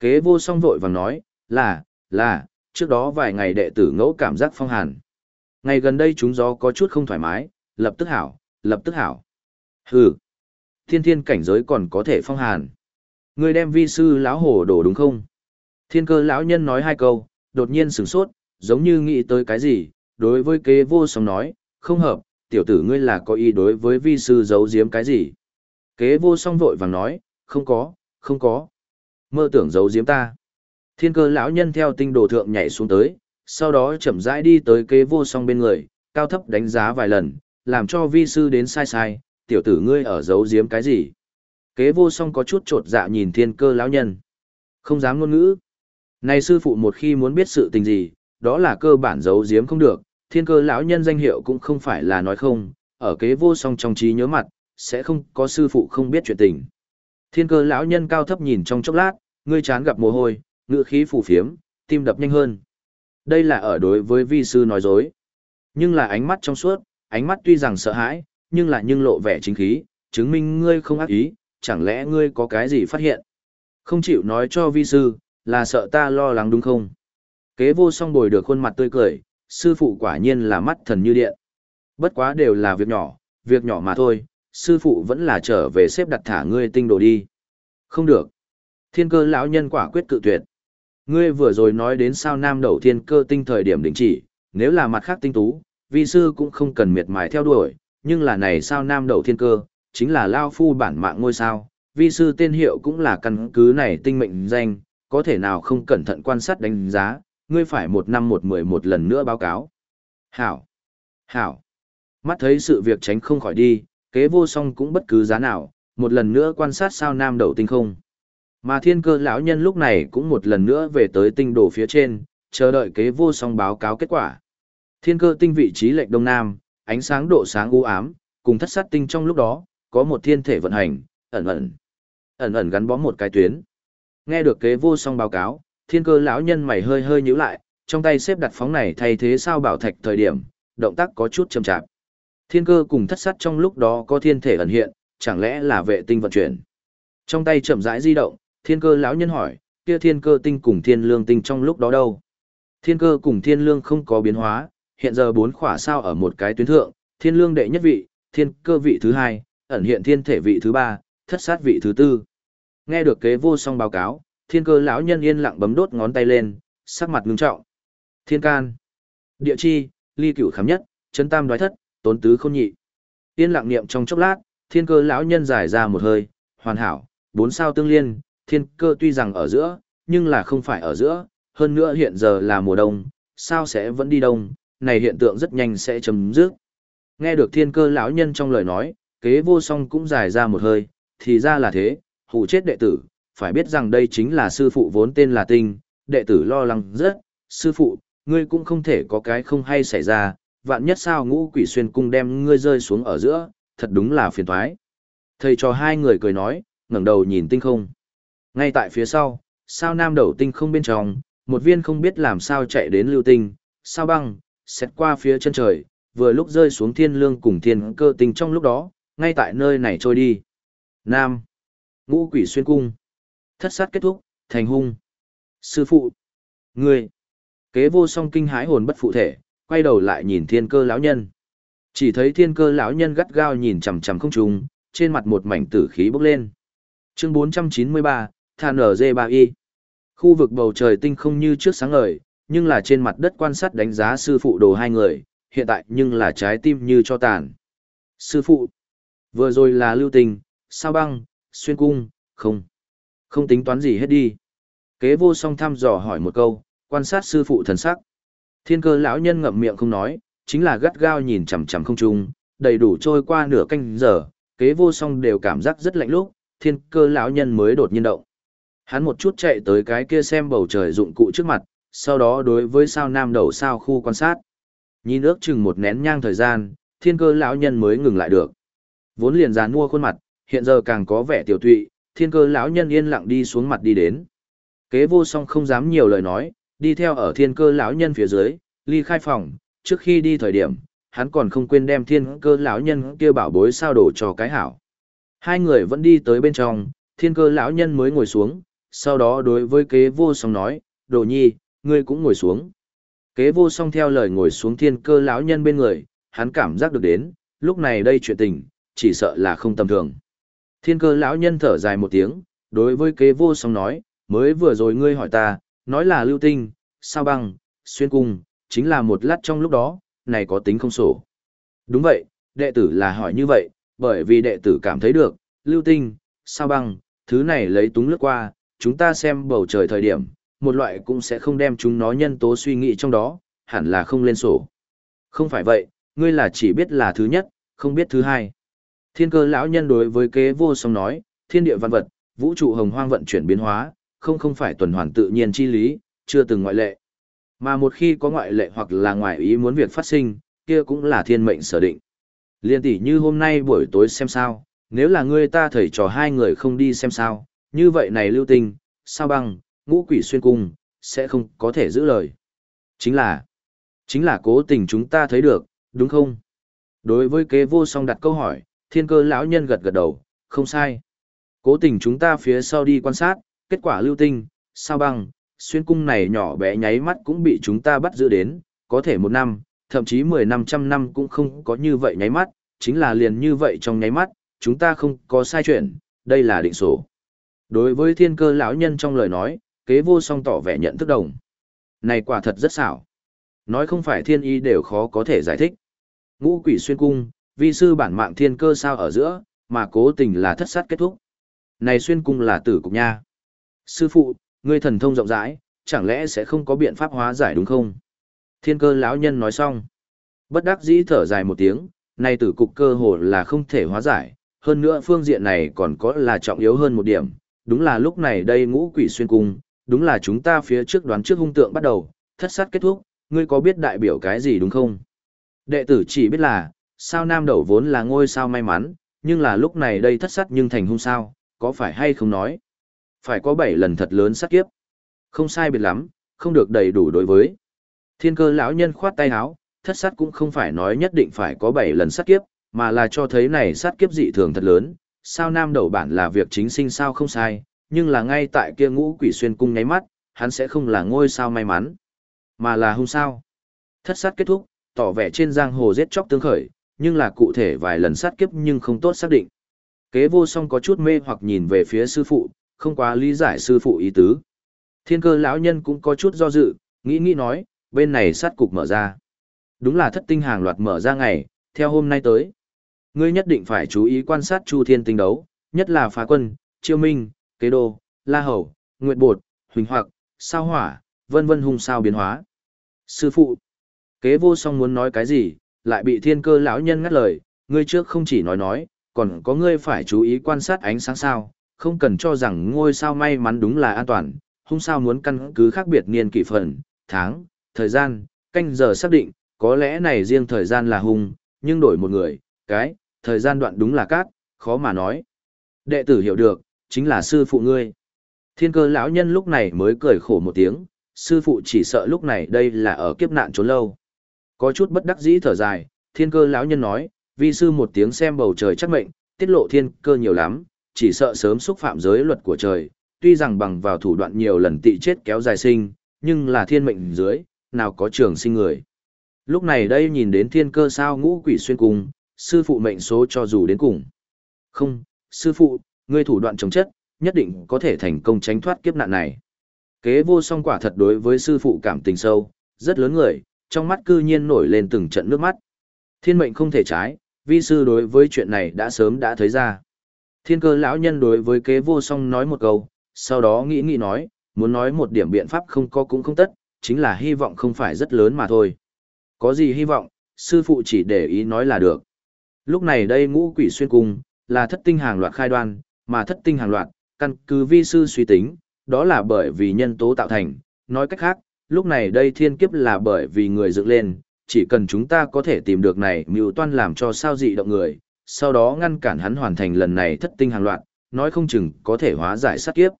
Kế vô song vội vàng nói, là, là, trước đó vài ngày đệ tử ngẫu cảm giác phong hàn. Ngày gần đây chúng gió có chút không thoải mái, lập tức hảo, lập tức hảo. Hừ, thiên thiên cảnh giới còn có thể phong hàn. Ngươi đem vi sư lão hổ đổ đúng không? Thiên cơ lão nhân nói hai câu, đột nhiên sửng sốt, giống như nghĩ tới cái gì, đối với kế vô song nói, không hợp, tiểu tử ngươi là có ý đối với vi sư giấu giếm cái gì. Kế vô song vội vàng nói, không có, không có. mơ tưởng giấu giếm ta. Thiên cơ lão nhân theo tinh đồ thượng nhảy xuống tới, sau đó chậm rãi đi tới kế vô song bên người, cao thấp đánh giá vài lần, làm cho vi sư đến sai sai, tiểu tử ngươi ở giấu giếm cái gì. Kế vô song có chút trột dạ nhìn thiên cơ lão nhân. Không dám ngôn ngữ. Này sư phụ một khi muốn biết sự tình gì, đó là cơ bản giấu giếm không được, thiên cơ lão nhân danh hiệu cũng không phải là nói không, ở kế vô song trong trí nhớ mặt, sẽ không có sư phụ không biết chuyện tình. Thiên cơ lão nhân cao thấp nhìn trong chốc lát, ngươi chán gặp mồ hôi, ngựa khí phủ phiếm, tim đập nhanh hơn. Đây là ở đối với vi sư nói dối. Nhưng là ánh mắt trong suốt, ánh mắt tuy rằng sợ hãi, nhưng là nhưng lộ vẻ chính khí, chứng minh ngươi không ác ý, chẳng lẽ ngươi có cái gì phát hiện. Không chịu nói cho vi sư, là sợ ta lo lắng đúng không? Kế vô song bồi được khuôn mặt tươi cười, sư phụ quả nhiên là mắt thần như điện. Bất quá đều là việc nhỏ, việc nhỏ mà thôi, sư phụ vẫn là trở về xếp đặt thả ngươi tinh đồ đi. Không được. Thiên cơ lão nhân quả quyết cự tuyệt. Ngươi vừa rồi nói đến sao nam đầu thiên cơ tinh thời điểm đỉnh chỉ, nếu là mặt khác tinh tú, vi sư cũng không cần miệt mài theo đuổi, nhưng là này sao nam đầu thiên cơ, chính là lao phu bản mạng ngôi sao, vi sư tên hiệu cũng là căn cứ này tinh mệnh danh, có thể nào không cẩn thận quan sát đánh giá, ngươi phải một năm một mười một lần nữa báo cáo. Hảo! Hảo! Mắt thấy sự việc tránh không khỏi đi, kế vô song cũng bất cứ giá nào, một lần nữa quan sát sao nam đầu tinh không. Mà thiên cơ lão nhân lúc này cũng một lần nữa về tới tinh đồ phía trên, chờ đợi kế vô song báo cáo kết quả. Thiên cơ tinh vị trí lệch đông nam, ánh sáng độ sáng u ám, cùng thất sát tinh trong lúc đó, có một thiên thể vận hành, ẩn ẩn, ẩn ẩn gắn bó một cái tuyến. Nghe được kế vô song báo cáo, thiên cơ lão nhân mày hơi hơi nhíu lại, trong tay xếp đặt phóng này thay thế sao bảo thạch thời điểm, động tác có chút chậm chạp. Thiên cơ cùng thất sát trong lúc đó có thiên thể ẩn hiện, chẳng lẽ là vệ tinh vận chuyển. Trong tay chậm rãi di động, thiên cơ lão nhân hỏi, kia thiên cơ tinh cùng thiên lương tinh trong lúc đó đâu? Thiên cơ cùng thiên lương không có biến hóa, hiện giờ bốn khỏa sao ở một cái tuyến thượng, thiên lương đệ nhất vị, thiên cơ vị thứ hai, ẩn hiện thiên thể vị thứ ba, thất sát vị thứ tư. Nghe được kế vô song báo cáo, thiên cơ lão nhân yên lặng bấm đốt ngón tay lên, sắc mặt ngưng trọng. Thiên can, địa chi, ly cửu khám nhất, chân tam đoái thất, tốn tứ khôn nhị. Yên lặng niệm trong chốc lát, thiên cơ lão nhân giải ra một hơi, hoàn hảo, bốn sao tương liên, thiên cơ tuy rằng ở giữa, nhưng là không phải ở giữa, hơn nữa hiện giờ là mùa đông, sao sẽ vẫn đi đông, này hiện tượng rất nhanh sẽ chấm dứt. Nghe được thiên cơ lão nhân trong lời nói, kế vô song cũng dài ra một hơi, thì ra là thế, hù chết đệ tử, phải biết rằng đây chính là sư phụ vốn tên là tinh, đệ tử lo lắng rất, sư phụ, ngươi cũng không thể có cái không hay xảy ra, vạn nhất sao ngũ quỷ xuyên cung đem ngươi rơi xuống ở giữa, thật đúng là phiền toái. Thầy cho hai người cười nói, ngẩng đầu nhìn tinh không. Ngay tại phía sau, sao nam đầu tinh không bên trong, một viên không biết làm sao chạy đến lưu tinh, sao băng, xét qua phía chân trời, vừa lúc rơi xuống thiên lương cùng thiên cơ tinh trong lúc đó, ngay tại nơi này trôi đi. Nam. Ngũ quỷ xuyên cung. Thất sát kết thúc, thành hung. Sư phụ. người Kế vô song kinh hái hồn bất phụ thể, quay đầu lại nhìn thiên cơ lão nhân. Chỉ thấy thiên cơ lão nhân gắt gao nhìn chằm chằm không trùng, trên mặt một mảnh tử khí bốc lên. Chương 493, Than NG3Y. Khu vực bầu trời tinh không như trước sáng ngời, nhưng là trên mặt đất quan sát đánh giá sư phụ đồ hai người, hiện tại nhưng là trái tim như cho tàn. Sư phụ, vừa rồi là lưu tình, sao băng, xuyên cung, không, không tính toán gì hết đi. Kế vô song thăm dò hỏi một câu, quan sát sư phụ thần sắc. Thiên cơ lão nhân ngậm miệng không nói, chính là gắt gao nhìn chằm chằm không trung, đầy đủ trôi qua nửa canh giờ, kế vô song đều cảm giác rất lạnh lúc, thiên cơ lão nhân mới đột nhiên động. Hắn một chút chạy tới cái kia xem bầu trời dụng cụ trước mặt, sau đó đối với sao nam đầu sao khu quan sát. Nhìn ước chừng một nén nhang thời gian, thiên cơ lão nhân mới ngừng lại được. Vốn liền dàn mua khuôn mặt, hiện giờ càng có vẻ tiểu tụy, thiên cơ lão nhân yên lặng đi xuống mặt đi đến. Kế vô song không dám nhiều lời nói, đi theo ở thiên cơ lão nhân phía dưới, ly khai phòng, trước khi đi thời điểm, hắn còn không quên đem thiên cơ lão nhân kia bảo bối sao đổ cho cái hảo. Hai người vẫn đi tới bên trong, thiên cơ lão nhân mới ngồi xuống, sau đó đối với kế vô song nói, đồ nhi, ngươi cũng ngồi xuống. Kế vô song theo lời ngồi xuống thiên cơ lão nhân bên người, hắn cảm giác được đến, lúc này đây chuyện tình, chỉ sợ là không tầm thường. Thiên cơ lão nhân thở dài một tiếng, đối với kế vô song nói, mới vừa rồi ngươi hỏi ta, nói là lưu tinh, sao băng, xuyên cung, chính là một lát trong lúc đó, này có tính không sổ. Đúng vậy, đệ tử là hỏi như vậy, bởi vì đệ tử cảm thấy được, lưu tinh, sao băng, thứ này lấy túng lướt qua, chúng ta xem bầu trời thời điểm, một loại cũng sẽ không đem chúng nó nhân tố suy nghĩ trong đó, hẳn là không lên sổ. Không phải vậy, ngươi là chỉ biết là thứ nhất, không biết thứ hai. Thiên cơ lão nhân đối với kế vô song nói, thiên địa văn vật, vũ trụ hồng hoang vận chuyển biến hóa, không không phải tuần hoàn tự nhiên chi lý, chưa từng ngoại lệ. Mà một khi có ngoại lệ hoặc là ngoại ý muốn việc phát sinh, kia cũng là thiên mệnh sở định. Liên tỷ như hôm nay buổi tối xem sao, nếu là ngươi ta thầy trò hai người không đi xem sao, như vậy này lưu tình, sao băng, ngũ quỷ xuyên cung, sẽ không có thể giữ lời. Chính là, chính là cố tình chúng ta thấy được, đúng không? Đối với kế vô song đặt câu hỏi, thiên cơ lão nhân gật gật đầu, không sai. Cố tình chúng ta phía sau đi quan sát, kết quả lưu tinh, sao băng, xuyên cung này nhỏ bé nháy mắt cũng bị chúng ta bắt giữ đến, có thể một năm, thậm chí mười năm trăm năm cũng không có như vậy nháy mắt, chính là liền như vậy trong nháy mắt, chúng ta không có sai chuyện, đây là định số. Đối với thiên cơ lão nhân trong lời nói, kế vô song tỏ vẻ nhận thức đồng. Này quả thật rất xảo. Nói không phải thiên Y đều khó có thể giải thích. Ngũ quỷ xuyên cung, vi sư bản mạng thiên cơ sao ở giữa, mà cố tình là thất sát kết thúc. Này xuyên cung là tử cục nha. Sư phụ, ngươi thần thông rộng rãi, chẳng lẽ sẽ không có biện pháp hóa giải đúng không? Thiên cơ lão nhân nói xong. Bất đắc dĩ thở dài một tiếng, này tử cục cơ hồ là không thể hóa giải, hơn nữa phương diện này còn có là trọng yếu hơn một điểm, đúng là lúc này đây ngũ quỷ xuyên cung, đúng là chúng ta phía trước đoán trước hung tượng bắt đầu, thất sát kết thúc, ngươi có biết đại biểu cái gì đúng không? Đệ tử chỉ biết là, sao nam đầu vốn là ngôi sao may mắn, nhưng là lúc này đây thất sát nhưng thành hung sao, có phải hay không nói? Phải có bảy lần thật lớn sát kiếp. Không sai biệt lắm, không được đầy đủ đối với. Thiên cơ lão nhân khoát tay áo, thất sát cũng không phải nói nhất định phải có bảy lần sát kiếp, mà là cho thấy này sát kiếp dị thường thật lớn. Sao nam đầu bản là việc chính sinh sao không sai, nhưng là ngay tại kia ngũ quỷ xuyên cung nháy mắt, hắn sẽ không là ngôi sao may mắn, mà là hung sao. Thất sát kết thúc, tỏ vẻ trên giang hồ giết chóc tương khởi, nhưng là cụ thể vài lần sát kiếp nhưng không tốt xác định. Kế vô song có chút mê hoặc nhìn về phía sư phụ, không quá lý giải sư phụ ý tứ. Thiên cơ lão nhân cũng có chút do dự, nghĩ nghĩ nói, bên này sát cục mở ra. Đúng là thất tinh hàng loạt mở ra ngày, theo hôm nay tới. Ngươi nhất định phải chú ý quan sát chu thiên tinh đấu, nhất là phá quân, chiêu minh, kế đô, la hầu, nguyệt bột, huỳnh hoặc, sao hỏa, vân vân hung sao biến hóa. Sư phụ, kế vô song muốn nói cái gì, lại bị thiên cơ lão nhân ngắt lời, ngươi trước không chỉ nói nói, còn có ngươi phải chú ý quan sát ánh sáng sao, không cần cho rằng ngôi sao may mắn đúng là an toàn, hung sao muốn căn cứ khác biệt niên kỷ phần, tháng, thời gian, canh giờ xác định, có lẽ này riêng thời gian là hung, nhưng đổi một người, cái, thời gian đoạn đúng là cát, khó mà nói. Đệ tử hiểu được, chính là sư phụ ngươi. Thiên cơ lão nhân lúc này mới cười khổ một tiếng, sư phụ chỉ sợ lúc này đây là ở kiếp nạn trốn lâu. Có chút bất đắc dĩ thở dài, thiên cơ lão nhân nói, vi sư một tiếng xem bầu trời chắc mệnh, tiết lộ thiên cơ nhiều lắm, chỉ sợ sớm xúc phạm giới luật của trời, tuy rằng bằng vào thủ đoạn nhiều lần tị chết kéo dài sinh, nhưng là thiên mệnh dưới, nào có trường sinh người. Lúc này đây nhìn đến thiên cơ sao ngũ quỷ xuyên cùng, sư phụ mệnh số cho dù đến cùng. Không, sư phụ, ngươi thủ đoạn chống chất, nhất định có thể thành công tránh thoát kiếp nạn này. Kế vô song quả thật đối với sư phụ cảm tình sâu, rất lớn người, trong mắt cư nhiên nổi lên từng trận nước mắt. Thiên mệnh không thể trái, vi sư đối với chuyện này đã sớm đã thấy ra. Thiên cơ lão nhân đối với kế vô song nói một câu, sau đó nghĩ nghĩ nói, muốn nói một điểm biện pháp không có cũng không tất, chính là hy vọng không phải rất lớn mà thôi. Có gì hy vọng, sư phụ chỉ để ý nói là được. Lúc này đây ngũ quỷ xuyên cung, là thất tinh hàng loạt khai đoan, mà thất tinh hàng loạt, căn cứ vi sư suy tính, đó là bởi vì nhân tố tạo thành, nói cách khác, lúc này đây thiên kiếp là bởi vì người dựng lên, chỉ cần chúng ta có thể tìm được này mưu toan làm cho sao dị động người, sau đó ngăn cản hắn hoàn thành lần này thất tinh hàng loạt, nói không chừng có thể hóa giải sát kiếp.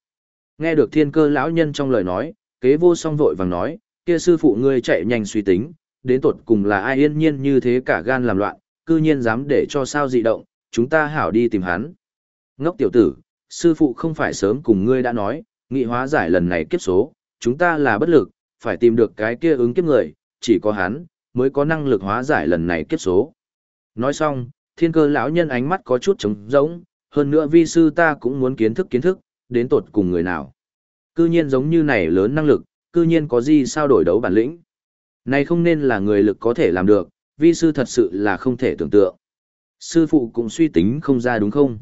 Nghe được thiên cơ lão nhân trong lời nói, kế vô song vội vàng nói, kia sư phụ ngươi chạy nhanh suy tính, đến tột cùng là ai yên nhiên như thế cả gan làm loạn, cư nhiên dám để cho sao dị động, chúng ta hảo đi tìm hắn. Ngốc tiểu tử, sư phụ không phải sớm cùng ngươi đã nói, nghị hóa giải lần này kiếp số, chúng ta là bất lực, phải tìm được cái kia ứng kiếp người, chỉ có hắn, mới có năng lực hóa giải lần này kiếp số. Nói xong, thiên cơ lão nhân ánh mắt có chút trống rỗng, hơn nữa vi sư ta cũng muốn kiến thức kiến thức, đến tột cùng người nào. Cư nhiên giống như này lớn năng lực, cư nhiên có gì sao đổi đấu bản lĩnh. Này không nên là người lực có thể làm được, vi sư thật sự là không thể tưởng tượng. Sư phụ cũng suy tính không ra đúng không?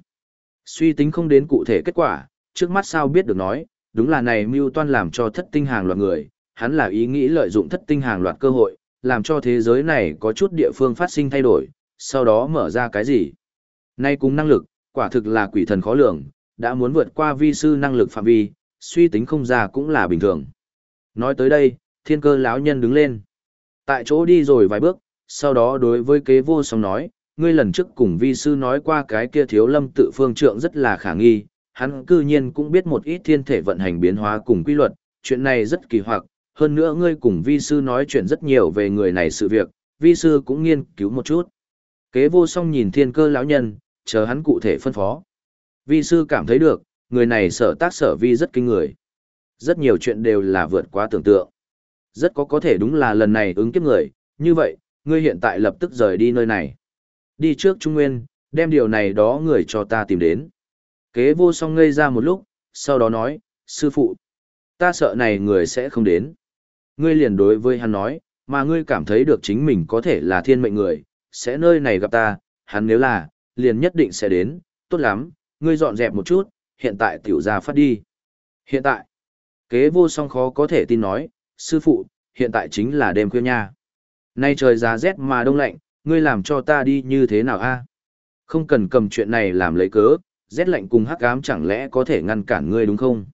Suy tính không đến cụ thể kết quả, trước mắt sao biết được nói, đúng là này mưu toan làm cho thất tinh hàng loạt người, hắn là ý nghĩ lợi dụng thất tinh hàng loạt cơ hội, làm cho thế giới này có chút địa phương phát sinh thay đổi, sau đó mở ra cái gì. Nay cùng năng lực, quả thực là quỷ thần khó lường, đã muốn vượt qua vi sư năng lực phạm vi, suy tính không ra cũng là bình thường. Nói tới đây, thiên cơ lão nhân đứng lên. Tại chỗ đi rồi vài bước, sau đó đối với kế vô song nói, ngươi lần trước cùng vi sư nói qua cái kia thiếu lâm tự phương trượng rất là khả nghi, hắn cư nhiên cũng biết một ít thiên thể vận hành biến hóa cùng quy luật, chuyện này rất kỳ hoặc, hơn nữa ngươi cùng vi sư nói chuyện rất nhiều về người này sự việc, vi sư cũng nghiên cứu một chút. Kế vô song nhìn thiên cơ lão nhân, chờ hắn cụ thể phân phó. Vi sư cảm thấy được, người này sở tác sở vi rất kinh người. Rất nhiều chuyện đều là vượt quá tưởng tượng. Rất có có thể đúng là lần này ứng kiếp người, như vậy, ngươi hiện tại lập tức rời đi nơi này. Đi trước Trung Nguyên, đem điều này đó người cho ta tìm đến. Kế vô song ngây ra một lúc, sau đó nói, sư phụ, ta sợ này người sẽ không đến. Ngươi liền đối với hắn nói, mà ngươi cảm thấy được chính mình có thể là thiên mệnh người, sẽ nơi này gặp ta, hắn nếu là, liền nhất định sẽ đến, tốt lắm, ngươi dọn dẹp một chút, hiện tại tiểu gia phát đi. Hiện tại, kế vô song khó có thể tin nói, sư phụ, hiện tại chính là đêm khuya nha. Nay trời giá rét mà đông lạnh, ngươi làm cho ta đi như thế nào a? Không cần cầm chuyện này làm lấy cớ, rét lạnh cùng hắc ám chẳng lẽ có thể ngăn cản ngươi đúng không?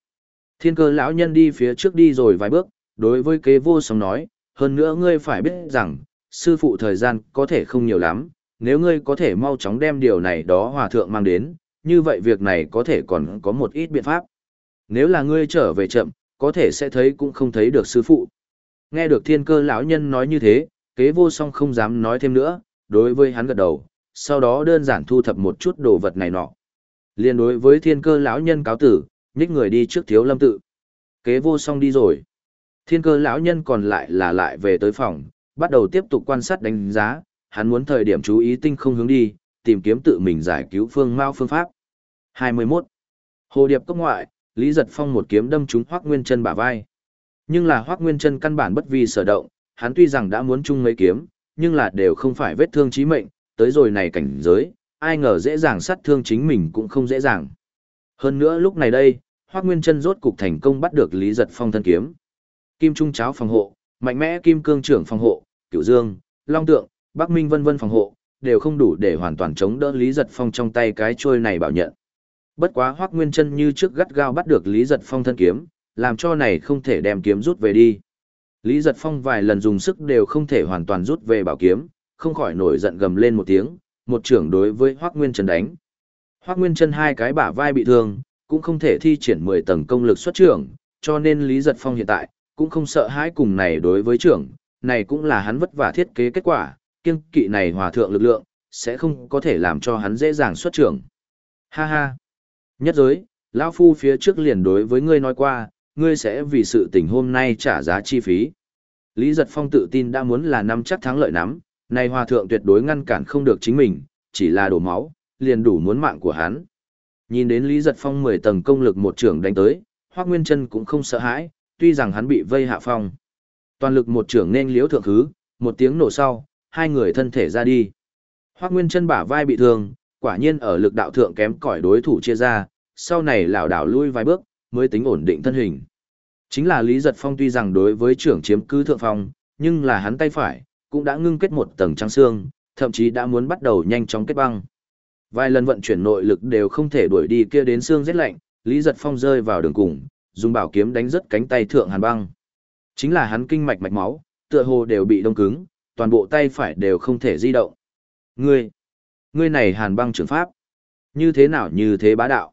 Thiên cơ lão nhân đi phía trước đi rồi vài bước, đối với kế vô song nói, hơn nữa ngươi phải biết rằng, sư phụ thời gian có thể không nhiều lắm, nếu ngươi có thể mau chóng đem điều này đó hòa thượng mang đến, như vậy việc này có thể còn có một ít biện pháp. Nếu là ngươi trở về chậm, có thể sẽ thấy cũng không thấy được sư phụ. Nghe được thiên cơ lão nhân nói như thế, kế vô song không dám nói thêm nữa, đối với hắn gật đầu, sau đó đơn giản thu thập một chút đồ vật này nọ. Liên đối với thiên cơ lão nhân cáo tử, nhích người đi trước thiếu lâm tự. Kế vô song đi rồi. Thiên cơ lão nhân còn lại là lại về tới phòng, bắt đầu tiếp tục quan sát đánh giá, hắn muốn thời điểm chú ý tinh không hướng đi, tìm kiếm tự mình giải cứu phương mao phương pháp. 21. Hồ điệp cốc ngoại, Lý Giật Phong một kiếm đâm trúng Hoắc Nguyên Chân bả vai. Nhưng là Hoắc Nguyên Chân căn bản bất vi sở động, hắn tuy rằng đã muốn chung mấy kiếm, nhưng là đều không phải vết thương chí mệnh, tới rồi này cảnh giới, ai ngờ dễ dàng sát thương chính mình cũng không dễ dàng. Hơn nữa lúc này đây, Hoắc Nguyên Chân rốt cục thành công bắt được Lý Giật Phong thân kiếm. Kim Trung cháo phòng hộ, mạnh mẽ kim cương trưởng phòng hộ, Cửu Dương, Long Tượng, Bắc Minh vân vân phòng hộ, đều không đủ để hoàn toàn chống đỡ Lý Giật Phong trong tay cái trôi này bảo nhận. Bất quá Hoắc Nguyên Chân như trước gắt gao bắt được Lý Giật Phong thân kiếm, làm cho này không thể đem kiếm rút về đi. Lý Giật Phong vài lần dùng sức đều không thể hoàn toàn rút về bảo kiếm, không khỏi nổi giận gầm lên một tiếng, một trưởng đối với Hoắc Nguyên Chân đánh. Hoắc Nguyên Chân hai cái bả vai bị thương, cũng không thể thi triển 10 tầng công lực xuất trưởng, cho nên Lý Giật Phong hiện tại cũng không sợ hãi cùng này đối với trưởng, này cũng là hắn vất vả thiết kế kết quả, kiêng kỵ này hòa thượng lực lượng, sẽ không có thể làm cho hắn dễ dàng xuất trưởng. Ha ha! Nhất giới, lão Phu phía trước liền đối với ngươi nói qua, ngươi sẽ vì sự tình hôm nay trả giá chi phí. Lý Giật Phong tự tin đã muốn là năm chắc thắng lợi nắm, này hòa thượng tuyệt đối ngăn cản không được chính mình, chỉ là đổ máu, liền đủ muốn mạng của hắn. Nhìn đến Lý Giật Phong 10 tầng công lực một trưởng đánh tới, Hoác Nguyên Chân cũng không sợ hãi, tuy rằng hắn bị vây hạ phong. Toàn lực một trưởng nên liếu thượng thứ, một tiếng nổ sau, hai người thân thể ra đi. Hoác Nguyên chân bả vai bị thương, quả nhiên ở lực đạo thượng kém cỏi đối thủ chia ra, sau này lảo đảo lui vài bước, mới tính ổn định thân hình. Chính là Lý Giật Phong tuy rằng đối với trưởng chiếm cứ thượng phong, nhưng là hắn tay phải, cũng đã ngưng kết một tầng trắng xương, thậm chí đã muốn bắt đầu nhanh chóng kết băng. Vài lần vận chuyển nội lực đều không thể đuổi đi kia đến xương rét lạnh, Lý Giật Phong rơi vào đường cùng, dùng bảo kiếm đánh rất cánh tay thượng hàn băng. Chính là hắn kinh mạch mạch máu, tựa hồ đều bị đông cứng, toàn bộ tay phải đều không thể di động. Ngươi, ngươi này hàn băng trưởng pháp, như thế nào như thế bá đạo.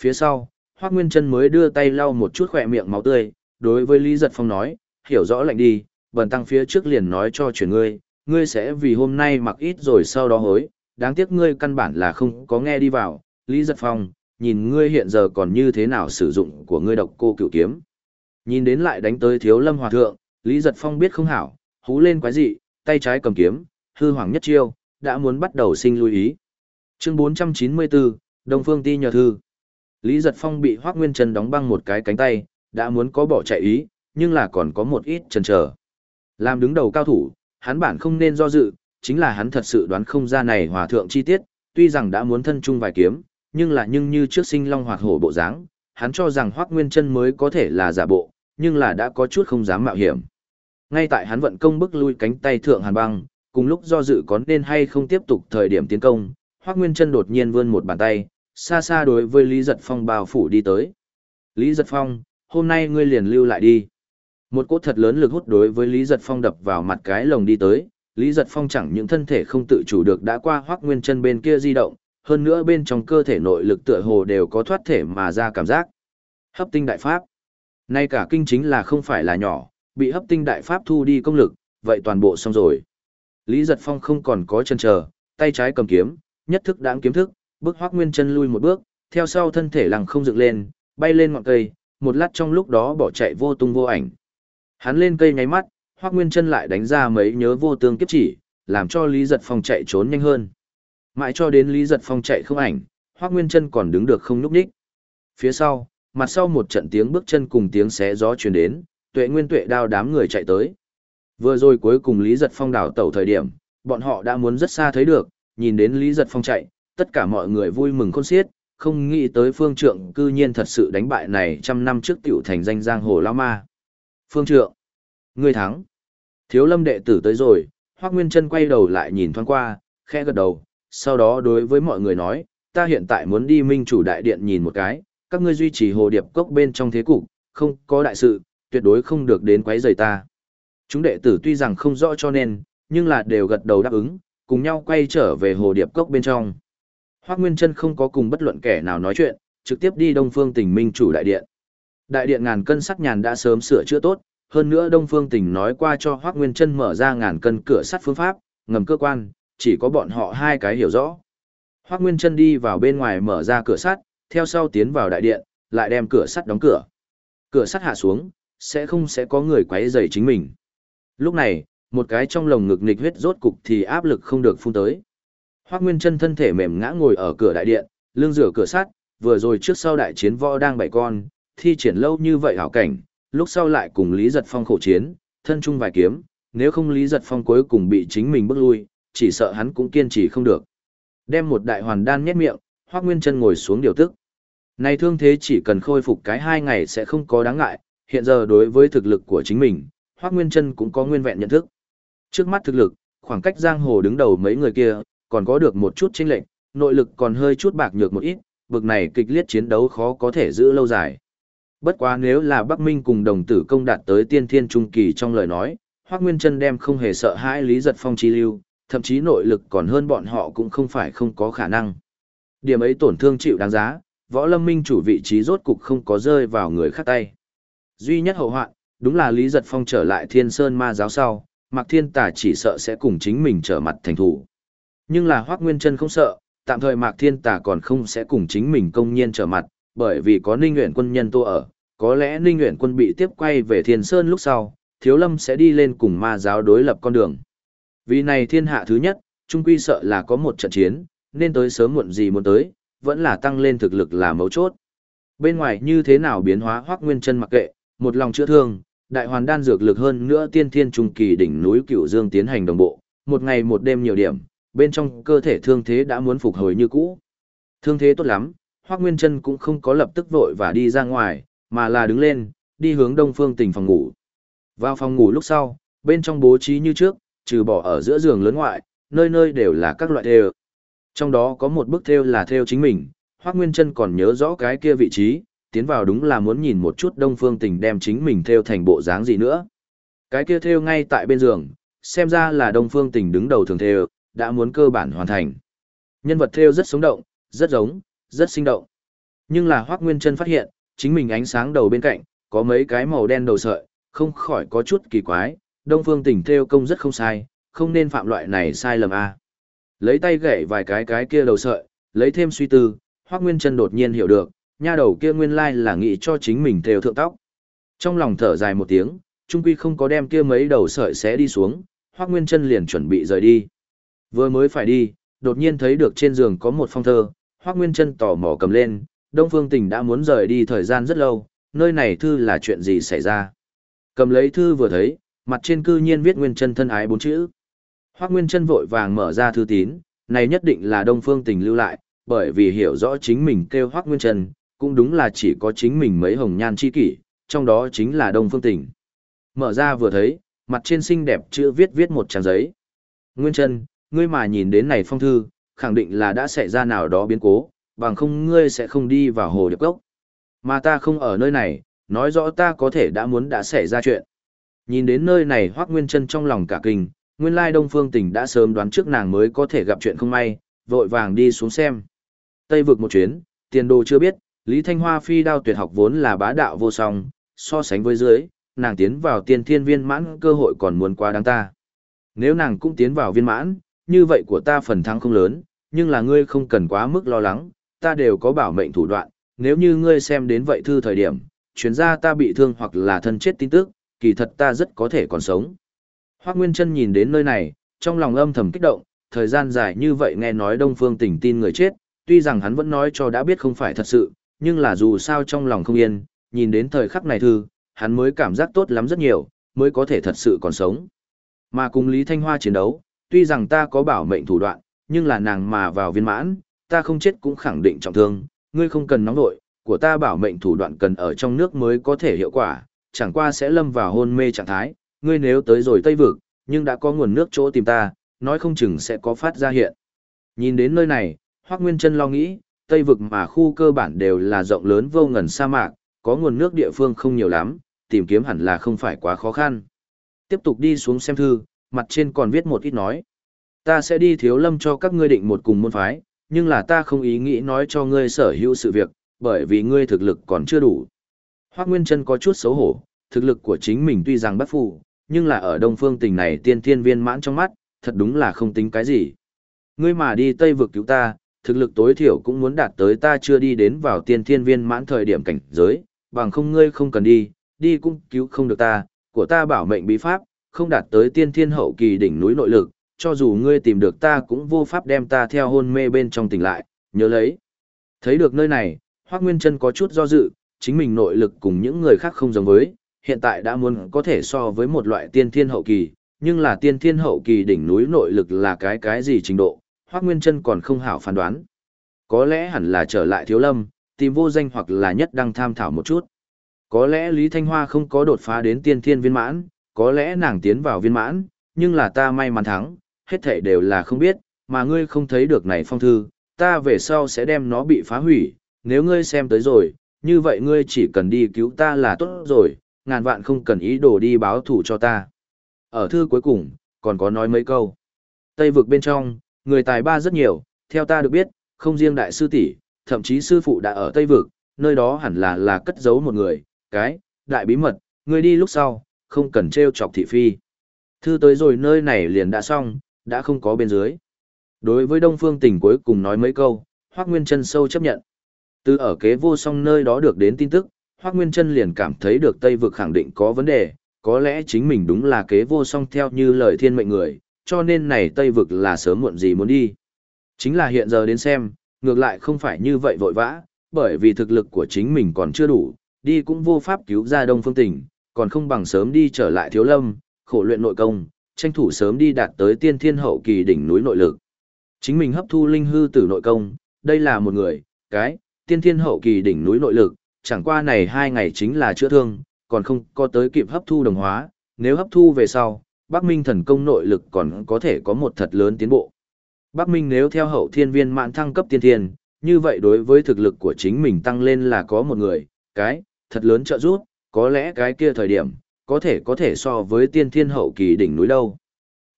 Phía sau, Hoác Nguyên Trân mới đưa tay lau một chút khỏe miệng máu tươi, đối với Lý Giật Phong nói, hiểu rõ lệnh đi, bần tăng phía trước liền nói cho chuyển ngươi, ngươi sẽ vì hôm nay mặc ít rồi sau đó hối, đáng tiếc ngươi căn bản là không có nghe đi vào, Lý Giật Phong, nhìn ngươi hiện giờ còn như thế nào sử dụng của ngươi độc cô cựu kiếm. Nhìn đến lại đánh tới thiếu lâm hòa thượng, Lý Giật Phong biết không hảo, hú lên quái dị, tay trái cầm kiếm, hư hoàng nhất chiêu, đã muốn bắt đầu sinh lưu ý. Chương 494, Đông Phương Ti nhờ thư. Lý Giật Phong bị Hoắc Nguyên Trần đóng băng một cái cánh tay, đã muốn có bỏ chạy ý, nhưng là còn có một ít chần chờ. Làm đứng đầu cao thủ, hắn bản không nên do dự, chính là hắn thật sự đoán không ra này hòa thượng chi tiết, tuy rằng đã muốn thân chung vài kiếm, nhưng là nhưng như trước sinh long hoạt hổ bộ dáng, hắn cho rằng Hoắc Nguyên Chân mới có thể là giả bộ, nhưng là đã có chút không dám mạo hiểm. Ngay tại hắn vận công bức lui cánh tay thượng Hàn Băng, cùng lúc do dự có nên hay không tiếp tục thời điểm tiến công, Hoắc Nguyên Chân đột nhiên vươn một bàn tay, xa xa đối với Lý Giật Phong bao phủ đi tới. Lý Giật Phong, hôm nay ngươi liền lưu lại đi. Một cỗ thật lớn lực hút đối với Lý Giật Phong đập vào mặt cái lồng đi tới, Lý Giật Phong chẳng những thân thể không tự chủ được đã qua Hoắc Nguyên Chân bên kia di động, hơn nữa bên trong cơ thể nội lực tựa hồ đều có thoát thể mà ra cảm giác. Hấp tinh đại pháp. Nay cả kinh chính là không phải là nhỏ, bị hấp tinh đại pháp thu đi công lực, vậy toàn bộ xong rồi. Lý Giật Phong không còn có chân chờ, tay trái cầm kiếm, nhất thức đáng kiếm thức, bước Hoắc Nguyên Chân lui một bước, theo sau thân thể lằng không dựng lên, bay lên ngọn cây, một lát trong lúc đó bỏ chạy vô tung vô ảnh. Hắn lên cây nháy mắt, Hoắc Nguyên Chân lại đánh ra mấy nhớ vô tương kiếp chỉ, làm cho Lý Giật Phong chạy trốn nhanh hơn. Mãi cho đến Lý Giật Phong chạy không ảnh, Hoắc Nguyên Chân còn đứng được không nhúc nhích. Phía sau, mặt sau một trận tiếng bước chân cùng tiếng xé gió truyền đến, Tuệ Nguyên Tuệ đao đám người chạy tới. Vừa rồi cuối cùng Lý Giật Phong đảo tẩu thời điểm, bọn họ đã muốn rất xa thấy được, nhìn đến Lý Giật Phong chạy, tất cả mọi người vui mừng khôn xiết, không nghĩ tới phương trượng cư nhiên thật sự đánh bại này trăm năm trước tiểu thành danh giang hồ lao ma. Phương trượng, ngươi thắng. Thiếu lâm đệ tử tới rồi, Hoác Nguyên Trân quay đầu lại nhìn thoáng qua, khẽ gật đầu, sau đó đối với mọi người nói, ta hiện tại muốn đi minh chủ đại điện nhìn một cái, các ngươi duy trì hồ điệp cốc bên trong thế cục, không có đại sự, tuyệt đối không được đến quấy rầy ta. Chúng đệ tử tuy rằng không rõ cho nên, nhưng là đều gật đầu đáp ứng, cùng nhau quay trở về hồ điệp cốc bên trong. Hoác Nguyên Trân không có cùng bất luận kẻ nào nói chuyện, trực tiếp đi Đông Phương Tỉnh Minh chủ đại điện. Đại điện ngàn cân sắc nhàn đã sớm sửa chữa tốt, hơn nữa Đông Phương Tỉnh nói qua cho Hoác Nguyên Trân mở ra ngàn cân cửa sắt phương pháp, ngầm cơ quan, chỉ có bọn họ hai cái hiểu rõ. Hoác Nguyên Trân đi vào bên ngoài mở ra cửa sắt, theo sau tiến vào đại điện, lại đem cửa sắt đóng cửa. Cửa sắt hạ xuống, sẽ không sẽ có người quấy rầy chính mình. Lúc này, một cái trong lồng ngực nghịch huyết rốt cục thì áp lực không được phun tới. Hoắc Nguyên Chân thân thể mềm ngã ngồi ở cửa đại điện, lưng rửa cửa sắt, vừa rồi trước sau đại chiến võ đang bảy con, thi triển lâu như vậy hảo cảnh, lúc sau lại cùng Lý Giật Phong khổ chiến, thân chung vài kiếm, nếu không Lý Giật Phong cuối cùng bị chính mình bước lui, chỉ sợ hắn cũng kiên trì không được. Đem một đại hoàn đan nhét miệng, Hoắc Nguyên Chân ngồi xuống điều tức. Này thương thế chỉ cần khôi phục cái hai ngày sẽ không có đáng ngại, hiện giờ đối với thực lực của chính mình, Hoắc Nguyên Chân cũng có nguyên vẹn nhận thức. Trước mắt thực lực, khoảng cách giang hồ đứng đầu mấy người kia, còn có được một chút chênh lệch, nội lực còn hơi chút bạc nhược một ít, bực này kịch liệt chiến đấu khó có thể giữ lâu dài. Bất quá nếu là Bắc Minh cùng đồng tử công đạt tới tiên thiên trung kỳ trong lời nói, Hoắc Nguyên Chân đem không hề sợ hãi Lý Giật Phong chi lưu, thậm chí nội lực còn hơn bọn họ cũng không phải không có khả năng. Điểm ấy tổn thương chịu đáng giá, Võ Lâm Minh chủ vị trí rốt cục không có rơi vào người khác tay. Duy nhất hậu hoạn, đúng là Lý Giật Phong trở lại Thiên Sơn Ma giáo sau, Mạc Thiên Tà chỉ sợ sẽ cùng chính mình trở mặt thành thủ. Nhưng là Hoác Nguyên Trân không sợ, tạm thời Mạc Thiên Tà còn không sẽ cùng chính mình công nhiên trở mặt, bởi vì có Ninh Nguyện quân nhân tô ở, có lẽ Ninh Nguyện quân bị tiếp quay về Thiên Sơn lúc sau, Thiếu Lâm sẽ đi lên cùng ma giáo đối lập con đường. Vì này thiên hạ thứ nhất, Trung Quy sợ là có một trận chiến, nên tới sớm muộn gì muốn tới, vẫn là tăng lên thực lực là mấu chốt. Bên ngoài như thế nào biến hóa Hoác Nguyên chân mặc kệ, một lòng chữa thương, đại hoàn đan dược lực hơn nữa tiên thiên trung kỳ đỉnh núi Cửu Dương tiến hành đồng bộ, một ngày một đêm nhiều điểm, bên trong cơ thể thương thế đã muốn phục hồi như cũ. Thương thế tốt lắm, Hoắc Nguyên Chân cũng không có lập tức vội và đi ra ngoài, mà là đứng lên, đi hướng đông phương tỉnh phòng ngủ. Vào phòng ngủ lúc sau, bên trong bố trí như trước, trừ bỏ ở giữa giường lớn ngoại, nơi nơi đều là các loại thêu. Trong đó có một bức thêu là thêu chính mình, Hoắc Nguyên Chân còn nhớ rõ cái kia vị trí, tiến vào đúng là muốn nhìn một chút Đông Phương Tình đem chính mình thêu thành bộ dáng gì nữa. Cái kia thêu ngay tại bên giường, xem ra là Đông Phương Tình đứng đầu thường thêu, đã muốn cơ bản hoàn thành. Nhân vật thêu rất sống động, rất giống, rất sinh động. Nhưng là Hoắc Nguyên Chân phát hiện, chính mình ánh sáng đầu bên cạnh, có mấy cái màu đen đầu sợi, không khỏi có chút kỳ quái, Đông Phương Tỉnh theo công rất không sai, không nên phạm loại này sai lầm a. Lấy tay gậy vài cái cái kia đầu sợi, lấy thêm suy tư, Hoắc Nguyên Chân đột nhiên hiểu được, nha đầu kia nguyên lai là nghĩ cho chính mình thêu thượng tóc. Trong lòng thở dài một tiếng, trung quy không có đem kia mấy đầu sợi xé đi xuống, Hoắc Nguyên Chân liền chuẩn bị rời đi. Vừa mới phải đi, đột nhiên thấy được trên giường có một phong thơ, Hoắc Nguyên Chân tò mò cầm lên, Đông Phương Tỉnh đã muốn rời đi thời gian rất lâu, nơi này thư là chuyện gì xảy ra? Cầm lấy thư vừa thấy, mặt trên cư nhiên viết Nguyên Chân thân ái bốn chữ. Hoắc Nguyên Chân vội vàng mở ra thư tín, này nhất định là Đông Phương Tình lưu lại, bởi vì hiểu rõ chính mình kêu Hoắc Nguyên Chân, cũng đúng là chỉ có chính mình mấy hồng nhan chi kỷ, trong đó chính là Đông Phương Tỉnh. Mở ra vừa thấy, mặt trên xinh đẹp chữ viết viết một trang giấy. Nguyên chân, ngươi mà nhìn đến này phong thư, khẳng định là đã xảy ra nào đó biến cố, bằng không ngươi sẽ không đi vào hồ điệp cốc. Mà ta không ở nơi này, nói rõ ta có thể đã muốn đã xảy ra chuyện. Nhìn đến nơi này Hoác Nguyên chân trong lòng cả kinh, nguyên lai Đông Phương Tỉnh đã sớm đoán trước nàng mới có thể gặp chuyện không may, vội vàng đi xuống xem. Tây vực một chuyến, tiền đồ chưa biết, Lý Thanh Hoa phi đao tuyệt học vốn là bá đạo vô song, so sánh với dưới, nàng tiến vào tiên thiên viên mãn cơ hội còn muốn quá đáng ta. Nếu nàng cũng tiến vào viên mãn, như vậy của ta phần thắng không lớn, nhưng là ngươi không cần quá mức lo lắng, ta đều có bảo mệnh thủ đoạn, nếu như ngươi xem đến vậy thư thời điểm, chuyến ra ta bị thương hoặc là thân chết tin tức, kỳ thật ta rất có thể còn sống. Hoác Nguyên Trân nhìn đến nơi này, trong lòng âm thầm kích động, thời gian dài như vậy nghe nói Đông Phương tỉnh tin người chết, tuy rằng hắn vẫn nói cho đã biết không phải thật sự, nhưng là dù sao trong lòng không yên, nhìn đến thời khắc này thư, hắn mới cảm giác tốt lắm rất nhiều, mới có thể thật sự còn sống. Mà cùng Lý Thanh Hoa chiến đấu, tuy rằng ta có bảo mệnh thủ đoạn, nhưng là nàng mà vào viên mãn, ta không chết cũng khẳng định trọng thương, ngươi không cần nóng nội, của ta bảo mệnh thủ đoạn cần ở trong nước mới có thể hiệu quả, chẳng qua sẽ lâm vào hôn mê trạng thái, ngươi nếu tới rồi Tây Vực, nhưng đã có nguồn nước chỗ tìm ta, nói không chừng sẽ có phát ra hiện. Nhìn đến nơi này, Hoác Nguyên Trân lo nghĩ, Tây Vực mà khu cơ bản đều là rộng lớn vô ngần sa mạc, có nguồn nước địa phương không nhiều lắm, tìm kiếm hẳn là không phải quá khó khăn. Tiếp tục đi xuống xem thư, mặt trên còn viết một ít nói. Ta sẽ đi thiếu lâm cho các ngươi định một cùng môn phái, nhưng là ta không ý nghĩ nói cho ngươi sở hữu sự việc, bởi vì ngươi thực lực còn chưa đủ. Hoác Nguyên Trân có chút xấu hổ, thực lực của chính mình tuy rằng bất phụ, nhưng là ở đông phương tình này tiên thiên viên mãn trong mắt, thật đúng là không tính cái gì. Ngươi mà đi Tây vực cứu ta, thực lực tối thiểu cũng muốn đạt tới ta chưa đi đến vào tiên thiên viên mãn thời điểm cảnh giới, bằng không ngươi không cần đi, đi cũng cứu không được ta, của ta bảo mệnh bí pháp, không đạt tới tiên thiên hậu kỳ đỉnh núi nội lực, cho dù ngươi tìm được ta cũng vô pháp đem ta theo hôn mê bên trong tỉnh lại, nhớ lấy. Thấy được nơi này, Hoác Nguyên Trân có chút do dự, chính mình nội lực cùng những người khác không giống với, hiện tại đã muốn có thể so với một loại tiên thiên hậu kỳ, nhưng là tiên thiên hậu kỳ đỉnh núi nội lực là cái cái gì trình độ, hoắc Nguyên chân còn không hảo phán đoán. Có lẽ hẳn là trở lại thiếu lâm, tìm vô danh hoặc là nhất đăng tham thảo một chút. Có lẽ Lý Thanh Hoa không có đột phá đến tiên thiên viên mãn, có lẽ nàng tiến vào viên mãn, nhưng là ta may mắn thắng, hết thảy đều là không biết, mà ngươi không thấy được này phong thư, ta về sau sẽ đem nó bị phá hủy, nếu ngươi xem tới rồi, như vậy ngươi chỉ cần đi cứu ta là tốt rồi, ngàn vạn không cần ý đồ đi báo thủ cho ta. Ở thư cuối cùng, còn có nói mấy câu. Tây vực bên trong, người tài ba rất nhiều, theo ta được biết, không riêng đại sư tỷ, thậm chí sư phụ đã ở Tây vực, nơi đó hẳn là là cất giấu một người, cái, đại bí mật, ngươi đi lúc sau, không cần treo chọc thị phi. Thư tới rồi nơi này liền đã xong, đã không có bên dưới. Đối với Đông Phương Tỉnh cuối cùng nói mấy câu, Hoắc Nguyên Chân sâu chấp nhận. Từ ở kế vô song nơi đó được đến tin tức, Hoắc Nguyên Chân liền cảm thấy được Tây vực khẳng định có vấn đề, có lẽ chính mình đúng là kế vô song theo như lời thiên mệnh người, cho nên này Tây vực là sớm muộn gì muốn đi. Chính là hiện giờ đến xem, ngược lại không phải như vậy vội vã, bởi vì thực lực của chính mình còn chưa đủ, đi cũng vô pháp cứu ra Đông Phương Tỉnh, còn không bằng sớm đi trở lại Thiếu Lâm, khổ luyện nội công, tranh thủ sớm đi đạt tới tiên thiên hậu kỳ đỉnh núi nội lực. Chính mình hấp thu linh hư tử nội công, đây là một người, cái, tiên thiên hậu kỳ đỉnh núi nội lực, chẳng qua này hai ngày chính là chữa thương, còn không có tới kịp hấp thu đồng hóa, nếu hấp thu về sau, Bắc Minh thần công nội lực còn có thể có một thật lớn tiến bộ. Bắc Minh nếu theo hậu thiên viên mạn thăng cấp tiên thiên, như vậy đối với thực lực của chính mình tăng lên là có một người, cái, thật lớn trợ giúp, có lẽ cái kia thời điểm, có thể có thể so với tiên thiên hậu kỳ đỉnh núi đâu.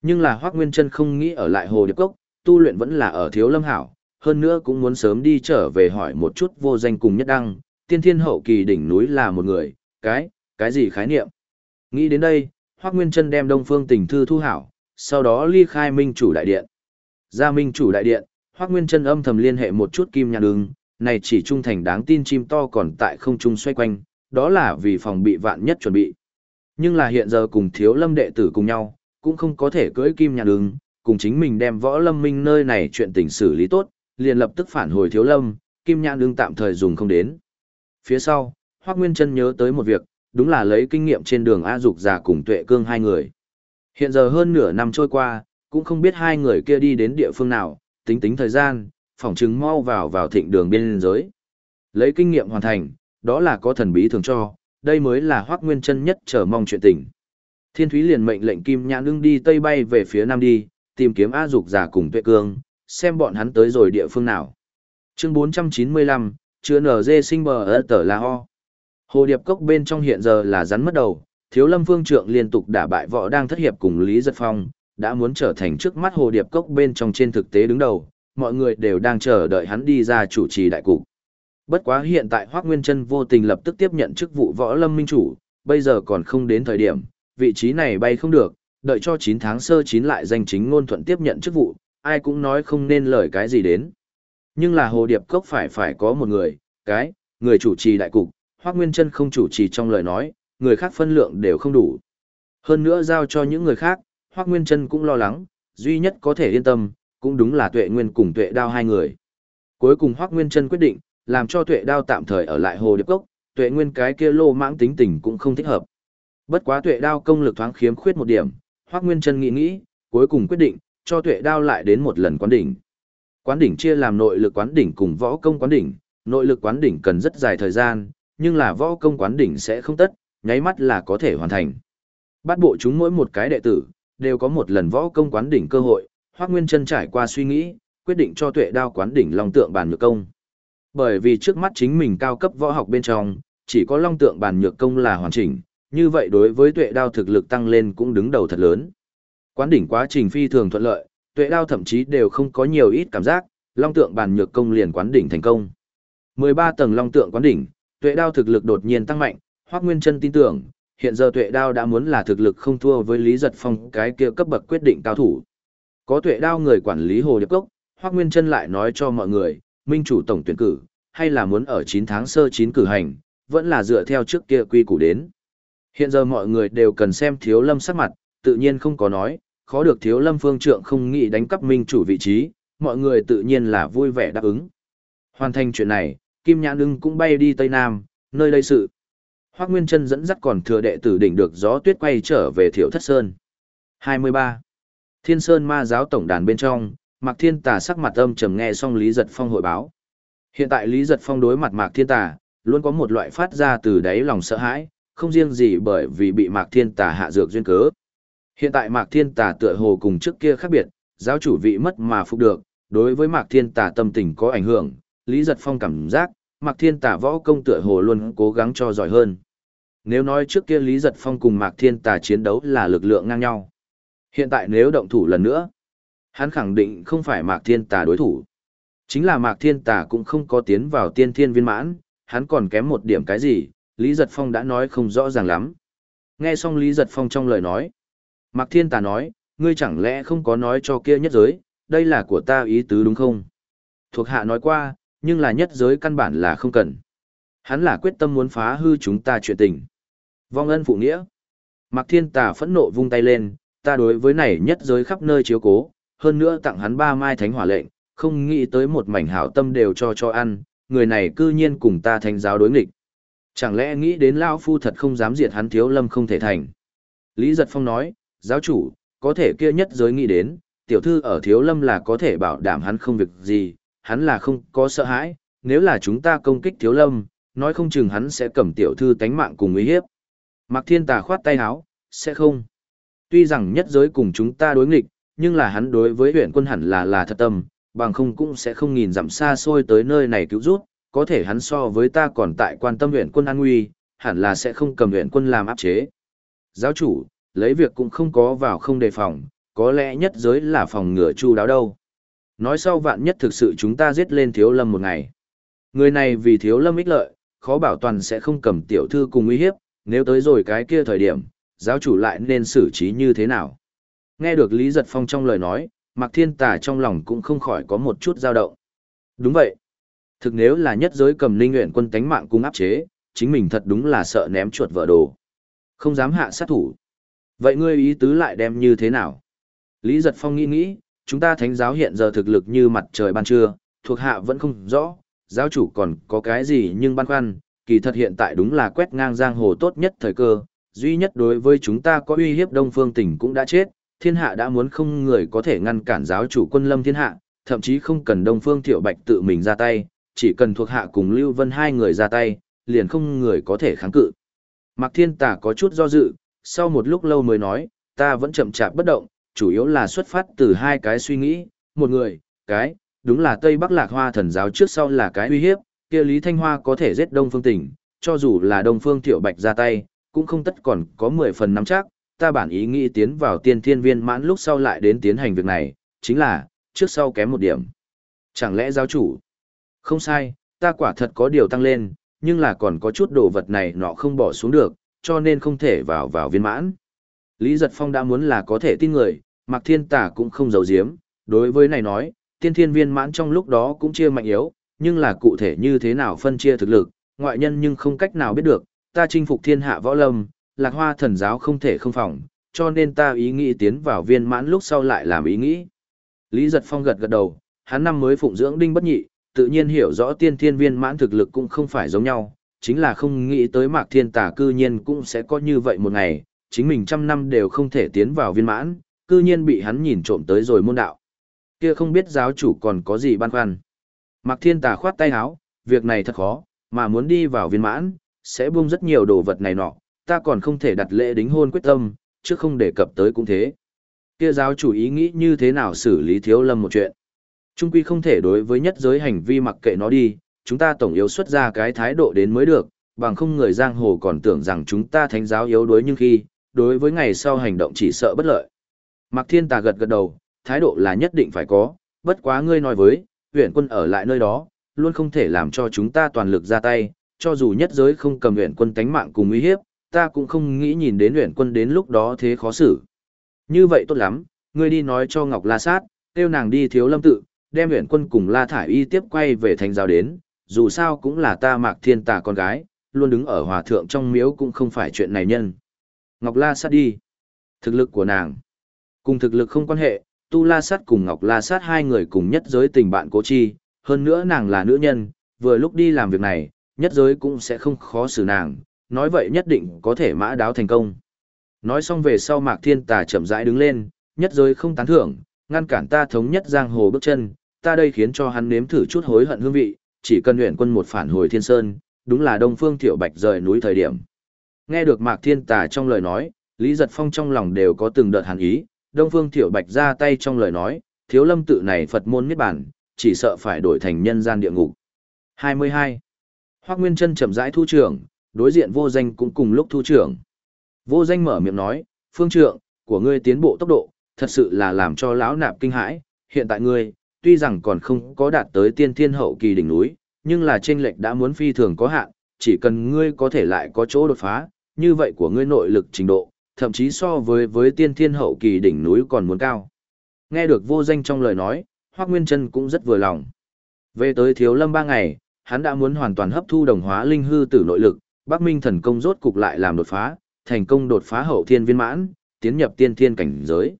Nhưng là Hoác Nguyên Trân không nghĩ ở lại Hồ Điệp Cốc, tu luyện vẫn là ở Thiếu Lâm Hảo, hơn nữa cũng muốn sớm đi trở về hỏi một chút vô danh cùng nhất đăng, tiên thiên hậu kỳ đỉnh núi là một người, cái, cái gì khái niệm. Nghĩ đến đây, Hoác Nguyên Trân đem Đông Phương Tình Thư thu hảo, sau đó ly khai Minh Chủ Đại Điện. Ra Minh Chủ Đại Điện, Hoác Nguyên Trân âm thầm liên hệ một chút kim nhàn đường này chỉ trung thành đáng tin chim to còn tại không trung xoay quanh, đó là vì phòng bị vạn nhất chuẩn bị. Nhưng là hiện giờ cùng thiếu lâm đệ tử cùng nhau, cũng không có thể cưỡi kim nhàn đường cùng chính mình đem võ lâm minh nơi này chuyện tình xử lý tốt, liền lập tức phản hồi thiếu lâm, kim nhãn đương tạm thời dùng không đến. Phía sau, Hoác Nguyên Trân nhớ tới một việc, đúng là lấy kinh nghiệm trên đường A Dục già cùng Tuệ Cương hai người. Hiện giờ hơn nửa năm trôi qua, cũng không biết hai người kia đi đến địa phương nào, tính tính thời gian, phỏng chứng mau vào vào thịnh đường biên giới. Lấy kinh nghiệm hoàn thành, đó là có thần bí thường cho, đây mới là Hoắc Nguyên Chân nhất chờ mong chuyện tình. Thiên Thúy liền mệnh lệnh Kim Nhãn đương đi tây bay về phía nam đi, tìm kiếm A Dục giả cùng Tuệ Cương, xem bọn hắn tới rồi địa phương nào. Chương 495, chứa nở dê sinh bờ ở tờ La Ho. Hồ Điệp Cốc bên trong hiện giờ là rắn mất đầu, Thiếu Lâm Phương Trượng liên tục đả bại võ đang thất hiệp cùng Lý Giật Phong, đã muốn trở thành trước mắt Hồ Điệp Cốc bên trong trên thực tế đứng đầu, mọi người đều đang chờ đợi hắn đi ra chủ trì đại cục. Bất quá hiện tại Hoắc Nguyên Chân vô tình lập tức tiếp nhận chức vụ võ lâm minh chủ, bây giờ còn không đến thời điểm, vị trí này bay không được, đợi cho 9 tháng sơ chín lại danh chính ngôn thuận tiếp nhận chức vụ, ai cũng nói không nên lời cái gì đến. Nhưng là Hồ Điệp Cốc phải phải có một người, cái, người chủ trì đại cục, Hoắc Nguyên Trân không chủ trì trong lời nói, người khác phân lượng đều không đủ. Hơn nữa giao cho những người khác, Hoắc Nguyên Trân cũng lo lắng, duy nhất có thể yên tâm, cũng đúng là Tuệ Nguyên cùng Tuệ Đao hai người. Cuối cùng Hoắc Nguyên Trân quyết định, làm cho Tuệ Đao tạm thời ở lại Hồ Điệp Cốc, Tuệ Nguyên cái kia lô mãng tính tình cũng không thích hợp. Bất quá Tuệ Đao công lực thoáng khiếm khuyết một điểm, Hoắc Nguyên Trân nghĩ nghĩ, cuối cùng quyết định cho Tuệ Đao lại đến một lần quán đỉnh. Quán đỉnh chia làm nội lực quán đỉnh cùng võ công quán đỉnh, nội lực quán đỉnh cần rất dài thời gian, nhưng là võ công quán đỉnh sẽ không tất, nháy mắt là có thể hoàn thành. Bắt bộ chúng mỗi một cái đệ tử, đều có một lần võ công quán đỉnh cơ hội, Hoắc Nguyên Chân trải qua suy nghĩ, quyết định cho Tuệ Đao quán đỉnh Long Tượng Bàn Nhược Công. Bởi vì trước mắt chính mình cao cấp võ học bên trong, chỉ có Long Tượng Bàn Nhược Công là hoàn chỉnh, như vậy đối với Tuệ Đao thực lực tăng lên cũng đứng đầu thật lớn. Quán đỉnh quá trình phi thường thuận lợi, Tuệ Đao thậm chí đều không có nhiều ít cảm giác, Long Tượng Bàn Nhược Công liền quán đỉnh thành công. 13 tầng Long Tượng quán đỉnh, Tuệ Đao thực lực đột nhiên tăng mạnh, Hoắc Nguyên Chân tin tưởng, hiện giờ Tuệ Đao đã muốn là thực lực không thua với Lý Giật Phong cái kia cấp bậc quyết định cao thủ. Có Tuệ Đao người quản lý Hồ Điệp Cốc, Hoắc Nguyên Chân lại nói cho mọi người, minh chủ tổng tuyển cử, hay là muốn ở 9 tháng sơ 9 cử hành, vẫn là dựa theo trước kia quy củ đến. Hiện giờ mọi người đều cần xem Thiếu Lâm sắc mặt, tự nhiên không có nói, khó được Thiếu Lâm phương trượng không nghĩ đánh cắp minh chủ vị trí, mọi người tự nhiên là vui vẻ đáp ứng. Hoàn thành chuyện này, Kim Nhãn Ưng cũng bay đi Tây Nam, nơi đây sự. Hoác Nguyên Trân dẫn dắt còn thừa đệ tử đỉnh được gió tuyết quay trở về Thiệu Thất Sơn. 23. Thiên Sơn ma giáo tổng đàn bên trong, Mạc Thiên Tà sắc mặt âm trầm nghe xong Lý Giật Phong hội báo. Hiện tại Lý Giật Phong đối mặt Mạc Thiên Tà, luôn có một loại phát ra từ đáy lòng sợ hãi, không riêng gì bởi vì bị Mạc Thiên Tà hạ dược duyên cớ. Hiện tại Mạc Thiên Tà tựa hồ cùng trước kia khác biệt, giáo chủ vị mất mà phục được, đối với Mạc Thiên Tà tâm tình có ảnh hưởng, Lý Giật Phong cảm giác, Mạc Thiên Tà võ công tựa hồ luôn cố gắng cho giỏi hơn. Nếu nói trước kia Lý Giật Phong cùng Mạc Thiên Tà chiến đấu là lực lượng ngang nhau. Hiện tại nếu động thủ lần nữa, hắn khẳng định không phải Mạc Thiên Tà đối thủ. Chính là Mạc Thiên Tà cũng không có tiến vào tiên thiên viên mãn, hắn còn kém một điểm cái gì, Lý Giật Phong đã nói không rõ ràng lắm. Nghe xong Lý Giật Phong trong lời nói. Mạc Thiên Tà nói, ngươi chẳng lẽ không có nói cho kia nhất giới, đây là của ta ý tứ đúng không? Thuộc hạ nói qua, nhưng là nhất giới căn bản là không cần. Hắn là quyết tâm muốn phá hư chúng ta chuyện tình. Vong ân phụ nghĩa. Mạc Thiên Tà phẫn nộ vung tay lên, ta đối với này nhất giới khắp nơi chiếu cố, hơn nữa tặng hắn ba mai thánh hỏa lệnh, không nghĩ tới một mảnh hảo tâm đều cho cho ăn, người này cư nhiên cùng ta thành giáo đối nghịch. Chẳng lẽ nghĩ đến Lao Phu thật không dám diệt hắn thiếu lâm không thể thành. Lý Giật Phong nói, giáo chủ, có thể kia nhất giới nghĩ đến, tiểu thư ở thiếu lâm là có thể bảo đảm hắn không việc gì, hắn là không có sợ hãi, nếu là chúng ta công kích thiếu lâm, nói không chừng hắn sẽ cầm tiểu thư tánh mạng cùng uy hiếp. Mạc Thiên Tà khoát tay áo, sẽ không. Tuy rằng nhất giới cùng chúng ta đối nghịch, nhưng là hắn đối với huyện quân hẳn là là thật tâm, bằng không cũng sẽ không nhìn dặm xa xôi tới nơi này cứu rút, có thể hắn so với ta còn tại quan tâm huyện quân an nguy, hẳn là sẽ không cầm huyện quân làm áp chế. Giáo chủ, lấy việc cũng không có vào không đề phòng, có lẽ nhất giới là phòng ngừa chu đáo đâu. Nói sau vạn nhất thực sự chúng ta giết lên thiếu lâm một ngày. Người này vì thiếu lâm ích lợi, khó bảo toàn sẽ không cầm tiểu thư cùng uy hiếp, nếu tới rồi cái kia thời điểm, giáo chủ lại nên xử trí như thế nào? Nghe được Lý Giật Phong trong lời nói, Mạc Thiên Tà trong lòng cũng không khỏi có một chút dao động. Đúng vậy. Thực nếu là nhất giới cầm linh nguyện quân tánh mạng cung áp chế, chính mình thật đúng là sợ ném chuột vợ đồ. Không dám hạ sát thủ. Vậy ngươi ý tứ lại đem như thế nào? Lý Giật Phong nghĩ nghĩ, chúng ta thánh giáo hiện giờ thực lực như mặt trời ban trưa, thuộc hạ vẫn không rõ, giáo chủ còn có cái gì nhưng băn khoăn, kỳ thật hiện tại đúng là quét ngang giang hồ tốt nhất thời cơ, duy nhất đối với chúng ta có uy hiếp Đông Phương tỉnh cũng đã chết, thiên hạ đã muốn không người có thể ngăn cản giáo chủ quân lâm thiên hạ, thậm chí không cần Đông Phương Thiệu Bạch tự mình ra tay, chỉ cần thuộc hạ cùng Lưu Vân hai người ra tay, liền không người có thể kháng cự. Mạc Thiên Tà có chút do dự, sau một lúc lâu mới nói, ta vẫn chậm chạp bất động, chủ yếu là xuất phát từ hai cái suy nghĩ, một người, cái, đúng là Tây Bắc Lạc Hoa thần giáo trước sau là cái uy hiếp, kia Lý Thanh Hoa có thể giết Đông Phương Tỉnh, cho dù là Đông Phương Thiệu Bạch ra tay, cũng không tất còn có 10 phần nắm chắc, ta bản ý nghĩ tiến vào tiên thiên viên mãn lúc sau lại đến tiến hành việc này, chính là, trước sau kém một điểm. Chẳng lẽ giáo chủ? Không sai, ta quả thật có điều tăng lên, nhưng là còn có chút đồ vật này nọ không bỏ xuống được, cho nên không thể vào vào viên mãn. Lý Giật Phong đã muốn là có thể tin người, Mạc Thiên Tả cũng không giấu giếm, đối với này nói, tiên thiên viên mãn trong lúc đó cũng chia mạnh yếu, nhưng là cụ thể như thế nào phân chia thực lực, ngoại nhân nhưng không cách nào biết được, ta chinh phục thiên hạ võ lâm, lạc hoa thần giáo không thể không phòng, cho nên ta ý nghĩ tiến vào viên mãn lúc sau lại làm ý nghĩ. Lý Giật Phong gật gật đầu, hắn năm mới phụng dưỡng đinh bất nhị, tự nhiên hiểu rõ tiên thiên viên mãn thực lực cũng không phải giống nhau, chính là không nghĩ tới mạc thiên tà cư nhiên cũng sẽ có như vậy một ngày, chính mình trăm năm đều không thể tiến vào viên mãn, cư nhiên bị hắn nhìn trộm tới rồi môn đạo. Kia không biết giáo chủ còn có gì băn khoăn. Mạc thiên tà khoát tay áo, việc này thật khó, mà muốn đi vào viên mãn, sẽ buông rất nhiều đồ vật này nọ, ta còn không thể đặt lễ đính hôn quyết tâm, chứ không đề cập tới cũng thế. Kia giáo chủ ý nghĩ như thế nào xử lý thiếu lâm một chuyện. Trung quy không thể đối với nhất giới hành vi mặc kệ nó đi, chúng ta tổng yếu xuất ra cái thái độ đến mới được, bằng không người giang hồ còn tưởng rằng chúng ta thánh giáo yếu đuối nhưng khi, đối với ngày sau hành động chỉ sợ bất lợi. Mạc Thiên Tà gật gật đầu, thái độ là nhất định phải có, bất quá ngươi nói với, huyện quân ở lại nơi đó, luôn không thể làm cho chúng ta toàn lực ra tay, cho dù nhất giới không cầm huyện quân tánh mạng cùng uy hiếp, ta cũng không nghĩ nhìn đến huyện quân đến lúc đó thế khó xử. Như vậy tốt lắm, ngươi đi nói cho Ngọc La Sát, kêu nàng đi thiếu lâm tự, đem huyện quân cùng La Thải Y tiếp quay về thành giáo đến, dù sao cũng là ta mạc thiên tà con gái, luôn đứng ở hòa thượng trong miếu cũng không phải chuyện này nhân. Ngọc La Sát đi. Thực lực của nàng. Cùng thực lực không quan hệ, Tu La Sát cùng Ngọc La Sát hai người cùng nhất giới tình bạn cố chi, hơn nữa nàng là nữ nhân, vừa lúc đi làm việc này, nhất giới cũng sẽ không khó xử nàng, nói vậy nhất định có thể mã đáo thành công. Nói xong về sau Mạc Thiên Tà chậm rãi đứng lên, nhất giới không tán thưởng, ngăn cản ta thống nhất giang hồ bước chân, ta đây khiến cho hắn nếm thử chút hối hận hương vị, chỉ cần luyện quân một phản hồi thiên sơn, đúng là Đông Phương Thiệu Bạch rời núi thời điểm. Nghe được Mạc Thiên Tà trong lời nói, Lý Giật Phong trong lòng đều có từng đợt hàn ý, Đông Phương Thiệu Bạch ra tay trong lời nói, thiếu lâm tự này Phật môn miết bản, chỉ sợ phải đổi thành nhân gian địa ngục. 22. Hoác Nguyên Trân chậm rãi thu trưởng, đối diện vô danh cũng cùng lúc thu trưởng. Vô danh mở miệng nói, phương trượng, của ngươi tiến bộ tốc độ, thật sự là làm cho lão nạp kinh hãi, hiện tại ngươi, tuy rằng còn không có đạt tới tiên thiên hậu kỳ đỉnh núi, nhưng là chênh lệch đã muốn phi thường có hạn, chỉ cần ngươi có thể lại có chỗ đột phá, như vậy của ngươi nội lực trình độ, thậm chí so với với tiên thiên hậu kỳ đỉnh núi còn muốn cao. Nghe được vô danh trong lời nói, Hoắc Nguyên Trân cũng rất vừa lòng. Về tới Thiếu Lâm ba ngày, hắn đã muốn hoàn toàn hấp thu đồng hóa linh hư tử nội lực, Bắc Minh thần công rốt cục lại làm đột phá, thành công đột phá hậu thiên viên mãn, tiến nhập tiên thiên cảnh giới.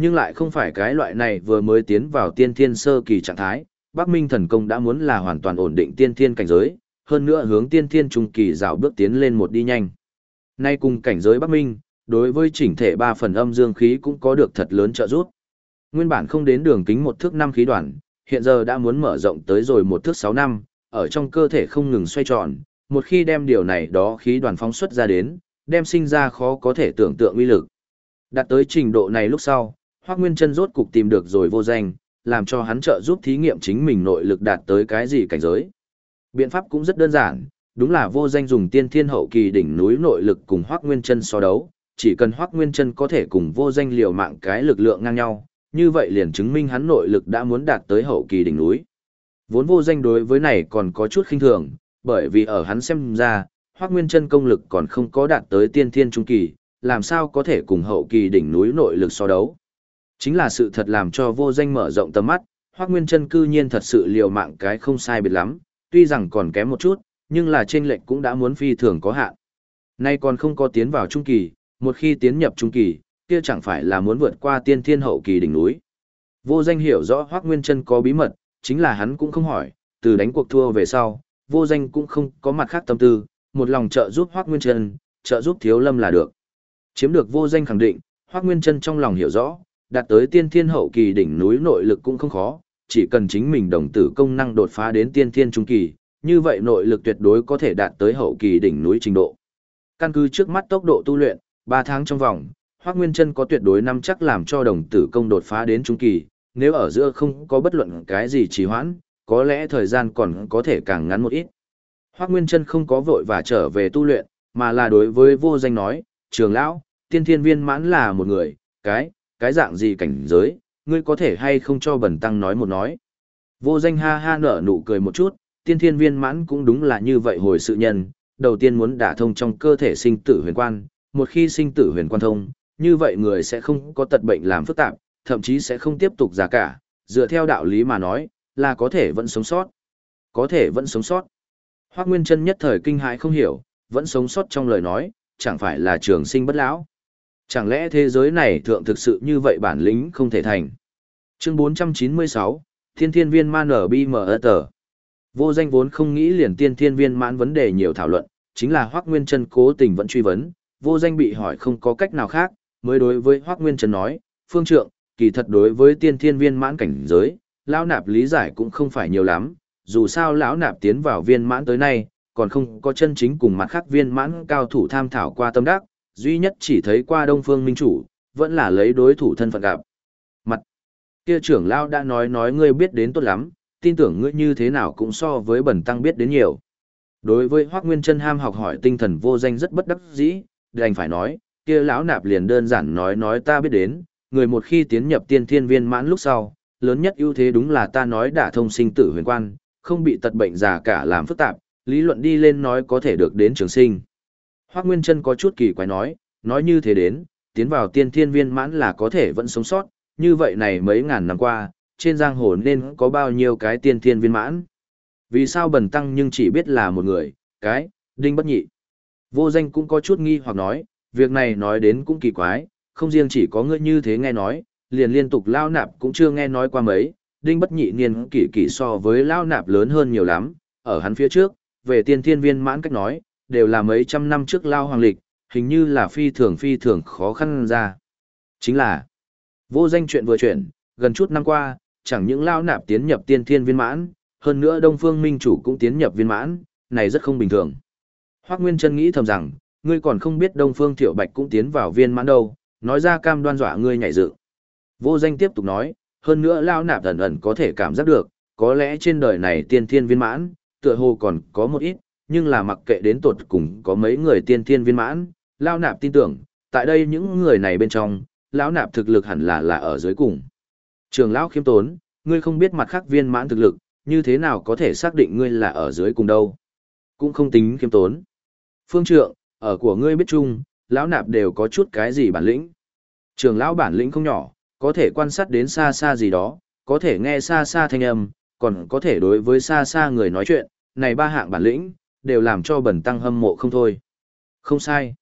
Nhưng lại không phải cái loại này vừa mới tiến vào tiên thiên sơ kỳ trạng thái, Bắc Minh thần công đã muốn là hoàn toàn ổn định tiên thiên cảnh giới, hơn nữa hướng tiên thiên trung kỳ dạo bước tiến lên một đi nhanh. Nay cùng cảnh giới Bắc Minh, đối với chỉnh thể ba phần âm dương khí cũng có được thật lớn trợ giúp. Nguyên bản không đến đường kính một thước năm khí đoàn, hiện giờ đã muốn mở rộng tới rồi một thước sáu năm, ở trong cơ thể không ngừng xoay tròn, một khi đem điều này đó khí đoàn phóng xuất ra đến, đem sinh ra khó có thể tưởng tượng uy lực. Đạt tới trình độ này lúc sau, Hoắc Nguyên Chân rốt cục tìm được rồi vô danh, làm cho hắn trợ giúp thí nghiệm chính mình nội lực đạt tới cái gì cảnh giới. Biện pháp cũng rất đơn giản, đúng là vô danh dùng tiên thiên hậu kỳ đỉnh núi nội lực cùng Hoắc Nguyên Chân so đấu, chỉ cần Hoắc Nguyên Chân có thể cùng vô danh liều mạng cái lực lượng ngang nhau, như vậy liền chứng minh hắn nội lực đã muốn đạt tới hậu kỳ đỉnh núi. Vốn vô danh đối với này còn có chút khinh thường, bởi vì ở hắn xem ra, Hoắc Nguyên Chân công lực còn không có đạt tới tiên thiên trung kỳ, làm sao có thể cùng hậu kỳ đỉnh núi nội lực so đấu. Chính là sự thật làm cho vô danh mở rộng tầm mắt, Hoắc Nguyên Chân cư nhiên thật sự liều mạng cái không sai biệt lắm, tuy rằng còn kém một chút, nhưng là trên lệnh cũng đã muốn phi thường có hạn. Nay còn không có tiến vào trung kỳ, một khi tiến nhập trung kỳ, kia chẳng phải là muốn vượt qua tiên thiên hậu kỳ đỉnh núi. Vô danh hiểu rõ Hoắc Nguyên Chân có bí mật, chính là hắn cũng không hỏi, từ đánh cuộc thua về sau, vô danh cũng không có mặt khác tâm tư, một lòng trợ giúp Hoắc Nguyên Chân, trợ giúp Thiếu Lâm là được. Chiếm được vô danh khẳng định, Hoắc Nguyên Chân trong lòng hiểu rõ, đạt tới tiên thiên hậu kỳ đỉnh núi nội lực cũng không khó, chỉ cần chính mình đồng tử công năng đột phá đến tiên thiên trung kỳ, như vậy nội lực tuyệt đối có thể đạt tới hậu kỳ đỉnh núi trình độ. Căn cứ trước mắt tốc độ tu luyện, 3 tháng trong vòng, Hoắc Nguyên Chân có tuyệt đối năm chắc làm cho đồng tử công đột phá đến trung kỳ, nếu ở giữa không có bất luận cái gì trì hoãn, có lẽ thời gian còn có thể càng ngắn một ít. Hoắc Nguyên Chân không có vội và trở về tu luyện, mà là đối với vô danh nói, trường lão, tiên thiên viên mãn là một người, cái, cái dạng gì cảnh giới, ngươi có thể hay không cho bẩn tăng nói một nói. Vô danh ha ha nở nụ cười một chút, tiên thiên viên mãn cũng đúng là như vậy hồi sự nhân, đầu tiên muốn đả thông trong cơ thể sinh tử huyền quan, một khi sinh tử huyền quan thông, như vậy người sẽ không có tật bệnh làm phức tạp, thậm chí sẽ không tiếp tục già cả, dựa theo đạo lý mà nói, là có thể vẫn sống sót. Có thể vẫn sống sót. Hoác Nguyên chân nhất thời kinh hãi không hiểu, vẫn sống sót trong lời nói, chẳng phải là trường sinh bất lão. Chẳng lẽ thế giới này thượng thực sự như vậy bản lĩnh không thể thành. Chương 496, Thiên Thiên Viên Man ở BMS. Vô danh vốn không nghĩ liền tiên thiên viên mãn vấn đề nhiều thảo luận, chính là Hoác Nguyên Trân cố tình vẫn truy vấn, vô danh bị hỏi không có cách nào khác, mới đối với Hoác Nguyên Trân nói, phương trượng, kỳ thật đối với tiên thiên viên mãn cảnh giới, lão nạp lý giải cũng không phải nhiều lắm, dù sao lão nạp tiến vào viên mãn tới nay, còn không có chân chính cùng mặt khác viên mãn cao thủ tham thảo qua tâm đắc, duy nhất chỉ thấy qua Đông Phương Minh Chủ, vẫn là lấy đối thủ thân phận gặp. Mặt kia trưởng lão đã nói nói ngươi biết đến tốt lắm, tin tưởng ngươi như thế nào cũng so với bẩn tăng biết đến nhiều. Đối với Hoắc Nguyên Chân ham học hỏi tinh thần vô danh rất bất đắc dĩ, đành phải nói, kia lão nạp liền đơn giản nói nói ta biết đến, người một khi tiến nhập tiên thiên viên mãn lúc sau, lớn nhất ưu thế đúng là ta nói đả thông sinh tử huyền quan, không bị tật bệnh già cả làm phức tạp, lý luận đi lên nói có thể được đến trường sinh. Hoác Nguyên Trân có chút kỳ quái nói, nói như thế đến, tiến vào tiên thiên viên mãn là có thể vẫn sống sót, như vậy này mấy ngàn năm qua, trên giang hồ nên có bao nhiêu cái tiên thiên viên mãn. Vì sao bần tăng nhưng chỉ biết là một người, cái, đinh bất nhị. Vô danh cũng có chút nghi hoặc nói, việc này nói đến cũng kỳ quái, không riêng chỉ có ngươi như thế nghe nói, liền liên tục lao nạp cũng chưa nghe nói qua mấy, đinh bất nhị niên kỷ kỷ so với lao nạp lớn hơn nhiều lắm, ở hắn phía trước, về tiên thiên viên mãn cách nói, đều là mấy trăm năm trước lao hoàng lịch, hình như là phi thường phi thường khó khăn ra. Chính là, vô danh chuyện vừa chuyện, gần chút năm qua, chẳng những lao nạp tiến nhập tiên thiên viên mãn, hơn nữa Đông Phương Minh chủ cũng tiến nhập viên mãn, này rất không bình thường. Hoắc Nguyên Trân nghĩ thầm rằng, ngươi còn không biết Đông Phương Thiệu Bạch cũng tiến vào viên mãn đâu, nói ra cam đoan dọa ngươi nhảy dựng. Vô danh tiếp tục nói, hơn nữa lao nạp ẩn ẩn có thể cảm giác được, có lẽ trên đời này tiên thiên viên mãn, tựa hồ còn có một ít, nhưng là mặc kệ đến tột cùng có mấy người tiên thiên viên mãn, lão nạp tin tưởng, tại đây những người này bên trong, lão nạp thực lực hẳn là là ở dưới cùng. Trường lão khiêm tốn, ngươi không biết mặt khác viên mãn thực lực, như thế nào có thể xác định ngươi là ở dưới cùng đâu. Cũng không tính khiêm tốn. Phương trượng, ở của ngươi biết chung, lão nạp đều có chút cái gì bản lĩnh. Trường lão bản lĩnh không nhỏ, có thể quan sát đến xa xa gì đó, có thể nghe xa xa thanh âm, còn có thể đối với xa xa người nói chuyện, này ba hạng bản lĩnh, đều làm cho bẩn tăng hâm mộ không thôi. Không sai.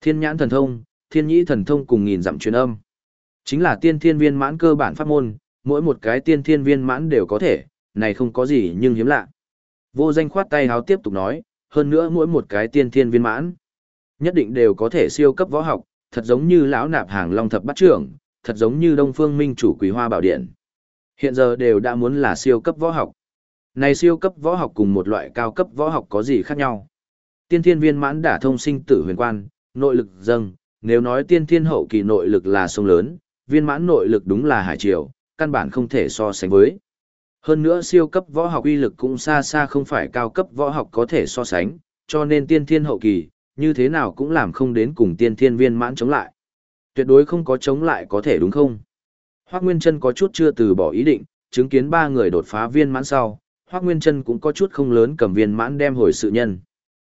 Thiên nhãn thần thông, thiên nhĩ thần thông cùng nghìn dặm truyền âm. Chính là tiên thiên viên mãn cơ bản pháp môn, mỗi một cái tiên thiên viên mãn đều có thể, này không có gì nhưng hiếm lạ. Vô danh khoát tay háo tiếp tục nói, hơn nữa mỗi một cái tiên thiên viên mãn, nhất định đều có thể siêu cấp võ học, thật giống như lão nạp hàng long thập bắt trưởng, thật giống như Đông Phương Minh chủ Quý Hoa Bảo Điện. Hiện giờ đều đã muốn là siêu cấp võ học. Này siêu cấp võ học cùng một loại cao cấp võ học có gì khác nhau? Tiên thiên viên mãn đả thông sinh tử huyền quan, nội lực dâng, nếu nói tiên thiên hậu kỳ nội lực là sông lớn, viên mãn nội lực đúng là hải triều, căn bản không thể so sánh với. Hơn nữa siêu cấp võ học uy lực cũng xa xa không phải cao cấp võ học có thể so sánh, cho nên tiên thiên hậu kỳ, như thế nào cũng làm không đến cùng tiên thiên viên mãn chống lại. Tuyệt đối không có chống lại có thể đúng không? Hoác Nguyên Trân có chút chưa từ bỏ ý định, chứng kiến ba người đột phá viên mãn sau, Hoác Nguyên Trân cũng có chút không lớn cầm viên mãn đem hồi sự nhân.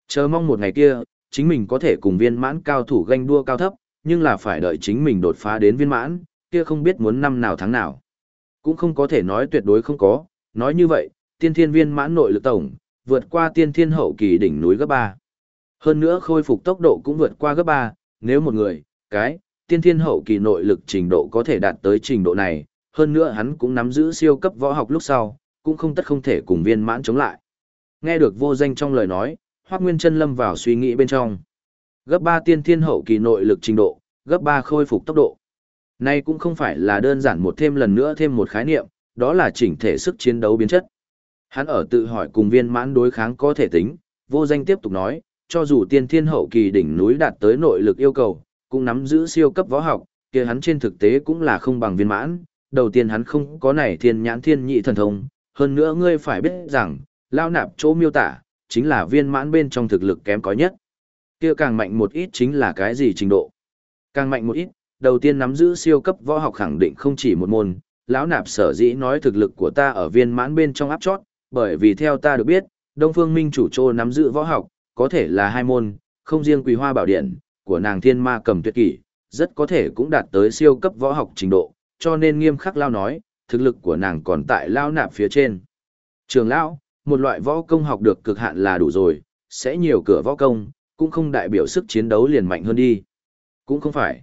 Chờ mong một ngày kia, chính mình có thể cùng viên mãn cao thủ ganh đua cao thấp, nhưng là phải đợi chính mình đột phá đến viên mãn, kia không biết muốn năm nào tháng nào. Cũng không có thể nói tuyệt đối không có, nói như vậy, tiên thiên viên mãn nội lực tổng, vượt qua tiên thiên hậu kỳ đỉnh núi gấp 3. Hơn nữa khôi phục tốc độ cũng vượt qua gấp 3, nếu một người, cái, tiên thiên hậu kỳ nội lực trình độ có thể đạt tới trình độ này, hơn nữa hắn cũng nắm giữ siêu cấp võ học lúc sau, cũng không tất không thể cùng viên mãn chống lại. Nghe được vô danh trong lời nói, Hoắc Nguyên Chân lâm vào suy nghĩ bên trong. Gấp 3 tiên thiên hậu kỳ nội lực trình độ, gấp 3 khôi phục tốc độ. nay cũng không phải là đơn giản một thêm lần nữa thêm một khái niệm, đó là chỉnh thể sức chiến đấu biến chất. Hắn ở tự hỏi cùng viên mãn đối kháng có thể tính, vô danh tiếp tục nói, cho dù tiên thiên hậu kỳ đỉnh núi đạt tới nội lực yêu cầu, cũng nắm giữ siêu cấp võ học, kia hắn trên thực tế cũng là không bằng viên mãn, đầu tiên hắn không có này thiên nhãn thiên nhị thần thông, hơn nữa ngươi phải biết rằng, lao nạp chỗ miêu tả, chính là viên mãn bên trong thực lực kém có nhất. Kia càng mạnh một ít chính là cái gì trình độ? Càng mạnh một ít, đầu tiên nắm giữ siêu cấp võ học khẳng định không chỉ một môn, lão nạp sở dĩ nói thực lực của ta ở viên mãn bên trong áp chót, bởi vì theo ta được biết, Đông Phương Minh chủ trô nắm giữ võ học, có thể là hai môn, không riêng Quỳ Hoa Bảo Điện, của nàng Thiên Ma Cầm Tuyệt Kỷ, rất có thể cũng đạt tới siêu cấp võ học trình độ, cho nên nghiêm khắc lao nói, thực lực của nàng còn tại lao nạp phía trên. Trường lão, một loại võ công học được cực hạn là đủ rồi, sẽ nhiều cửa võ công, cũng không đại biểu sức chiến đấu liền mạnh hơn đi. Cũng không phải.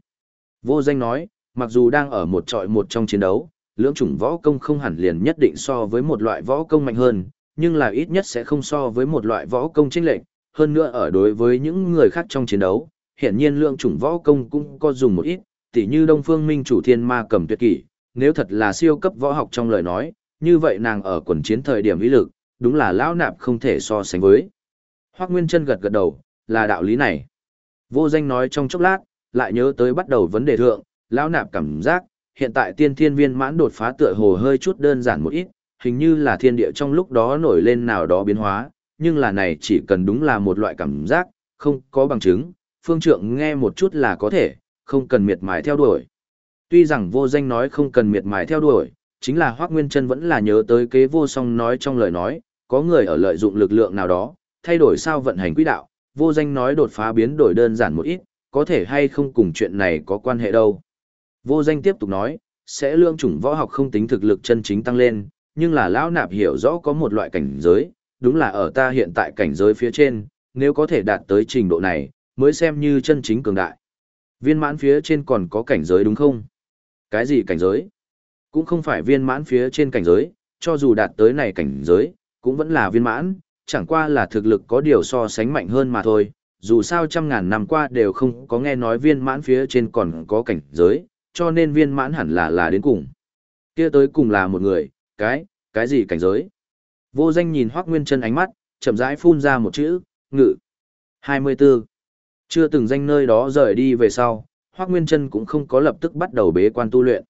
Vô danh nói, mặc dù đang ở một trọi một trong chiến đấu, lưỡng chủng võ công không hẳn liền nhất định so với một loại võ công mạnh hơn, nhưng là ít nhất sẽ không so với một loại võ công chênh lệch, hơn nữa ở đối với những người khác trong chiến đấu, hiển nhiên lượng chủng võ công cũng có dùng một ít, tỉ như Đông Phương Minh chủ thiên ma cầm tuyệt kỷ, nếu thật là siêu cấp võ học trong lời nói, như vậy nàng ở quần chiến thời điểm ý lực, đúng là lão nạp không thể so sánh với. Hoắc Nguyên Chân gật gật đầu, là đạo lý này. Vô danh nói trong chốc lát, lại nhớ tới bắt đầu vấn đề thượng, lão nạp cảm giác, hiện tại tiên thiên viên mãn đột phá tựa hồ hơi chút đơn giản một ít, hình như là thiên địa trong lúc đó nổi lên nào đó biến hóa, nhưng là này chỉ cần đúng là một loại cảm giác, không có bằng chứng, phương trượng nghe một chút là có thể, không cần miệt mài theo đuổi. Tuy rằng vô danh nói không cần miệt mài theo đuổi, chính là Hoác Nguyên Trân vẫn là nhớ tới kế vô song nói trong lời nói, có người ở lợi dụng lực lượng nào đó, thay đổi sao vận hành quỹ đạo, vô danh nói đột phá biến đổi đơn giản một ít, có thể hay không cùng chuyện này có quan hệ đâu. Vô danh tiếp tục nói, sẽ lương chủng võ học không tính thực lực chân chính tăng lên, nhưng là lão nạp hiểu rõ có một loại cảnh giới, đúng là ở ta hiện tại cảnh giới phía trên, nếu có thể đạt tới trình độ này, mới xem như chân chính cường đại. Viên mãn phía trên còn có cảnh giới đúng không? Cái gì cảnh giới? Cũng không phải viên mãn phía trên cảnh giới, cho dù đạt tới này cảnh giới, cũng vẫn là viên mãn, chẳng qua là thực lực có điều so sánh mạnh hơn mà thôi. Dù sao trăm ngàn năm qua đều không có nghe nói viên mãn phía trên còn có cảnh giới, cho nên viên mãn hẳn là là đến cùng. kia tới cùng là một người, cái, cái gì cảnh giới? Vô danh nhìn Hoác Nguyên chân ánh mắt, chậm rãi phun ra một chữ, ngự. 24. Chưa từng danh nơi đó rời đi về sau, Hoác Nguyên chân cũng không có lập tức bắt đầu bế quan tu luyện.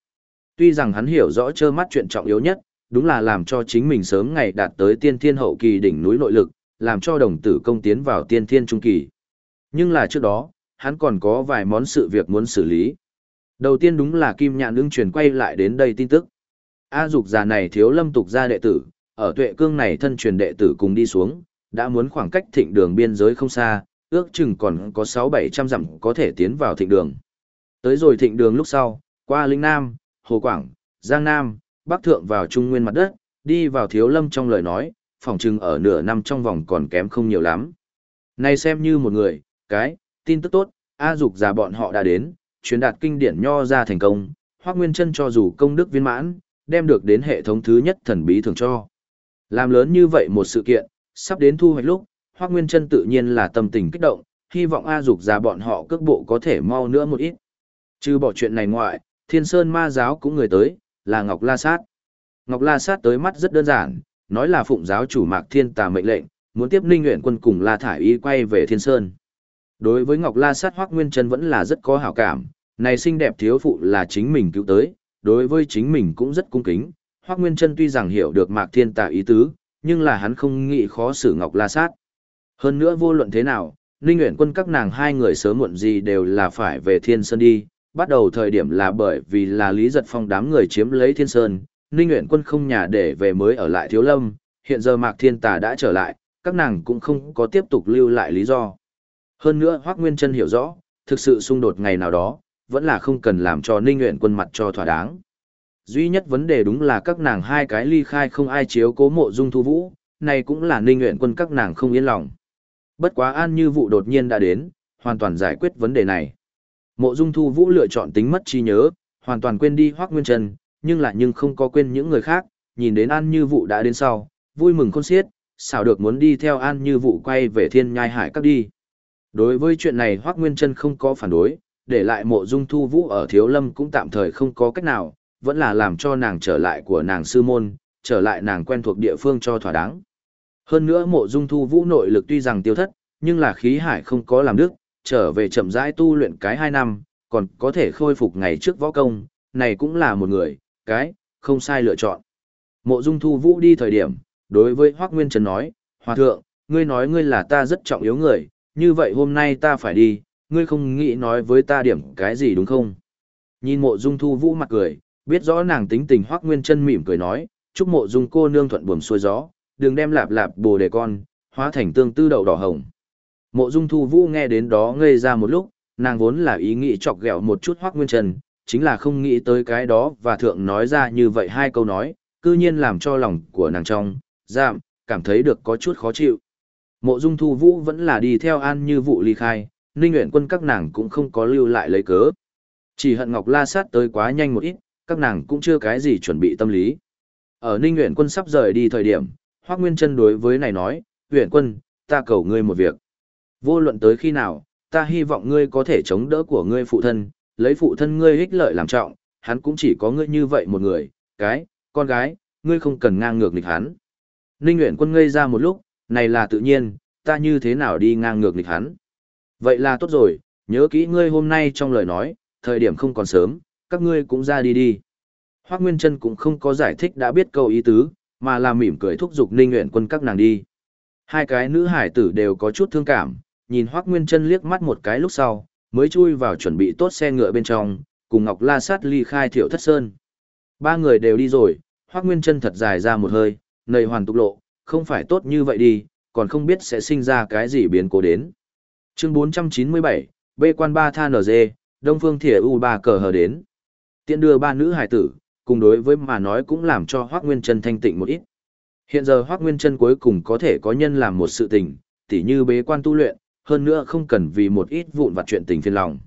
Tuy rằng hắn hiểu rõ trơ mắt chuyện trọng yếu nhất, đúng là làm cho chính mình sớm ngày đạt tới tiên thiên hậu kỳ đỉnh núi nội lực, làm cho đồng tử công tiến vào tiên thiên trung kỳ. Nhưng là trước đó, hắn còn có vài món sự việc muốn xử lý. Đầu tiên đúng là Kim Nhạn Nương truyền quay lại đến đây tin tức. A dục già này thiếu lâm tục gia đệ tử, ở tuệ cương này thân truyền đệ tử cùng đi xuống, đã muốn khoảng cách thịnh đường biên giới không xa, ước chừng còn có 6-700 dặm có thể tiến vào thịnh đường. Tới rồi thịnh đường lúc sau, qua Linh Nam, Hồ Quảng, Giang Nam, Bắc Thượng vào Trung Nguyên mặt đất, đi vào thiếu lâm trong lời nói, phòng chừng ở nửa năm trong vòng còn kém không nhiều lắm. Này xem như một người, cái, tin tức tốt, A dục già bọn họ đã đến, chuyến đạt kinh điển nho ra thành công, Hoắc Nguyên Chân cho dù công đức viên mãn, đem được đến hệ thống thứ nhất thần bí thường cho. Làm lớn như vậy một sự kiện, sắp đến thu hoạch lúc, Hoắc Nguyên Chân tự nhiên là tâm tình kích động, hy vọng A Dục già bọn họ cước bộ có thể mau nữa một ít. Trừ bỏ chuyện này ngoại, Thiên Sơn Ma giáo cũng người tới, là Ngọc La Sát. Ngọc La Sát tới mắt rất đơn giản, nói là phụng giáo chủ Mạc Thiên Tà mệnh lệnh, muốn tiếp Ninh Nguyện quân cùng La Thải Y quay về Thiên Sơn. Đối với Ngọc La Sát Hoắc Nguyên Chân vẫn là rất có hảo cảm, này xinh đẹp thiếu phụ là chính mình cứu tới, đối với chính mình cũng rất cung kính. Hoắc Nguyên Chân tuy rằng hiểu được Mạc Thiên Tà ý tứ, nhưng là hắn không nghĩ khó xử Ngọc La Sát. Hơn nữa vô luận thế nào, Ninh Uyển Quân các nàng hai người sớm muộn gì đều là phải về Thiên Sơn đi, bắt đầu thời điểm là bởi vì là Lý Giật Phong đám người chiếm lấy Thiên Sơn, Ninh Uyển Quân không nhà để về mới ở lại Thiếu Lâm, hiện giờ Mạc Thiên Tà đã trở lại, các nàng cũng không có tiếp tục lưu lại lý do. Hơn nữa Hoắc Nguyên Chân hiểu rõ, thực sự xung đột ngày nào đó, vẫn là không cần làm cho Ninh Nguyện quân mặt cho thỏa đáng. Duy nhất vấn đề đúng là các nàng hai cái ly khai không ai chiếu cố mộ dung thu vũ, này cũng là Ninh Nguyện quân các nàng không yên lòng. Bất quá an như vụ đột nhiên đã đến, hoàn toàn giải quyết vấn đề này. Mộ dung thu vũ lựa chọn tính mất trí nhớ, hoàn toàn quên đi Hoắc Nguyên Trần, nhưng lại nhưng không có quên những người khác, nhìn đến an như vụ đã đến sau, vui mừng khôn xiết, xảo được muốn đi theo an như vụ quay về thiên nhai hải các đi. Đối với chuyện này Hoắc Nguyên Trân không có phản đối, để lại mộ dung thu vũ ở thiếu lâm cũng tạm thời không có cách nào, vẫn là làm cho nàng trở lại của nàng sư môn, trở lại nàng quen thuộc địa phương cho thỏa đáng. Hơn nữa mộ dung thu vũ nội lực tuy rằng tiêu thất, nhưng là khí hải không có làm đức, trở về chậm rãi tu luyện cái hai năm, còn có thể khôi phục ngày trước võ công, này cũng là một người, cái, không sai lựa chọn. Mộ dung thu vũ đi thời điểm, đối với Hoác Nguyên Trần nói, Hòa thượng, ngươi nói ngươi là ta rất trọng yếu người, như vậy hôm nay ta phải đi, ngươi không nghĩ nói với ta điểm cái gì đúng không? Nhìn mộ dung thu vũ mặt cười, biết rõ nàng tính tình Hoác Nguyên Trân mỉm cười nói, chúc mộ dung cô nương thuận buồm xuôi gió, đừng đem lạp lạp bồ đề con, hóa thành tương tư đậu đỏ hồng. Mộ dung thu vũ nghe đến đó ngây ra một lúc, nàng vốn là ý nghĩ chọc ghẹo một chút Hoắc Nguyên Trần, chính là không nghĩ tới cái đó và thượng nói ra như vậy hai câu nói, cư nhiên làm cho lòng của nàng trong, giảm, cảm thấy được có chút khó chịu. Mộ dung thu vũ vẫn là đi theo an như vụ ly khai, ninh Uyển quân các nàng cũng không có lưu lại lấy cớ. Chỉ hận Ngọc La sát tới quá nhanh một ít, các nàng cũng chưa cái gì chuẩn bị tâm lý. Ở ninh Uyển quân sắp rời đi thời điểm, Hoắc Nguyên chân đối với này nói, "Uyển quân, ta cầu ngươi một việc. Vô luận tới khi nào, ta hy vọng ngươi có thể chống đỡ của ngươi phụ thân, lấy phụ thân ngươi ích lợi làm trọng, hắn cũng chỉ có ngươi như vậy một người, cái, con gái, ngươi không cần ngang ngược nghịch hắn. Ninh Nguyễn Quân ngây ra một lúc, này là tự nhiên, ta như thế nào đi ngang ngược nghịch hắn. Vậy là tốt rồi, nhớ kỹ ngươi hôm nay trong lời nói, thời điểm không còn sớm, các ngươi cũng ra đi đi. Hoác Nguyên Trân cũng không có giải thích đã biết câu ý tứ, mà là mỉm cười thúc giục Ninh Nguyễn Quân các nàng đi. Hai cái nữ hải tử đều có chút thương cảm, nhìn Hoác Nguyên Trân liếc mắt một cái lúc sau, mới chui vào chuẩn bị tốt xe ngựa bên trong, cùng Ngọc La Sát ly khai Thiệu Thất Sơn. Ba người đều đi rồi, Hoác Nguyên Trân thật dài ra một hơi, nầy hoàn tục lộ, không phải tốt như vậy đi, còn không biết sẽ sinh ra cái gì biến cố đến. Chương 497, B quan 3 tha NG, Đông Phương Thỉa U 3 cờ hờ đến. Tiện đưa ba nữ hải tử, cùng đối với mà nói cũng làm cho Hoác Nguyên Trân thanh tịnh một ít. Hiện giờ Hoác Nguyên Trân cuối cùng có thể có nhân làm một sự tình, tỉ như bế quan tu luyện, hơn nữa không cần vì một ít vụn vặt chuyện tình phiền lòng.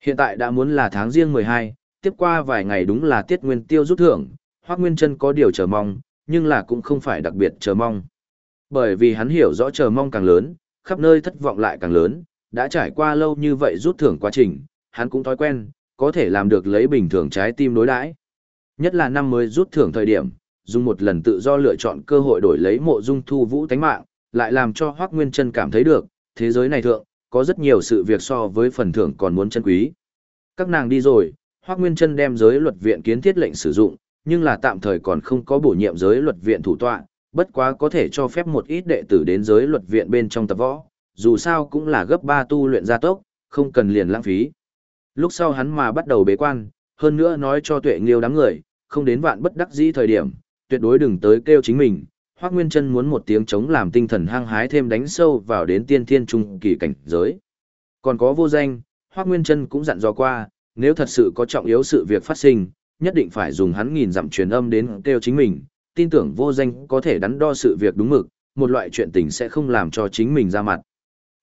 Hiện tại đã muốn là tháng riêng 12, tiếp qua vài ngày đúng là tiết nguyên tiêu rút thưởng, hoắc Nguyên Trân có điều chờ mong, nhưng là cũng không phải đặc biệt chờ mong. Bởi vì hắn hiểu rõ chờ mong càng lớn, khắp nơi thất vọng lại càng lớn, đã trải qua lâu như vậy rút thưởng quá trình, hắn cũng thói quen, có thể làm được lấy bình thường trái tim đối đãi. Nhất là năm mới rút thưởng thời điểm, dùng một lần tự do lựa chọn cơ hội đổi lấy mộ dung thu vũ tánh mạng, lại làm cho hoắc Nguyên Trân cảm thấy được, thế giới này thượng, có rất nhiều sự việc so với phần thưởng còn muốn chân quý. Các nàng đi rồi, Hoác Nguyên Trân đem giới luật viện kiến thiết lệnh sử dụng, nhưng là tạm thời còn không có bổ nhiệm giới luật viện thủ tọa, bất quá có thể cho phép một ít đệ tử đến giới luật viện bên trong tập võ, dù sao cũng là gấp 3 tu luyện gia tốc, không cần liền lãng phí. Lúc sau hắn mà bắt đầu bế quan, hơn nữa nói cho tuệ nghiêu đám người, không đến vạn bất đắc dĩ thời điểm, tuyệt đối đừng tới kêu chính mình. Hoác Nguyên Trân muốn một tiếng chống làm tinh thần hăng hái thêm đánh sâu vào đến tiên thiên trung kỳ cảnh giới. Còn có vô danh, Hoác Nguyên Trân cũng dặn dò qua, nếu thật sự có trọng yếu sự việc phát sinh, nhất định phải dùng hắn nghìn dặm truyền âm đến kêu chính mình, tin tưởng vô danh có thể đắn đo sự việc đúng mực, một loại chuyện tình sẽ không làm cho chính mình ra mặt.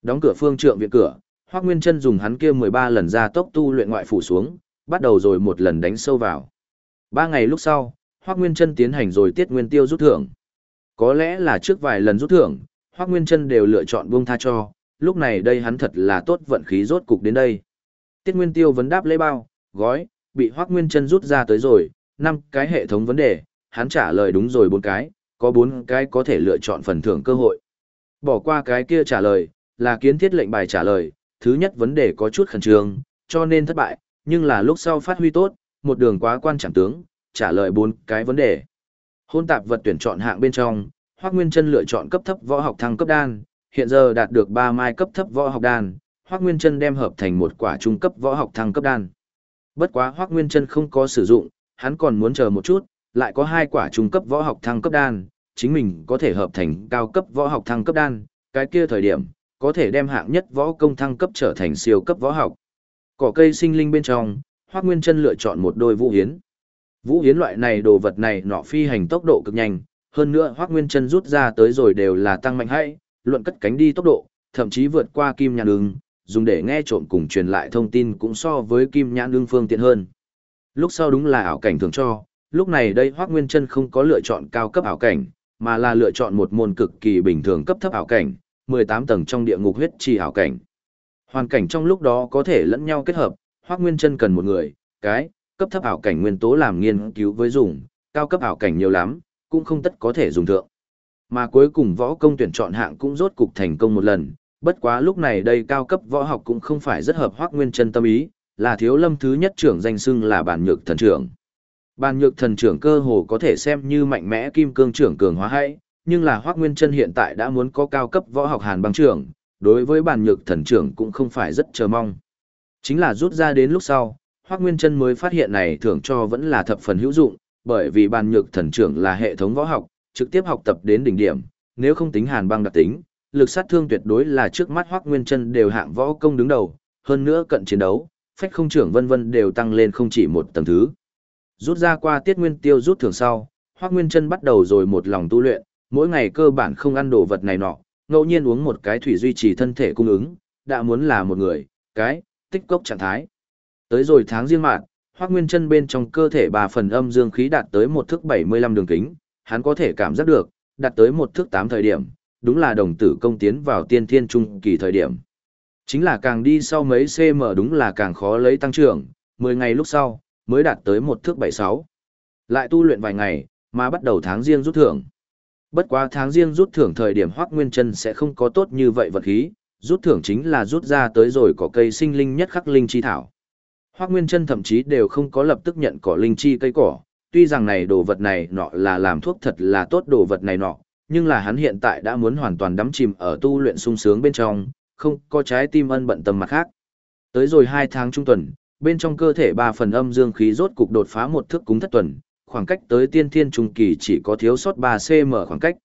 Đóng cửa phương trượng viện cửa, Hoắc Nguyên Chân dùng hắn kia 13 lần ra tốc tu luyện ngoại phủ xuống, bắt đầu rồi một lần đánh sâu vào. Ba ngày lúc sau, Hoắc Nguyên Chân tiến hành rồi tiết nguyên tiêu rút thưởng. Có lẽ là trước vài lần rút thưởng, Hoắc Nguyên Chân đều lựa chọn buông tha cho, lúc này đây hắn thật là tốt vận khí rốt cục đến đây. Tiết Nguyên Tiêu vấn đáp lấy bao, gói, bị Hoắc Nguyên Chân rút ra tới rồi, năm cái hệ thống vấn đề, hắn trả lời đúng rồi bốn cái, có bốn cái có thể lựa chọn phần thưởng cơ hội. Bỏ qua cái kia trả lời, là kiến thiết lệnh bài trả lời, thứ nhất vấn đề có chút khẩn trương, cho nên thất bại, nhưng là lúc sau phát huy tốt, một đường quá quan trọng tướng, trả lời bốn cái vấn đề. Hôn tạp vật tuyển chọn hạng bên trong, Hoắc Nguyên Chân lựa chọn cấp thấp võ học thăng cấp đan, hiện giờ đạt được 3 mai cấp thấp võ học đan, Hoắc Nguyên Chân đem hợp thành một quả trung cấp võ học thăng cấp đan. Bất quá Hoắc Nguyên Chân không có sử dụng, hắn còn muốn chờ một chút, lại có hai quả trung cấp võ học thăng cấp đan, chính mình có thể hợp thành cao cấp võ học thăng cấp đan, cái kia thời điểm, có thể đem hạng nhất võ công thăng cấp trở thành siêu cấp võ học. Cỏ cây sinh linh bên trong, Hoắc Nguyên Chân lựa chọn một đôi vũ hiến. Vũ hiến loại này đồ vật này nọ phi hành tốc độ cực nhanh, hơn nữa Hoắc Nguyên Chân rút ra tới rồi đều là tăng mạnh hay, luận cất cánh đi tốc độ, thậm chí vượt qua kim nhãn đường, dùng để nghe trộm cùng truyền lại thông tin cũng so với kim nhãn đường phương tiện hơn. Lúc sau đúng là ảo cảnh thường cho, lúc này đây Hoắc Nguyên Trân không có lựa chọn cao cấp ảo cảnh, mà là lựa chọn một môn cực kỳ bình thường cấp thấp ảo cảnh, 18 tầng trong địa ngục huyết trì ảo cảnh. Hoàn cảnh trong lúc đó có thể lẫn nhau kết hợp, Hoắc Nguyên Trân cần một người, cái, cấp thấp ảo cảnh nguyên tố làm nghiên cứu với dùng, cao cấp ảo cảnh nhiều lắm, cũng không tất có thể dùng thượng. Mà cuối cùng võ công tuyển chọn hạng cũng rốt cục thành công một lần, bất quá lúc này đây cao cấp võ học cũng không phải rất hợp Hoắc Nguyên Chân tâm ý, là thiếu lâm thứ nhất trưởng danh xưng là bản nhược thần trưởng. Bản nhược thần trưởng cơ hồ có thể xem như mạnh mẽ kim cương trưởng cường hóa hay, nhưng là Hoắc Nguyên Chân hiện tại đã muốn có cao cấp võ học hàn băng trưởng, đối với bản nhược thần trưởng cũng không phải rất chờ mong. Chính là rút ra đến lúc sau, Hoắc Nguyên Chân mới phát hiện này thưởng cho vẫn là thập phần hữu dụng, bởi vì bàn nhược thần trưởng là hệ thống võ học, trực tiếp học tập đến đỉnh điểm, nếu không tính hàn băng đặc tính, lực sát thương tuyệt đối là trước mắt Hoắc Nguyên Chân đều hạng võ công đứng đầu, hơn nữa cận chiến đấu, phách không trưởng vân vân đều tăng lên không chỉ một tầng thứ. Rút ra qua tiết nguyên tiêu rút thưởng sau, Hoắc Nguyên Chân bắt đầu rồi một lòng tu luyện, mỗi ngày cơ bản không ăn đồ vật này nọ, ngẫu nhiên uống một cái thủy duy trì thân thể cung ứng, đã muốn là một người, cái, tích cốc trạng thái. Tới rồi tháng riêng mạng, Hoắc Nguyên Chân bên trong cơ thể bà phần âm dương khí đạt tới một thước 75 đường kính, hắn có thể cảm giác được, đạt tới một thước 8 thời điểm, đúng là đồng tử công tiến vào tiên thiên trung kỳ thời điểm. Chính là càng đi sau mấy cm đúng là càng khó lấy tăng trưởng, 10 ngày lúc sau, mới đạt tới một thước 76. Lại tu luyện vài ngày, mà bắt đầu tháng riêng rút thưởng. Bất quá tháng riêng rút thưởng thời điểm Hoắc Nguyên Chân sẽ không có tốt như vậy vật khí, rút thưởng chính là rút ra tới rồi có cây sinh linh nhất khắc linh chi thảo. Hoắc Nguyên Trân thậm chí đều không có lập tức nhận cỏ linh chi cây cỏ, tuy rằng này đồ vật này nọ là làm thuốc thật là tốt đồ vật này nọ, nhưng là hắn hiện tại đã muốn hoàn toàn đắm chìm ở tu luyện sung sướng bên trong, không có trái tim ân bận tâm mặt khác. Tới rồi 2 tháng trung tuần, bên trong cơ thể ba phần âm dương khí rốt cục đột phá một thước cúng thất tuần, khoảng cách tới tiên thiên trung kỳ chỉ có thiếu sót 3 cm khoảng cách.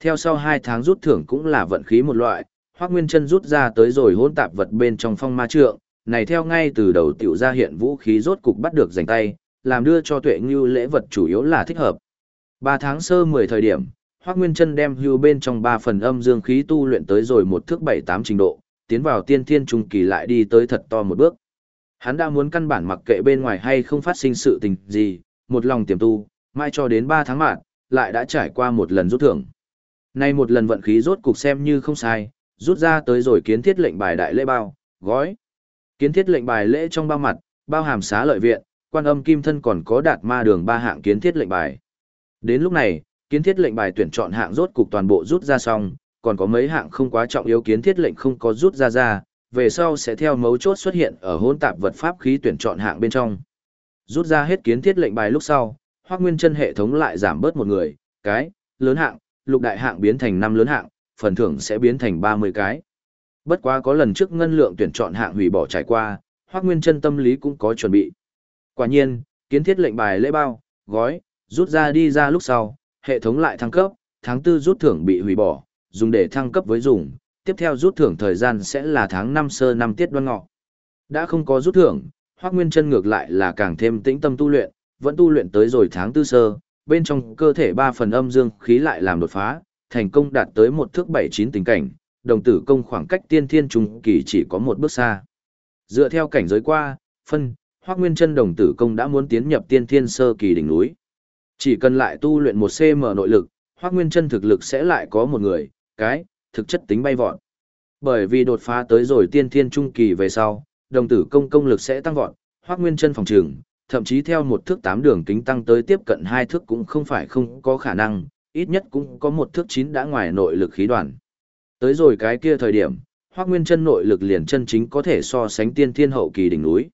Theo sau 2 tháng rút thưởng cũng là vận khí một loại, Hoắc Nguyên Chân rút ra tới rồi hỗn tạp vật bên trong phong ma trượng, này theo ngay từ đầu tiểu ra hiện vũ khí rốt cục bắt được giành tay, làm đưa cho Tuệ Ngưu lễ vật chủ yếu là thích hợp. 3 tháng sơ 10 thời điểm, Hoắc Nguyên Chân đem hưu bên trong 3 phần âm dương khí tu luyện tới rồi một thước 7-8 trình độ, tiến vào tiên thiên trung kỳ lại đi tới thật to một bước. Hắn đã muốn căn bản mặc kệ bên ngoài hay không phát sinh sự tình gì, một lòng tiềm tu, mai cho đến 3 tháng mạng, lại đã trải qua một lần rút thưởng. Nay một lần vận khí rốt cục xem như không sai, rút ra tới rồi kiến thiết lệnh bài đại lễ bao, gói. Kiến thiết lệnh bài lễ trong bao mặt, bao hàm xá lợi viện, quan âm kim thân còn có đạt ma đường ba hạng kiến thiết lệnh bài. Đến lúc này, kiến thiết lệnh bài tuyển chọn hạng rốt cục toàn bộ rút ra xong, còn có mấy hạng không quá trọng yếu kiến thiết lệnh không có rút ra ra, về sau sẽ theo mấu chốt xuất hiện ở hỗn tạp vật pháp khí tuyển chọn hạng bên trong. Rút ra hết kiến thiết lệnh bài lúc sau, Hoắc Nguyên Chân hệ thống lại giảm bớt một người, cái, lớn hạng, lục đại hạng biến thành năm lớn hạng, phần thưởng sẽ biến thành 30 cái. Bất quá có lần trước ngân lượng tuyển chọn hạng hủy bỏ trải qua, Hoắc Nguyên Chân tâm lý cũng có chuẩn bị. Quả nhiên, kiến thiết lệnh bài lễ bao, gói, rút ra đi ra lúc sau, hệ thống lại thăng cấp, tháng 4 rút thưởng bị hủy bỏ, dùng để thăng cấp với dùng, tiếp theo rút thưởng thời gian sẽ là tháng 5 sơ năm tiết đoan ngọ. Đã không có rút thưởng, Hoắc Nguyên Chân ngược lại là càng thêm tĩnh tâm tu luyện, vẫn tu luyện tới rồi tháng 4 sơ, bên trong cơ thể ba phần âm dương khí lại làm đột phá, thành công đạt tới một thước 79 tình cảnh, đồng tử công khoảng cách tiên thiên trung kỳ chỉ có một bước xa. Dựa theo cảnh giới qua, phân, Hoắc Nguyên Chân đồng tử công đã muốn tiến nhập tiên thiên sơ kỳ đỉnh núi. Chỉ cần lại tu luyện một cm nội lực, Hoắc Nguyên Chân thực lực sẽ lại có một người, cái, thực chất tính bay vọt. Bởi vì đột phá tới rồi tiên thiên trung kỳ về sau, đồng tử công công lực sẽ tăng vọt, Hoắc Nguyên Chân phòng trường, thậm chí theo một thước tám đường kính tăng tới tiếp cận hai thước cũng không phải không có khả năng, ít nhất cũng có một thước chín đã ngoài nội lực khí đoàn. Tới rồi cái kia thời điểm, Hoắc Nguyên Chân nội lực liền chân chính có thể so sánh tiên thiên hậu kỳ đỉnh núi.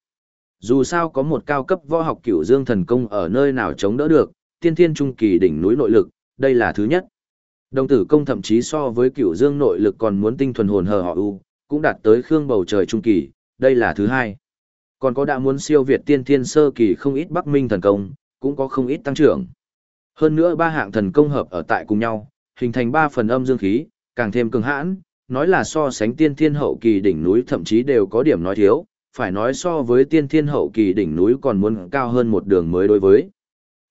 Dù sao có một cao cấp võ học cửu dương thần công ở nơi nào chống đỡ được, tiên thiên trung kỳ đỉnh núi nội lực, đây là thứ nhất. Đồng tử công thậm chí so với cửu dương nội lực còn muốn tinh thuần hồn hờ họ u, cũng đạt tới khương bầu trời trung kỳ, đây là thứ hai. Còn có đã muốn siêu việt tiên thiên sơ kỳ không ít bắc minh thần công, cũng có không ít tăng trưởng. Hơn nữa ba hạng thần công hợp ở tại cùng nhau, hình thành ba phần âm dương khí, càng thêm cường hãn, nói là so sánh tiên thiên hậu kỳ đỉnh núi thậm chí đều có điểm nói thiếu, phải nói so với tiên thiên hậu kỳ đỉnh núi còn muốn cao hơn một đường mới đối với.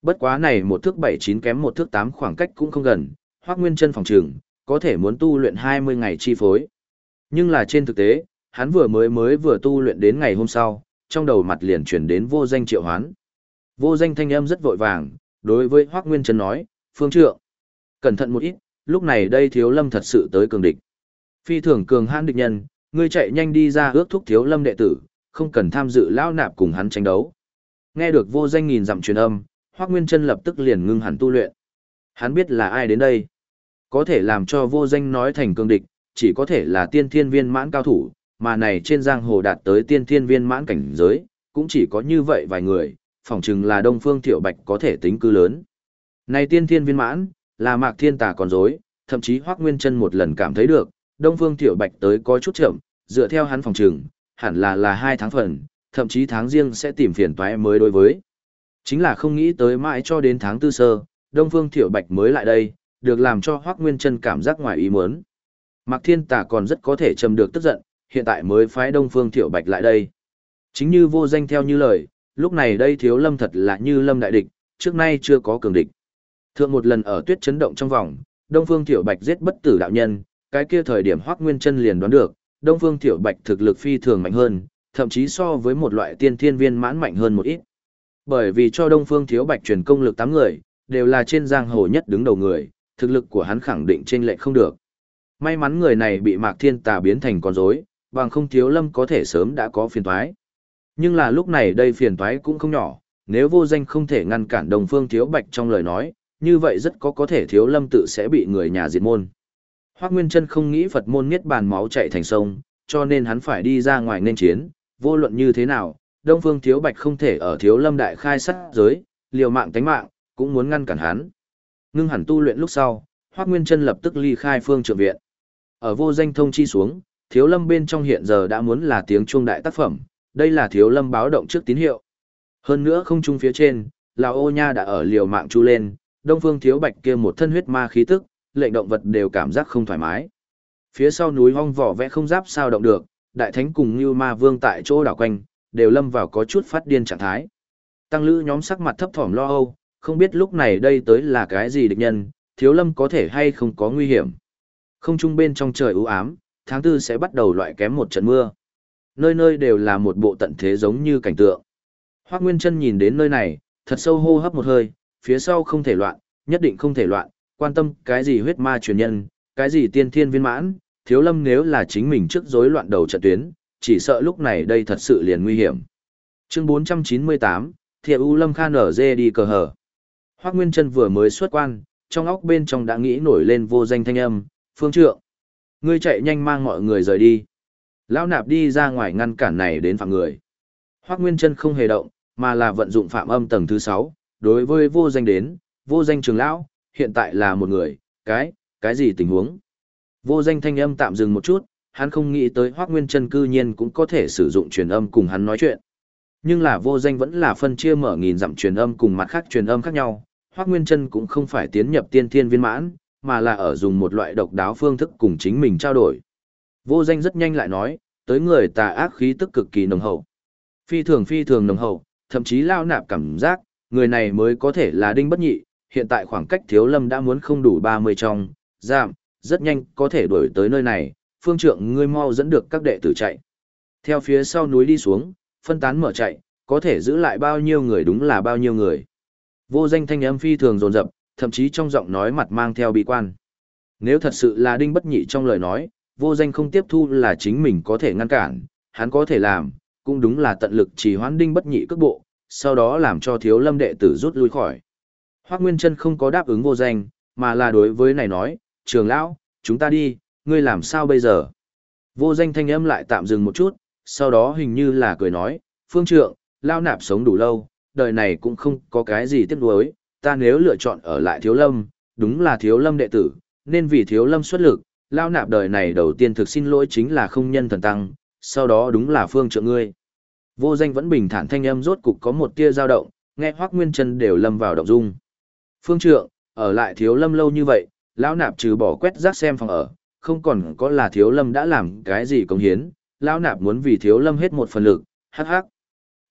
Bất quá này một thước bảy chín kém một thước tám khoảng cách cũng không gần, Hoắc Nguyên Chân phòng trường, có thể muốn tu luyện 20 ngày chi phối. Nhưng là trên thực tế, hắn vừa mới mới vừa tu luyện đến ngày hôm sau, trong đầu mặt liền chuyển đến vô danh triệu hoán. Vô danh thanh âm rất vội vàng, đối với Hoắc Nguyên chân nói, phương trượng, cẩn thận một ít, lúc này đây thiếu lâm thật sự tới cường địch. Phi thường cường hãn địch nhân, ngươi chạy nhanh đi ra ước thúc thiếu lâm đệ tử, không cần tham dự lao nạp cùng hắn tranh đấu. Nghe được vô danh nghìn dặm truyền âm, Hoắc Nguyên Chân lập tức liền ngưng hẳn tu luyện. Hắn biết là ai đến đây. Có thể làm cho vô danh nói thành cương địch, chỉ có thể là tiên thiên viên mãn cao thủ, mà này trên giang hồ đạt tới tiên thiên viên mãn cảnh giới, cũng chỉ có như vậy vài người, phỏng chừng là Đông Phương Thiệu Bạch có thể tính cư lớn. Này tiên thiên viên mãn, là Mạc Thiên Tà còn dối, thậm chí Hoắc Nguyên Chân một lần cảm thấy được, Đông Phương Thiệu Bạch tới có chút chậm, dựa theo hắn phòng chừng, hẳn là là hai tháng phần, thậm chí tháng riêng sẽ tìm phiền toái mới đối với. Chính là không nghĩ tới mãi cho đến tháng tư sơ, Đông Phương Thiệu Bạch mới lại đây, được làm cho Hoắc Nguyên Chân cảm giác ngoài ý muốn. Mạc Thiên Tà còn rất có thể trầm được tức giận, hiện tại mới phái Đông Phương Thiệu Bạch lại đây. Chính như vô danh theo như lời, lúc này đây thiếu lâm thật là như lâm đại địch, trước nay chưa có cường địch. Thượng một lần ở tuyết chấn động trong vòng, Đông Phương Tiểu Bạch giết bất tử đạo nhân, cái kia thời điểm Hoắc Nguyên Chân liền đoán được, Đông Phương Tiểu Bạch thực lực phi thường mạnh hơn, thậm chí so với một loại tiên thiên viên mãn mạnh hơn một ít. Bởi vì cho Đông Phương Thiếu Bạch truyền công lực 8 người, đều là trên giang hồ nhất đứng đầu người, thực lực của hắn khẳng định trên lệ không được. May mắn người này bị Mạc Thiên Tà biến thành con rối, bằng không Thiếu Lâm có thể sớm đã có phiền toái. Nhưng là lúc này đây phiền toái cũng không nhỏ, nếu vô danh không thể ngăn cản Đông Phương Thiếu Bạch trong lời nói, như vậy rất có có thể Thiếu Lâm tự sẽ bị người nhà diệt môn. Hoắc Nguyên Chân không nghĩ Phật môn niết bàn máu chảy thành sông, cho nên hắn phải đi ra ngoài nên chiến, vô luận như thế nào, Đông Phương Thiếu Bạch không thể ở Thiếu Lâm đại khai sát giới, liều mạng tánh mạng, cũng muốn ngăn cản hắn. Ngưng hẳn tu luyện lúc sau, Hoắc Nguyên Chân lập tức ly khai phương trượng viện. Ở vô danh thông chi xuống, Thiếu Lâm bên trong hiện giờ đã muốn là tiếng chuông đại tác phẩm, đây là Thiếu Lâm báo động trước tín hiệu. Hơn nữa không trung phía trên, lão Ô Nha đã ở liều mạng chu lên, Đông Phương Thiếu Bạch kia một thân huyết ma khí tức, lệnh động vật đều cảm giác không thoải mái. Phía sau núi hong vỏ vẽ không giáp sao động được, đại thánh cùng như ma vương tại chỗ đảo quanh, đều lâm vào có chút phát điên trạng thái. Tăng lữ nhóm sắc mặt thấp thỏm lo âu, không biết lúc này đây tới là cái gì địch nhân, thiếu lâm có thể hay không có nguy hiểm. Không trung bên trong trời u ám, tháng tư sẽ bắt đầu loại kém một trận mưa. Nơi nơi đều là một bộ tận thế giống như cảnh tượng. Hoác Nguyên chân nhìn đến nơi này, thật sâu hô hấp một hơi, phía sau không thể loạn, nhất định không thể loạn, quan tâm cái gì huyết ma truyền nhân, cái gì tiên thiên viên mãn, thiếu lâm nếu là chính mình trước rối loạn đầu trận tuyến, chỉ sợ lúc này đây thật sự liền nguy hiểm. Chương 498, thiệu U Lâm Khan ở dê đi cờ hở. Hoác Nguyên Trân vừa mới xuất quan, trong óc bên trong đã nghĩ nổi lên vô danh thanh âm, phương trượng. Ngươi chạy nhanh mang mọi người rời đi. Lão nạp đi ra ngoài ngăn cản này đến phạm người. Hoác Nguyên Trân không hề động, mà là vận dụng phạm âm tầng thứ 6, đối với vô danh đến, vô danh trường lão, hiện tại là một người, cái, cái gì tình huống. Vô danh thanh âm tạm dừng một chút, hắn không nghĩ tới Hoác Nguyên Trân cư nhiên cũng có thể sử dụng truyền âm cùng hắn nói chuyện. Nhưng là vô danh vẫn là phân chia mở nghìn dặm truyền âm cùng mặt khác truyền âm khác nhau, Hoác Nguyên Trân cũng không phải tiến nhập tiên thiên viên mãn, mà là ở dùng một loại độc đáo phương thức cùng chính mình trao đổi. Vô danh rất nhanh lại nói, tới người tà ác khí tức cực kỳ nồng hậu. Phi thường phi thường nồng hậu, thậm chí lao nạp cảm giác, người này mới có thể là đinh bất nhị, hiện tại khoảng cách thiếu lâm đã muốn không đủ 30 trong, giảm, rất nhanh có thể đuổi tới nơi này, phương trượng ngươi mau dẫn được các đệ tử chạy. Theo phía sau núi đi xuống, phân tán mở chạy, có thể giữ lại bao nhiêu người đúng là bao nhiêu người. Vô danh thanh âm phi thường dồn dập, thậm chí trong giọng nói mặt mang theo bi quan. Nếu thật sự là đinh bất nhị trong lời nói, vô danh không tiếp thu là chính mình có thể ngăn cản, hắn có thể làm, cũng đúng là tận lực chỉ hoãn đinh bất nhị cước bộ, sau đó làm cho thiếu lâm đệ tử rút lui khỏi. Hoác Nguyên Trân không có đáp ứng vô danh, mà là đối với này nói, trường lão, chúng ta đi, ngươi làm sao bây giờ? Vô danh thanh âm lại tạm dừng một chút, sau đó hình như là cười nói, phương trượng, lao nạp sống đủ lâu, đời này cũng không có cái gì tiếc nuối, ta nếu lựa chọn ở lại thiếu lâm, đúng là thiếu lâm đệ tử, nên vì thiếu lâm xuất lực, lao nạp đời này đầu tiên thực xin lỗi chính là không nhân thần tăng, sau đó đúng là phương trượng ngươi. Vô danh vẫn bình thản thanh âm rốt cục có một tia dao động, nghe Hoắc Nguyên Chân đều lâm vào động dung. Phương trượng, ở lại thiếu lâm lâu như vậy, lão nạp trừ bỏ quét rác xem phòng ở, không còn có là thiếu lâm đã làm cái gì công hiến, lão nạp muốn vì thiếu lâm hết một phần lực, hắc hắc.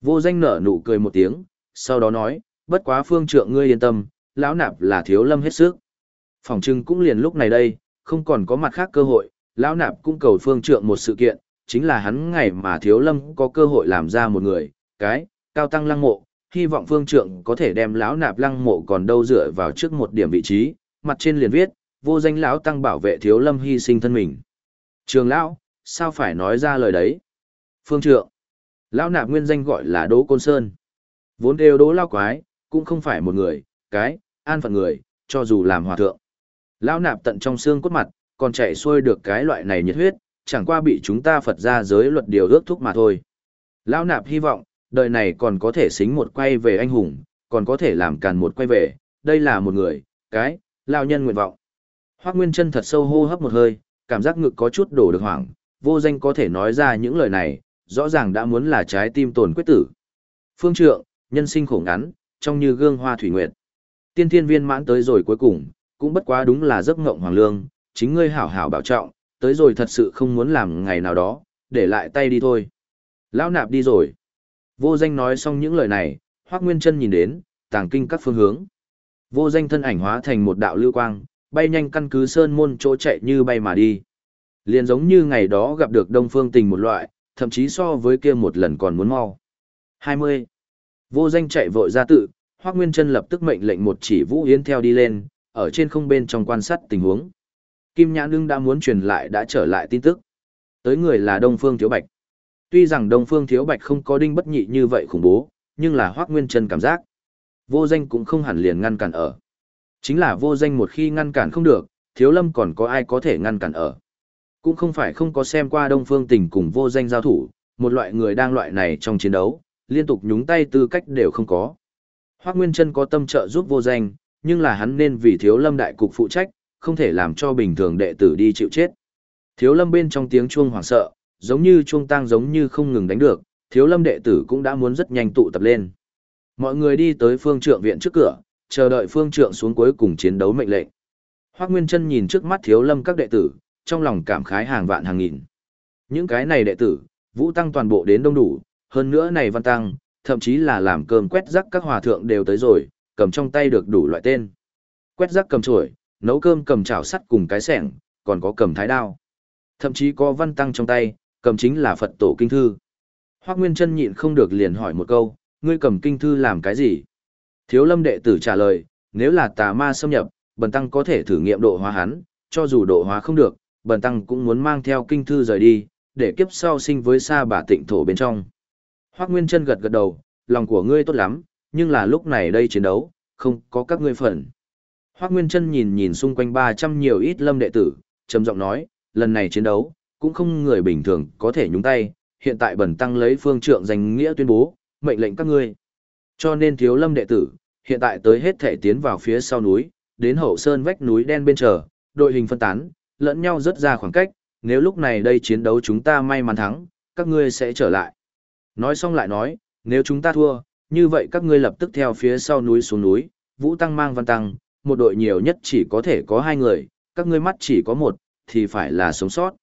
Vô danh nở nụ cười một tiếng, sau đó nói, bất quá phương trượng ngươi yên tâm, lão nạp là thiếu lâm hết sức. Phòng trưng cũng liền lúc này đây, không còn có mặt khác cơ hội, lão nạp cũng cầu phương trượng một sự kiện, chính là hắn ngày mà thiếu lâm có cơ hội làm ra một người, cái, cao tăng lăng mộ, hy vọng phương trượng có thể đem lão nạp lăng mộ còn đâu dựa vào trước một điểm vị trí, mặt trên liền viết, vô danh lão tăng bảo vệ thiếu lâm hy sinh thân mình. Trường lão, sao phải nói ra lời đấy? Phương trượng, lão nạp nguyên danh gọi là Đỗ Côn Sơn. Vốn đều đỗ lao quái, cũng không phải một người, cái, an phận người, cho dù làm hòa thượng. Lão nạp tận trong xương cốt mặt, còn chạy xuôi được cái loại này nhiệt huyết, chẳng qua bị chúng ta Phật ra giới luật điều ước thúc mà thôi. Lão nạp hy vọng, đời này còn có thể xính một quay về anh hùng, còn có thể làm càn một quay về, đây là một người, cái, lao nhân nguyện vọng. Hoác Nguyên chân thật sâu hô hấp một hơi, cảm giác ngực có chút đổ được hoảng, vô danh có thể nói ra những lời này, rõ ràng đã muốn là trái tim tổn quyết tử. Phương trượng, nhân sinh khổ ngắn, trong như gương hoa thủy nguyệt. Tiên thiên viên mãn tới rồi cuối cùng, cũng bất quá đúng là giấc ngộng hoàng lương, chính ngươi hảo hảo bảo trọng, tới rồi thật sự không muốn làm ngày nào đó, để lại tay đi thôi. Lão nạp đi rồi. Vô danh nói xong những lời này, Hoác Nguyên chân nhìn đến, tàng kinh các phương hướng. Vô danh thân ảnh hóa thành một đạo lưu quang, bay nhanh căn cứ sơn môn chỗ chạy như bay mà đi. Liền giống như ngày đó gặp được Đông Phương Tình một loại, thậm chí so với kia một lần còn muốn mau. 20. Vô danh chạy vội ra tự, Hoắc Nguyên Chân lập tức mệnh lệnh một chỉ Vũ Yến theo đi lên, ở trên không bên trong quan sát tình huống. Kim Nhã Nương đã muốn truyền lại đã trở lại tin tức. Tới người là Đông Phương Thiếu Bạch. Tuy rằng Đông Phương Thiếu Bạch không có đinh bất nhị như vậy khủng bố, nhưng là Hoắc Nguyên Chân cảm giác, vô danh cũng không hẳn liền ngăn cản ở. Chính là vô danh một khi ngăn cản không được, Thiếu Lâm còn có ai có thể ngăn cản ở. Cũng không phải không có xem qua Đông Phương Tình cùng vô danh giao thủ, một loại người đang loại này trong chiến đấu, liên tục nhúng tay tư cách đều không có. Hoắc Nguyên Trân có tâm trợ giúp vô danh, nhưng là hắn nên vì thiếu lâm đại cục phụ trách, không thể làm cho bình thường đệ tử đi chịu chết. Thiếu lâm bên trong tiếng chuông hoảng sợ, giống như chuông tang giống như không ngừng đánh được, thiếu lâm đệ tử cũng đã muốn rất nhanh tụ tập lên. Mọi người đi tới phương trượng viện trước cửa, chờ đợi phương trượng xuống cuối cùng chiến đấu mệnh lệnh. Hoác Nguyên Trân nhìn trước mắt thiếu lâm các đệ tử, trong lòng cảm khái hàng vạn hàng nghìn. Những cái này đệ tử, vũ tăng toàn bộ đến đông đủ, hơn nữa này văn tăng, thậm chí là làm cơm quét rắc các hòa thượng đều tới rồi, cầm trong tay được đủ loại tên. Quét rắc cầm chổi, nấu cơm cầm chảo sắt cùng cái sẻng, còn có cầm thái đao. Thậm chí có văn tăng trong tay, cầm chính là Phật tổ kinh thư. Hoác Nguyên Trân nhịn không được liền hỏi một câu, ngươi cầm kinh thư làm cái gì? Thiếu lâm đệ tử trả lời, nếu là tà ma xâm nhập, bần tăng có thể thử nghiệm độ hóa hắn, cho dù độ hóa không được, bần tăng cũng muốn mang theo kinh thư rời đi, để kiếp sau sinh với xa bà tịnh thổ bên trong. Hoác Nguyên Trân gật gật đầu, lòng của ngươi tốt lắm, nhưng là lúc này đây chiến đấu, không có các ngươi phần. Hoác Nguyên Trân nhìn nhìn xung quanh 300 nhiều ít lâm đệ tử, trầm giọng nói, lần này chiến đấu, cũng không người bình thường có thể nhúng tay, hiện tại bẩn tăng lấy phương trượng danh nghĩa tuyên bố, mệnh lệnh các ngươi. Cho nên thiếu lâm đệ tử, hiện tại tới hết thể tiến vào phía sau núi, đến hậu sơn vách núi đen bên chờ, đội hình phân tán, lẫn nhau rất ra khoảng cách, nếu lúc này đây chiến đấu chúng ta may mắn thắng, các ngươi sẽ trở lại. Nói xong lại nói, nếu chúng ta thua, như vậy các ngươi lập tức theo phía sau núi xuống núi, Vũ Tăng mang Văn Tăng, một đội nhiều nhất chỉ có thể có hai người, các ngươi mắt chỉ có một, thì phải là sống sót.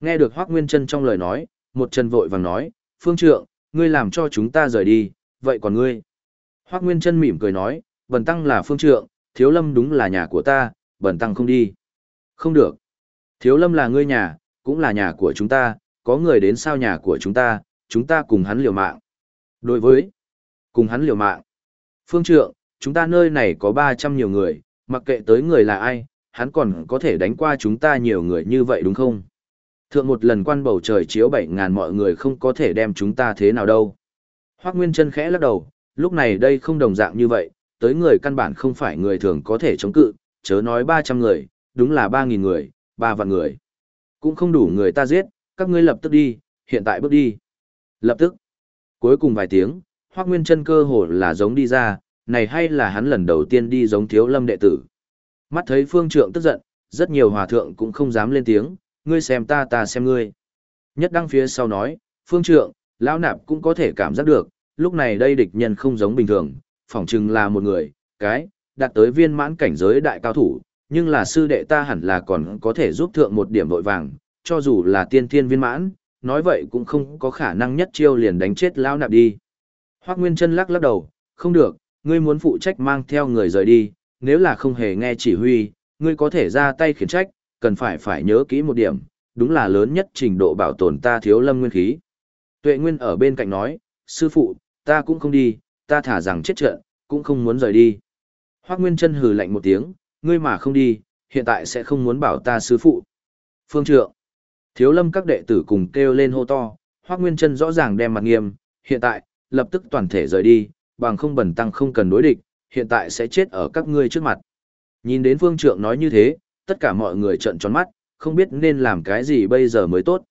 Nghe được Hoác Nguyên Trân trong lời nói, một chân vội vàng nói, Phương Trượng, ngươi làm cho chúng ta rời đi, vậy còn ngươi? Hoác Nguyên Trân mỉm cười nói, Bần Tăng là Phương Trượng, Thiếu Lâm đúng là nhà của ta, Bần Tăng không đi. Không được. Thiếu Lâm là ngươi nhà, cũng là nhà của chúng ta, có người đến sao nhà của chúng ta, chúng ta cùng hắn liều mạng. Đối với, cùng hắn liều mạng. Phương trượng, chúng ta nơi này có 300 nhiều người, mặc kệ tới người là ai, hắn còn có thể đánh qua chúng ta nhiều người như vậy đúng không? Thượng một lần quan bầu trời chiếu 7.000 mọi người không có thể đem chúng ta thế nào đâu. Hoác Nguyên chân khẽ lắc đầu, lúc này đây không đồng dạng như vậy, tới người căn bản không phải người thường có thể chống cự, chớ nói 300 người, đúng là 3.000 người, 3 vạn người. Cũng không đủ người ta giết, các ngươi lập tức đi, hiện tại bước đi. Lập tức, cuối cùng vài tiếng, Hoác Nguyên chân cơ hồ là giống đi ra, này hay là hắn lần đầu tiên đi giống thiếu lâm đệ tử. Mắt thấy phương trượng tức giận, rất nhiều hòa thượng cũng không dám lên tiếng, ngươi xem ta ta xem ngươi. Nhất đăng phía sau nói, phương trượng, lão nạp cũng có thể cảm giác được, lúc này đây địch nhân không giống bình thường, phỏng chừng là một người, cái, đạt tới viên mãn cảnh giới đại cao thủ, nhưng là sư đệ ta hẳn là còn có thể giúp thượng một điểm vội vàng, cho dù là tiên thiên viên mãn, nói vậy cũng không có khả năng nhất chiêu liền đánh chết lão nạp đi. Hoác Nguyên chân lắc lắc đầu, không được, ngươi muốn phụ trách mang theo người rời đi, nếu là không hề nghe chỉ huy, ngươi có thể ra tay khiển trách, cần phải phải nhớ kỹ một điểm, đúng là lớn nhất trình độ bảo tồn ta thiếu lâm nguyên khí. Tuệ Nguyên ở bên cạnh nói, sư phụ, ta cũng không đi, ta thả rằng chết trận, cũng không muốn rời đi. Hoác Nguyên chân hừ lạnh một tiếng, ngươi mà không đi, hiện tại sẽ không muốn bảo ta sư phụ. Phương trượng, thiếu lâm các đệ tử cùng kêu lên hô to, Hoác Nguyên chân rõ ràng đem mặt nghiêm, hiện tại, lập tức toàn thể rời đi, bằng không bẩn tăng không cần đối địch, hiện tại sẽ chết ở các ngươi trước mặt. Nhìn đến phương trượng nói như thế, tất cả mọi người trợn tròn mắt, không biết nên làm cái gì bây giờ mới tốt.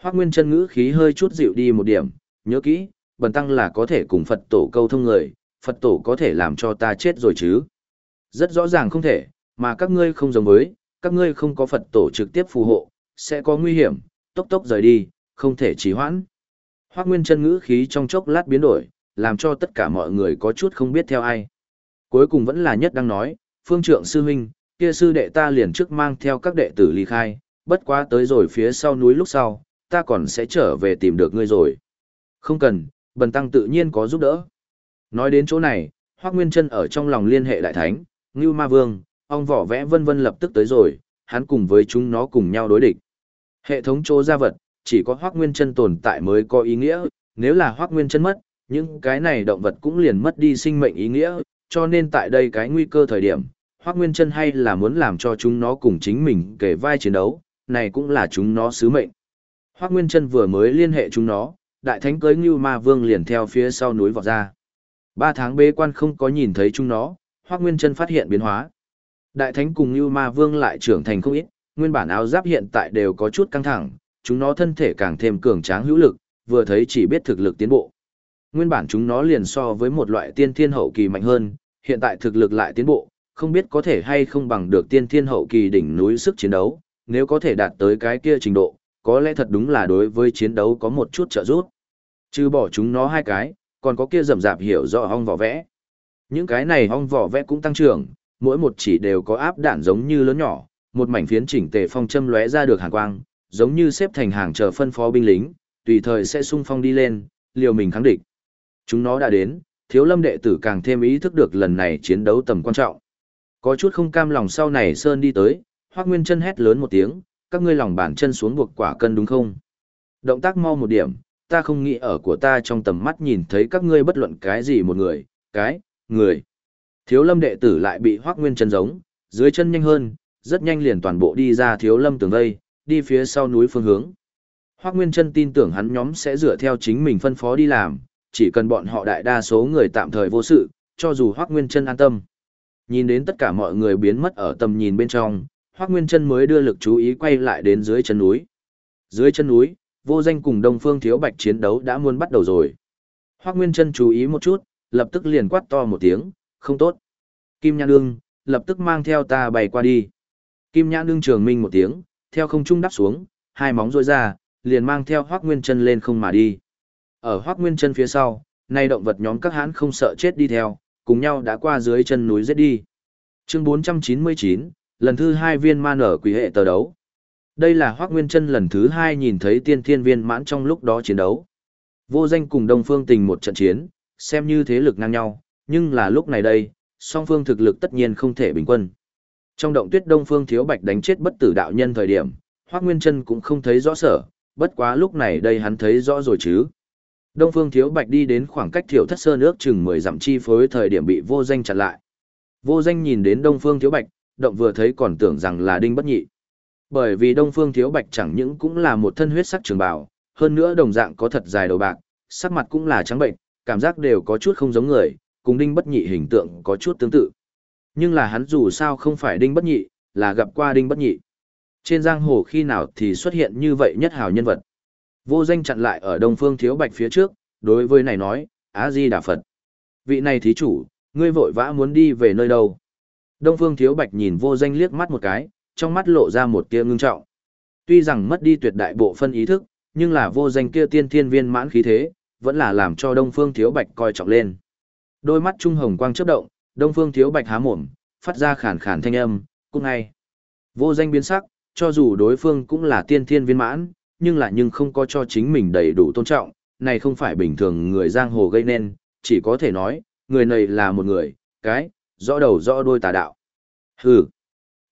Hoác Nguyên chân ngữ khí hơi chút dịu đi một điểm, nhớ kỹ, bần tăng là có thể cùng Phật tổ câu thông người, Phật tổ có thể làm cho ta chết rồi chứ. Rất rõ ràng không thể, mà các ngươi không giống với, các ngươi không có Phật tổ trực tiếp phù hộ, sẽ có nguy hiểm, tốc tốc rời đi, không thể trì hoãn. Hoác Nguyên chân ngữ khí trong chốc lát biến đổi, làm cho tất cả mọi người có chút không biết theo ai. Cuối cùng vẫn là nhất đang nói, phương trượng sư huynh, kia sư đệ ta liền trước mang theo các đệ tử ly khai, bất quá tới rồi phía sau núi lúc sau, ta còn sẽ trở về tìm được ngươi rồi. Không cần, bần tăng tự nhiên có giúp đỡ. Nói đến chỗ này, Hoác Nguyên Trân ở trong lòng liên hệ đại thánh, Ngưu Ma Vương, ông vỏ vẽ vân vân lập tức tới rồi, hắn cùng với chúng nó cùng nhau đối địch. Hệ thống chỗ gia vật, chỉ có Hoác Nguyên Trân tồn tại mới có ý nghĩa, nếu là Hoác Nguyên Trân mất, những cái này động vật cũng liền mất đi sinh mệnh ý nghĩa, cho nên tại đây cái nguy cơ thời điểm, Hoác Nguyên Trân hay là muốn làm cho chúng nó cùng chính mình kể vai chiến đấu, này cũng là chúng nó sứ mệnh. Hoác Nguyên Trân vừa mới liên hệ chúng nó, đại thánh cưới Ngưu Ma Vương liền theo phía sau núi vọt ra. Ba tháng bế quan không có nhìn thấy chúng nó, Hoác Nguyên Trân phát hiện biến hóa. Đại thánh cùng Ngưu Ma Vương lại trưởng thành không ít, nguyên bản áo giáp hiện tại đều có chút căng thẳng, chúng nó thân thể càng thêm cường tráng hữu lực, vừa thấy chỉ biết thực lực tiến bộ. Nguyên bản chúng nó liền so với một loại tiên thiên hậu kỳ mạnh hơn, hiện tại thực lực lại tiến bộ, không biết có thể hay không bằng được tiên thiên hậu kỳ đỉnh núi sức chiến đấu, nếu có thể đạt tới cái kia trình độ, có lẽ thật đúng là đối với chiến đấu có một chút trợ giúp. Chứ bỏ chúng nó hai cái, còn có kia rầm rạp hiểu rõ ong vỏ vẽ. Những cái này ong vỏ vẽ cũng tăng trưởng, mỗi một chỉ đều có áp đạn giống như lớn nhỏ, một mảnh phiến chỉnh tề phong châm lóe ra được hàn quang, giống như xếp thành hàng chờ phân phó binh lính, tùy thời sẽ xung phong đi lên, liều mình kháng địch. Chúng nó đã đến, thiếu lâm đệ tử càng thêm ý thức được lần này chiến đấu tầm quan trọng. Có chút không cam lòng sau này Sơn đi tới, Hoác Nguyên chân hét lớn một tiếng, các ngươi lòng bàn chân xuống buộc quả cân đúng không? Động tác mau một điểm, ta không nghĩ ở của ta trong tầm mắt nhìn thấy các ngươi bất luận cái gì một người, cái, người. Thiếu lâm đệ tử lại bị Hoác Nguyên chân giống, dưới chân nhanh hơn, rất nhanh liền toàn bộ đi ra thiếu lâm tường vây, đi phía sau núi phương hướng. Hoác Nguyên chân tin tưởng hắn nhóm sẽ dựa theo chính mình phân phó đi làm, chỉ cần bọn họ đại đa số người tạm thời vô sự, cho dù Hoắc Nguyên chân an tâm. Nhìn đến tất cả mọi người biến mất ở tầm nhìn bên trong, Hoắc Nguyên chân mới đưa lực chú ý quay lại đến dưới chân núi. Dưới chân núi, vô danh cùng Đông Phương Thiếu Bạch chiến đấu đã muốn bắt đầu rồi. Hoắc Nguyên chân chú ý một chút, lập tức liền quát to một tiếng, không tốt. Kim Nhã Nương, lập tức mang theo ta bày qua đi. Kim Nhã Nương trường minh một tiếng, theo không trung đáp xuống, hai móng rôi ra, liền mang theo Hoắc Nguyên chân lên không mà đi. Ở Hoác Nguyên chân phía sau, nay động vật nhóm các hãn không sợ chết đi theo, cùng nhau đã qua dưới chân núi giết đi. Chương 499, lần thứ hai viên ma nở quỷ hệ tờ đấu. Đây là Hoác Nguyên chân lần thứ hai nhìn thấy tiên thiên viên mãn trong lúc đó chiến đấu. Vô danh cùng Đông Phương tình một trận chiến, xem như thế lực ngang nhau, nhưng là lúc này đây, song phương thực lực tất nhiên không thể bình quân. Trong động tuyết Đông Phương Thiếu Bạch đánh chết bất tử đạo nhân thời điểm, Hoác Nguyên chân cũng không thấy rõ sở, bất quá lúc này đây hắn thấy rõ rồi chứ. Đông Phương Thiếu Bạch đi đến khoảng cách Thiểu Thất Sơn ước chừng 10 dặm chi phối thời điểm bị Vô Danh chặn lại. Vô Danh nhìn đến Đông Phương Thiếu Bạch, động vừa thấy còn tưởng rằng là Đinh Bất Nhị. Bởi vì Đông Phương Thiếu Bạch chẳng những cũng là một thân huyết sắc trường bào, hơn nữa đồng dạng có thật dài đầu bạc, sắc mặt cũng là trắng bệnh, cảm giác đều có chút không giống người, cùng Đinh Bất Nhị hình tượng có chút tương tự. Nhưng là hắn dù sao không phải Đinh Bất Nhị, là gặp qua Đinh Bất Nhị. Trên giang hồ khi nào thì xuất hiện như vậy nhất hào nhân vật. Vô danh chặn lại ở Đông Phương Thiếu Bạch phía trước, đối với này nói, Á-di Đà Phật. Vị này thí chủ, ngươi vội vã muốn đi về nơi đâu? Đông Phương Thiếu Bạch nhìn vô danh liếc mắt một cái, trong mắt lộ ra một tia ngưng trọng. Tuy rằng mất đi tuyệt đại bộ phân ý thức, nhưng là vô danh kia tiên thiên viên mãn khí thế, vẫn là làm cho Đông Phương Thiếu Bạch coi trọng lên. Đôi mắt trung hồng quang chớp động, Đông Phương Thiếu Bạch há mồm, phát ra khàn khàn thanh âm, cũng ngay. Vô danh biến sắc, cho dù đối phương cũng là tiên thiên viên mãn, nhưng lại nhưng không có cho chính mình đầy đủ tôn trọng, này không phải bình thường người giang hồ gây nên, chỉ có thể nói, người này là một người, cái, rõ đầu rõ đuôi tà đạo. Hừ,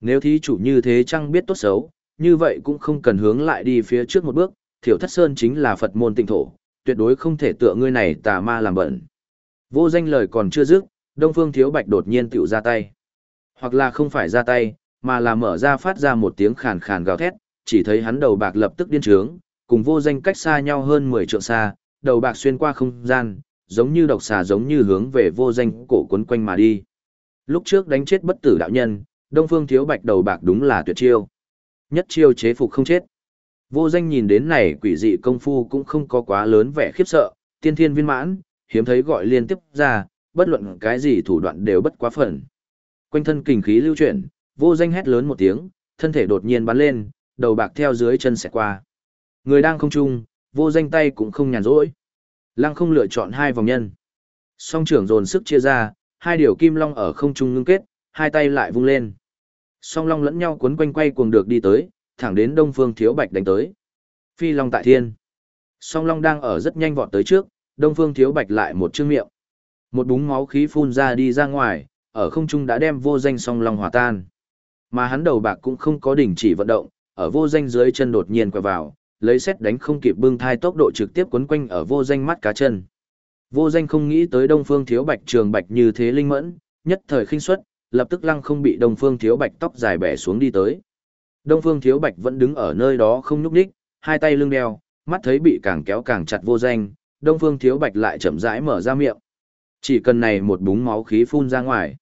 nếu thí chủ như thế chăng biết tốt xấu, như vậy cũng không cần hướng lại đi phía trước một bước, thiểu thất sơn chính là Phật môn tịnh thổ, tuyệt đối không thể tựa ngươi này tà ma làm bẩn. Vô danh lời còn chưa dứt, Đông Phương Thiếu Bạch đột nhiên tiểu ra tay. Hoặc là không phải ra tay, mà là mở ra phát ra một tiếng khàn khàn gào thét, chỉ thấy hắn đầu bạc lập tức điên trướng, cùng vô danh cách xa nhau hơn 10 trượng xa, đầu bạc xuyên qua không gian, giống như độc xà giống như hướng về vô danh cổ quấn quanh mà đi. Lúc trước đánh chết bất tử đạo nhân, Đông Phương Thiếu Bạch đầu bạc đúng là tuyệt chiêu. Nhất chiêu chế phục không chết. Vô danh nhìn đến này quỷ dị công phu cũng không có quá lớn vẻ khiếp sợ, tiên thiên viên mãn, hiếm thấy gọi liên tiếp ra, bất luận cái gì thủ đoạn đều bất quá phần. Quanh thân kình khí lưu chuyển, vô danh hét lớn một tiếng, thân thể đột nhiên bắn lên, đầu bạc theo dưới chân sẽ qua. Người đang không trung, vô danh tay cũng không nhàn rỗi. Lăng không lựa chọn hai vòng nhân. Song trưởng dồn sức chia ra, hai điều kim long ở không trung ngưng kết, hai tay lại vung lên. Song long lẫn nhau cuốn quanh quay cuồng được đi tới, thẳng đến đông phương thiếu bạch đánh tới. Phi long tại thiên. Song long đang ở rất nhanh vọt tới trước, đông phương thiếu bạch lại một chương miệng. Một búng máu khí phun ra đi ra ngoài, ở không trung đã đem vô danh song long hòa tan. Mà hắn đầu bạc cũng không có đình chỉ vận động, ở vô danh dưới chân đột nhiên quẹo vào, lấy xét đánh không kịp bưng thai tốc độ trực tiếp quấn quanh ở vô danh mắt cá chân. Vô danh không nghĩ tới Đông Phương Thiếu Bạch trường bạch như thế linh mẫn, nhất thời khinh suất, lập tức lăng không bị Đông Phương Thiếu Bạch tóc dài bẻ xuống đi tới. Đông Phương Thiếu Bạch vẫn đứng ở nơi đó không nhúc nhích, hai tay lưng đeo, mắt thấy bị càng kéo càng chặt vô danh, Đông Phương Thiếu Bạch lại chậm rãi mở ra miệng. Chỉ cần này một búng máu khí phun ra ngoài,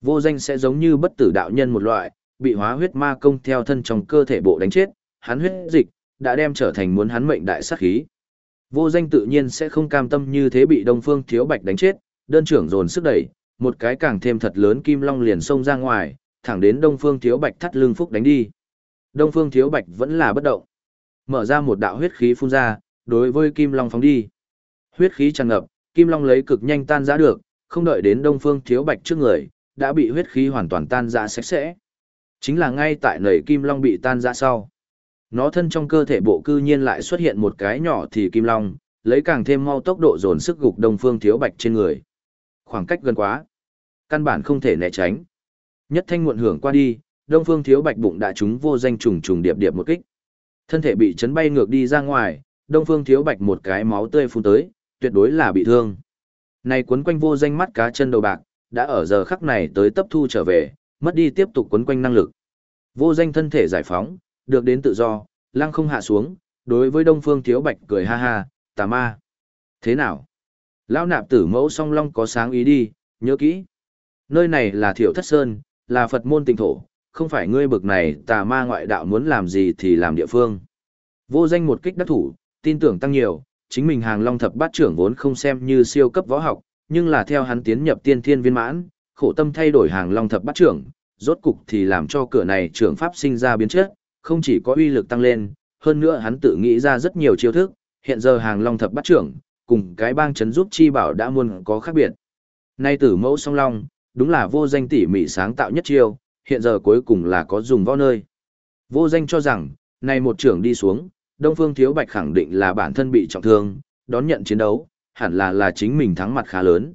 vô danh sẽ giống như bất tử đạo nhân một loại, bị hóa huyết ma công theo thân trong cơ thể bộ đánh chết, hắn huyết dịch đã đem trở thành muốn hắn mệnh đại sát khí. Vô danh tự nhiên sẽ không cam tâm như thế bị Đông Phương Thiếu Bạch đánh chết, đơn trưởng dồn sức đẩy, một cái càng thêm thật lớn kim long liền xông ra ngoài, thẳng đến Đông Phương Thiếu Bạch thắt lưng phúc đánh đi. Đông Phương Thiếu Bạch vẫn là bất động. Mở ra một đạo huyết khí phun ra, đối với kim long phóng đi. Huyết khí tràn ngập, kim long lấy cực nhanh tan rã được, không đợi đến Đông Phương Thiếu Bạch trước người, đã bị huyết khí hoàn toàn tan rã sạch sẽ. Chính là ngay tại nầy kim long bị tan ra sau. Nó thân trong cơ thể bộ cư nhiên lại xuất hiện một cái nhỏ thì kim long, lấy càng thêm mau tốc độ dồn sức gục Đông Phương Thiếu Bạch trên người. Khoảng cách gần quá, căn bản không thể né tránh. Nhất thanh muộn hưởng qua đi, Đông Phương Thiếu Bạch bụng đã trúng vô danh trùng trùng điệp điệp một kích. Thân thể bị chấn bay ngược đi ra ngoài, Đông Phương Thiếu Bạch một cái máu tươi phun tới, tuyệt đối là bị thương. Này cuốn quanh vô danh mắt cá chân đầu bạc, đã ở giờ khắc này tới tấp thu trở về, mất đi tiếp tục quấn quanh năng lực. Vô danh thân thể giải phóng, được đến tự do, lăng không hạ xuống, đối với Đông Phương Thiếu Bạch cười ha ha, tà ma. Thế nào? Lão nạp tử mẫu song long có sáng ý đi, nhớ kỹ. Nơi này là Thiệu Thất Sơn, là Phật môn tình thổ, không phải ngươi bực này tà ma ngoại đạo muốn làm gì thì làm địa phương. Vô danh một kích đắc thủ, tin tưởng tăng nhiều, chính mình hàng long thập bát trưởng vốn không xem như siêu cấp võ học, nhưng là theo hắn tiến nhập tiên thiên viên mãn, khổ tâm thay đổi hàng long thập bát trưởng, rốt cục thì làm cho cửa này trưởng pháp sinh ra biến chất, không chỉ có uy lực tăng lên, hơn nữa hắn tự nghĩ ra rất nhiều chiêu thức, hiện giờ hàng long thập bắt trưởng, cùng cái bang chấn giúp chi bảo đã muôn có khác biệt. Nay tử mẫu song long, đúng là vô danh tỉ mỉ sáng tạo nhất chiêu, hiện giờ cuối cùng là có dùng võ nơi. Vô danh cho rằng, nay một trưởng đi xuống, Đông Phương Thiếu Bạch khẳng định là bản thân bị trọng thương, đón nhận chiến đấu, hẳn là là chính mình thắng mặt khá lớn.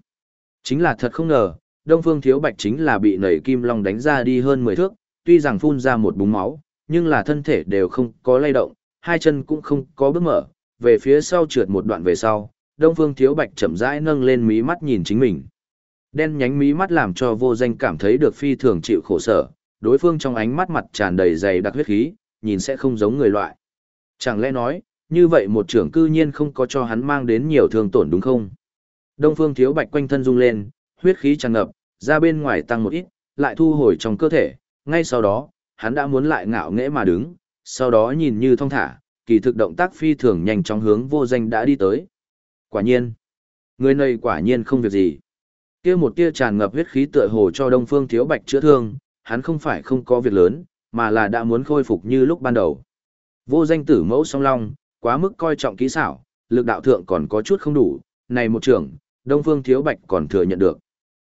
Chính là thật không ngờ, Đông Phương Thiếu Bạch chính là bị nảy kim long đánh ra đi hơn 10 thước, tuy rằng phun ra một búng máu, nhưng là thân thể đều không có lay động, hai chân cũng không có bước mở, về phía sau trượt một đoạn về sau, Đông Phương Thiếu Bạch chậm rãi nâng lên mí mắt nhìn chính mình. Đen nhánh mí mắt làm cho vô danh cảm thấy được phi thường chịu khổ sở, đối phương trong ánh mắt mặt tràn đầy dày đặc huyết khí, nhìn sẽ không giống người loại. Chẳng lẽ nói, như vậy một trưởng cư nhiên không có cho hắn mang đến nhiều thương tổn đúng không? Đông Phương Thiếu Bạch quanh thân rung lên, huyết khí tràn ngập, ra bên ngoài tăng một ít, lại thu hồi trong cơ thể, ngay sau đó, hắn đã muốn lại ngạo nghễ mà đứng, sau đó nhìn như thong thả, kỳ thực động tác phi thường nhanh chóng hướng vô danh đã đi tới. Quả nhiên, người này quả nhiên không việc gì. Kia một tia tràn ngập huyết khí tựa hồ cho Đông Phương Thiếu Bạch chữa thương, hắn không phải không có việc lớn, mà là đã muốn khôi phục như lúc ban đầu. Vô danh tử mẫu song long, quá mức coi trọng kỹ xảo, lực đạo thượng còn có chút không đủ, này một trưởng, Đông Phương Thiếu Bạch còn thừa nhận được.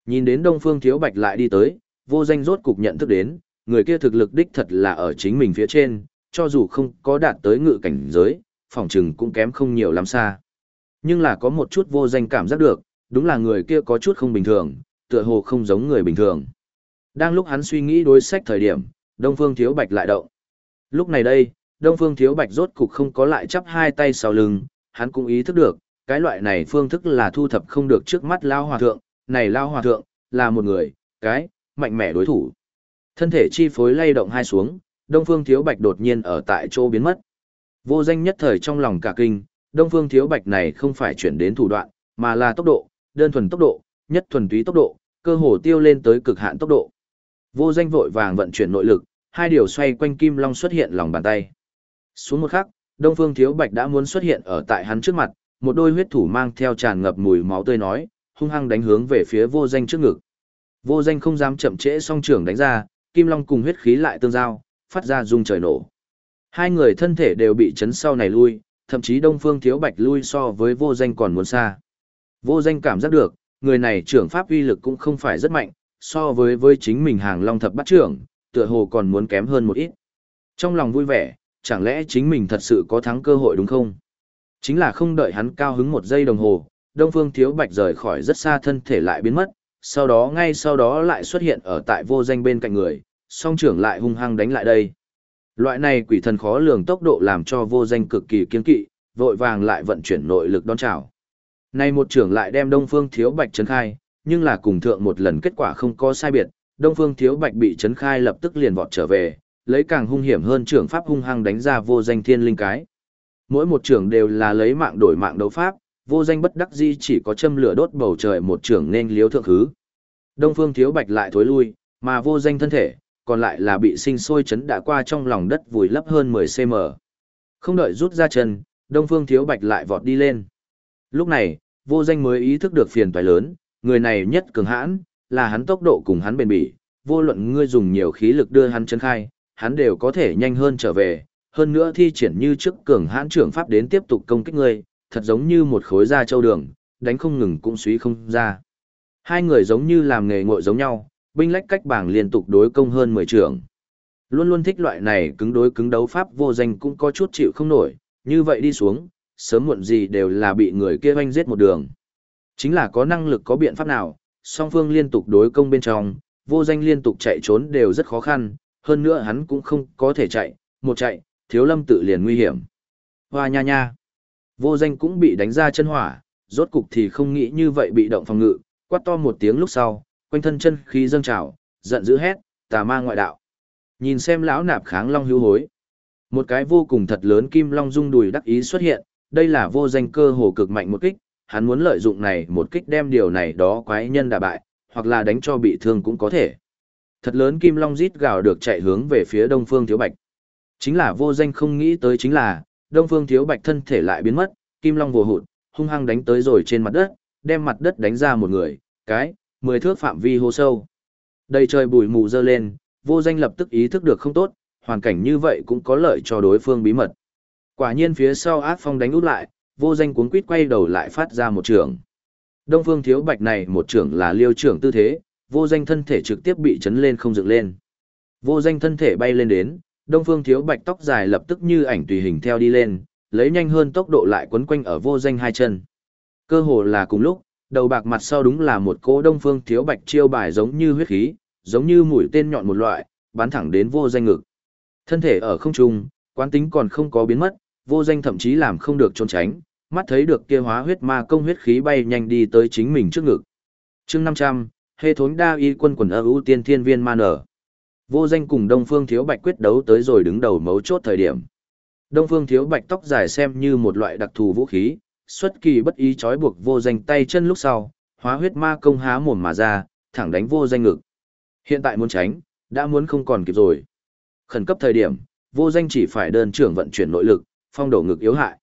Nhìn đến Đông Phương Thiếu Bạch lại đi tới, vô danh rốt cục nhận thức đến, người kia thực lực đích thật là ở chính mình phía trên, cho dù không có đạt tới ngự cảnh giới, phòng trừng cũng kém không nhiều lắm xa. Nhưng là có một chút vô danh cảm giác được, đúng là người kia có chút không bình thường, tựa hồ không giống người bình thường. Đang lúc hắn suy nghĩ đối sách thời điểm, Đông Phương Thiếu Bạch lại động. Lúc này đây, Đông Phương Thiếu Bạch rốt cục không có lại chắp hai tay sau lưng, hắn cũng ý thức được, cái loại này phương thức là thu thập không được trước mắt Lao Hòa Thượng, này Lao Hòa Thượng, là một người, cái, mạnh mẽ đối thủ. Thân thể chi phối lay động hai xuống, Đông Phương Thiếu Bạch đột nhiên ở tại chỗ biến mất. Vô danh nhất thời trong lòng cả kinh, Đông Phương Thiếu Bạch này không phải chuyển đến thủ đoạn, mà là tốc độ, đơn thuần tốc độ, nhất thuần túy tốc độ, cơ hồ tiêu lên tới cực hạn tốc độ. Vô danh vội vàng vận chuyển nội lực, hai điều xoay quanh kim long xuất hiện lòng bàn tay. Xuống một khắc, Đông Phương Thiếu Bạch đã muốn xuất hiện ở tại hắn trước mặt, một đôi huyết thủ mang theo tràn ngập mùi máu tươi nói, hung hăng đánh hướng về phía vô danh trước ngực. Vô danh không dám chậm trễ song trưởng đánh ra, kim long cùng huyết khí lại tương giao, phát ra rung trời nổ. Hai người thân thể đều bị chấn sau này lui, thậm chí Đông Phương Thiếu Bạch lui so với vô danh còn muốn xa. Vô danh cảm giác được, người này trưởng pháp uy lực cũng không phải rất mạnh, so với với chính mình hàng long thập bắt trưởng, tựa hồ còn muốn kém hơn một ít. Trong lòng vui vẻ, chẳng lẽ chính mình thật sự có thắng cơ hội đúng không? Chính là không đợi hắn cao hứng một giây đồng hồ, Đông Phương Thiếu Bạch rời khỏi rất xa thân thể lại biến mất, sau đó ngay sau đó lại xuất hiện ở tại vô danh bên cạnh người, song trưởng lại hung hăng đánh lại đây. Loại này quỷ thần khó lường tốc độ làm cho vô danh cực kỳ kiên kỵ, vội vàng lại vận chuyển nội lực đón chào. Này một trưởng lại đem Đông Phương Thiếu Bạch chấn khai, nhưng là cùng thượng một lần kết quả không có sai biệt, Đông Phương Thiếu Bạch bị chấn khai lập tức liền vọt trở về, lấy càng hung hiểm hơn trưởng pháp hung hăng đánh ra vô danh thiên linh cái. Mỗi một trưởng đều là lấy mạng đổi mạng đấu pháp, vô danh bất đắc di chỉ có châm lửa đốt bầu trời một trưởng nên liếu thượng hứ. Đông Phương Thiếu Bạch lại thối lui, mà vô danh thân thể, còn lại là bị sinh sôi chấn đã qua trong lòng đất vùi lấp hơn 10cm. Không đợi rút ra chân, Đông Phương Thiếu Bạch lại vọt đi lên. Lúc này, vô danh mới ý thức được phiền toái lớn, người này nhất cường hãn, là hắn tốc độ cùng hắn bền bỉ, vô luận ngươi dùng nhiều khí lực đưa hắn chân khai, hắn đều có thể nhanh hơn trở về, hơn nữa thi triển như trước cường hãn trưởng pháp đến tiếp tục công kích ngươi, thật giống như một khối da châu đường, đánh không ngừng cũng suý không ra. Hai người giống như làm nghề ngội giống nhau, binh lách cách bảng liên tục đối công hơn 10 trưởng. Luôn luôn thích loại này cứng đối cứng đấu pháp vô danh cũng có chút chịu không nổi, như vậy đi xuống, sớm muộn gì đều là bị người kia hoanh giết một đường. Chính là có năng lực có biện pháp nào, song phương liên tục đối công bên trong, vô danh liên tục chạy trốn đều rất khó khăn, hơn nữa hắn cũng không có thể chạy, một chạy, thiếu lâm tự liền nguy hiểm. Hoa nha nha, vô danh cũng bị đánh ra chân hỏa, rốt cục thì không nghĩ như vậy bị động phòng ngự, quát to một tiếng lúc sau, quanh thân chân khí dâng trào, giận dữ hét, tà ma ngoại đạo. Nhìn xem lão nạp kháng long hữu hối. Một cái vô cùng thật lớn kim long dung đùi đắc ý xuất hiện, đây là vô danh cơ hồ cực mạnh một kích, hắn muốn lợi dụng này một kích đem điều này đó quái nhân đả bại, hoặc là đánh cho bị thương cũng có thể. Thật lớn kim long rít gào được chạy hướng về phía đông phương thiếu bạch. Chính là vô danh không nghĩ tới chính là, đông phương thiếu bạch thân thể lại biến mất, kim long vồ hụt, hung hăng đánh tới rồi trên mặt đất, đem mặt đất đánh ra một người, cái, mười thước phạm vi hô sâu. Đầy trời bụi mù dơ lên, vô danh lập tức ý thức được không tốt, hoàn cảnh như vậy cũng có lợi cho đối phương bí mật. Quả nhiên phía sau ác phong đánh út lại, vô danh cuốn quýt quay đầu lại phát ra một trường. Đông phương thiếu bạch này một trường là liêu trưởng tư thế, vô danh thân thể trực tiếp bị chấn lên không dựng lên. Vô danh thân thể bay lên đến, đông phương thiếu bạch tóc dài lập tức như ảnh tùy hình theo đi lên, lấy nhanh hơn tốc độ lại quấn quanh ở vô danh hai chân. Cơ hồ là cùng lúc, đầu bạc mặt sau đúng là một cỗ đông phương thiếu bạch chiêu bài giống như huyết khí, giống như mũi tên nhọn một loại, bắn thẳng đến vô danh ngực. Thân thể ở không trung, quán tính còn không có biến mất, vô danh thậm chí làm không được trốn tránh, mắt thấy được kia hóa huyết ma công huyết khí bay nhanh đi tới chính mình trước ngực. chương 500, hệ thống đa y quân quần ưu tiên thiên viên ma nở. Vô danh cùng Đông Phương Thiếu Bạch quyết đấu tới rồi đứng đầu mấu chốt thời điểm. Đông Phương Thiếu Bạch tóc dài xem như một loại đặc thù vũ khí, xuất kỳ bất ý trói buộc vô danh tay chân lúc sau, hóa huyết ma công há mồm mà ra, thẳng đánh vô danh ngực. Hiện tại muốn tránh, đã muốn không còn kịp rồi. Khẩn cấp thời điểm, vô danh chỉ phải đơn trưởng vận chuyển nội lực, phong đổ ngực yếu hại.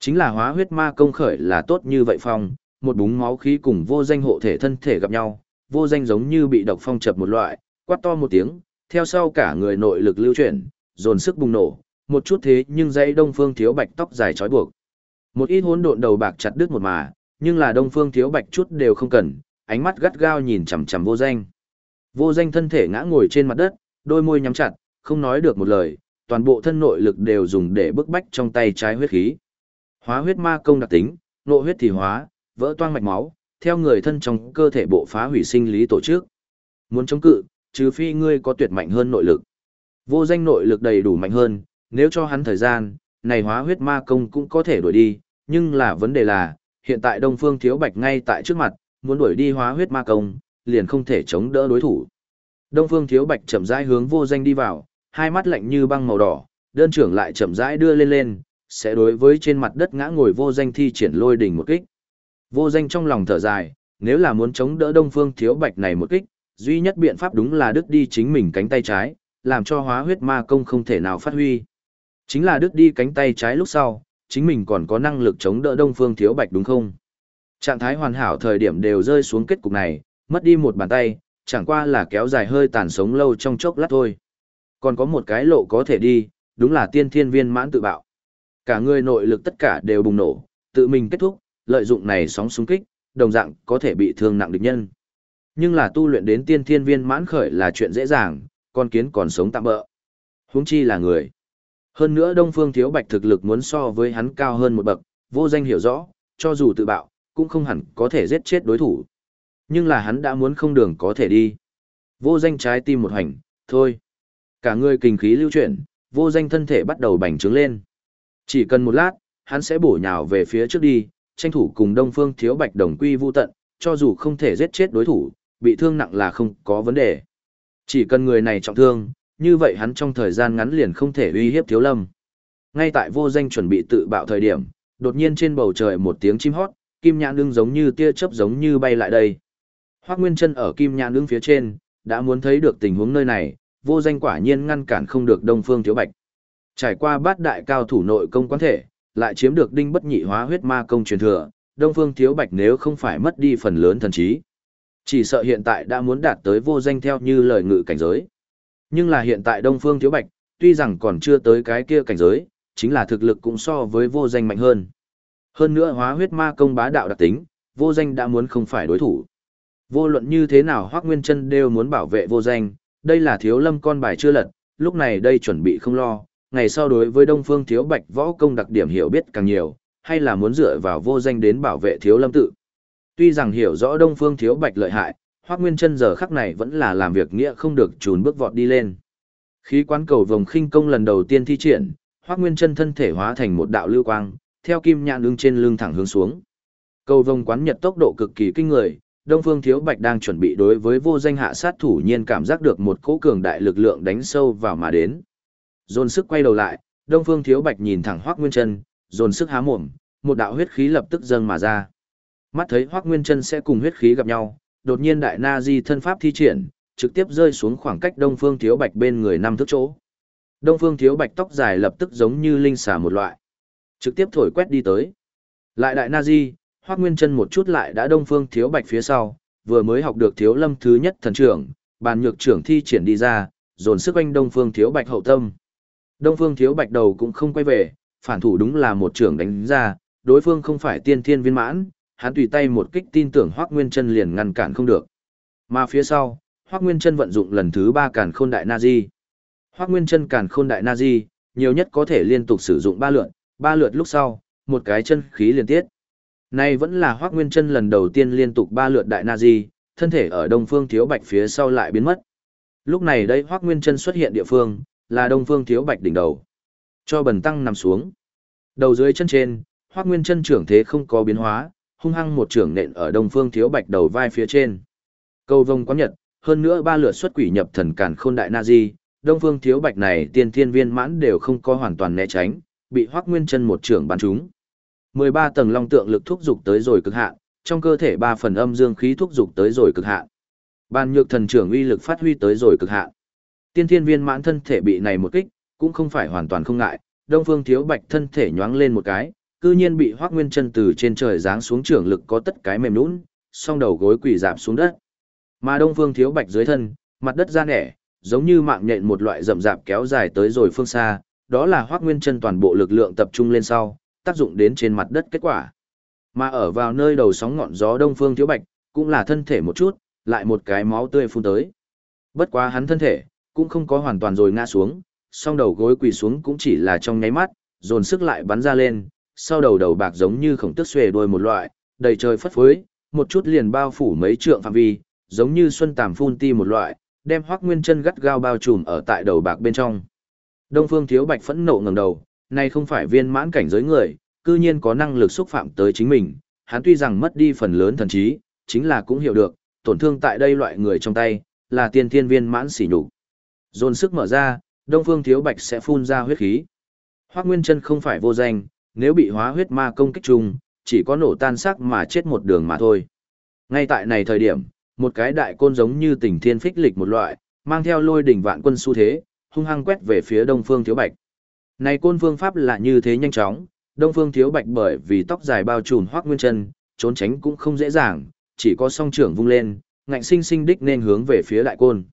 Chính là hóa huyết ma công khởi là tốt như vậy phong, một búng máu khí cùng vô danh hộ thể thân thể gặp nhau, vô danh giống như bị độc phong chập một loại, quát to một tiếng, theo sau cả người nội lực lưu chuyển, dồn sức bùng nổ, một chút thế nhưng dãy đông phương thiếu bạch tóc dài trói buộc. Một ít hỗn độn đầu bạc chặt đứt một mà, nhưng là đông phương thiếu bạch chút đều không cần, ánh mắt gắt gao nhìn chằm chằm vô danh. Vô danh thân thể ngã ngồi trên mặt đất, đôi môi nhắm chặt, không nói được một lời, toàn bộ thân nội lực đều dùng để bức bách trong tay trái huyết khí. Hóa huyết ma công đặc tính, nộ huyết thì hóa, vỡ toang mạch máu, theo người thân trong cơ thể bộ phá hủy sinh lý tổ chức. Muốn chống cự, trừ phi ngươi có tuyệt mạnh hơn nội lực. Vô danh nội lực đầy đủ mạnh hơn, nếu cho hắn thời gian, này hóa huyết ma công cũng có thể đuổi đi, nhưng là vấn đề là, hiện tại Đông Phương Thiếu Bạch ngay tại trước mặt, muốn đuổi đi hóa huyết ma công, liền không thể chống đỡ đối thủ. Đông Phương Thiếu Bạch chậm rãi hướng vô danh đi vào, hai mắt lạnh như băng màu đỏ, đơn trưởng lại chậm rãi đưa lên lên, sẽ đối với trên mặt đất ngã ngồi vô danh thi triển lôi đỉnh một kích. Vô danh trong lòng thở dài, nếu là muốn chống đỡ Đông Phương Thiếu Bạch này một kích, duy nhất biện pháp đúng là đứt đi chính mình cánh tay trái, làm cho hóa huyết ma công không thể nào phát huy. Chính là đứt đi cánh tay trái lúc sau, chính mình còn có năng lực chống đỡ Đông Phương Thiếu Bạch đúng không? Trạng thái hoàn hảo thời điểm đều rơi xuống kết cục này, mất đi một bàn tay, chẳng qua là kéo dài hơi tàn sống lâu trong chốc lát thôi. Còn có một cái lộ có thể đi, đúng là tiên thiên viên mãn tự bạo. Cả người nội lực tất cả đều bùng nổ, tự mình kết thúc, lợi dụng này sóng xung kích, đồng dạng có thể bị thương nặng địch nhân. Nhưng là tu luyện đến tiên thiên viên mãn khởi là chuyện dễ dàng, con kiến còn sống tạm bỡ. Huống chi là người. Hơn nữa Đông Phương Thiếu Bạch thực lực muốn so với hắn cao hơn một bậc, vô danh hiểu rõ, cho dù tự bạo, cũng không hẳn có thể giết chết đối thủ. Nhưng là hắn đã muốn không đường có thể đi. Vô danh trái tim một hành, thôi. Cả người kinh khí lưu chuyển, vô danh thân thể bắt đầu bành trướng lên. Chỉ cần một lát, hắn sẽ bổ nhào về phía trước đi, tranh thủ cùng Đông Phương Thiếu Bạch đồng quy vu tận, cho dù không thể giết chết đối thủ, bị thương nặng là không có vấn đề. Chỉ cần người này trọng thương, như vậy hắn trong thời gian ngắn liền không thể uy hiếp Thiếu Lâm. Ngay tại vô danh chuẩn bị tự bạo thời điểm, đột nhiên trên bầu trời một tiếng chim hót, kim nhãn đương giống như tia chớp giống như bay lại đây. Hoắc Nguyên Chân ở kim nhãn đương phía trên, đã muốn thấy được tình huống nơi này, vô danh quả nhiên ngăn cản không được Đông Phương Thiếu Bạch. Trải qua bát đại cao thủ nội công quán thể, lại chiếm được đinh bất nhị hóa huyết ma công truyền thừa, Đông Phương Thiếu Bạch nếu không phải mất đi phần lớn thần trí. Chỉ sợ hiện tại đã muốn đạt tới vô danh theo như lời ngự cảnh giới. Nhưng là hiện tại Đông Phương Thiếu Bạch, tuy rằng còn chưa tới cái kia cảnh giới, chính là thực lực cũng so với vô danh mạnh hơn. Hơn nữa hóa huyết ma công bá đạo đặc tính, vô danh đã muốn không phải đối thủ. Vô luận như thế nào Hoắc Nguyên Chân đều muốn bảo vệ vô danh, đây là thiếu lâm con bài chưa lật, lúc này đây chuẩn bị không lo, ngày sau đối với Đông Phương Thiếu Bạch võ công đặc điểm hiểu biết càng nhiều, hay là muốn dựa vào vô danh đến bảo vệ thiếu lâm tự. Tuy rằng hiểu rõ Đông Phương Thiếu Bạch lợi hại, Hoắc Nguyên Chân giờ khắc này vẫn là làm việc nghĩa không được chùn bước vọt đi lên. Khí quán cầu vòng khinh công lần đầu tiên thi triển, Hoắc Nguyên Chân thân thể hóa thành một đạo lưu quang, theo kim nhạn lưng trên lưng thẳng hướng xuống. Cầu vòng quán nhật tốc độ cực kỳ kinh người, Đông Phương Thiếu Bạch đang chuẩn bị đối với vô danh hạ sát thủ nhiên cảm giác được một cỗ cường đại lực lượng đánh sâu vào mà đến. Dồn sức quay đầu lại, Đông Phương Thiếu Bạch nhìn thẳng Hoắc Nguyên Chân, dồn sức há mồm, một đạo huyết khí lập tức dâng mà ra. Mắt thấy Hoắc Nguyên Chân sẽ cùng huyết khí gặp nhau, đột nhiên đại na di thân pháp thi triển, trực tiếp rơi xuống khoảng cách Đông Phương Thiếu Bạch bên người năm thước chỗ. Đông Phương Thiếu Bạch tóc dài lập tức giống như linh xà một loại, trực tiếp thổi quét đi tới. Lại đại na di, Hoắc Nguyên Chân một chút lại đã Đông Phương Thiếu Bạch phía sau, vừa mới học được Thiếu Lâm thứ nhất thần trưởng, bàn nhược trưởng thi triển đi ra, dồn sức quanh Đông Phương Thiếu Bạch hậu tâm. Đông Phương Thiếu Bạch đầu cũng không quay về, phản thủ đúng là một trưởng đánh ra, đối phương không phải tiên thiên viên mãn, hắn tùy tay một kích tin tưởng Hoắc Nguyên Chân liền ngăn cản không được. Mà phía sau, Hoắc Nguyên Chân vận dụng lần thứ ba Càn Khôn Đại Na Di. Hoắc Nguyên Chân Càn Khôn Đại Na Di, nhiều nhất có thể liên tục sử dụng ba lượt, ba lượt lúc sau, một cái chân khí liên tiếp. Nay vẫn là Hoắc Nguyên Chân lần đầu tiên liên tục ba lượt Đại Na Di, thân thể ở Đông Phương Thiếu Bạch phía sau lại biến mất. Lúc này đây Hoắc Nguyên Chân xuất hiện địa phương, là Đông Phương Thiếu Bạch đỉnh đầu. Cho bần tăng nằm xuống. Đầu dưới chân trên, Hoắc Nguyên Chân trưởng thế không có biến hóa, hung hăng một trưởng nện ở Đông Phương Thiếu Bạch đầu vai phía trên. Câu vông quán nhật, hơn nữa ba lượt xuất quỷ nhập thần càn khôn đại na di, Đông Phương Thiếu Bạch này tiên thiên viên mãn đều không có hoàn toàn né tránh, bị Hoắc Nguyên Chân một trưởng bắn trúng. 13 tầng long tượng lực thúc dục tới rồi cực hạn, trong cơ thể ba phần âm dương khí thúc dục tới rồi cực hạn. Ban nhược thần trưởng uy lực phát huy tới rồi cực hạn. Tiên thiên viên mãn thân thể bị này một kích, cũng không phải hoàn toàn không ngại, Đông Phương Thiếu Bạch thân thể nhoáng lên một cái, cư nhiên bị Hoắc Nguyên Chân từ trên trời giáng xuống trưởng lực có tất cái mềm nhũn, song đầu gối quỳ rạp xuống đất. Mà Đông Phương Thiếu Bạch dưới thân, mặt đất ra nẻ, giống như mạng nhện một loại rậm rạp kéo dài tới rồi phương xa, đó là Hoắc Nguyên Chân toàn bộ lực lượng tập trung lên sau, tác dụng đến trên mặt đất kết quả. Mà ở vào nơi đầu sóng ngọn gió Đông Phương Thiếu Bạch, cũng là thân thể một chút, lại một cái máu tươi phun tới. Bất quá hắn thân thể, cũng không có hoàn toàn rồi ngã xuống, song đầu gối quỳ xuống cũng chỉ là trong nháy mắt, dồn sức lại bắn ra lên, sau đầu đầu bạc giống như khổng tức xuề đuôi một loại, đầy trời phất phới, một chút liền bao phủ mấy trượng phạm vi, giống như xuân tàm phun ti một loại, đem Hoắc Nguyên Chân gắt gao bao trùm ở tại đầu bạc bên trong. Đông Phương Thiếu Bạch phẫn nộ ngẩng đầu, này không phải viên mãn cảnh giới người, cư nhiên có năng lực xúc phạm tới chính mình, hắn tuy rằng mất đi phần lớn thần trí, chính là cũng hiểu được, tổn thương tại đây loại người trong tay, là tiên thiên viên mãn xỉ nhục. Dồn sức mở ra, Đông Phương Thiếu Bạch sẽ phun ra huyết khí. Hoắc Nguyên Chân không phải vô danh, nếu bị hóa huyết ma công kích chung, chỉ có nổ tan xác mà chết một đường mà thôi. Ngay tại này thời điểm, một cái đại côn giống như tình thiên phích lịch một loại, mang theo lôi đỉnh vạn quân xu thế, hung hăng quét về phía Đông Phương Thiếu Bạch. Này côn phương pháp là như thế nhanh chóng, Đông Phương Thiếu Bạch bởi vì tóc dài bao trùm hoác Nguyên Chân, trốn tránh cũng không dễ dàng, chỉ có song trưởng vung lên, ngạnh sinh sinh đích nên hướng về phía đại côn.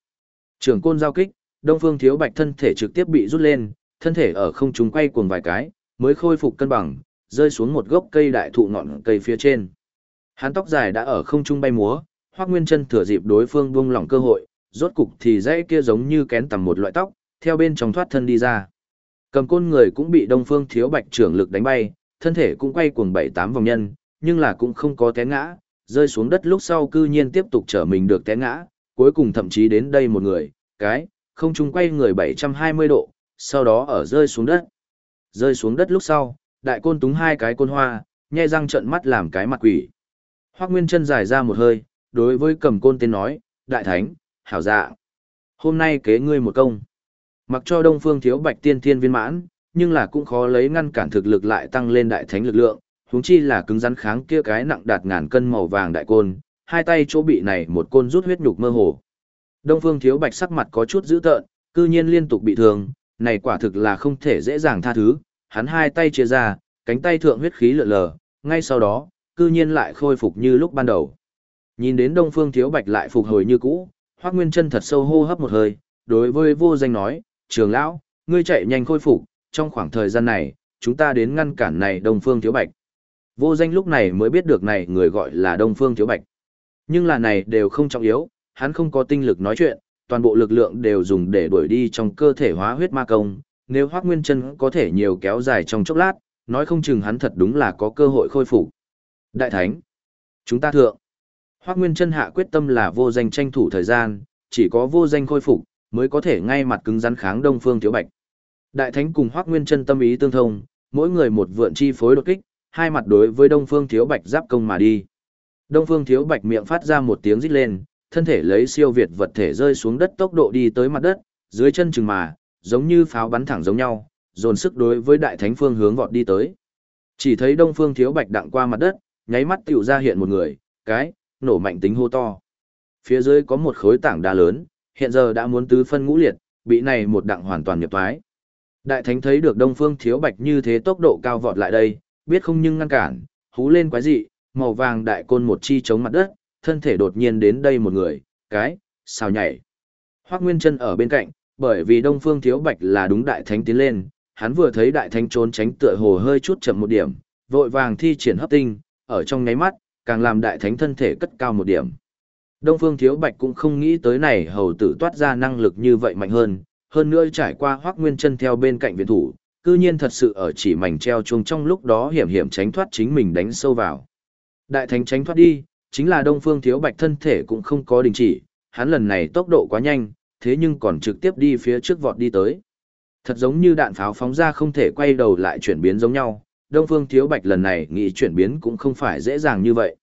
Trưởng côn giao kích, Đông Phương Thiếu Bạch thân thể trực tiếp bị rút lên, thân thể ở không trung quay cuồng vài cái, mới khôi phục cân bằng, rơi xuống một gốc cây đại thụ ngọn cây phía trên. Hắn tóc dài đã ở không trung bay múa, Hoắc Nguyên Chân thừa dịp đối phương buông lỏng cơ hội, rốt cục thì dãy kia giống như kén tầm một loại tóc, theo bên trong thoát thân đi ra. Cầm côn người cũng bị Đông Phương Thiếu Bạch trưởng lực đánh bay, thân thể cũng quay cuồng bảy tám vòng nhân, nhưng là cũng không có té ngã, rơi xuống đất lúc sau cư nhiên tiếp tục trở mình được té ngã, cuối cùng thậm chí đến đây một người, cái, không trung quay người 720 độ, sau đó ở rơi xuống đất. Rơi xuống đất lúc sau, đại côn túng hai cái côn hoa, nhe răng trợn mắt làm cái mặt quỷ. Hoắc Nguyên chân dài ra một hơi, đối với cầm côn tên nói, đại thánh, hảo dạ. Hôm nay kế ngươi một công. Mặc cho Đông Phương thiếu bạch tiên thiên viên mãn, nhưng là cũng khó lấy ngăn cản thực lực lại tăng lên đại thánh lực lượng, huống chi là cứng rắn kháng kia cái nặng đạt ngàn cân màu vàng đại côn, hai tay chỗ bị này một côn rút huyết nhục mơ hồ. Đông Phương Thiếu Bạch sắc mặt có chút dữ tợn, cư nhiên liên tục bị thương, này quả thực là không thể dễ dàng tha thứ, hắn hai tay chia ra, cánh tay thượng huyết khí lượn lờ, ngay sau đó, cư nhiên lại khôi phục như lúc ban đầu. Nhìn đến Đông Phương Thiếu Bạch lại phục hồi như cũ, Hoắc Nguyên Chân thật sâu hô hấp một hơi, đối với Vô Danh nói, "Trường lão, ngươi chạy nhanh khôi phục, trong khoảng thời gian này, chúng ta đến ngăn cản này Đông Phương Thiếu Bạch." Vô Danh lúc này mới biết được này người gọi là Đông Phương Thiếu Bạch. Nhưng là này đều không trọng yếu, hắn không có tinh lực nói chuyện, toàn bộ lực lượng đều dùng để đuổi đi trong cơ thể hóa huyết ma công, nếu Hoắc Nguyên Chân có thể nhiều kéo dài trong chốc lát, nói không chừng hắn thật đúng là có cơ hội khôi phục. Đại thánh, chúng ta thượng. Hoắc Nguyên Chân hạ quyết tâm là vô danh tranh thủ thời gian, chỉ có vô danh khôi phục mới có thể ngay mặt cứng rắn kháng Đông Phương Thiếu Bạch. Đại thánh cùng Hoắc Nguyên Chân tâm ý tương thông, mỗi người một vượn chi phối đột kích, hai mặt đối với Đông Phương Thiếu Bạch giáp công mà đi. Đông Phương Thiếu Bạch miệng phát ra một tiếng rít lên, thân thể lấy siêu việt vật thể rơi xuống đất tốc độ đi tới mặt đất, dưới chân chừng mà, giống như pháo bắn thẳng giống nhau, dồn sức đối với đại thánh phương hướng vọt đi tới. Chỉ thấy Đông Phương Thiếu Bạch đặng qua mặt đất, nháy mắt tiểu ra hiện một người, cái, nổ mạnh tính hô to. Phía dưới có một khối tảng đá lớn, hiện giờ đã muốn tứ phân ngũ liệt, bị này một đặng hoàn toàn nhập thoái. Đại thánh thấy được Đông Phương Thiếu Bạch như thế tốc độ cao vọt lại đây, biết không nhưng ngăn cản, hú lên quái dị, màu vàng đại côn một chi chống mặt đất, thân thể đột nhiên đến đây một người, cái, sao nhảy. Hoác Nguyên chân ở bên cạnh, bởi vì Đông Phương Thiếu Bạch là đúng đại thánh tiến lên, hắn vừa thấy đại thánh trốn tránh tựa hồ hơi chút chậm một điểm, vội vàng thi triển hấp tinh, ở trong nháy mắt, càng làm đại thánh thân thể cất cao một điểm. Đông Phương Thiếu Bạch cũng không nghĩ tới này hầu tử toát ra năng lực như vậy mạnh hơn, hơn nữa trải qua Hoắc Nguyên Chân theo bên cạnh viện thủ, cư nhiên thật sự ở chỉ mảnh treo chuông trong lúc đó hiểm hiểm tránh thoát chính mình đánh sâu vào. Đại thánh tránh thoát đi, chính là Đông Phương Thiếu Bạch thân thể cũng không có đình chỉ, hắn lần này tốc độ quá nhanh, thế nhưng còn trực tiếp đi phía trước vọt đi tới. Thật giống như đạn pháo phóng ra không thể quay đầu lại chuyển biến giống nhau, Đông Phương Thiếu Bạch lần này nghĩ chuyển biến cũng không phải dễ dàng như vậy.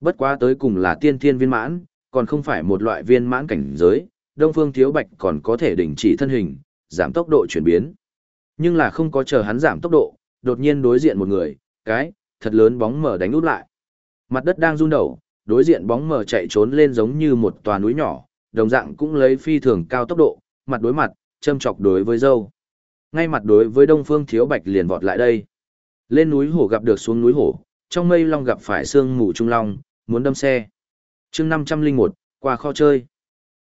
Bất quá tới cùng là tiên thiên viên mãn, còn không phải một loại viên mãn cảnh giới, Đông Phương Thiếu Bạch còn có thể đình chỉ thân hình, giảm tốc độ chuyển biến. Nhưng là không có chờ hắn giảm tốc độ, đột nhiên đối diện một người, cái, thật lớn bóng mở đánh út lại. Mặt đất đang run đầu, đối diện bóng mờ chạy trốn lên giống như một tòa núi nhỏ, đồng dạng cũng lấy phi thường cao tốc độ, mặt đối mặt, châm chọc đối với dâu. Ngay mặt đối với Đông Phương Thiếu Bạch liền vọt lại đây. Lên núi hổ gặp được xuống núi hổ, trong mây long gặp phải sương mù trung long, muốn đâm xe. chương 501, qua kho chơi.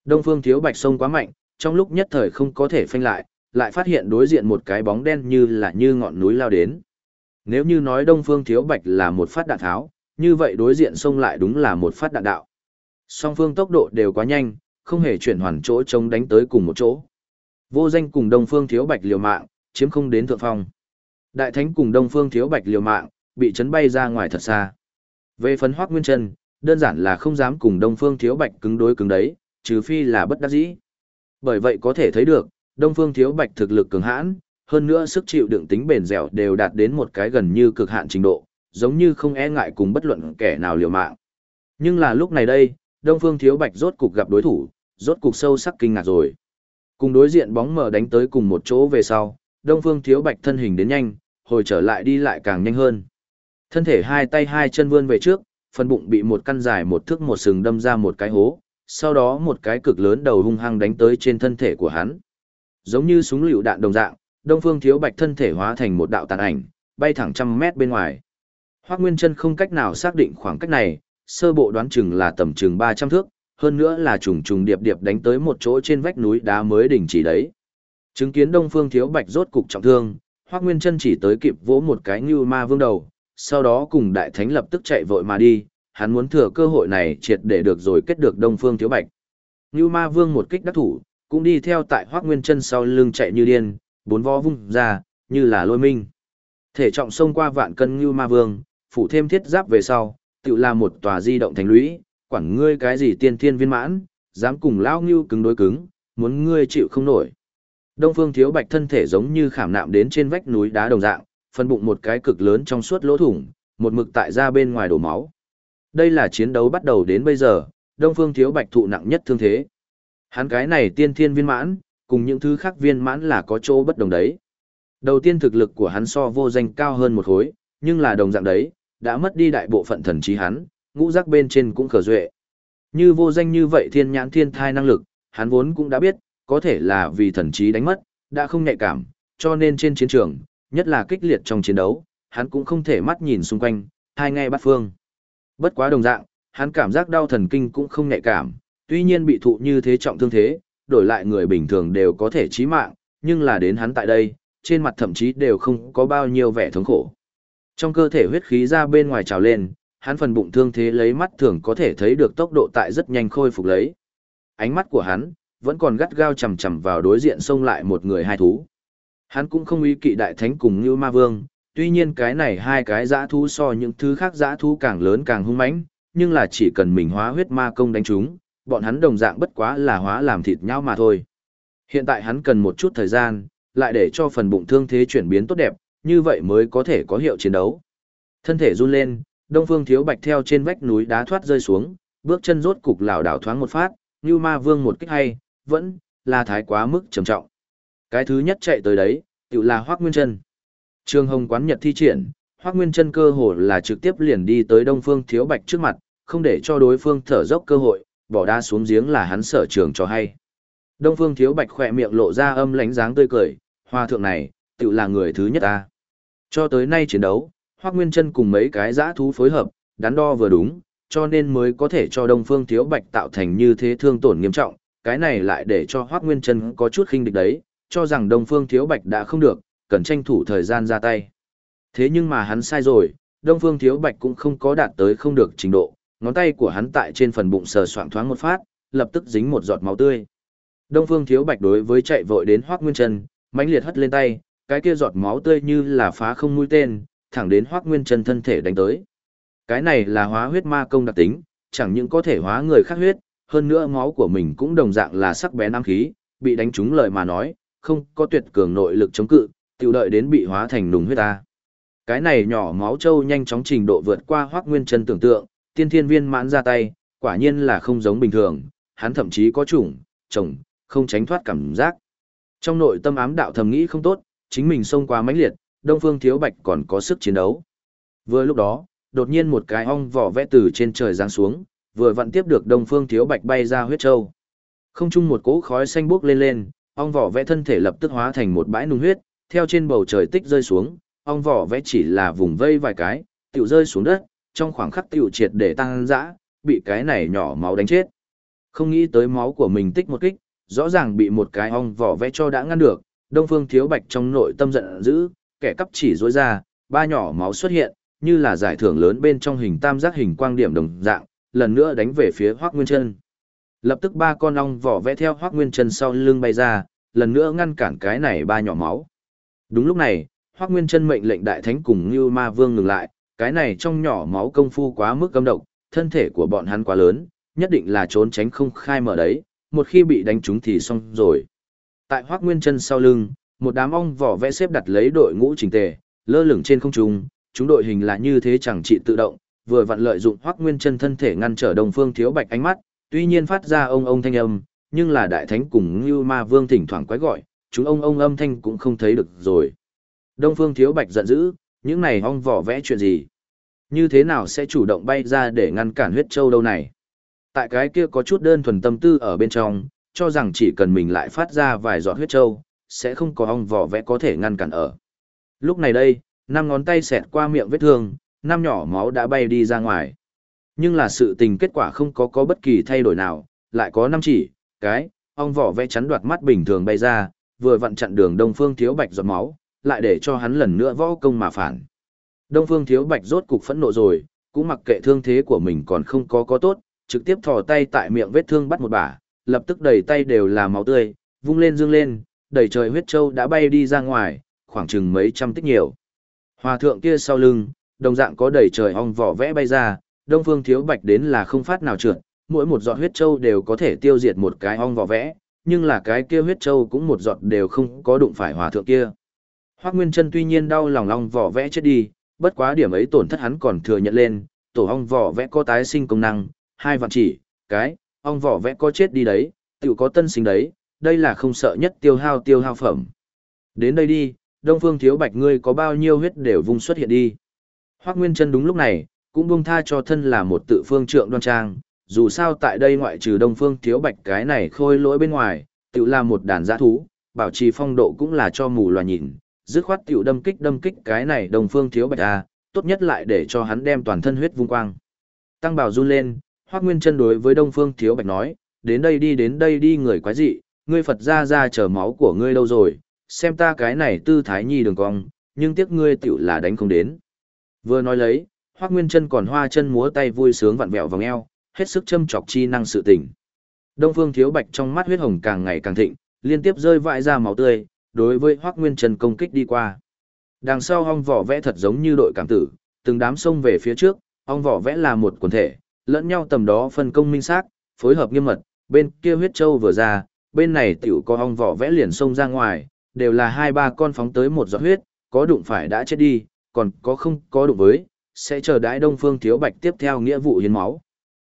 Đông Phương Thiếu Bạch sông quá mạnh, trong lúc nhất thời không có thể phanh lại, lại phát hiện đối diện một cái bóng đen như là như ngọn núi lao đến. Nếu như nói Đông Phương Thiếu Bạch là một phát đạn tháo, như vậy đối diện xông lại đúng là một phát đạn đạo. Song phương tốc độ đều quá nhanh, không hề chuyển hoàn chỗ chống đánh tới cùng một chỗ. Vô danh cùng Đông Phương Thiếu Bạch liều mạng, chiếm không đến thượng phong. Đại Thánh cùng Đông Phương Thiếu Bạch liều mạng, bị chấn bay ra ngoài thật xa. Về phấn hoác nguyên chân, đơn giản là không dám cùng Đông Phương Thiếu Bạch cứng đối cứng đấy, trừ phi là bất đắc dĩ. Bởi vậy có thể thấy được, Đông Phương Thiếu Bạch thực lực cường hãn, hơn nữa sức chịu đựng tính bền dẻo đều đạt đến một cái gần như cực hạn trình độ, giống như không e ngại cùng bất luận kẻ nào liều mạng. Nhưng là lúc này đây, Đông Phương Thiếu Bạch rốt cục gặp đối thủ, rốt cục sâu sắc kinh ngạc rồi. Cùng đối diện bóng mờ đánh tới cùng một chỗ về sau, Đông Phương Thiếu Bạch thân hình đến nhanh, hồi trở lại đi lại càng nhanh hơn. Thân thể hai tay hai chân vươn về trước, phần bụng bị một căn dài một thước một sừng đâm ra một cái hố, sau đó một cái cực lớn đầu hung hăng đánh tới trên thân thể của hắn. Giống như súng lựu đạn đồng dạng, Đông Phương Thiếu Bạch thân thể hóa thành một đạo tàn ảnh, bay thẳng trăm mét bên ngoài. Hoắc Nguyên Trân không cách nào xác định khoảng cách này, sơ bộ đoán chừng là tầm chừng 300 thước, hơn nữa là trùng trùng điệp điệp đánh tới một chỗ trên vách núi đá mới đình chỉ đấy. Chứng kiến Đông Phương Thiếu Bạch rốt cục trọng thương, Hoắc Nguyên Chân chỉ tới kịp vỗ một cái như ma vương đầu, sau đó cùng đại thánh lập tức chạy vội mà đi, hắn muốn thừa cơ hội này triệt để được rồi kết được Đông Phương Thiếu Bạch. Như ma vương một kích đắc thủ, cũng đi theo tại Hoắc Nguyên Chân sau lưng chạy như điên, bốn vó vung ra, như là lôi minh. Thể trọng xông qua vạn cân như ma vương, phủ thêm thiết giáp về sau, tự là một tòa di động thành lũy, quản ngươi cái gì tiên thiên viên mãn, dám cùng lao ngưu cứng đối cứng, muốn ngươi chịu không nổi. Đông Phương Thiếu Bạch thân thể giống như khảm nạm đến trên vách núi đá đồng dạng, phân bụng một cái cực lớn trong suốt lỗ thủng, một mực tại ra bên ngoài đổ máu. Đây là chiến đấu bắt đầu đến bây giờ, Đông Phương Thiếu Bạch thụ nặng nhất thương thế. Hắn cái này tiên thiên viên mãn, cùng những thứ khác viên mãn là có chỗ bất đồng đấy. Đầu tiên thực lực của hắn so vô danh cao hơn một khối, nhưng là đồng dạng đấy, đã mất đi đại bộ phận thần trí hắn, ngũ giác bên trên cũng khờ duệ. Như vô danh như vậy thiên nhãn thiên thai năng lực, hắn vốn cũng đã biết, có thể là vì thần trí đánh mất, đã không nhạy cảm, cho nên trên chiến trường, nhất là kích liệt trong chiến đấu, hắn cũng không thể mắt nhìn xung quanh, hai ngay bắt phương. Bất quá đồng dạng, hắn cảm giác đau thần kinh cũng không nhạy cảm, tuy nhiên bị thụ như thế trọng thương thế, đổi lại người bình thường đều có thể chí mạng, nhưng là đến hắn tại đây, trên mặt thậm chí đều không có bao nhiêu vẻ thống khổ. Trong cơ thể huyết khí ra bên ngoài trào lên, hắn phần bụng thương thế lấy mắt thường có thể thấy được tốc độ tại rất nhanh khôi phục lấy. Ánh mắt của hắn vẫn còn gắt gao chầm chầm vào đối diện xông lại một người hai thú. Hắn cũng không ý kỵ đại thánh cùng như ma vương, tuy nhiên cái này hai cái dã thú so những thứ khác dã thú càng lớn càng hung mãnh, nhưng là chỉ cần mình hóa huyết ma công đánh chúng, bọn hắn đồng dạng bất quá là hóa làm thịt nhau mà thôi. Hiện tại hắn cần một chút thời gian, lại để cho phần bụng thương thế chuyển biến tốt đẹp, như vậy mới có thể có hiệu chiến đấu. Thân thể run lên, Đông Phương Thiếu Bạch theo trên vách núi đá thoát rơi xuống, bước chân rốt cục lảo đảo thoáng một phát, như ma vương một kích hay, vẫn là thái quá mức trầm trọng. Cái thứ nhất chạy tới đấy, tự là Hoắc Nguyên Chân. Trường Hồng quán Nhật thi triển, Hoắc Nguyên Chân cơ hồ là trực tiếp liền đi tới Đông Phương Thiếu Bạch trước mặt, không để cho đối phương thở dốc cơ hội, bỏ đa xuống giếng là hắn sở trường cho hay. Đông Phương Thiếu Bạch khỏe miệng lộ ra âm lãnh dáng tươi cười, hoa thượng này, tự là người thứ nhất ta. Cho tới nay chiến đấu, Hoắc Nguyên Chân cùng mấy cái dã thú phối hợp, đắn đo vừa đúng, cho nên mới có thể cho Đông Phương Thiếu Bạch tạo thành như thế thương tổn nghiêm trọng, cái này lại để cho Hoắc Nguyên Chân có chút khinh địch đấy, cho rằng Đông Phương Thiếu Bạch đã không được, cần tranh thủ thời gian ra tay. Thế nhưng mà hắn sai rồi, Đông Phương Thiếu Bạch cũng không có đạt tới không được trình độ, ngón tay của hắn tại trên phần bụng sờ soạng thoáng một phát, lập tức dính một giọt máu tươi. Đông Phương Thiếu Bạch đối với chạy vội đến Hoắc Nguyên Chân, mãnh liệt hất lên tay, cái kia giọt máu tươi như là phá không mũi tên, thẳng đến Hoắc Nguyên Chân thân thể đánh tới. Cái này là hóa huyết ma công đặc tính, chẳng những có thể hóa người khác huyết, hơn nữa máu của mình cũng đồng dạng là sắc bén năng khí, bị đánh trúng lời mà nói, không có tuyệt cường nội lực chống cự, tiểu đợi đến bị hóa thành nùng huyết ta. Cái này nhỏ máu trâu nhanh chóng trình độ vượt qua Hoắc Nguyên Chân tưởng tượng, tiên thiên viên mãn ra tay, quả nhiên là không giống bình thường, hắn thậm chí có chủng, chồng, không tránh thoát cảm giác. Trong nội tâm ám đạo thầm nghĩ không tốt, chính mình xông qua mãnh liệt, Đông Phương Thiếu Bạch còn có sức chiến đấu. Vừa lúc đó, đột nhiên một cái ong vỏ vẽ từ trên trời giáng xuống, vừa vặn tiếp được Đông Phương Thiếu Bạch bay ra huyết châu. Không chung một cỗ khói xanh bốc lên lên, ong vỏ vẽ thân thể lập tức hóa thành một bãi nung huyết, theo trên bầu trời tích rơi xuống, ong vỏ vẽ chỉ là vùng vây vài cái, tiểu rơi xuống đất, trong khoảng khắc tiểu triệt để tăng dã, bị cái này nhỏ máu đánh chết. Không nghĩ tới máu của mình tích một kích, rõ ràng bị một cái ong vỏ vẽ cho đã ngăn được, Đông Phương Thiếu Bạch trong nội tâm giận dữ, kẻ cắp chỉ rối ra, ba nhỏ máu xuất hiện, như là giải thưởng lớn bên trong hình tam giác hình quang điểm đồng dạng, lần nữa đánh về phía Hoắc Nguyên Chân. Lập tức ba con ong vỏ vẽ theo Hoắc Nguyên Chân sau lưng bay ra, lần nữa ngăn cản cái này ba nhỏ máu. Đúng lúc này, Hoắc Nguyên Chân mệnh lệnh đại thánh cùng Như Ma Vương ngừng lại, cái này trong nhỏ máu công phu quá mức cấm độc, thân thể của bọn hắn quá lớn, nhất định là trốn tránh không khai mở đấy, một khi bị đánh trúng thì xong rồi. Tại Hoắc Nguyên Chân sau lưng, một đám ong vỏ vẽ xếp đặt lấy đội ngũ chỉnh tề, lơ lửng trên không trung, chúng đội hình là như thế chẳng trị tự động, vừa vặn lợi dụng Hoắc Nguyên Chân thân thể ngăn trở Đông Phương Thiếu Bạch ánh mắt, tuy nhiên phát ra ông ông thanh âm, nhưng là đại thánh cùng Như Ma Vương thỉnh thoảng quái gọi, chúng ông ông âm thanh cũng không thấy được rồi. Đông Phương Thiếu Bạch giận dữ, những này ong vỏ vẽ chuyện gì? Như thế nào sẽ chủ động bay ra để ngăn cản huyết châu đâu này? Tại cái kia có chút đơn thuần tâm tư ở bên trong, cho rằng chỉ cần mình lại phát ra vài giọt huyết châu, sẽ không có ong vỏ vẽ có thể ngăn cản ở. Lúc này đây, năm ngón tay xẹt qua miệng vết thương, năm nhỏ máu đã bay đi ra ngoài. Nhưng là sự tình kết quả không có có bất kỳ thay đổi nào, lại có năm chỉ, cái, ong vỏ vẽ chắn đoạt mắt bình thường bay ra, vừa vặn chặn đường Đông Phương Thiếu Bạch giọt máu, lại để cho hắn lần nữa võ công mà phản. Đông Phương Thiếu Bạch rốt cục phẫn nộ rồi, cũng mặc kệ thương thế của mình còn không có có tốt, trực tiếp thò tay tại miệng vết thương bắt một bả, lập tức đầy tay đều là máu tươi, vung lên dương lên, đầy trời huyết châu đã bay đi ra ngoài, khoảng chừng mấy trăm tích nhiều. Hòa thượng kia sau lưng, đồng dạng có đầy trời ong vỏ vẽ bay ra, Đông Phương Thiếu Bạch đến là không phát nào trượt, mỗi một giọt huyết châu đều có thể tiêu diệt một cái ong vỏ vẽ, nhưng là cái kia huyết châu cũng một giọt đều không có đụng phải hòa thượng kia. Hoắc Nguyên Chân tuy nhiên đau lòng ong vỏ vẽ chết đi, bất quá điểm ấy tổn thất hắn còn thừa nhận lên, tổ ong vỏ vẽ có tái sinh công năng, hai vạn chỉ, cái, ong vỏ vẽ có chết đi đấy, tiểu có tân sinh đấy, đây là không sợ nhất tiêu hao tiêu hao phẩm. Đến đây đi, Đông Phương Thiếu Bạch ngươi có bao nhiêu huyết đều vung xuất hiện đi. Hoắc Nguyên Chân đúng lúc này, cũng buông tha cho thân là một tự phương trượng đoan trang, dù sao tại đây ngoại trừ Đông Phương Thiếu Bạch cái này khôi lỗi bên ngoài, tự là một đàn giã thú, bảo trì phong độ cũng là cho mù loà nhìn, dứt khoát tiểu đâm kích đâm kích cái này Đông Phương Thiếu Bạch a, tốt nhất lại để cho hắn đem toàn thân huyết vung quang. Tăng bảo run lên, Hoắc Nguyên Chân đối với Đông Phương Thiếu Bạch nói, đến đây đi đến đây đi người quái dị, ngươi Phật ra ra chờ máu của ngươi đâu rồi, xem ta cái này tư thái nhi đường cong, nhưng tiếc ngươi tiểu là đánh không đến. Vừa nói lấy, Hoắc Nguyên Chân còn hoa chân múa tay vui sướng vặn vẹo vòng eo, hết sức châm chọc chi năng sự tình. Đông Phương Thiếu Bạch trong mắt huyết hồng càng ngày càng thịnh, liên tiếp rơi vãi ra máu tươi, đối với Hoắc Nguyên Chân công kích đi qua. Đằng sau ong vỏ vẽ thật giống như đội cảm tử, từng đám xông về phía trước, ong vỏ vẽ là một quần thể, lẫn nhau tầm đó phân công minh xác, phối hợp nghiêm mật, bên kia huyết châu vừa ra, bên này tiểu có ong vỏ vẽ liền xông ra ngoài, đều là hai ba con phóng tới một giọt huyết, có đụng phải đã chết đi, còn có không có đụng với, sẽ chờ đãi Đông Phương Thiếu Bạch tiếp theo nghĩa vụ hiến máu.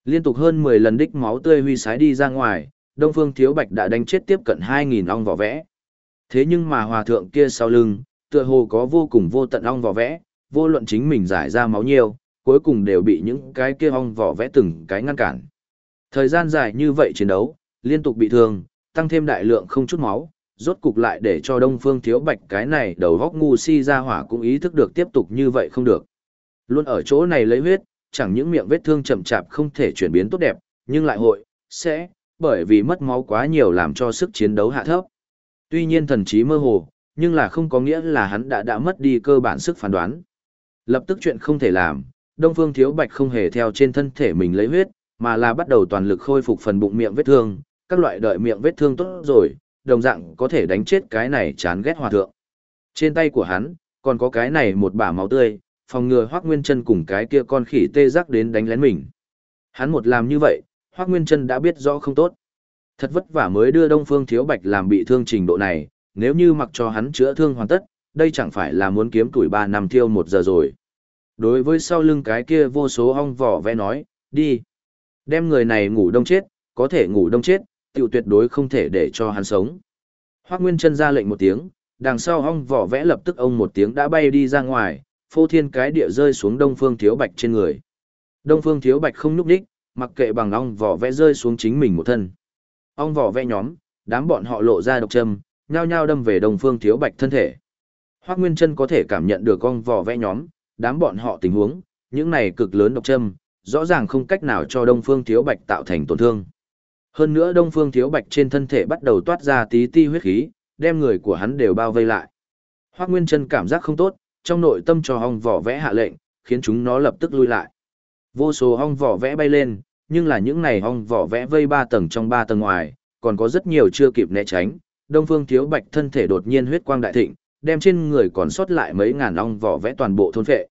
Liên tục hơn 10 lần đích máu tươi huy sái đi ra ngoài, Đông Phương Thiếu Bạch đã đánh chết tiếp cận 2.000 ong vỏ vẽ. Thế nhưng mà hòa thượng kia sau lưng, tựa hồ có vô cùng vô tận ong vỏ vẽ, vô luận chính mình giải ra máu nhiều, cuối cùng đều bị những cái kia ong vỏ vẽ từng cái ngăn cản. Thời gian dài như vậy chiến đấu, liên tục bị thương, tăng thêm đại lượng không chút máu, rốt cục lại để cho Đông Phương Thiếu Bạch cái này đầu góc ngu si ra hỏa cũng ý thức được tiếp tục như vậy không được. Luôn ở chỗ này lấy huyết, chẳng những miệng vết thương chậm chạp không thể chuyển biến tốt đẹp, nhưng lại hội, sẽ, bởi vì mất máu quá nhiều làm cho sức chiến đấu hạ thấp. Tuy nhiên thần trí mơ hồ, nhưng là không có nghĩa là hắn đã đã mất đi cơ bản sức phán đoán. Lập tức chuyện không thể làm, Đông Phương Thiếu Bạch không hề theo trên thân thể mình lấy huyết, mà là bắt đầu toàn lực khôi phục phần bụng miệng vết thương, các loại đợi miệng vết thương tốt rồi, đồng dạng có thể đánh chết cái này chán ghét hòa thượng. Trên tay của hắn, còn có cái này một bả máu tươi, phòng ngừa Hoắc Nguyên Chân cùng cái kia con khỉ tê giác đến đánh lén mình. Hắn một làm như vậy, Hoắc Nguyên Chân đã biết rõ không tốt. Thật vất vả mới đưa Đông Phương Thiếu Bạch làm bị thương trình độ này, nếu như mặc cho hắn chữa thương hoàn tất, đây chẳng phải là muốn kiếm tuổi 3 năm thiêu một giờ rồi. Đối với sau lưng cái kia vô số ong vỏ vẽ nói, đi. Đem người này ngủ đông chết, có thể ngủ đông chết, tiểu tuyệt đối không thể để cho hắn sống. Hoắc Nguyên Chân ra lệnh một tiếng, đằng sau ong vỏ vẽ lập tức ông một tiếng đã bay đi ra ngoài, phô thiên cái địa rơi xuống Đông Phương Thiếu Bạch trên người. Đông Phương Thiếu Bạch không nhúc đích, mặc kệ bằng ong vỏ vẽ rơi xuống chính mình một thân. Ong vỏ vẽ nhóm, đám bọn họ lộ ra độc châm, nhao nhao đâm về Đông Phương Thiếu Bạch thân thể. Hoắc Nguyên Chân có thể cảm nhận được ong vỏ vẽ nhóm, đám bọn họ tình huống, những này cực lớn độc châm, rõ ràng không cách nào cho Đông Phương Thiếu Bạch tạo thành tổn thương. Hơn nữa Đông Phương Thiếu Bạch trên thân thể bắt đầu toát ra tí ti huyết khí, đem người của hắn đều bao vây lại. Hoắc Nguyên Chân cảm giác không tốt, trong nội tâm cho ong vỏ vẽ hạ lệnh, khiến chúng nó lập tức lui lại. Vô số ong vỏ vẽ bay lên, nhưng là những này ong vỏ vẽ vây ba tầng trong ba tầng ngoài, còn có rất nhiều chưa kịp né tránh. Đông Phương Thiếu Bạch thân thể đột nhiên huyết quang đại thịnh, đem trên người còn sót lại mấy ngàn ong vỏ vẽ toàn bộ thôn phệ.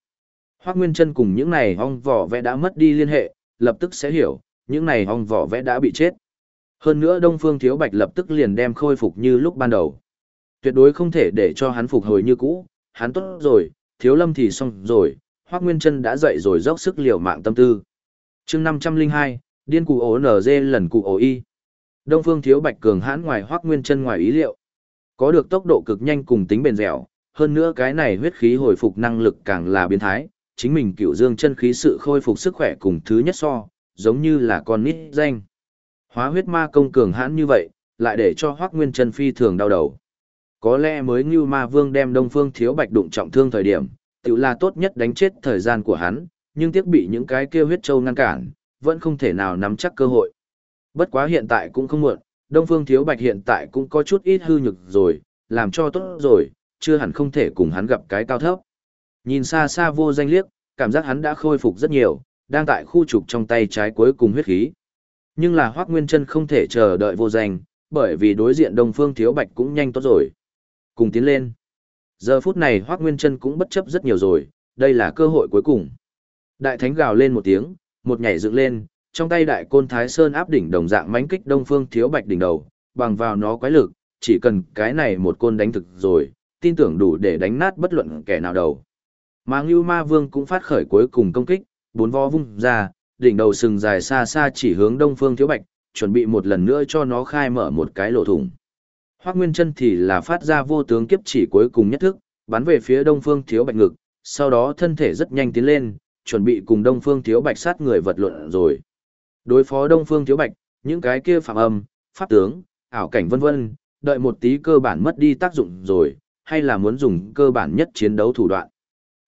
Hoắc Nguyên Chân cùng những này ong vỏ vẽ đã mất đi liên hệ, lập tức sẽ hiểu, những này ong vỏ vẽ đã bị chết. Hơn nữa Đông Phương Thiếu Bạch lập tức liền đem khôi phục như lúc ban đầu. Tuyệt đối không thể để cho hắn phục hồi như cũ, hắn tốt rồi, thiếu lâm thì xong rồi, Hoác Nguyên Trân đã dậy rồi dốc sức liều mạng tâm tư. chương 502, điên cụ ổ nở dê lần cụ ổ y. Đông Phương Thiếu Bạch cường hãn ngoài Hoác Nguyên Trân ngoài ý liệu. Có được tốc độ cực nhanh cùng tính bền dẻo, hơn nữa cái này huyết khí hồi phục năng lực càng là biến thái, chính mình cựu dương chân khí sự khôi phục sức khỏe cùng thứ nhất so, giống như là con nít danh. Hóa huyết ma công cường hãn như vậy, lại để cho Hoắc Nguyên Chân phi thường đau đầu. Có lẽ mới như ma vương đem Đông Phương Thiếu Bạch đụng trọng thương thời điểm, tự là tốt nhất đánh chết thời gian của hắn, nhưng tiếc bị những cái kia huyết châu ngăn cản, vẫn không thể nào nắm chắc cơ hội. Bất quá hiện tại cũng không muộn, Đông Phương Thiếu Bạch hiện tại cũng có chút ít hư nhược rồi, làm cho tốt rồi, chưa hẳn không thể cùng hắn gặp cái cao thấp. Nhìn xa xa vô danh liếc, cảm giác hắn đã khôi phục rất nhiều, đang tại khu trục trong tay trái cuối cùng huyết khí. Nhưng là Hoắc Nguyên Chân không thể chờ đợi vô danh, bởi vì đối diện Đông Phương Thiếu Bạch cũng nhanh tốt rồi. Cùng tiến lên. Giờ phút này Hoắc Nguyên Chân cũng bất chấp rất nhiều rồi, đây là cơ hội cuối cùng. Đại thánh gào lên một tiếng, một nhảy dựng lên, trong tay đại côn Thái Sơn áp đỉnh đồng dạng mánh kích Đông Phương Thiếu Bạch đỉnh đầu, bằng vào nó quái lực, chỉ cần cái này một côn đánh thực rồi, tin tưởng đủ để đánh nát bất luận kẻ nào đầu. Mà Ngưu Ma Vương cũng phát khởi cuối cùng công kích, bốn vo vung ra, đỉnh đầu sừng dài xa xa chỉ hướng Đông Phương Thiếu Bạch, chuẩn bị một lần nữa cho nó khai mở một cái lỗ thủng. Hoắc Nguyên Chân thì là phát ra vô tướng kiếp chỉ cuối cùng nhất thức, bắn về phía Đông Phương Thiếu Bạch ngực, sau đó thân thể rất nhanh tiến lên, chuẩn bị cùng Đông Phương Thiếu Bạch sát người vật lộn rồi. Đối phó Đông Phương Thiếu Bạch, những cái kia phạm âm, pháp tướng, ảo cảnh vân vân, đợi một tí cơ bản mất đi tác dụng rồi, hay là muốn dùng cơ bản nhất chiến đấu thủ đoạn.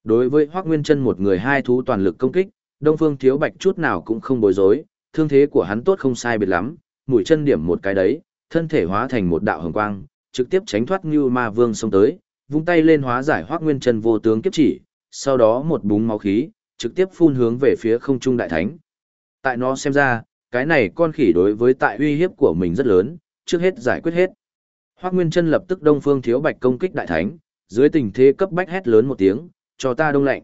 Đối với Hoắc Nguyên Chân một người hai thú toàn lực công kích, Đông Phương Thiếu Bạch chút nào cũng không bối rối, thương thế của hắn tốt không sai biệt lắm, mũi chân điểm một cái đấy, thân thể hóa thành một đạo hồng quang, trực tiếp tránh thoát Như Ma Vương xông tới, vung tay lên hóa giải Hoắc Nguyên Chân vô tướng kiếp chỉ, sau đó một búng máu khí, trực tiếp phun hướng về phía không trung đại thánh. Tại nó xem ra, cái này con khỉ đối với tại uy hiếp của mình rất lớn, trước hết giải quyết hết. Hoắc Nguyên Chân lập tức Đông Phương Thiếu Bạch công kích đại thánh, dưới tình thế cấp bách hét lớn một tiếng, cho ta đông lạnh.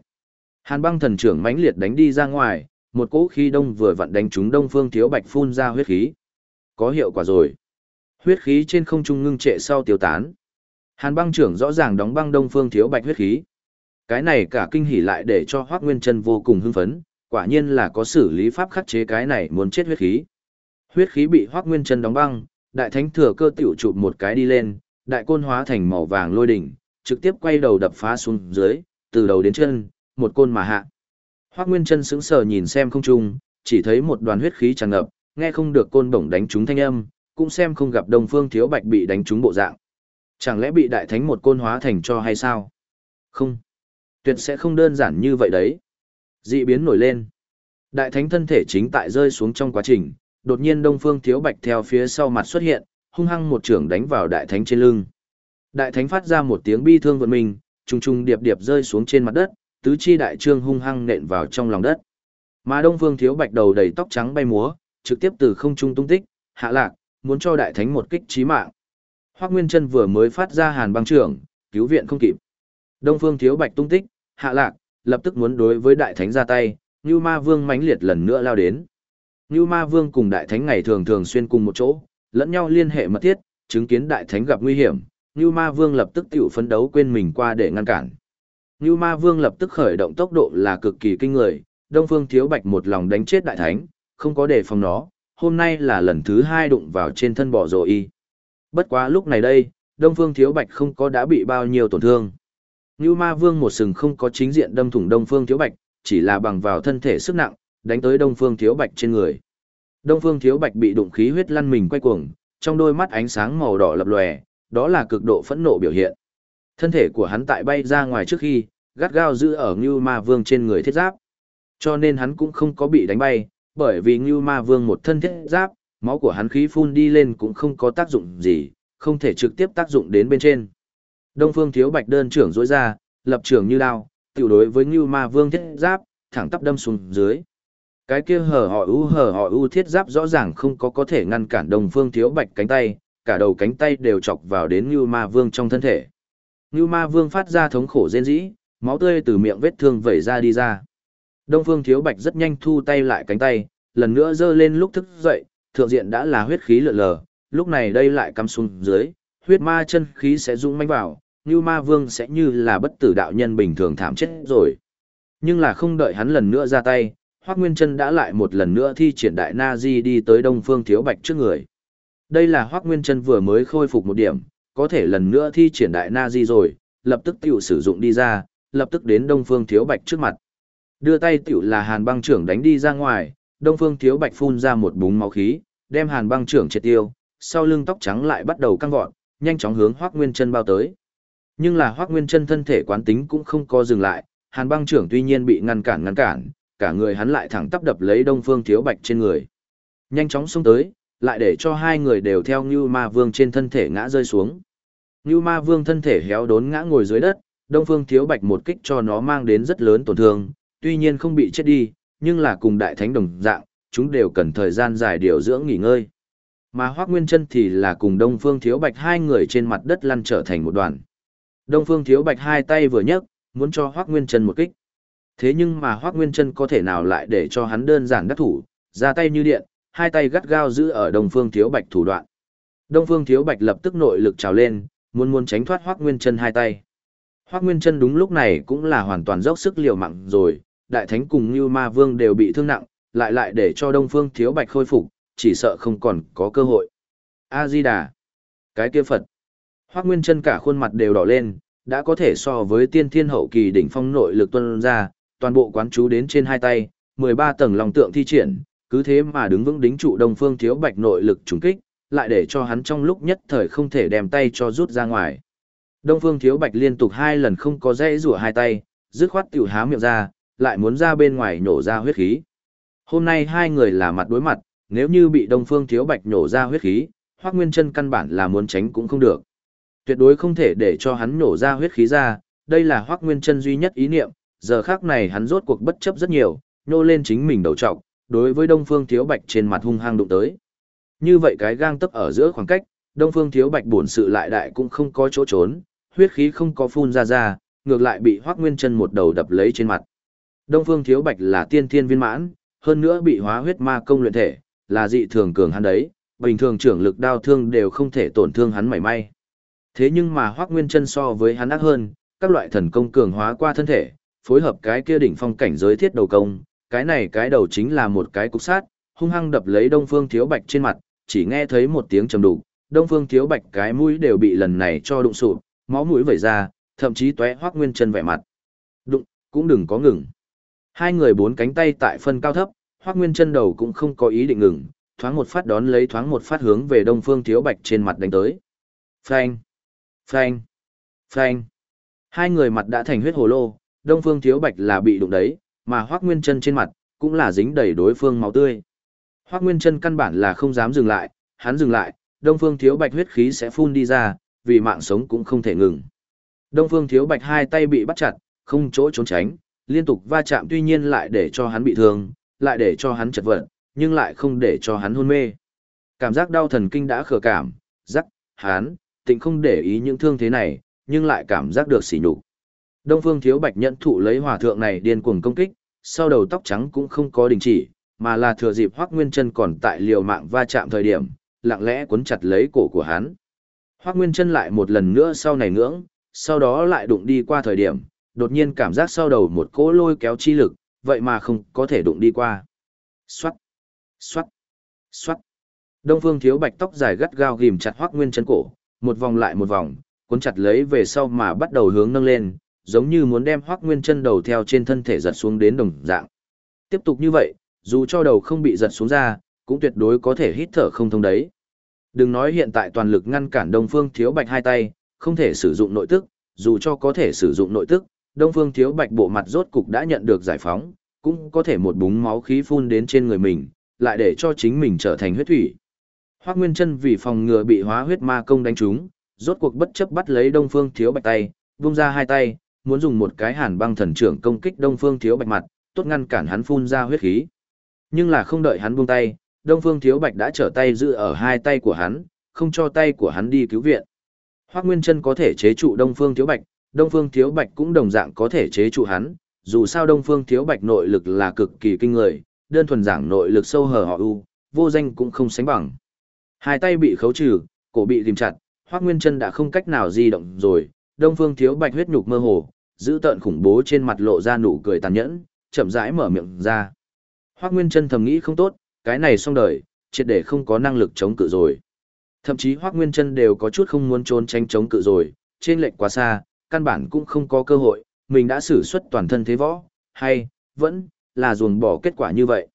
Hàn băng thần trưởng mãnh liệt đánh đi ra ngoài, một cỗ khí đông vừa vặn đánh trúng Đông Phương Thiếu Bạch phun ra huyết khí. Có hiệu quả rồi. Huyết khí trên không trung ngưng trệ sau tiêu tán. Hàn băng trưởng rõ ràng đóng băng Đông Phương Thiếu Bạch huyết khí. Cái này cả kinh hỉ lại để cho Hoắc Nguyên Chân vô cùng hưng phấn, quả nhiên là có xử lý pháp khắc chế cái này muốn chết huyết khí. Huyết khí bị Hoắc Nguyên Chân đóng băng, đại thánh thừa cơ tiểu chụp một cái đi lên, đại côn hóa thành màu vàng lôi đỉnh, trực tiếp quay đầu đập phá xuống dưới, từ đầu đến chân, một côn mà hạ. Hoắc Nguyên Chân sững sờ nhìn xem không trung, chỉ thấy một đoàn huyết khí tràn ngập, nghe không được côn bổng đánh trúng thanh âm, cũng xem không gặp Đông Phương Thiếu Bạch bị đánh trúng bộ dạng. Chẳng lẽ bị đại thánh một côn hóa thành cho hay sao? Không, tuyệt sẽ không đơn giản như vậy đấy. Dị biến nổi lên. Đại thánh thân thể chính tại rơi xuống trong quá trình, đột nhiên Đông Phương Thiếu Bạch theo phía sau mặt xuất hiện, hung hăng một trưởng đánh vào đại thánh trên lưng. Đại thánh phát ra một tiếng bi thương vận mình, trùng trùng điệp điệp rơi xuống trên mặt đất, tứ chi đại trương hung hăng nện vào trong lòng đất. Mà Đông Phương Thiếu Bạch đầu đầy tóc trắng bay múa, trực tiếp từ không trung tung tích, hạ lạc, muốn cho đại thánh một kích chí mạng. Hoắc Nguyên Chân vừa mới phát ra hàn băng trưởng, cứu viện không kịp. Đông Phương Thiếu Bạch tung tích, hạ lạc, lập tức muốn đối với đại thánh ra tay, Nưu Ma Vương mãnh liệt lần nữa lao đến. Nưu Ma Vương cùng đại thánh ngày thường thường xuyên cùng một chỗ, lẫn nhau liên hệ mật thiết, chứng kiến đại thánh gặp nguy hiểm, Nưu Ma Vương lập tức tiểu phấn đấu quên mình qua để ngăn cản. Nưu Ma Vương lập tức khởi động tốc độ là cực kỳ kinh người, Đông Phương Thiếu Bạch một lòng đánh chết đại thánh, không có đề phòng nó, hôm nay là lần thứ hai đụng vào trên thân bỏ rồi y. Bất quá lúc này đây, Đông Phương Thiếu Bạch không có đã bị bao nhiêu tổn thương. Nưu Ma Vương một sừng không có chính diện đâm thủng Đông Phương Thiếu Bạch, chỉ là bằng vào thân thể sức nặng, đánh tới Đông Phương Thiếu Bạch trên người. Đông Phương Thiếu Bạch bị đụng khí huyết lăn mình quay cuồng, trong đôi mắt ánh sáng màu đỏ lập lòe, đó là cực độ phẫn nộ biểu hiện. Thân thể của hắn tại bay ra ngoài trước khi, gắt gao giữ ở Ngưu Ma Vương trên người thiết giáp. Cho nên hắn cũng không có bị đánh bay, bởi vì Ngưu Ma Vương một thân thiết giáp, máu của hắn khí phun đi lên cũng không có tác dụng gì, không thể trực tiếp tác dụng đến bên trên. Đông Phương Thiếu Bạch đơn trưởng dối ra, lập trưởng như đao, tiểu đối với Ngưu Ma Vương thiết giáp, thẳng tắp đâm xuống dưới. Cái kia hở họ u hở họ u thiết giáp rõ ràng không có có thể ngăn cản Đông Phương Thiếu Bạch cánh tay, cả đầu cánh tay đều chọc vào đến Ngưu Ma Vương trong thân thể. Ngưu Ma Vương phát ra thống khổ rên rỉ, máu tươi từ miệng vết thương vẩy ra đi ra. Đông Phương Thiếu Bạch rất nhanh thu tay lại cánh tay, lần nữa giơ lên lúc thức dậy, thượng diện đã là huyết khí lượn lờ, lúc này đây lại cắm xuống dưới, huyết ma chân khí sẽ dũng mãnh vào, Ngưu Ma Vương sẽ như là bất tử đạo nhân bình thường thảm chết rồi. Nhưng là không đợi hắn lần nữa ra tay, Hoắc Nguyên Chân đã lại một lần nữa thi triển đại na di đi tới Đông Phương Thiếu Bạch trước người. Đây là Hoắc Nguyên Chân vừa mới khôi phục một điểm, có thể lần nữa thi triển đại na di rồi, lập tức tiểu sử dụng đi ra, lập tức đến Đông Phương Thiếu Bạch trước mặt. Đưa tay tiểu là hàn băng trưởng đánh đi ra ngoài, Đông Phương Thiếu Bạch phun ra một búng máu khí, đem hàn băng trưởng triệt tiêu, sau lưng tóc trắng lại bắt đầu căng vọt, nhanh chóng hướng Hoắc Nguyên Chân bao tới. Nhưng là Hoắc Nguyên Chân thân thể quán tính cũng không có dừng lại, hàn băng trưởng tuy nhiên bị ngăn cản ngăn cản, cả người hắn lại thẳng tắp đập lấy Đông Phương Thiếu Bạch trên người. Nhanh chóng xông tới, lại để cho hai người đều theo Như Ma Vương trên thân thể ngã rơi xuống. Như Ma Vương thân thể héo đốn ngã ngồi dưới đất, Đông Phương Thiếu Bạch một kích cho nó mang đến rất lớn tổn thương, tuy nhiên không bị chết đi, nhưng là cùng đại thánh đồng dạng, chúng đều cần thời gian dài điều dưỡng nghỉ ngơi. Mà Hoắc Nguyên Chân thì là cùng Đông Phương Thiếu Bạch hai người trên mặt đất lăn trở thành một đoàn. Đông Phương Thiếu Bạch hai tay vừa nhấc, muốn cho Hoắc Nguyên Trân một kích. Thế nhưng mà Hoắc Nguyên Trân có thể nào lại để cho hắn đơn giản đắc thủ, ra tay như điện, hai tay gắt gao giữ ở Đông Phương Thiếu Bạch thủ đoạn. Đông Phương Thiếu Bạch lập tức nội lực trào lên, muốn muốn tránh thoát Hoắc Nguyên Trân hai tay. Hoắc Nguyên Trân đúng lúc này cũng là hoàn toàn dốc sức liều mạng rồi, Đại Thánh cùng Như Ma Vương đều bị thương nặng, lại lại để cho Đông Phương Thiếu Bạch khôi phục, chỉ sợ không còn có cơ hội. A Di Đà, cái kia Phật. Hoắc Nguyên Chân cả khuôn mặt đều đỏ lên, đã có thể so với tiên thiên hậu kỳ đỉnh phong nội lực tuôn ra, toàn bộ quán chú đến trên hai tay, 13 tầng lòng tượng thi triển, cứ thế mà đứng vững đính trụ Đông Phương Thiếu Bạch nội lực trùng kích, lại để cho hắn trong lúc nhất thời không thể đem tay cho rút ra ngoài. Đông Phương Thiếu Bạch liên tục hai lần không có dãy rủa hai tay, dứt khoát tiểu há miệng ra, lại muốn ra bên ngoài nổ ra huyết khí. Hôm nay hai người là mặt đối mặt, nếu như bị Đông Phương Thiếu Bạch nổ ra huyết khí, Hoắc Nguyên Chân căn bản là muốn tránh cũng không được. Tuyệt đối không thể để cho hắn nổ ra huyết khí ra, đây là Hoắc Nguyên Chân duy nhất ý niệm, giờ khắc này hắn rốt cuộc bất chấp rất nhiều, nô lên chính mình đầu trọc, đối với Đông Phương Thiếu Bạch trên mặt hung hăng đụng tới. Như vậy cái gang tấp ở giữa khoảng cách, Đông Phương Thiếu Bạch bổn sự lại đại cũng không có chỗ trốn, huyết khí không có phun ra ra, ngược lại bị Hoắc Nguyên Chân một đầu đập lấy trên mặt. Đông Phương Thiếu Bạch là tiên thiên viên mãn, hơn nữa bị hóa huyết ma công luyện thể, là dị thường cường hắn đấy, bình thường trưởng lực đao thương đều không thể tổn thương hắn mảy may. Thế nhưng mà Hoắc Nguyên Chân so với hắn ác hơn, các loại thần công cường hóa qua thân thể, phối hợp cái kia đỉnh phong cảnh giới thiết đầu công, cái này cái đầu chính là một cái cục sát, hung hăng đập lấy Đông Phương Thiếu Bạch trên mặt, chỉ nghe thấy một tiếng trầm đục, Đông Phương Thiếu Bạch cái mũi đều bị lần này cho đụng sụp, máu mũi vẩy ra, thậm chí tóe Hoắc Nguyên Chân vẻ mặt. Đụng, cũng đừng có ngừng. Hai người bốn cánh tay tại phân cao thấp, Hoắc Nguyên Chân đầu cũng không có ý định ngừng, thoáng một phát đón lấy thoáng một phát hướng về Đông Phương Thiếu Bạch trên mặt đánh tới. Phanh, phanh, phanh. Hai người mặt đã thành huyết hồ lô, Đông Phương Thiếu Bạch là bị đụng đấy, mà Hoắc Nguyên Chân trên mặt cũng là dính đầy đối phương máu tươi. Hoắc Nguyên Chân căn bản là không dám dừng lại, hắn dừng lại, Đông Phương Thiếu Bạch huyết khí sẽ phun đi ra, vì mạng sống cũng không thể ngừng. Đông Phương Thiếu Bạch hai tay bị bắt chặt, không chỗ trốn tránh, liên tục va chạm tuy nhiên lại để cho hắn bị thương, lại để cho hắn chật vật, nhưng lại không để cho hắn hôn mê. Cảm giác đau thần kinh đã khờ cảm, rắc, hắn, tịnh không để ý những thương thế này, nhưng lại cảm giác được sỉ nhục. Đông Phương Thiếu Bạch nhận thụ lấy hòa thượng này điên cuồng công kích, sau đầu tóc trắng cũng không có đình chỉ, mà là thừa dịp Hoắc Nguyên Chân còn tại liều mạng va chạm thời điểm, lặng lẽ cuốn chặt lấy cổ của hắn. Hoắc Nguyên Chân lại một lần nữa sau này ngưỡng, sau đó lại đụng đi qua thời điểm, đột nhiên cảm giác sau đầu một cỗ lôi kéo chi lực, vậy mà không có thể đụng đi qua. Xoát, xoát, xoát. Đông Phương Thiếu Bạch tóc dài gắt gao ghim chặt Hoắc Nguyên Chân cổ, một vòng lại một vòng, cuốn chặt lấy về sau mà bắt đầu hướng nâng lên, giống như muốn đem Hoắc Nguyên Chân đầu theo trên thân thể giật xuống đến đồng dạng. Tiếp tục như vậy, dù cho đầu không bị giật xuống ra, cũng tuyệt đối có thể hít thở không thông đấy. Đừng nói hiện tại toàn lực ngăn cản Đông Phương Thiếu Bạch hai tay, không thể sử dụng nội tức, dù cho có thể sử dụng nội tức, Đông Phương Thiếu Bạch bộ mặt rốt cục đã nhận được giải phóng, cũng có thể một búng máu khí phun đến trên người mình, lại để cho chính mình trở thành huyết thủy. Hoắc Nguyên Chân vì phòng ngừa bị hóa huyết ma công đánh trúng, rốt cuộc bất chấp bắt lấy Đông Phương Thiếu Bạch tay, vung ra hai tay, muốn dùng một cái Hàn Băng Thần Trưởng công kích Đông Phương Thiếu Bạch mặt, tốt ngăn cản hắn phun ra huyết khí. Nhưng là không đợi hắn buông tay, Đông Phương Thiếu Bạch đã trở tay giữ ở hai tay của hắn, không cho tay của hắn đi cứu viện. Hoắc Nguyên Chân có thể chế trụ Đông Phương Thiếu Bạch, Đông Phương Thiếu Bạch cũng đồng dạng có thể chế trụ hắn, dù sao Đông Phương Thiếu Bạch nội lực là cực kỳ kinh người, đơn thuần giảng nội lực sâu hở họ u, vô danh cũng không sánh bằng. Hai tay bị khấu trừ, cổ bị tìm chặt, Hoắc Nguyên Chân đã không cách nào di động rồi, Đông Phương Thiếu Bạch huyết nhục mơ hồ, giữ tợn khủng bố trên mặt lộ ra nụ cười tàn nhẫn, chậm rãi mở miệng ra. Hoắc Nguyên Chân thầm nghĩ không tốt, cái này xong đời, triệt để không có năng lực chống cự rồi. Thậm chí Hoắc Nguyên Chân đều có chút không muốn trốn tránh chống cự rồi, trên lệnh quá xa, căn bản cũng không có cơ hội, mình đã sử xuất toàn thân thế võ, hay vẫn là ruồng bỏ kết quả như vậy.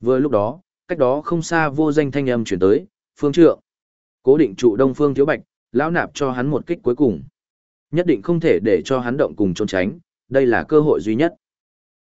Vừa lúc đó, cách đó không xa vô danh thanh âm chuyển tới, phương trượng. Cố định trụ đông phương thiếu bạch, lão nạp cho hắn một kích cuối cùng. Nhất định không thể để cho hắn động cùng trốn tránh, đây là cơ hội duy nhất.